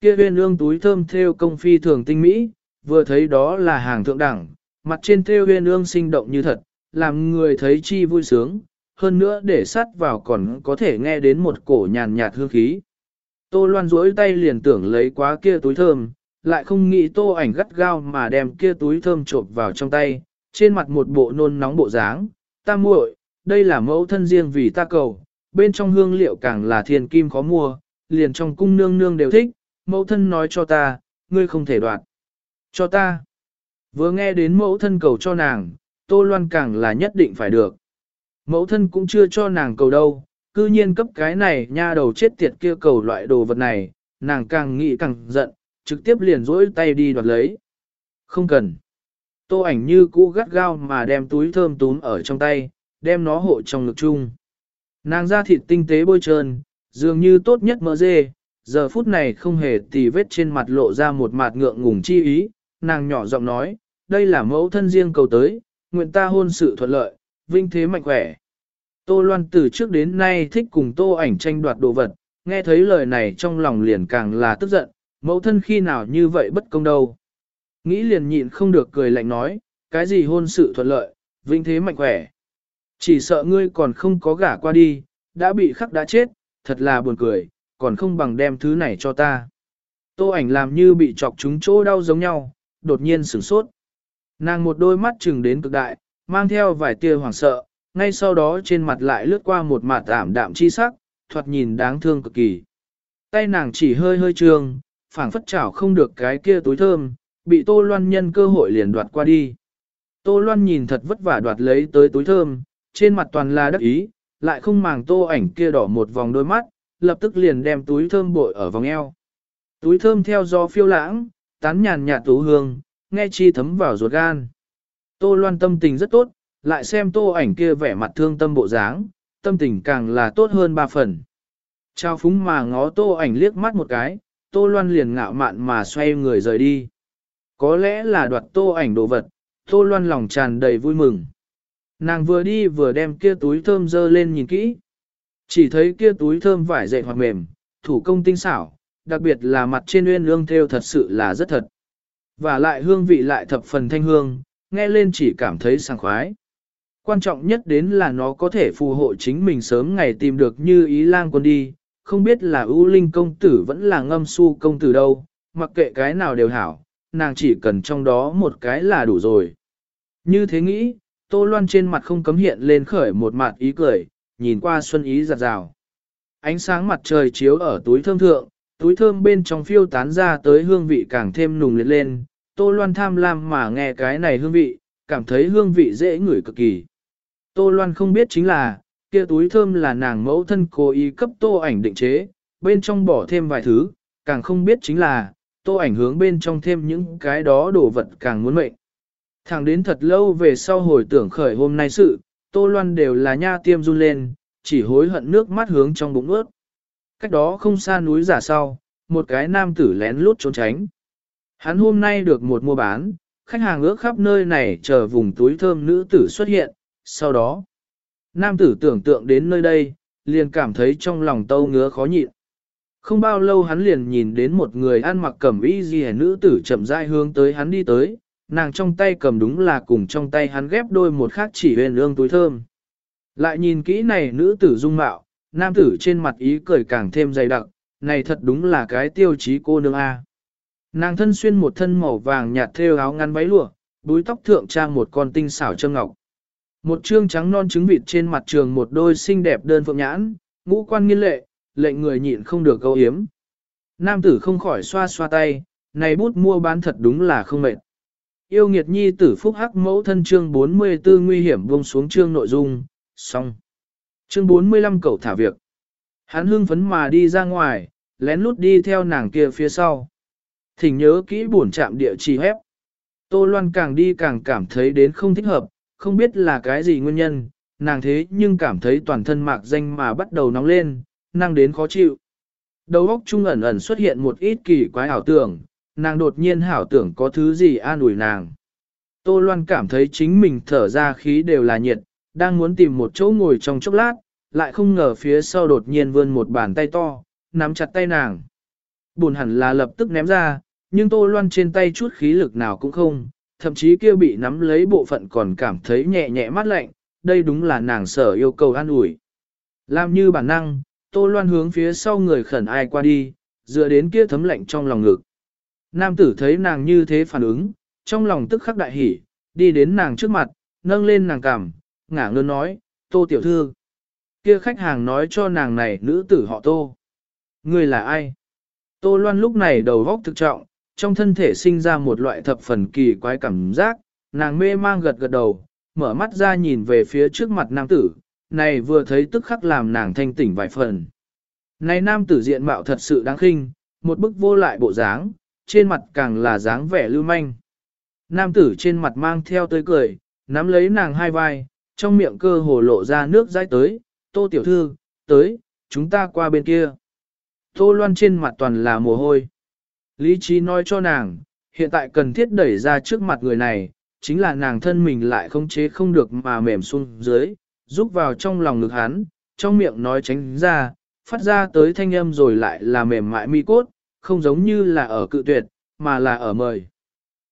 Kia huyên ương túi thơm theo công phi thường tinh mỹ, vừa thấy đó là hàng thượng đẳng, mặt trên theo huyên ương sinh động như thật, làm người thấy chi vui sướng, hơn nữa để sắt vào còn có thể nghe đến một cổ nhàn nhạt hương khí. Tô loan duỗi tay liền tưởng lấy quá kia túi thơm, lại không nghĩ tô ảnh gắt gao mà đem kia túi thơm trộn vào trong tay, trên mặt một bộ nôn nóng bộ dáng, ta muội, đây là mẫu thân riêng vì ta cầu, bên trong hương liệu càng là thiên kim khó mua, liền trong cung nương nương đều thích, mẫu thân nói cho ta, ngươi không thể đoạt. Cho ta. Vừa nghe đến mẫu thân cầu cho nàng, tô loan càng là nhất định phải được. Mẫu thân cũng chưa cho nàng cầu đâu, cư nhiên cấp cái này nha đầu chết tiệt kia cầu loại đồ vật này, nàng càng nghĩ càng giận, trực tiếp liền rỗi tay đi đoạt lấy. Không cần. Tô ảnh như cũ gắt gao mà đem túi thơm túm ở trong tay, đem nó hộ trong ngực chung. Nàng da thịt tinh tế bôi trơn, dường như tốt nhất mỡ dê, giờ phút này không hề tì vết trên mặt lộ ra một mặt ngượng ngùng chi ý, nàng nhỏ giọng nói, đây là mẫu thân riêng cầu tới, nguyện ta hôn sự thuận lợi, vinh thế mạnh khỏe. Tô Loan từ trước đến nay thích cùng tô ảnh tranh đoạt đồ vật, nghe thấy lời này trong lòng liền càng là tức giận, mẫu thân khi nào như vậy bất công đâu. Nghĩ liền nhịn không được cười lạnh nói, cái gì hôn sự thuận lợi, vinh thế mạnh khỏe. Chỉ sợ ngươi còn không có gả qua đi, đã bị khắc đã chết, thật là buồn cười, còn không bằng đem thứ này cho ta. Tô ảnh làm như bị chọc trúng chỗ đau giống nhau, đột nhiên sửng sốt. Nàng một đôi mắt trừng đến cực đại, mang theo vài tia hoảng sợ, ngay sau đó trên mặt lại lướt qua một mặt ảm đạm chi sắc, thoạt nhìn đáng thương cực kỳ. Tay nàng chỉ hơi hơi trương, phảng phất chảo không được cái kia túi thơm, bị Tô Loan nhân cơ hội liền đoạt qua đi. Tô Loan nhìn thật vất vả đoạt lấy tới túi thơm, trên mặt toàn là đắc ý, lại không màng tô ảnh kia đỏ một vòng đôi mắt, lập tức liền đem túi thơm bội ở vòng eo. Túi thơm theo gió phiêu lãng, tán nhàn nhạt tú hương, nghe chi thấm vào ruột gan. Tô Loan tâm tình rất tốt, lại xem tô ảnh kia vẻ mặt thương tâm bộ dáng, tâm tình càng là tốt hơn ba phần. Trao phúng mà ngó tô ảnh liếc mắt một cái, tô loan liền ngạo mạn mà xoay người rời đi. Có lẽ là đoạt tô ảnh đồ vật, tô loan lòng tràn đầy vui mừng. Nàng vừa đi vừa đem kia túi thơm dơ lên nhìn kỹ. Chỉ thấy kia túi thơm vải dệt hoặc mềm, thủ công tinh xảo, đặc biệt là mặt trên uyên ương theo thật sự là rất thật. Và lại hương vị lại thập phần thanh hương, nghe lên chỉ cảm thấy sảng khoái. Quan trọng nhất đến là nó có thể phù hộ chính mình sớm ngày tìm được như ý lang quân đi, không biết là ưu linh công tử vẫn là ngâm su công tử đâu, mặc kệ cái nào đều hảo, nàng chỉ cần trong đó một cái là đủ rồi. Như thế nghĩ, Tô Loan trên mặt không cấm hiện lên khởi một mặt ý cười, nhìn qua xuân ý giặt rào. Ánh sáng mặt trời chiếu ở túi thơm thượng, túi thơm bên trong phiêu tán ra tới hương vị càng thêm nùng liệt lên, Tô Loan tham lam mà nghe cái này hương vị, cảm thấy hương vị dễ ngửi cực kỳ. Tô Loan không biết chính là, kia túi thơm là nàng mẫu thân cố ý cấp tô ảnh định chế, bên trong bỏ thêm vài thứ, càng không biết chính là, tô ảnh hướng bên trong thêm những cái đó đồ vật càng muốn mệnh. Thẳng đến thật lâu về sau hồi tưởng khởi hôm nay sự, tô loan đều là nha tiêm run lên, chỉ hối hận nước mắt hướng trong bụng ướt. Cách đó không xa núi giả sau, một cái nam tử lén lút trốn tránh. Hắn hôm nay được một mua bán, khách hàng ước khắp nơi này chờ vùng túi thơm nữ tử xuất hiện, sau đó, nam tử tưởng tượng đến nơi đây, liền cảm thấy trong lòng tâu ngứa khó nhịn. Không bao lâu hắn liền nhìn đến một người ăn mặc cẩm y gì nữ tử chậm rãi hướng tới hắn đi tới, nàng trong tay cầm đúng là cùng trong tay hắn ghép đôi một khác chỉ huyền ương túi thơm. Lại nhìn kỹ này nữ tử dung mạo, nam tử trên mặt ý cười càng thêm dày đặc, này thật đúng là cái tiêu chí cô nương A. Nàng thân xuyên một thân màu vàng nhạt thêu áo ngắn váy lụa, búi tóc thượng trang một con tinh xảo châm ngọc. Một trương trắng non trứng vịt trên mặt trường một đôi xinh đẹp đơn phượng nhãn, ngũ quan nghiên lệ, lệnh người nhịn không được câu hiếm. Nam tử không khỏi xoa xoa tay, này bút mua bán thật đúng là không mệt. Yêu nghiệt nhi tử phúc hắc mẫu thân chương 44 nguy hiểm buông xuống chương nội dung, xong. Chương 45 cậu thả việc. Hắn hưng phấn mà đi ra ngoài, lén lút đi theo nàng kia phía sau. Thỉnh nhớ kỹ buồn chạm địa chỉ hép. Tô Loan càng đi càng cảm thấy đến không thích hợp, không biết là cái gì nguyên nhân, nàng thế nhưng cảm thấy toàn thân mạc danh mà bắt đầu nóng lên, năng đến khó chịu. Đầu óc trung ẩn ẩn xuất hiện một ít kỳ quái ảo tưởng, nàng đột nhiên hảo tưởng có thứ gì an ủi nàng. Tô Loan cảm thấy chính mình thở ra khí đều là nhiệt, đang muốn tìm một chỗ ngồi trong chốc lát, lại không ngờ phía sau đột nhiên vươn một bàn tay to, nắm chặt tay nàng. Buồn hẳn là lập tức ném ra, nhưng Tô Loan trên tay chút khí lực nào cũng không, thậm chí kia bị nắm lấy bộ phận còn cảm thấy nhẹ nhẹ mát lạnh, đây đúng là nàng sở yêu cầu an ủi. Làm như bản năng, Tô Loan hướng phía sau người khẩn ai qua đi, dựa đến kia thấm lạnh trong lòng ngực. Nam tử thấy nàng như thế phản ứng, trong lòng tức khắc đại hỉ, đi đến nàng trước mặt, nâng lên nàng cằm, ngả ngơn nói, Tô tiểu thư. Kia khách hàng nói cho nàng này nữ tử họ Tô. Người là ai? Tô Loan lúc này đầu góc thực trọng, trong thân thể sinh ra một loại thập phần kỳ quái cảm giác, nàng mê mang gật gật đầu, mở mắt ra nhìn về phía trước mặt nam tử, này vừa thấy tức khắc làm nàng thanh tỉnh vài phần. Này nam tử diện mạo thật sự đáng khinh, một bức vô lại bộ dáng, trên mặt càng là dáng vẻ lưu manh. Nam tử trên mặt mang theo tới cười, nắm lấy nàng hai vai, trong miệng cơ hồ lộ ra nước dãi tới, tô tiểu thư, tới, chúng ta qua bên kia. Tô loan trên mặt toàn là mồ hôi. Lý trí nói cho nàng, hiện tại cần thiết đẩy ra trước mặt người này, chính là nàng thân mình lại không chế không được mà mềm xuống dưới, rúc vào trong lòng ngực hắn, trong miệng nói tránh ra, phát ra tới thanh âm rồi lại là mềm mại mi cốt, không giống như là ở cự tuyệt, mà là ở mời.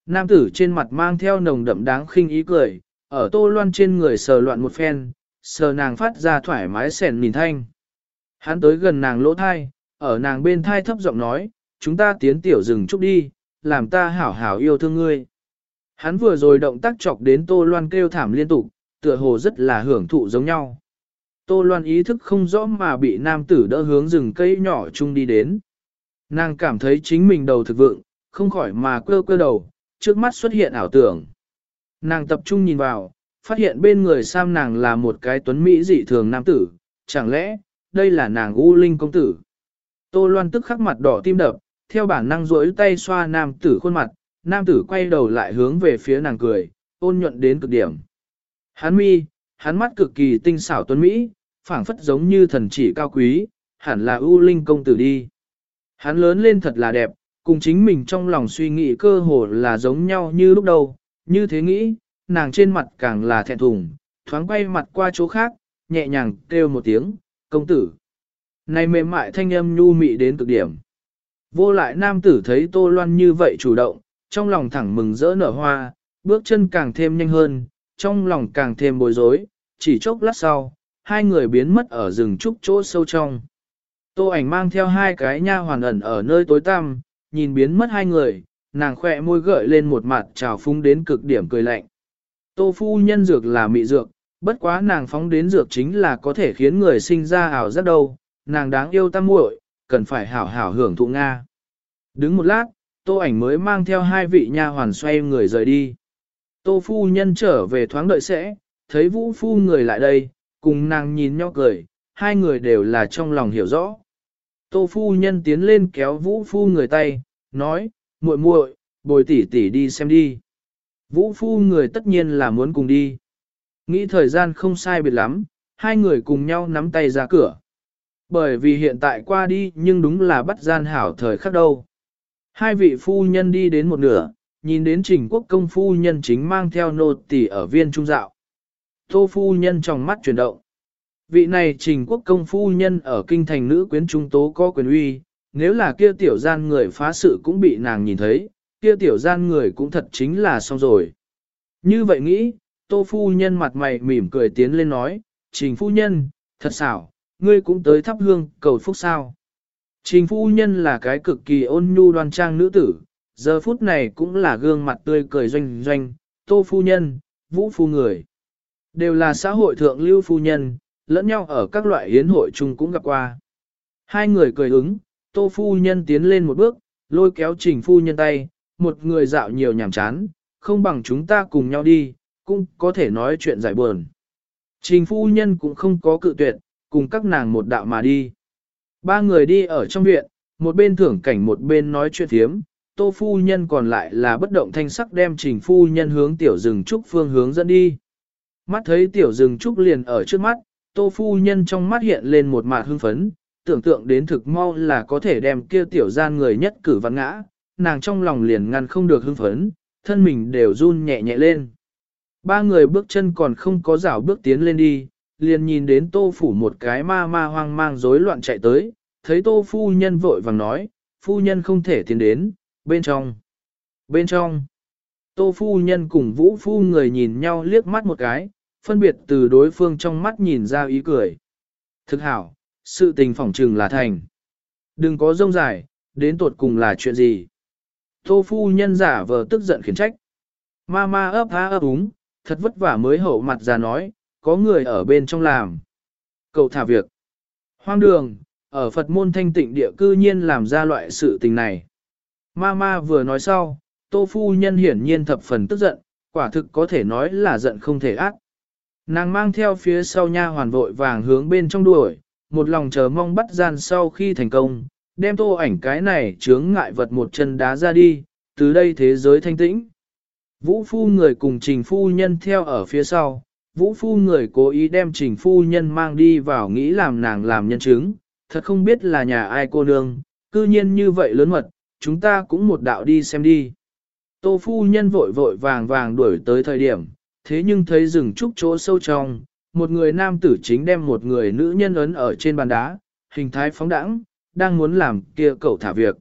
Nam tử trên mặt mang theo nồng đậm đáng khinh ý cười, ở tô loan trên người sờ loạn một phen, sờ nàng phát ra thoải mái sẻn mìn thanh. Hắn tới gần nàng lỗ thai, ở nàng bên thai thấp giọng nói, chúng ta tiến tiểu rừng chút đi, làm ta hảo hảo yêu thương ngươi. Hắn vừa rồi động tác chọc đến Tô Loan kêu thảm liên tục, tựa hồ rất là hưởng thụ giống nhau. Tô Loan ý thức không rõ mà bị nam tử đỡ hướng rừng cây nhỏ chung đi đến. Nàng cảm thấy chính mình đầu thực vượng, không khỏi mà quơ quơ đầu, trước mắt xuất hiện ảo tưởng. Nàng tập trung nhìn vào, phát hiện bên người Sam nàng là một cái tuấn Mỹ dị thường nam tử, chẳng lẽ, đây là nàng U Linh công tử. Tô Loan tức khắc mặt đỏ tim đập, theo bản năng rỗi tay xoa nam tử khuôn mặt, nam tử quay đầu lại hướng về phía nàng cười, ôn nhuận đến cực điểm. Hắn mi, hắn mắt cực kỳ tinh xảo tuấn Mỹ, phảng phất giống như thần chỉ cao quý, hẳn là ưu linh công tử đi. Hắn lớn lên thật là đẹp, cùng chính mình trong lòng suy nghĩ cơ hồ là giống nhau như lúc đầu, như thế nghĩ, nàng trên mặt càng là thẹn thùng, thoáng quay mặt qua chỗ khác, nhẹ nhàng kêu một tiếng, công tử. Này mềm mại thanh âm nhu mị đến cực điểm. Vô lại nam tử thấy Tô Loan như vậy chủ động, trong lòng thẳng mừng rỡ nở hoa, bước chân càng thêm nhanh hơn, trong lòng càng thêm bối rối, chỉ chốc lát sau, hai người biến mất ở rừng trúc chỗ sâu trong. Tô ảnh mang theo hai cái nha hoàn ẩn ở nơi tối tăm, nhìn biến mất hai người, nàng khẽ môi gợi lên một mặt trào phúng đến cực điểm cười lạnh. Tô phu nhân dược là mị dược, bất quá nàng phóng đến dược chính là có thể khiến người sinh ra ảo giác đâu, nàng đáng yêu tam muội, cần phải hảo hảo hưởng thụ Nga. Đứng một lát, tô ảnh mới mang theo hai vị nha hoàn xoay người rời đi. Tô phu nhân trở về thoáng đợi sẽ, thấy vũ phu người lại đây, cùng nàng nhìn nhau cười, hai người đều là trong lòng hiểu rõ. Tô phu nhân tiến lên kéo vũ phu người tay, nói, muội muội, bồi tỷ tỷ đi xem đi. Vũ phu người tất nhiên là muốn cùng đi. Nghĩ thời gian không sai biệt lắm, hai người cùng nhau nắm tay ra cửa. Bởi vì hiện tại qua đi nhưng đúng là bắt gian hảo thời khắc đâu. Hai vị phu nhân đi đến một nửa, nhìn đến trình quốc công phu nhân chính mang theo nô tỳ ở viên trung dạo. Tô phu nhân trong mắt chuyển động. Vị này trình quốc công phu nhân ở kinh thành nữ quyến trung tố có quyền uy, nếu là kia tiểu gian người phá sự cũng bị nàng nhìn thấy, kia tiểu gian người cũng thật chính là xong rồi. Như vậy nghĩ, tô phu nhân mặt mày mỉm cười tiến lên nói, trình phu nhân, thật xảo, ngươi cũng tới thắp hương cầu phúc sao. Trình phu nhân là cái cực kỳ ôn nhu đoan trang nữ tử, giờ phút này cũng là gương mặt tươi cười doanh doanh, tô phu nhân, vũ phu người. Đều là xã hội thượng lưu phu nhân, lẫn nhau ở các loại hiến hội chung cũng gặp qua. Hai người cười ứng, tô phu nhân tiến lên một bước, lôi kéo trình phu nhân tay, một người dạo nhiều nhảm chán, không bằng chúng ta cùng nhau đi, cũng có thể nói chuyện giải buồn. Trình phu nhân cũng không có cự tuyệt, cùng các nàng một đạo mà đi. Ba người đi ở trong viện, một bên thưởng cảnh một bên nói chuyện thiếm, tô phu nhân còn lại là bất động thanh sắc đem trình phu nhân hướng tiểu rừng trúc phương hướng dẫn đi. Mắt thấy tiểu rừng trúc liền ở trước mắt, tô phu nhân trong mắt hiện lên một mạt hưng phấn, tưởng tượng đến thực mau là có thể đem kia tiểu gian người nhất cử văn ngã, nàng trong lòng liền ngăn không được hưng phấn, thân mình đều run nhẹ nhẹ lên. Ba người bước chân còn không có rảo bước tiến lên đi, liền nhìn đến tô phủ một cái ma ma hoang mang rối loạn chạy tới, thấy tô phu nhân vội vàng nói, phu nhân không thể tiến đến, bên trong. Bên trong, tô phu nhân cùng vũ phu người nhìn nhau liếc mắt một cái, phân biệt từ đối phương trong mắt nhìn ra ý cười. Thực hảo, sự tình phỏng trừng là thành. Đừng có rông dài, đến tột cùng là chuyện gì. Tô phu nhân giả vờ tức giận khiển trách. Ma ma ấp há ấp úng, thật vất vả mới hậu mặt ra nói, có người ở bên trong làm. Cậu thả việc. Hoang đường, ở Phật môn thanh tịnh địa cư nhiên làm ra loại sự tình này. Ma ma vừa nói sau, tô phu nhân hiển nhiên thập phần tức giận, quả thực có thể nói là giận không thể ác. Nàng mang theo phía sau nha hoàn vội vàng hướng bên trong đuổi, một lòng chờ mong bắt gian sau khi thành công, đem tô ảnh cái này chướng ngại vật một chân đá ra đi, từ đây thế giới thanh tĩnh. Vũ phu người cùng trình phu nhân theo ở phía sau, vũ phu người cố ý đem trình phu nhân mang đi vào nghĩ làm nàng làm nhân chứng, thật không biết là nhà ai cô nương, cư nhiên như vậy lớn mật, chúng ta cũng một đạo đi xem đi. Tô phu nhân vội vội vàng vàng đuổi tới thời điểm, thế nhưng thấy rừng trúc chỗ sâu trong, một người nam tử chính đem một người nữ nhân ấn ở trên bàn đá, hình thái phóng đẳng, đang muốn làm kia cậu thả việc.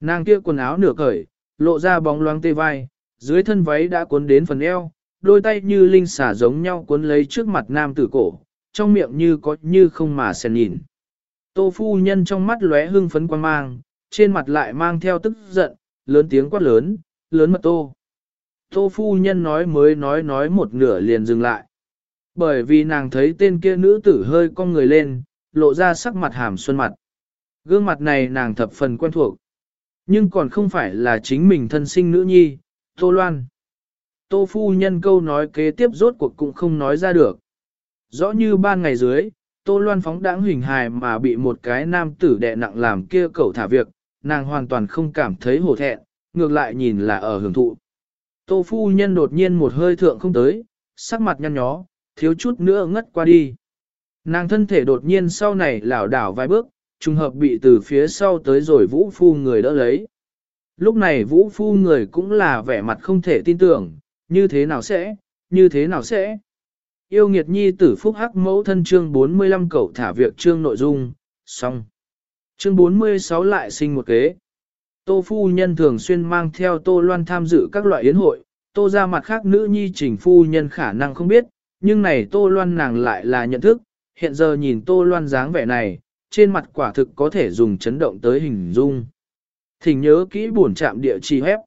Nàng kia quần áo nửa cởi, lộ ra bóng loáng tê vai, dưới thân váy đã cuốn đến phần eo, đôi tay như linh xả giống nhau cuốn lấy trước mặt nam tử cổ, trong miệng như có như không mà sen nhìn. Tô phu nhân trong mắt lóe hưng phấn quan mang, trên mặt lại mang theo tức giận, lớn tiếng quát lớn, lớn mật tô. Tô phu nhân nói mới nói nói một nửa liền dừng lại. Bởi vì nàng thấy tên kia nữ tử hơi cong người lên, lộ ra sắc mặt hàm xuân mặt. Gương mặt này nàng thập phần quen thuộc. Nhưng còn không phải là chính mình thân sinh nữ nhi, Tô Loan. Tô phu nhân câu nói kế tiếp rốt cuộc cũng không nói ra được. Rõ như ban ngày dưới, Tô Loan phóng đãng hình hài mà bị một cái nam tử đè nặng làm kia cẩu thả việc, nàng hoàn toàn không cảm thấy hổ thẹn, ngược lại nhìn là ở hưởng thụ. Tô phu nhân đột nhiên một hơi thượng không tới, sắc mặt nhăn nhó, thiếu chút nữa ngất qua đi. Nàng thân thể đột nhiên sau này lảo đảo vài bước, trùng hợp bị từ phía sau tới rồi vũ phu người đỡ lấy. Lúc này vũ phu người cũng là vẻ mặt không thể tin tưởng, như thế nào sẽ, như thế nào sẽ. Yêu nghiệt nhi tử phúc hắc mẫu thân chương 45 cậu thả việc chương nội dung, xong. Chương 46 lại sinh một kế. Tô phu nhân thường xuyên mang theo tô loan tham dự các loại yến hội, tô ra mặt khác nữ nhi trình phu nhân khả năng không biết, nhưng này tô loan nàng lại là nhận thức, hiện giờ nhìn tô loan dáng vẻ này, trên mặt quả thực có thể dùng chấn động tới hình dung. Thỉnh nhớ kỹ buồn chạm địa chỉ hép.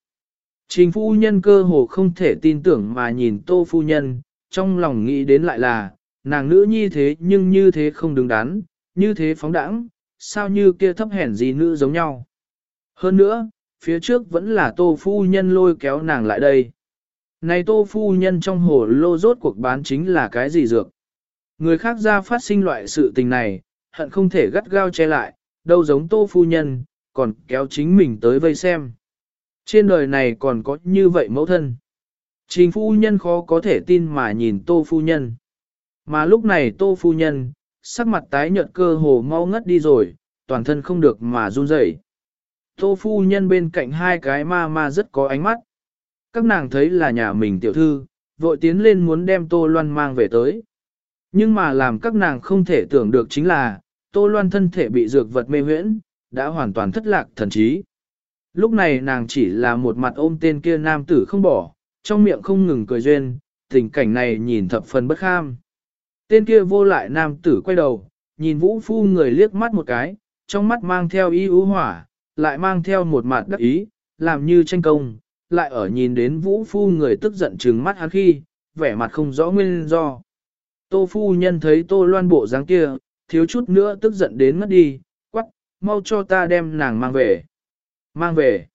Trình phu nhân cơ hồ không thể tin tưởng mà nhìn tô phu nhân, trong lòng nghĩ đến lại là, nàng nữ nhi thế nhưng như thế không đứng đắn, như thế phóng đẳng, sao như kia thấp hèn gì nữ giống nhau. Hơn nữa, phía trước vẫn là tô phu nhân lôi kéo nàng lại đây. Này tô phu nhân trong hồ lô rốt cuộc bán chính là cái gì dược? Người khác ra phát sinh loại sự tình này, hận không thể gắt gao che lại, đâu giống tô phu nhân, còn kéo chính mình tới vây xem. Trên đời này còn có như vậy mẫu thân. Trình phu nhân khó có thể tin mà nhìn tô phu nhân. Mà lúc này tô phu nhân, sắc mặt tái nhợt cơ hồ mau ngất đi rồi, toàn thân không được mà run rẩy. Tô phu nhân bên cạnh hai cái ma ma rất có ánh mắt. Các nàng thấy là nhà mình tiểu thư, vội tiến lên muốn đem tô loan mang về tới. Nhưng mà làm các nàng không thể tưởng được chính là, tô loan thân thể bị dược vật mê huyễn, đã hoàn toàn thất lạc thần trí. Lúc này nàng chỉ là một mặt ôm tên kia nam tử không bỏ, trong miệng không ngừng cười duyên, tình cảnh này nhìn thập phần bất kham. Tên kia vô lại nam tử quay đầu, nhìn vũ phu người liếc mắt một cái, trong mắt mang theo ý ưu hỏa, lại mang theo một mặt đắc ý, làm như tranh công, lại ở nhìn đến vũ phu người tức giận trừng mắt hắn khi, vẻ mặt không rõ nguyên do. Tô phu nhân thấy tô loan bộ dáng kia, thiếu chút nữa tức giận đến mất đi, quắc, mau cho ta đem nàng mang về. Mang về.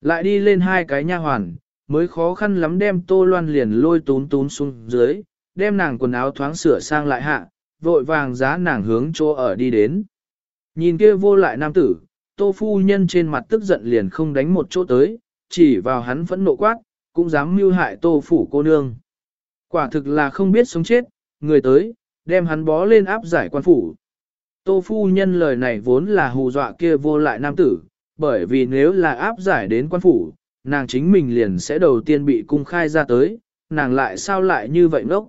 Lại đi lên hai cái nha hoàn, mới khó khăn lắm đem tô loan liền lôi tún tún xuống dưới, đem nàng quần áo thoáng sửa sang lại hạ, vội vàng giá nàng hướng chỗ ở đi đến. Nhìn kia vô lại nam tử, tô phu nhân trên mặt tức giận liền không đánh một chỗ tới, chỉ vào hắn phẫn nộ quát, cũng dám mưu hại tô phủ cô nương. Quả thực là không biết sống chết, người tới, đem hắn bó lên áp giải quan phủ. Tô phu nhân lời này vốn là hù dọa kia vô lại nam tử, bởi vì nếu là áp giải đến quan phủ, nàng chính mình liền sẽ đầu tiên bị cung khai ra tới, nàng lại sao lại như vậy ngốc.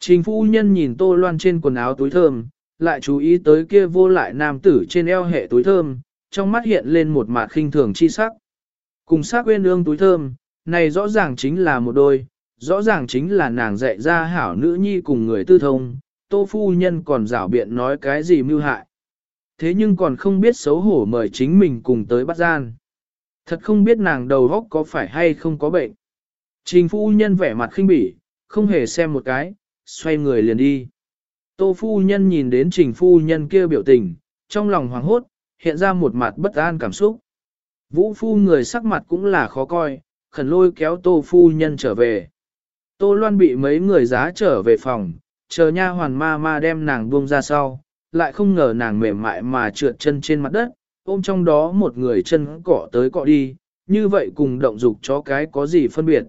Trình phu nhân nhìn tô loan trên quần áo túi thơm, lại chú ý tới kia vô lại nam tử trên eo hệ túi thơm, trong mắt hiện lên một mạt khinh thường chi sắc. Cùng sắc quên ương túi thơm, này rõ ràng chính là một đôi, rõ ràng chính là nàng dạy ra hảo nữ nhi cùng người tư thông, tô phu nhân còn rảo biện nói cái gì mưu hại. Thế nhưng còn không biết xấu hổ mời chính mình cùng tới bắt gian. Thật không biết nàng đầu góc có phải hay không có bệnh. Trình phu nhân vẻ mặt khinh bỉ, không hề xem một cái, xoay người liền đi. Tô phu nhân nhìn đến trình phu nhân kia biểu tình, trong lòng hoảng hốt, hiện ra một mặt bất an cảm xúc. Vũ phu người sắc mặt cũng là khó coi, khẩn lôi kéo tô phu nhân trở về. Tô loan bị mấy người giá trở về phòng, chờ nha hoàn ma ma đem nàng buông ra sau, lại không ngờ nàng mềm mại mà trượt chân trên mặt đất, ôm trong đó một người chân cỏ tới cọ đi, như vậy cùng động dục chó cái có gì phân biệt.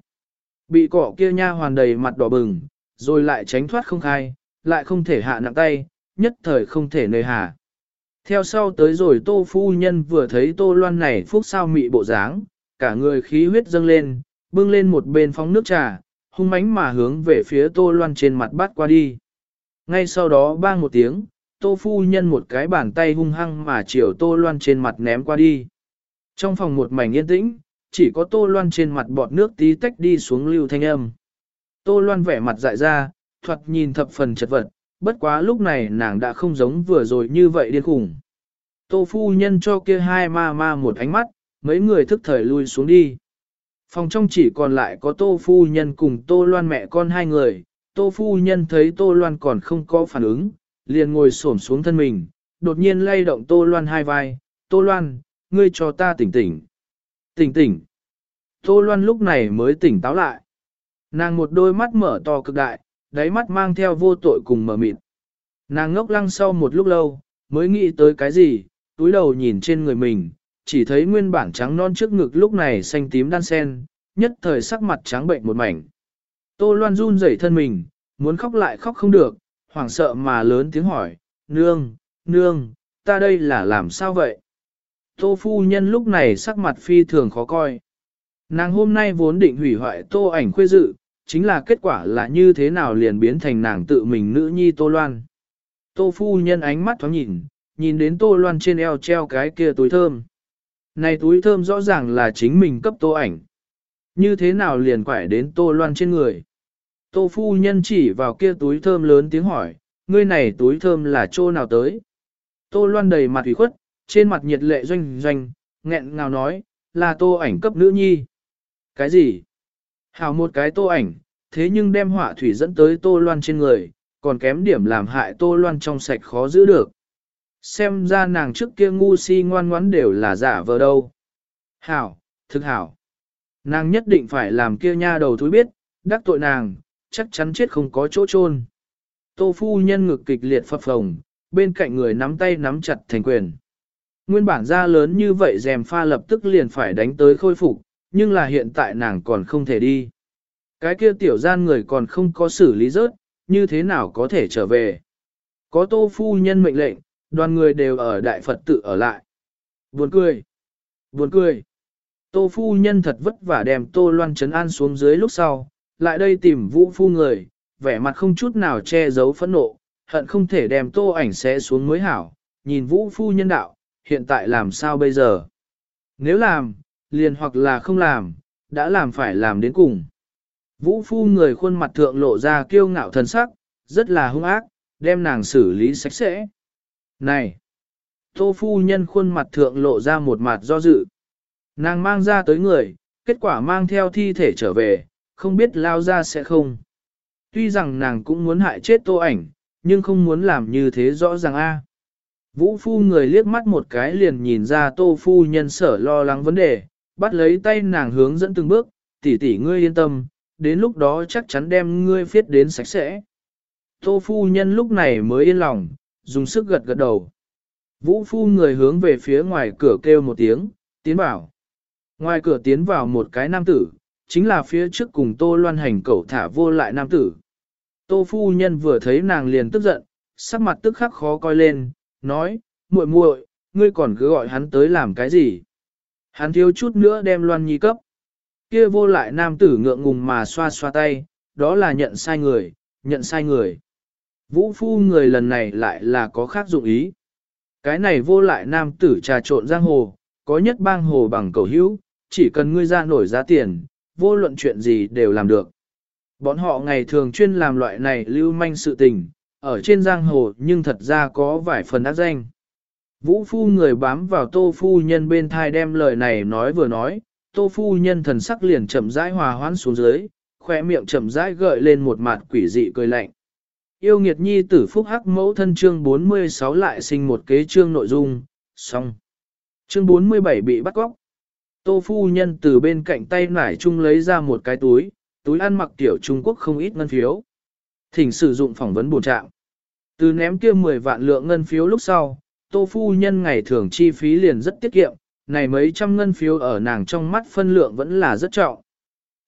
Bị cỏ kia nha hoàn đầy mặt đỏ bừng, rồi lại tránh thoát không khai, lại không thể hạ nặng tay, nhất thời không thể nơi hạ. Theo sau tới rồi tô phu nhân vừa thấy tô loan này phúc sao mị bộ dáng, cả người khí huyết dâng lên, bưng lên một bên phóng nước trà, hung mãnh mà hướng về phía tô loan trên mặt bắt qua đi. Ngay sau đó bang một tiếng, tô phu nhân một cái bàn tay hung hăng mà chiều tô loan trên mặt ném qua đi. Trong phòng một mảnh yên tĩnh, chỉ có tô loan trên mặt bọt nước tí tách đi xuống lưu thanh âm. Tô loan vẻ mặt dại ra, thoạt nhìn thập phần chật vật, bất quá lúc này nàng đã không giống vừa rồi như vậy điên khủng. Tô phu nhân cho kia hai ma ma một ánh mắt, mấy người thức thời lui xuống đi. Phòng trong chỉ còn lại có tô phu nhân cùng tô loan mẹ con hai người, tô phu nhân thấy tô loan còn không có phản ứng, liền ngồi xổm xuống thân mình, đột nhiên lay động tô loan hai vai, tô loan, ngươi cho ta tỉnh tỉnh. Tỉnh tỉnh. Tô loan lúc này mới tỉnh táo lại. Nàng một đôi mắt mở to cực đại, đáy mắt mang theo vô tội cùng mở mịt. Nàng ngốc lăng sau một lúc lâu, mới nghĩ tới cái gì, túi đầu nhìn trên người mình, chỉ thấy nguyên bản trắng non trước ngực lúc này xanh tím đan sen, nhất thời sắc mặt trắng bệnh một mảnh. Tô Loan run rẩy thân mình, muốn khóc lại khóc không được, hoảng sợ mà lớn tiếng hỏi, nương, nương, ta đây là làm sao vậy? Tô phu nhân lúc này sắc mặt phi thường khó coi. Nàng hôm nay vốn định hủy hoại tô ảnh khuê dự, chính là kết quả là như thế nào liền biến thành nàng tự mình nữ nhi tô loan. Tô phu nhân ánh mắt thoáng nhìn, nhìn đến tô loan trên eo treo cái kia túi thơm. Này túi thơm rõ ràng là chính mình cấp tô ảnh. Như thế nào liền quải đến tô loan trên người. Tô phu nhân chỉ vào kia túi thơm lớn tiếng hỏi, ngươi này túi thơm là chỗ nào tới? Tô loan đầy mặt ủy khuất, trên mặt nhiệt lệ doanh doanh, nghẹn ngào nói, là tô ảnh cấp nữ nhi. Cái gì? Hảo một cái tô ảnh, thế nhưng đem họa thủy dẫn tới tô loan trên người, còn kém điểm làm hại tô loan trong sạch khó giữ được. Xem ra nàng trước kia ngu si ngoan ngoãn đều là giả vờ đâu. Hảo, thực hảo. Nàng nhất định phải làm kia nha đầu thúi biết, đắc tội nàng, chắc chắn chết không có chỗ chôn. Tô phu nhân ngực kịch liệt phập phồng, bên cạnh người nắm tay nắm chặt thành quyền. Nguyên bản ra lớn như vậy dèm pha lập tức liền phải đánh tới khôi phục, nhưng là hiện tại nàng còn không thể đi. Cái kia tiểu gian người còn không có xử lý rớt, như thế nào có thể trở về. Có tô phu nhân mệnh lệnh, đoàn người đều ở đại Phật tự ở lại. Buồn cười, buồn cười. Tô phu nhân thật vất vả đem tô loan trấn an xuống dưới lúc sau, lại đây tìm vũ phu người, vẻ mặt không chút nào che giấu phẫn nộ, hận không thể đem tô ảnh sẽ xuống mới hảo, nhìn vũ phu nhân đạo, hiện tại làm sao bây giờ? Nếu làm, liền hoặc là không làm, đã làm phải làm đến cùng. Vũ phu người khuôn mặt thượng lộ ra kiêu ngạo thần sắc, rất là hung ác, đem nàng xử lý sạch sẽ. Này! Tô phu nhân khuôn mặt thượng lộ ra một mặt do dự. Nàng mang ra tới người, Kết quả mang theo thi thể trở về, không biết lao ra sẽ không. Tuy rằng nàng cũng muốn hại chết tô ảnh, nhưng không muốn làm như thế rõ ràng a. Vũ phu người liếc mắt một cái liền nhìn ra tô phu nhân sở lo lắng vấn đề, bắt lấy tay nàng hướng dẫn từng bước, tỷ tỷ ngươi yên tâm, đến lúc đó chắc chắn đem ngươi phiết đến sạch sẽ. Tô phu nhân lúc này mới yên lòng, dùng sức gật gật đầu. Vũ phu người hướng về phía ngoài cửa kêu một tiếng, tiến vào. Ngoài cửa tiến vào một cái nam tử, chính là phía trước cùng tô loan hành cẩu thả vô lại nam tử. Tô phu nhân vừa thấy nàng liền tức giận, sắc mặt tức khắc khó coi lên, nói, muội muội, ngươi còn cứ gọi hắn tới làm cái gì? Hắn thiếu chút nữa đem loan nhi cấp. Kia vô lại nam tử ngượng ngùng mà xoa xoa tay, đó là nhận sai người, nhận sai người. Vũ phu người lần này lại là có khác dụng ý. Cái này vô lại nam tử trà trộn giang hồ, có nhất bang hồ bằng cầu hữu, chỉ cần ngươi ra nổi giá tiền, vô luận chuyện gì đều làm được. Bọn họ ngày thường chuyên làm loại này lưu manh sự tình, ở trên giang hồ nhưng thật ra có vài phần ác danh. Vũ phu người bám vào tô phu nhân bên thai đem lời này nói vừa nói, tô phu nhân thần sắc liền chậm rãi hòa hoãn xuống dưới, khoe miệng chậm rãi gợi lên một mặt quỷ dị cười lạnh. Yêu nghiệt nhi tử phúc hắc mẫu thân chương 46 lại sinh một kế chương nội dung, xong. Chương 47 bị bắt cóc. Tô phu nhân từ bên cạnh tay nải chung lấy ra một cái túi, túi ăn mặc tiểu Trung Quốc không ít ngân phiếu. Thỉnh sử dụng phỏng vấn bổ trạng. Từ ném kia 10 vạn lượng ngân phiếu lúc sau, tô phu nhân ngày thường chi phí liền rất tiết kiệm, này mấy trăm ngân phiếu ở nàng trong mắt phân lượng vẫn là rất trọng.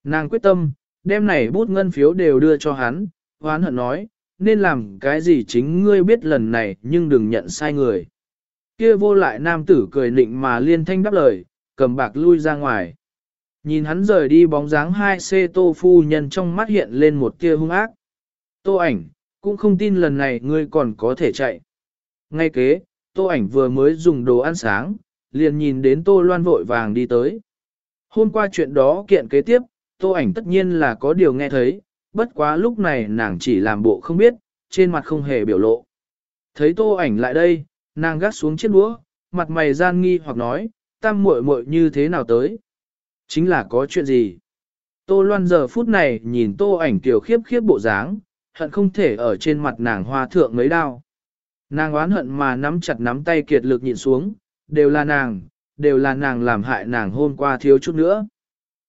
Nàng quyết tâm, đem này bút ngân phiếu đều đưa cho hắn, hoán hận nói, nên làm cái gì chính ngươi biết lần này nhưng đừng nhận sai người. Kia vô lại nam tử cười nịnh mà liên thanh đáp lời, cầm bạc lui ra ngoài. Nhìn hắn rời đi bóng dáng hai xê tô phu nhân trong mắt hiện lên một tia hung ác. Tô ảnh, cũng không tin lần này ngươi còn có thể chạy. Ngay kế, tô ảnh vừa mới dùng đồ ăn sáng, liền nhìn đến tô loan vội vàng đi tới. Hôm qua chuyện đó kiện kế tiếp, tô ảnh tất nhiên là có điều nghe thấy, bất quá lúc này nàng chỉ làm bộ không biết, trên mặt không hề biểu lộ. Thấy tô ảnh lại đây, nàng gác xuống chiếc đũa, mặt mày gian nghi hoặc nói, tam muội muội như thế nào tới? Chính là có chuyện gì? Tô Loan giờ phút này nhìn tô ảnh tiểu khiếp khiếp bộ dáng, hận không thể ở trên mặt nàng hoa thượng mấy đao. Nàng oán hận mà nắm chặt nắm tay kiệt lực nhịn xuống, đều là nàng, đều là nàng làm hại nàng hôm qua thiếu chút nữa.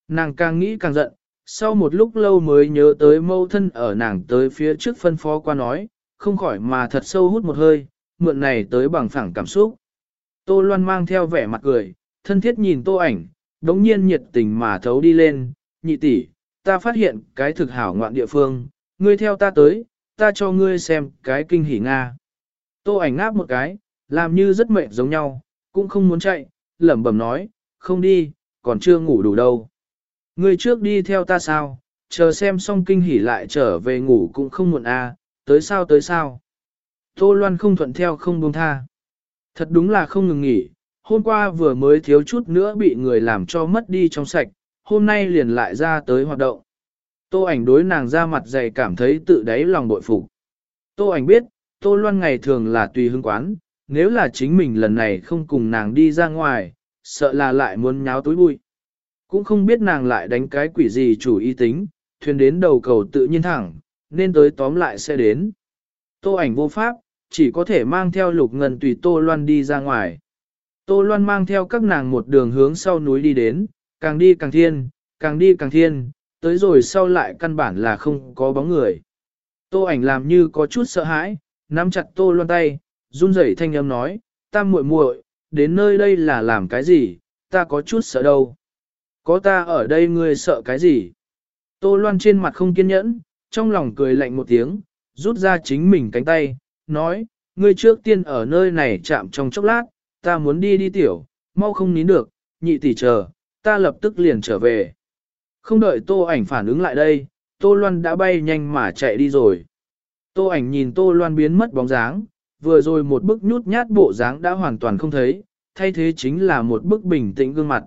Nàng càng nghĩ càng giận, sau một lúc lâu mới nhớ tới mâu thân ở nàng tới phía trước phân phó qua nói, không khỏi mà thật sâu hút một hơi, mượn này tới bằng phẳng cảm xúc. Tô Loan mang theo vẻ mặt cười, thân thiết nhìn tô ảnh, đống nhiên nhiệt tình mà thấu đi lên, nhị tỷ, ta phát hiện cái thực hảo ngoạn địa phương, ngươi theo ta tới, ta cho ngươi xem cái kinh hỉ Nga. Tô ảnh ngáp một cái, làm như rất mệt giống nhau, cũng không muốn chạy, lẩm bẩm nói, không đi, còn chưa ngủ đủ đâu. Ngươi trước đi theo ta sao, chờ xem xong kinh hỉ lại trở về ngủ cũng không muộn à, tới sao tới sao. Tô Loan không thuận theo không buông tha. Thật đúng là không ngừng nghỉ, hôm qua vừa mới thiếu chút nữa bị người làm cho mất đi trong sạch, hôm nay liền lại ra tới hoạt động. Tô ảnh đối nàng ra mặt dày cảm thấy tự đáy lòng bội phục. Tô ảnh biết, Tô Loan ngày thường là tùy hứng quán, nếu là chính mình lần này không cùng nàng đi ra ngoài, sợ là lại muốn nháo túi bụi. Cũng không biết nàng lại đánh cái quỷ gì chủ ý tính, thuyền đến đầu cầu tự nhiên thẳng, nên tới tóm lại sẽ đến. Tô ảnh vô pháp, chỉ có thể mang theo lục ngân tùy Tô Loan đi ra ngoài. Tô Loan mang theo các nàng một đường hướng sau núi đi đến, càng đi càng thiên, càng đi càng thiên, tới rồi sau lại căn bản là không có bóng người. Tô ảnh làm như có chút sợ hãi, nắm chặt Tô Loan tay, run rẩy thanh âm nói, ta muội muội, đến nơi đây là làm cái gì, ta có chút sợ đâu. Có ta ở đây ngươi sợ cái gì? Tô Loan trên mặt không kiên nhẫn, trong lòng cười lạnh một tiếng, rút ra chính mình cánh tay, nói, ngươi trước tiên ở nơi này chạm trong chốc lát, ta muốn đi đi tiểu, mau không nín được, nhị tỷ chờ, ta lập tức liền trở về. Không đợi tô ảnh phản ứng lại đây, tô loan đã bay nhanh mà chạy đi rồi. Tô ảnh nhìn tô loan biến mất bóng dáng, vừa rồi một bức nhút nhát bộ dáng đã hoàn toàn không thấy, thay thế chính là một bức bình tĩnh gương mặt.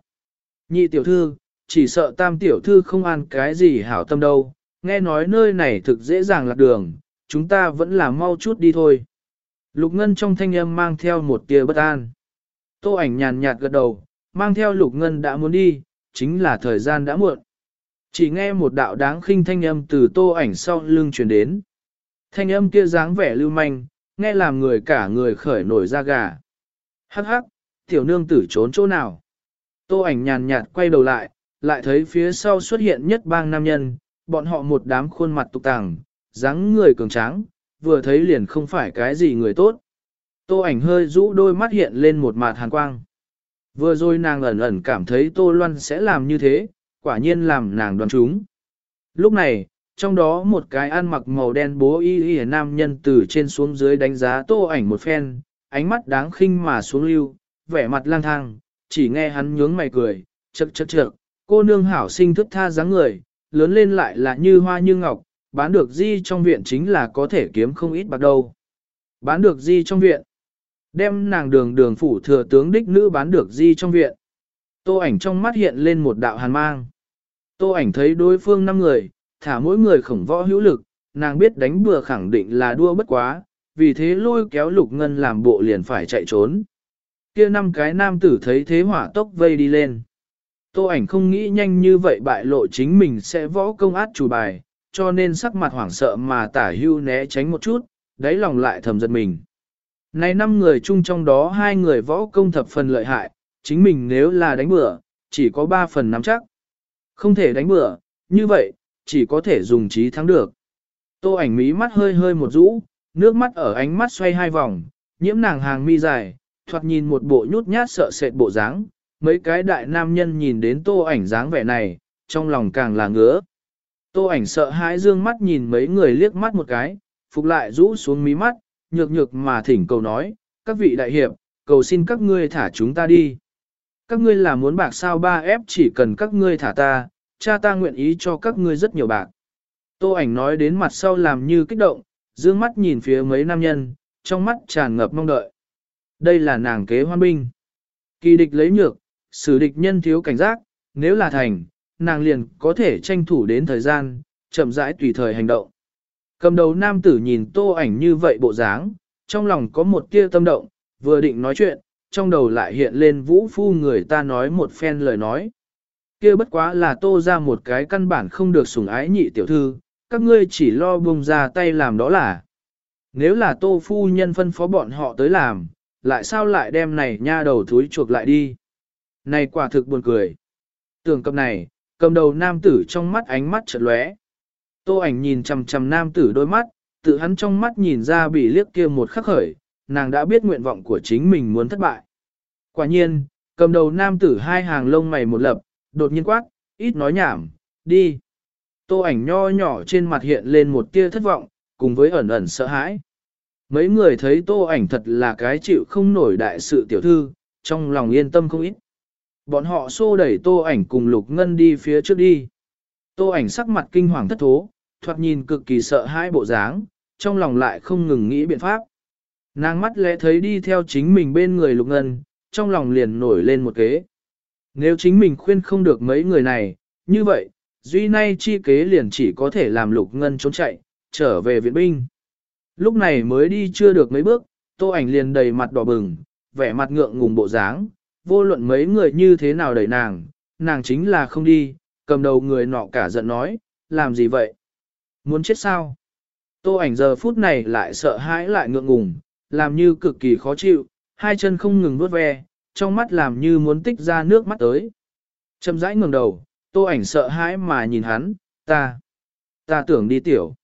Nhị tiểu thư, chỉ sợ tam tiểu thư không ăn cái gì hảo tâm đâu, nghe nói nơi này thực dễ dàng lạc đường, chúng ta vẫn là mau chút đi thôi. Lục Ngân trong thanh âm mang theo một tia bất an. Tô ảnh nhàn nhạt gật đầu, mang theo Lục Ngân đã muốn đi, chính là thời gian đã muộn. Chỉ nghe một đạo đáng khinh thanh âm từ tô ảnh sau lưng truyền đến. Thanh âm kia dáng vẻ lưu manh, nghe làm người cả người khởi nổi da gà. Hắc hắc, tiểu nương tử trốn chỗ nào? Tô ảnh nhàn nhạt quay đầu lại, lại thấy phía sau xuất hiện nhất bang nam nhân, bọn họ một đám khuôn mặt tục tàng, dáng người cường tráng, vừa thấy liền không phải cái gì người tốt. Tô ảnh hơi rũ đôi mắt hiện lên một mạt hàn quang. Vừa rồi nàng ẩn ẩn cảm thấy Tô Loan sẽ làm như thế, quả nhiên làm nàng đoán trúng. Lúc này, trong đó một cái ăn mặc màu đen bố y y nam nhân từ trên xuống dưới đánh giá Tô ảnh một phen, ánh mắt đáng khinh mà xuống lưu, vẻ mặt lang thang, chỉ nghe hắn nhướng mày cười, chậc chậc chậc, cô nương hảo sinh thức tha dáng người, lớn lên lại là như hoa như ngọc, bán được di trong viện chính là có thể kiếm không ít bạc đâu. Bán được di trong viện? Đem nàng đường đường phủ thừa tướng đích nữ bán được di trong viện? Tô ảnh trong mắt hiện lên một đạo hàn mang. Tô ảnh thấy đối phương năm người, thả mỗi người khổng võ hữu lực, nàng biết đánh bừa khẳng định là đua bất quá, vì thế lôi kéo lục ngân làm bộ liền phải chạy trốn. Kia năm cái nam tử thấy thế hỏa tốc vây đi lên. Tô ảnh không nghĩ nhanh như vậy bại lộ chính mình sẽ võ công át chủ bài, cho nên sắc mặt hoảng sợ mà tả hưu né tránh một chút, đáy lòng lại thầm giật mình. Này năm người chung trong đó hai người võ công thập phần lợi hại, chính mình nếu là đánh bừa, chỉ có ba phần nắm chắc. Không thể đánh bừa, như vậy, chỉ có thể dùng trí thắng được. Tô ảnh mí mắt hơi hơi một rũ, nước mắt ở ánh mắt xoay hai vòng, nhiễm nàng hàng mi dài, thoạt nhìn một bộ nhút nhát sợ sệt bộ dáng, mấy cái đại nam nhân nhìn đến tô ảnh dáng vẻ này, trong lòng càng là ngứa. Tô ảnh sợ hãi dương mắt nhìn mấy người liếc mắt một cái, phục lại rũ xuống mí mắt, nhược nhược mà thỉnh cầu nói, các vị đại hiệp, cầu xin các ngươi thả chúng ta đi. Các ngươi là muốn bạc sao ba ép chỉ cần các ngươi thả ta, cha ta nguyện ý cho các ngươi rất nhiều bạc. Tô ảnh nói đến mặt sau làm như kích động, dương mắt nhìn phía mấy nam nhân, trong mắt tràn ngập mong đợi. Đây là nàng kế hoan binh. Kỳ địch lấy nhược, xử địch nhân thiếu cảnh giác, nếu là thành, nàng liền có thể tranh thủ đến thời gian, chậm rãi tùy thời hành động. Cầm đầu nam tử nhìn tô ảnh như vậy bộ dáng, trong lòng có một tia tâm động, vừa định nói chuyện, trong đầu lại hiện lên vũ phu người ta nói một phen lời nói kia bất quá là tô ra một cái căn bản không được sủng ái nhị tiểu thư, các ngươi chỉ lo buông ra tay làm đó là. Nếu là tô phu nhân phân phó bọn họ tới làm, lại sao lại đem này nha đầu thúi chuộc lại đi. Này quả thực buồn cười. Tưởng cầm này, cầm đầu nam tử trong mắt ánh mắt chợt lóe. Tô ảnh nhìn chằm chằm nam tử đôi mắt, tự hắn trong mắt nhìn ra bị liếc kia một khắc khởi, nàng đã biết nguyện vọng của chính mình muốn thất bại. Quả nhiên, cầm đầu nam tử hai hàng lông mày một lập, đột nhiên quát, ít nói nhảm, đi. Tô ảnh nho nhỏ trên mặt hiện lên một tia thất vọng, cùng với ẩn ẩn sợ hãi. Mấy người thấy tô ảnh thật là cái chịu không nổi đại sự tiểu thư, trong lòng yên tâm không ít. Bọn họ xô đẩy tô ảnh cùng lục ngân đi phía trước đi. Tô ảnh sắc mặt kinh hoàng thất thố, thoạt nhìn cực kỳ sợ hãi bộ dáng, trong lòng lại không ngừng nghĩ biện pháp. Nàng mắt lẽ thấy đi theo chính mình bên người lục ngân, trong lòng liền nổi lên một kế. Nếu chính mình khuyên không được mấy người này, như vậy, duy nay chi kế liền chỉ có thể làm lục ngân trốn chạy, trở về viện binh. Lúc này mới đi chưa được mấy bước, tô ảnh liền đầy mặt đỏ bừng, vẻ mặt ngượng ngùng bộ dáng, vô luận mấy người như thế nào đẩy nàng, nàng chính là không đi, cầm đầu người nọ cả giận nói, làm gì vậy? Muốn chết sao? Tô ảnh giờ phút này lại sợ hãi lại ngượng ngùng, làm như cực kỳ khó chịu, hai chân không ngừng vuốt ve, trong mắt làm như muốn tích ra nước mắt tới. Chậm rãi ngẩng đầu, tô ảnh sợ hãi mà nhìn hắn, ta, ta tưởng đi tiểu.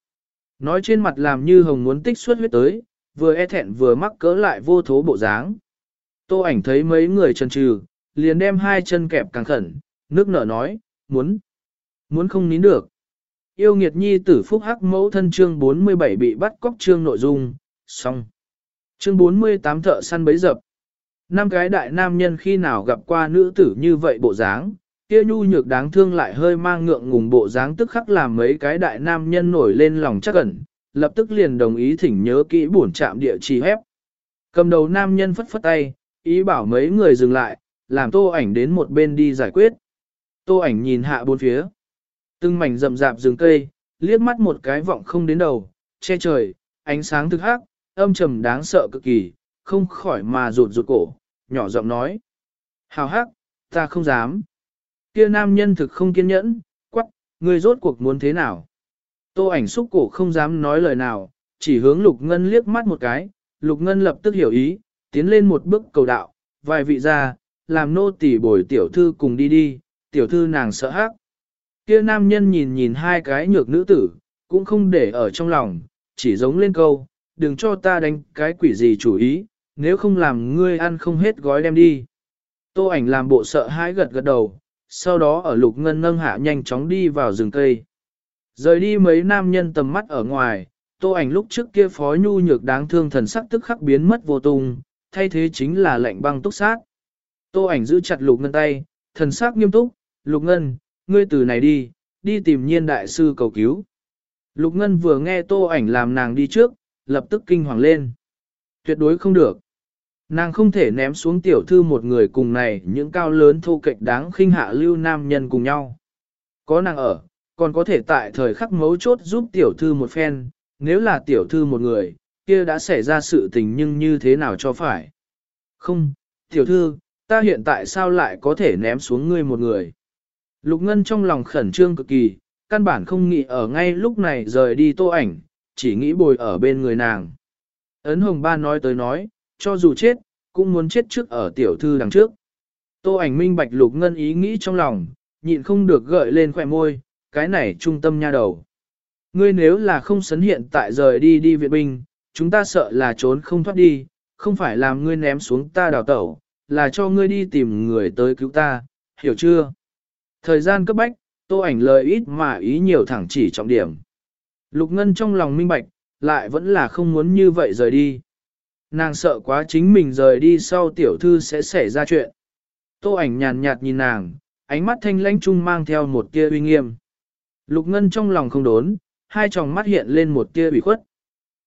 Nói trên mặt làm như hồng muốn tích suốt huyết tới, vừa e thẹn vừa mắc cỡ lại vô thố bộ dáng. Tô ảnh thấy mấy người chân trừ, liền đem hai chân kẹp càng khẩn, nước nở nói, muốn, muốn không nín được. Yêu nghiệt nhi tử phúc hắc mẫu thân chương 47 bị bắt cóc chương nội dung, xong. Chương 48 thợ săn bấy dập. Năm cái đại nam nhân khi nào gặp qua nữ tử như vậy bộ dáng, kia nhu nhược đáng thương lại hơi mang ngượng ngùng bộ dáng tức khắc làm mấy cái đại nam nhân nổi lên lòng chắc ẩn, lập tức liền đồng ý thỉnh nhớ kỹ bổn trạm địa chỉ hép. Cầm đầu nam nhân phất phất tay, ý bảo mấy người dừng lại, làm tô ảnh đến một bên đi giải quyết. Tô ảnh nhìn hạ bốn phía. Từng mảnh rậm rạp rừng cây, liếc mắt một cái vọng không đến đầu, che trời, ánh sáng thực hắc, âm trầm đáng sợ cực kỳ, không khỏi mà rụt rụt cổ, nhỏ giọng nói. Hào hắc, ta không dám. Kia nam nhân thực không kiên nhẫn, quắc, ngươi rốt cuộc muốn thế nào? Tô ảnh xúc cổ không dám nói lời nào, chỉ hướng Lục Ngân liếc mắt một cái, Lục Ngân lập tức hiểu ý, tiến lên một bước cầu đạo, vài vị ra, làm nô tỳ bồi tiểu thư cùng đi đi, tiểu thư nàng sợ hắc. Kia nam nhân nhìn nhìn hai cái nhược nữ tử, cũng không để ở trong lòng, chỉ giống lên câu, đừng cho ta đánh cái quỷ gì chủ ý, nếu không làm ngươi ăn không hết gói đem đi. Tô ảnh làm bộ sợ hãi gật gật đầu, sau đó ở lục ngân nâng hạ nhanh chóng đi vào rừng cây. Rời đi mấy nam nhân tầm mắt ở ngoài, tô ảnh lúc trước kia phó nhu nhược đáng thương thần sắc tức khắc biến mất vô tung, thay thế chính là lệnh băng túc sát. Tô ảnh giữ chặt lục ngân tay, thần sắc nghiêm túc, lục ngân, ngươi từ này đi, đi tìm nhiên đại sư cầu cứu. Lục ngân vừa nghe tô ảnh làm nàng đi trước, lập tức kinh hoàng lên. Tuyệt đối không được. Nàng không thể ném xuống tiểu thư một người cùng này những cao lớn thô kệch đáng khinh hạ lưu nam nhân cùng nhau. Có nàng ở, còn có thể tại thời khắc mấu chốt giúp tiểu thư một phen, nếu là tiểu thư một người, kia đã xảy ra sự tình nhưng như thế nào cho phải. Không, tiểu thư, ta hiện tại sao lại có thể ném xuống ngươi một người. Lục Ngân trong lòng khẩn trương cực kỳ, căn bản không nghĩ ở ngay lúc này rời đi tô ảnh, chỉ nghĩ bồi ở bên người nàng. Ấn Hồng Ba nói tới nói, cho dù chết, cũng muốn chết trước ở tiểu thư đằng trước. Tô ảnh minh bạch Lục Ngân ý nghĩ trong lòng, nhịn không được gợi lên khỏe môi, cái này trung tâm nha đầu. Ngươi nếu là không sấn hiện tại rời đi đi viện binh, chúng ta sợ là trốn không thoát đi, không phải làm ngươi ném xuống ta đào tẩu, là cho ngươi đi tìm người tới cứu ta, hiểu chưa? Thời gian cấp bách, tô ảnh lời ít mà ý nhiều thẳng chỉ trọng điểm. Lục Ngân trong lòng minh bạch, lại vẫn là không muốn như vậy rời đi. Nàng sợ quá chính mình rời đi sau tiểu thư sẽ xảy ra chuyện. Tô ảnh nhàn nhạt nhìn nàng, ánh mắt thanh lãnh trung mang theo một tia uy nghiêm. Lục Ngân trong lòng không đốn, hai tròng mắt hiện lên một tia ủy khuất.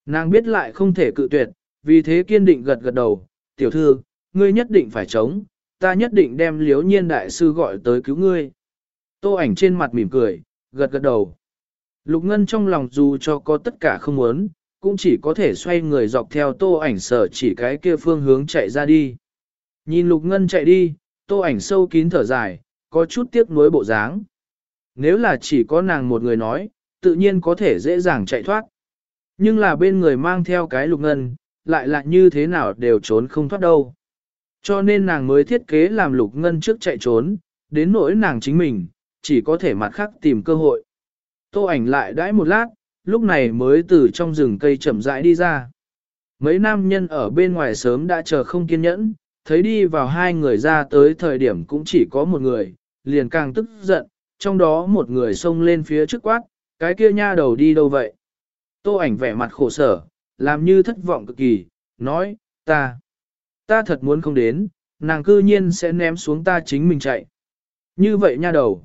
Nàng biết lại không thể cự tuyệt, vì thế kiên định gật gật đầu, tiểu thư, ngươi nhất định phải chống, ta nhất định đem liễu nhiên đại sư gọi tới cứu ngươi. Tô ảnh trên mặt mỉm cười, gật gật đầu. Lục Ngân trong lòng dù cho có tất cả không muốn, cũng chỉ có thể xoay người dọc theo tô ảnh sở chỉ cái kia phương hướng chạy ra đi. Nhìn Lục Ngân chạy đi, tô ảnh sâu kín thở dài, có chút tiếc nuối bộ dáng. Nếu là chỉ có nàng một người nói, tự nhiên có thể dễ dàng chạy thoát. Nhưng là bên người mang theo cái Lục Ngân, lại là như thế nào đều trốn không thoát đâu. Cho nên nàng mới thiết kế làm Lục Ngân trước chạy trốn, đến nỗi nàng chính mình, chỉ có thể mặt khác tìm cơ hội. Tô ảnh lại đãi một lát, lúc này mới từ trong rừng cây chậm rãi đi ra. Mấy nam nhân ở bên ngoài sớm đã chờ không kiên nhẫn, thấy đi vào hai người ra tới thời điểm cũng chỉ có một người, liền càng tức giận, trong đó một người xông lên phía trước quát, cái kia nha đầu đi đâu vậy? Tô ảnh vẻ mặt khổ sở, làm như thất vọng cực kỳ, nói, ta, ta thật muốn không đến, nàng cư nhiên sẽ ném xuống ta chính mình chạy. Như vậy nha đầu.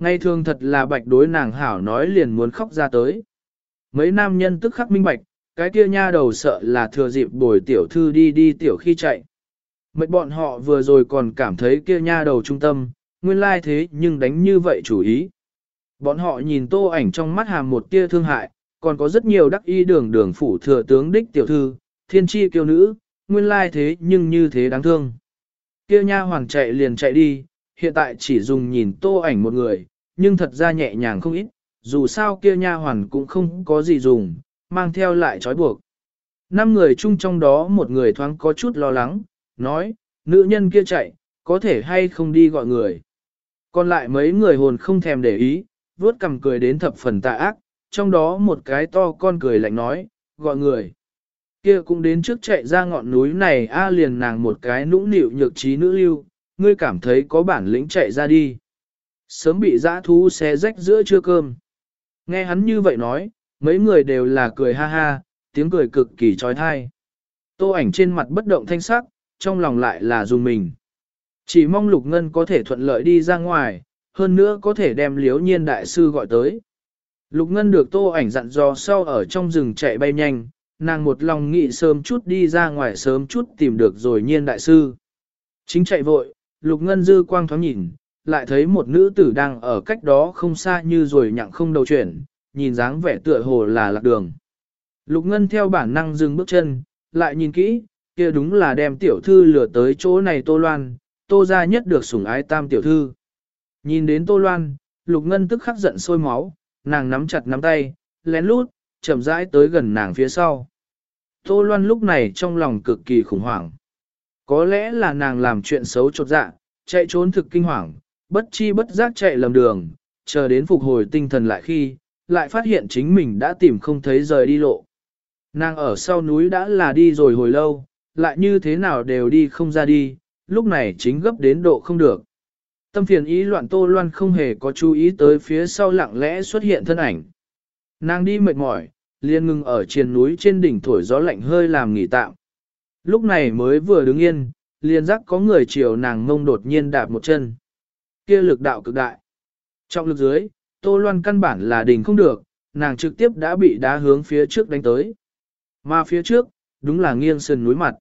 Ngày thường thật là bạch đối nàng hảo nói liền muốn khóc ra tới. Mấy nam nhân tức khắc minh bạch, cái kia nha đầu sợ là thừa dịp bồi tiểu thư đi đi tiểu khi chạy. Mấy bọn họ vừa rồi còn cảm thấy kia nha đầu trung tâm, nguyên lai thế nhưng đánh như vậy chủ ý. Bọn họ nhìn tô ảnh trong mắt hàm một tia thương hại, còn có rất nhiều đắc y đường đường phủ thừa tướng đích tiểu thư, thiên chi kiêu nữ, nguyên lai thế nhưng như thế đáng thương. Kia nha hoàng chạy liền chạy đi, hiện tại chỉ dùng nhìn tô ảnh một người, nhưng thật ra nhẹ nhàng không ít, dù sao kia nha hoàn cũng không có gì dùng, mang theo lại trói buộc. Năm người chung trong đó một người thoáng có chút lo lắng, nói, nữ nhân kia chạy, có thể hay không đi gọi người. Còn lại mấy người hồn không thèm để ý, vuốt cầm cười đến thập phần tà ác, trong đó một cái to con cười lạnh nói, gọi người. Kia cũng đến trước chạy ra ngọn núi này a liền nàng một cái nũng nịu nhược trí nữ lưu, ngươi cảm thấy có bản lĩnh chạy ra đi. Sớm bị dã thú xé rách giữa trưa cơm. Nghe hắn như vậy nói, mấy người đều là cười ha ha, tiếng cười cực kỳ trói thai. Tô ảnh trên mặt bất động thanh sắc, trong lòng lại là dùng mình. Chỉ mong Lục Ngân có thể thuận lợi đi ra ngoài, hơn nữa có thể đem liếu nhiên đại sư gọi tới. Lục Ngân được tô ảnh dặn dò sau ở trong rừng chạy bay nhanh, nàng một lòng nghĩ sớm chút đi ra ngoài sớm chút tìm được rồi nhiên đại sư. Chính chạy vội, Lục Ngân dư quang thoáng nhìn, lại thấy một nữ tử đang ở cách đó không xa như rồi nhặng không đầu chuyển, nhìn dáng vẻ tựa hồ là lạc đường. Lục Ngân theo bản năng dừng bước chân, lại nhìn kỹ, kia đúng là đem tiểu thư lừa tới chỗ này Tô Loan, Tô gia nhất được sủng ái tam tiểu thư. Nhìn đến Tô Loan, Lục Ngân tức khắc giận sôi máu, nàng nắm chặt nắm tay, lén lút, chậm rãi tới gần nàng phía sau. Tô Loan lúc này trong lòng cực kỳ khủng hoảng. Có lẽ là nàng làm chuyện xấu chột dạ, chạy trốn thực kinh hoàng, bất chi bất giác chạy lầm đường, chờ đến phục hồi tinh thần lại khi, lại phát hiện chính mình đã tìm không thấy rời đi lộ. Nàng ở sau núi đã là đi rồi hồi lâu, lại như thế nào đều đi không ra đi, lúc này chính gấp đến độ không được. Tâm phiền ý loạn Tô Loan không hề có chú ý tới phía sau lặng lẽ xuất hiện thân ảnh. Nàng đi mệt mỏi, liền ngừng ở trên núi trên đỉnh thổi gió lạnh hơi làm nghỉ tạm. Lúc này mới vừa đứng yên, liền giác có người chiều nàng ngông đột nhiên đạp một chân. Kia lực đạo cực đại. Trong lực dưới, Tô Loan căn bản là đỉnh không được, nàng trực tiếp đã bị đá hướng phía trước đánh tới. Mà phía trước, đúng là nghiêng sườn núi mặt.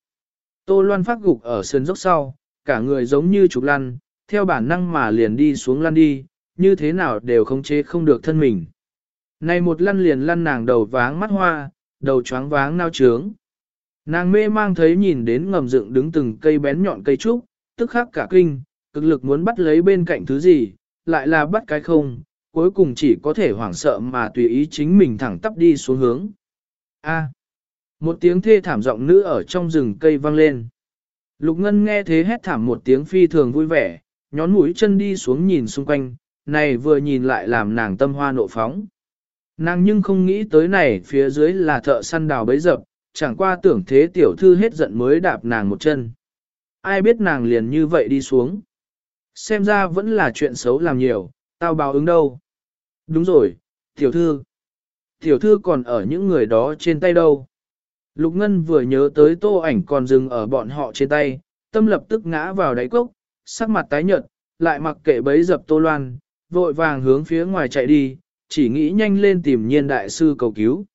Tô Loan phát gục ở sườn dốc sau, cả người giống như trục lăn, theo bản năng mà liền đi xuống lăn đi, như thế nào đều khống chế không được thân mình. Này một lăn liền lăn nàng đầu váng mắt hoa, đầu choáng váng nao trướng. Nàng mê mang thấy nhìn đến ngầm dựng đứng từng cây bén nhọn cây trúc, tức khắc cả kinh, cực lực muốn bắt lấy bên cạnh thứ gì, lại là bắt cái không, cuối cùng chỉ có thể hoảng sợ mà tùy ý chính mình thẳng tắp đi xuống hướng. A. một tiếng thê thảm giọng nữ ở trong rừng cây vang lên. Lục Ngân nghe thế hét thảm một tiếng phi thường vui vẻ, nhón mũi chân đi xuống nhìn xung quanh, này vừa nhìn lại làm nàng tâm hoa nộ phóng. Nàng nhưng không nghĩ tới này phía dưới là thợ săn đào bấy dập, chẳng qua tưởng thế tiểu thư hết giận mới đạp nàng một chân. Ai biết nàng liền như vậy đi xuống. Xem ra vẫn là chuyện xấu làm nhiều, tao báo ứng đâu. Đúng rồi, tiểu thư. Tiểu thư còn ở những người đó trên tay đâu. Lục Ngân vừa nhớ tới tô ảnh còn dừng ở bọn họ trên tay, tâm lập tức ngã vào đáy cốc, sắc mặt tái nhợt, lại mặc kệ bấy dập tô loan, vội vàng hướng phía ngoài chạy đi, chỉ nghĩ nhanh lên tìm nhiên đại sư cầu cứu.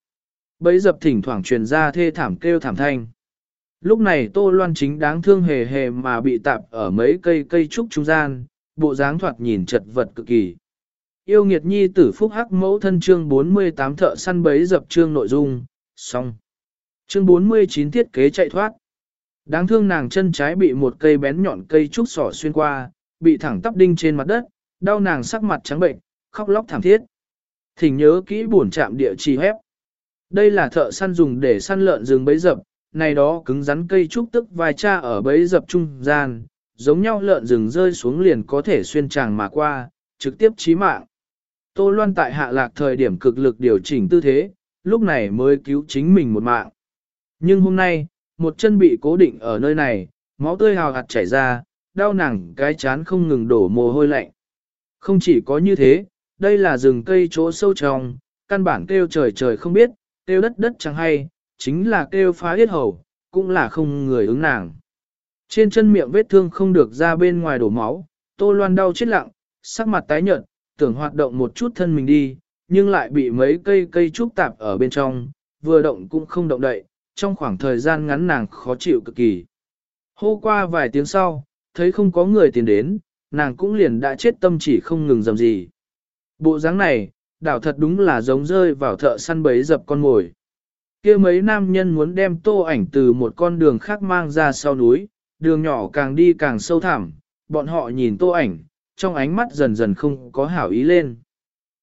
Bấy dập thỉnh thoảng truyền ra thê thảm kêu thảm thanh. Lúc này Tô Loan chính đáng thương hề hề mà bị tạp ở mấy cây cây trúc trung gian, bộ dáng thoạt nhìn chật vật cực kỳ. Yêu nghiệt nhi tử phúc hắc mẫu thân chương 48 thợ săn bấy dập chương nội dung, xong. Chương 49 thiết kế chạy thoát. Đáng thương nàng chân trái bị một cây bén nhọn cây trúc sỏ xuyên qua, bị thẳng tắp đinh trên mặt đất, đau nàng sắc mặt trắng bệnh, khóc lóc thảm thiết. Thỉnh nhớ kỹ buồn chạm địa chỉ hép. Đây là thợ săn dùng để săn lợn rừng bấy dập, này đó cứng rắn cây trúc tức vài cha ở bấy dập trung gian, giống nhau lợn rừng rơi xuống liền có thể xuyên tràng mà qua, trực tiếp chí mạng. Tô Loan tại hạ lạc thời điểm cực lực điều chỉnh tư thế, lúc này mới cứu chính mình một mạng. Nhưng hôm nay, một chân bị cố định ở nơi này, máu tươi hào hạt chảy ra, đau nàng cái chán không ngừng đổ mồ hôi lạnh. Không chỉ có như thế, đây là rừng cây chỗ sâu trong, căn bản kêu trời trời không biết, kêu đất đất chẳng hay, chính là kêu phá yết hầu, cũng là không người ứng nàng. Trên chân miệng vết thương không được ra bên ngoài đổ máu, tô loan đau chết lặng, sắc mặt tái nhợt, tưởng hoạt động một chút thân mình đi, nhưng lại bị mấy cây cây trúc tạp ở bên trong, vừa động cũng không động đậy, trong khoảng thời gian ngắn nàng khó chịu cực kỳ. Hô qua vài tiếng sau, thấy không có người tiến đến, nàng cũng liền đã chết tâm chỉ không ngừng dầm gì. Bộ dáng này, đảo thật đúng là giống rơi vào thợ săn bấy dập con mồi kia mấy nam nhân muốn đem tô ảnh từ một con đường khác mang ra sau núi, đường nhỏ càng đi càng sâu thẳm, bọn họ nhìn tô ảnh, trong ánh mắt dần dần không có hảo ý lên.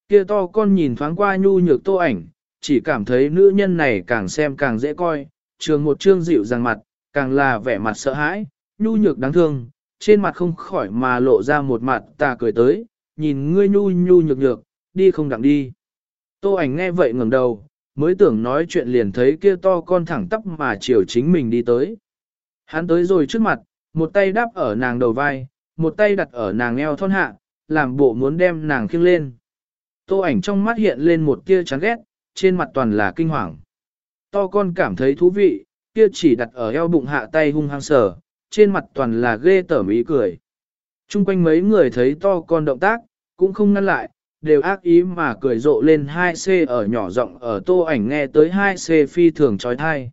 Kia to con nhìn thoáng qua nhu nhược tô ảnh, chỉ cảm thấy nữ nhân này càng xem càng dễ coi, trường một trương dịu dàng mặt, càng là vẻ mặt sợ hãi, nhu nhược đáng thương, trên mặt không khỏi mà lộ ra một mặt tà cười tới, nhìn ngươi nhu nhu nhược nhược, đi không đặng đi. Tô ảnh nghe vậy ngẩng đầu, mới tưởng nói chuyện liền thấy kia to con thẳng tắp mà chiều chính mình đi tới. Hắn tới rồi trước mặt, một tay đáp ở nàng đầu vai, một tay đặt ở nàng eo thon hạ, làm bộ muốn đem nàng khiêng lên. Tô ảnh trong mắt hiện lên một tia chán ghét, trên mặt toàn là kinh hoàng. To con cảm thấy thú vị, kia chỉ đặt ở eo bụng hạ tay hung hăng sờ, trên mặt toàn là ghê tởm ý cười. Trung quanh mấy người thấy to con động tác, cũng không ngăn lại, đều ác ý mà cười rộ lên 2C ở nhỏ rộng ở tô ảnh nghe tới 2C phi thường trói thai.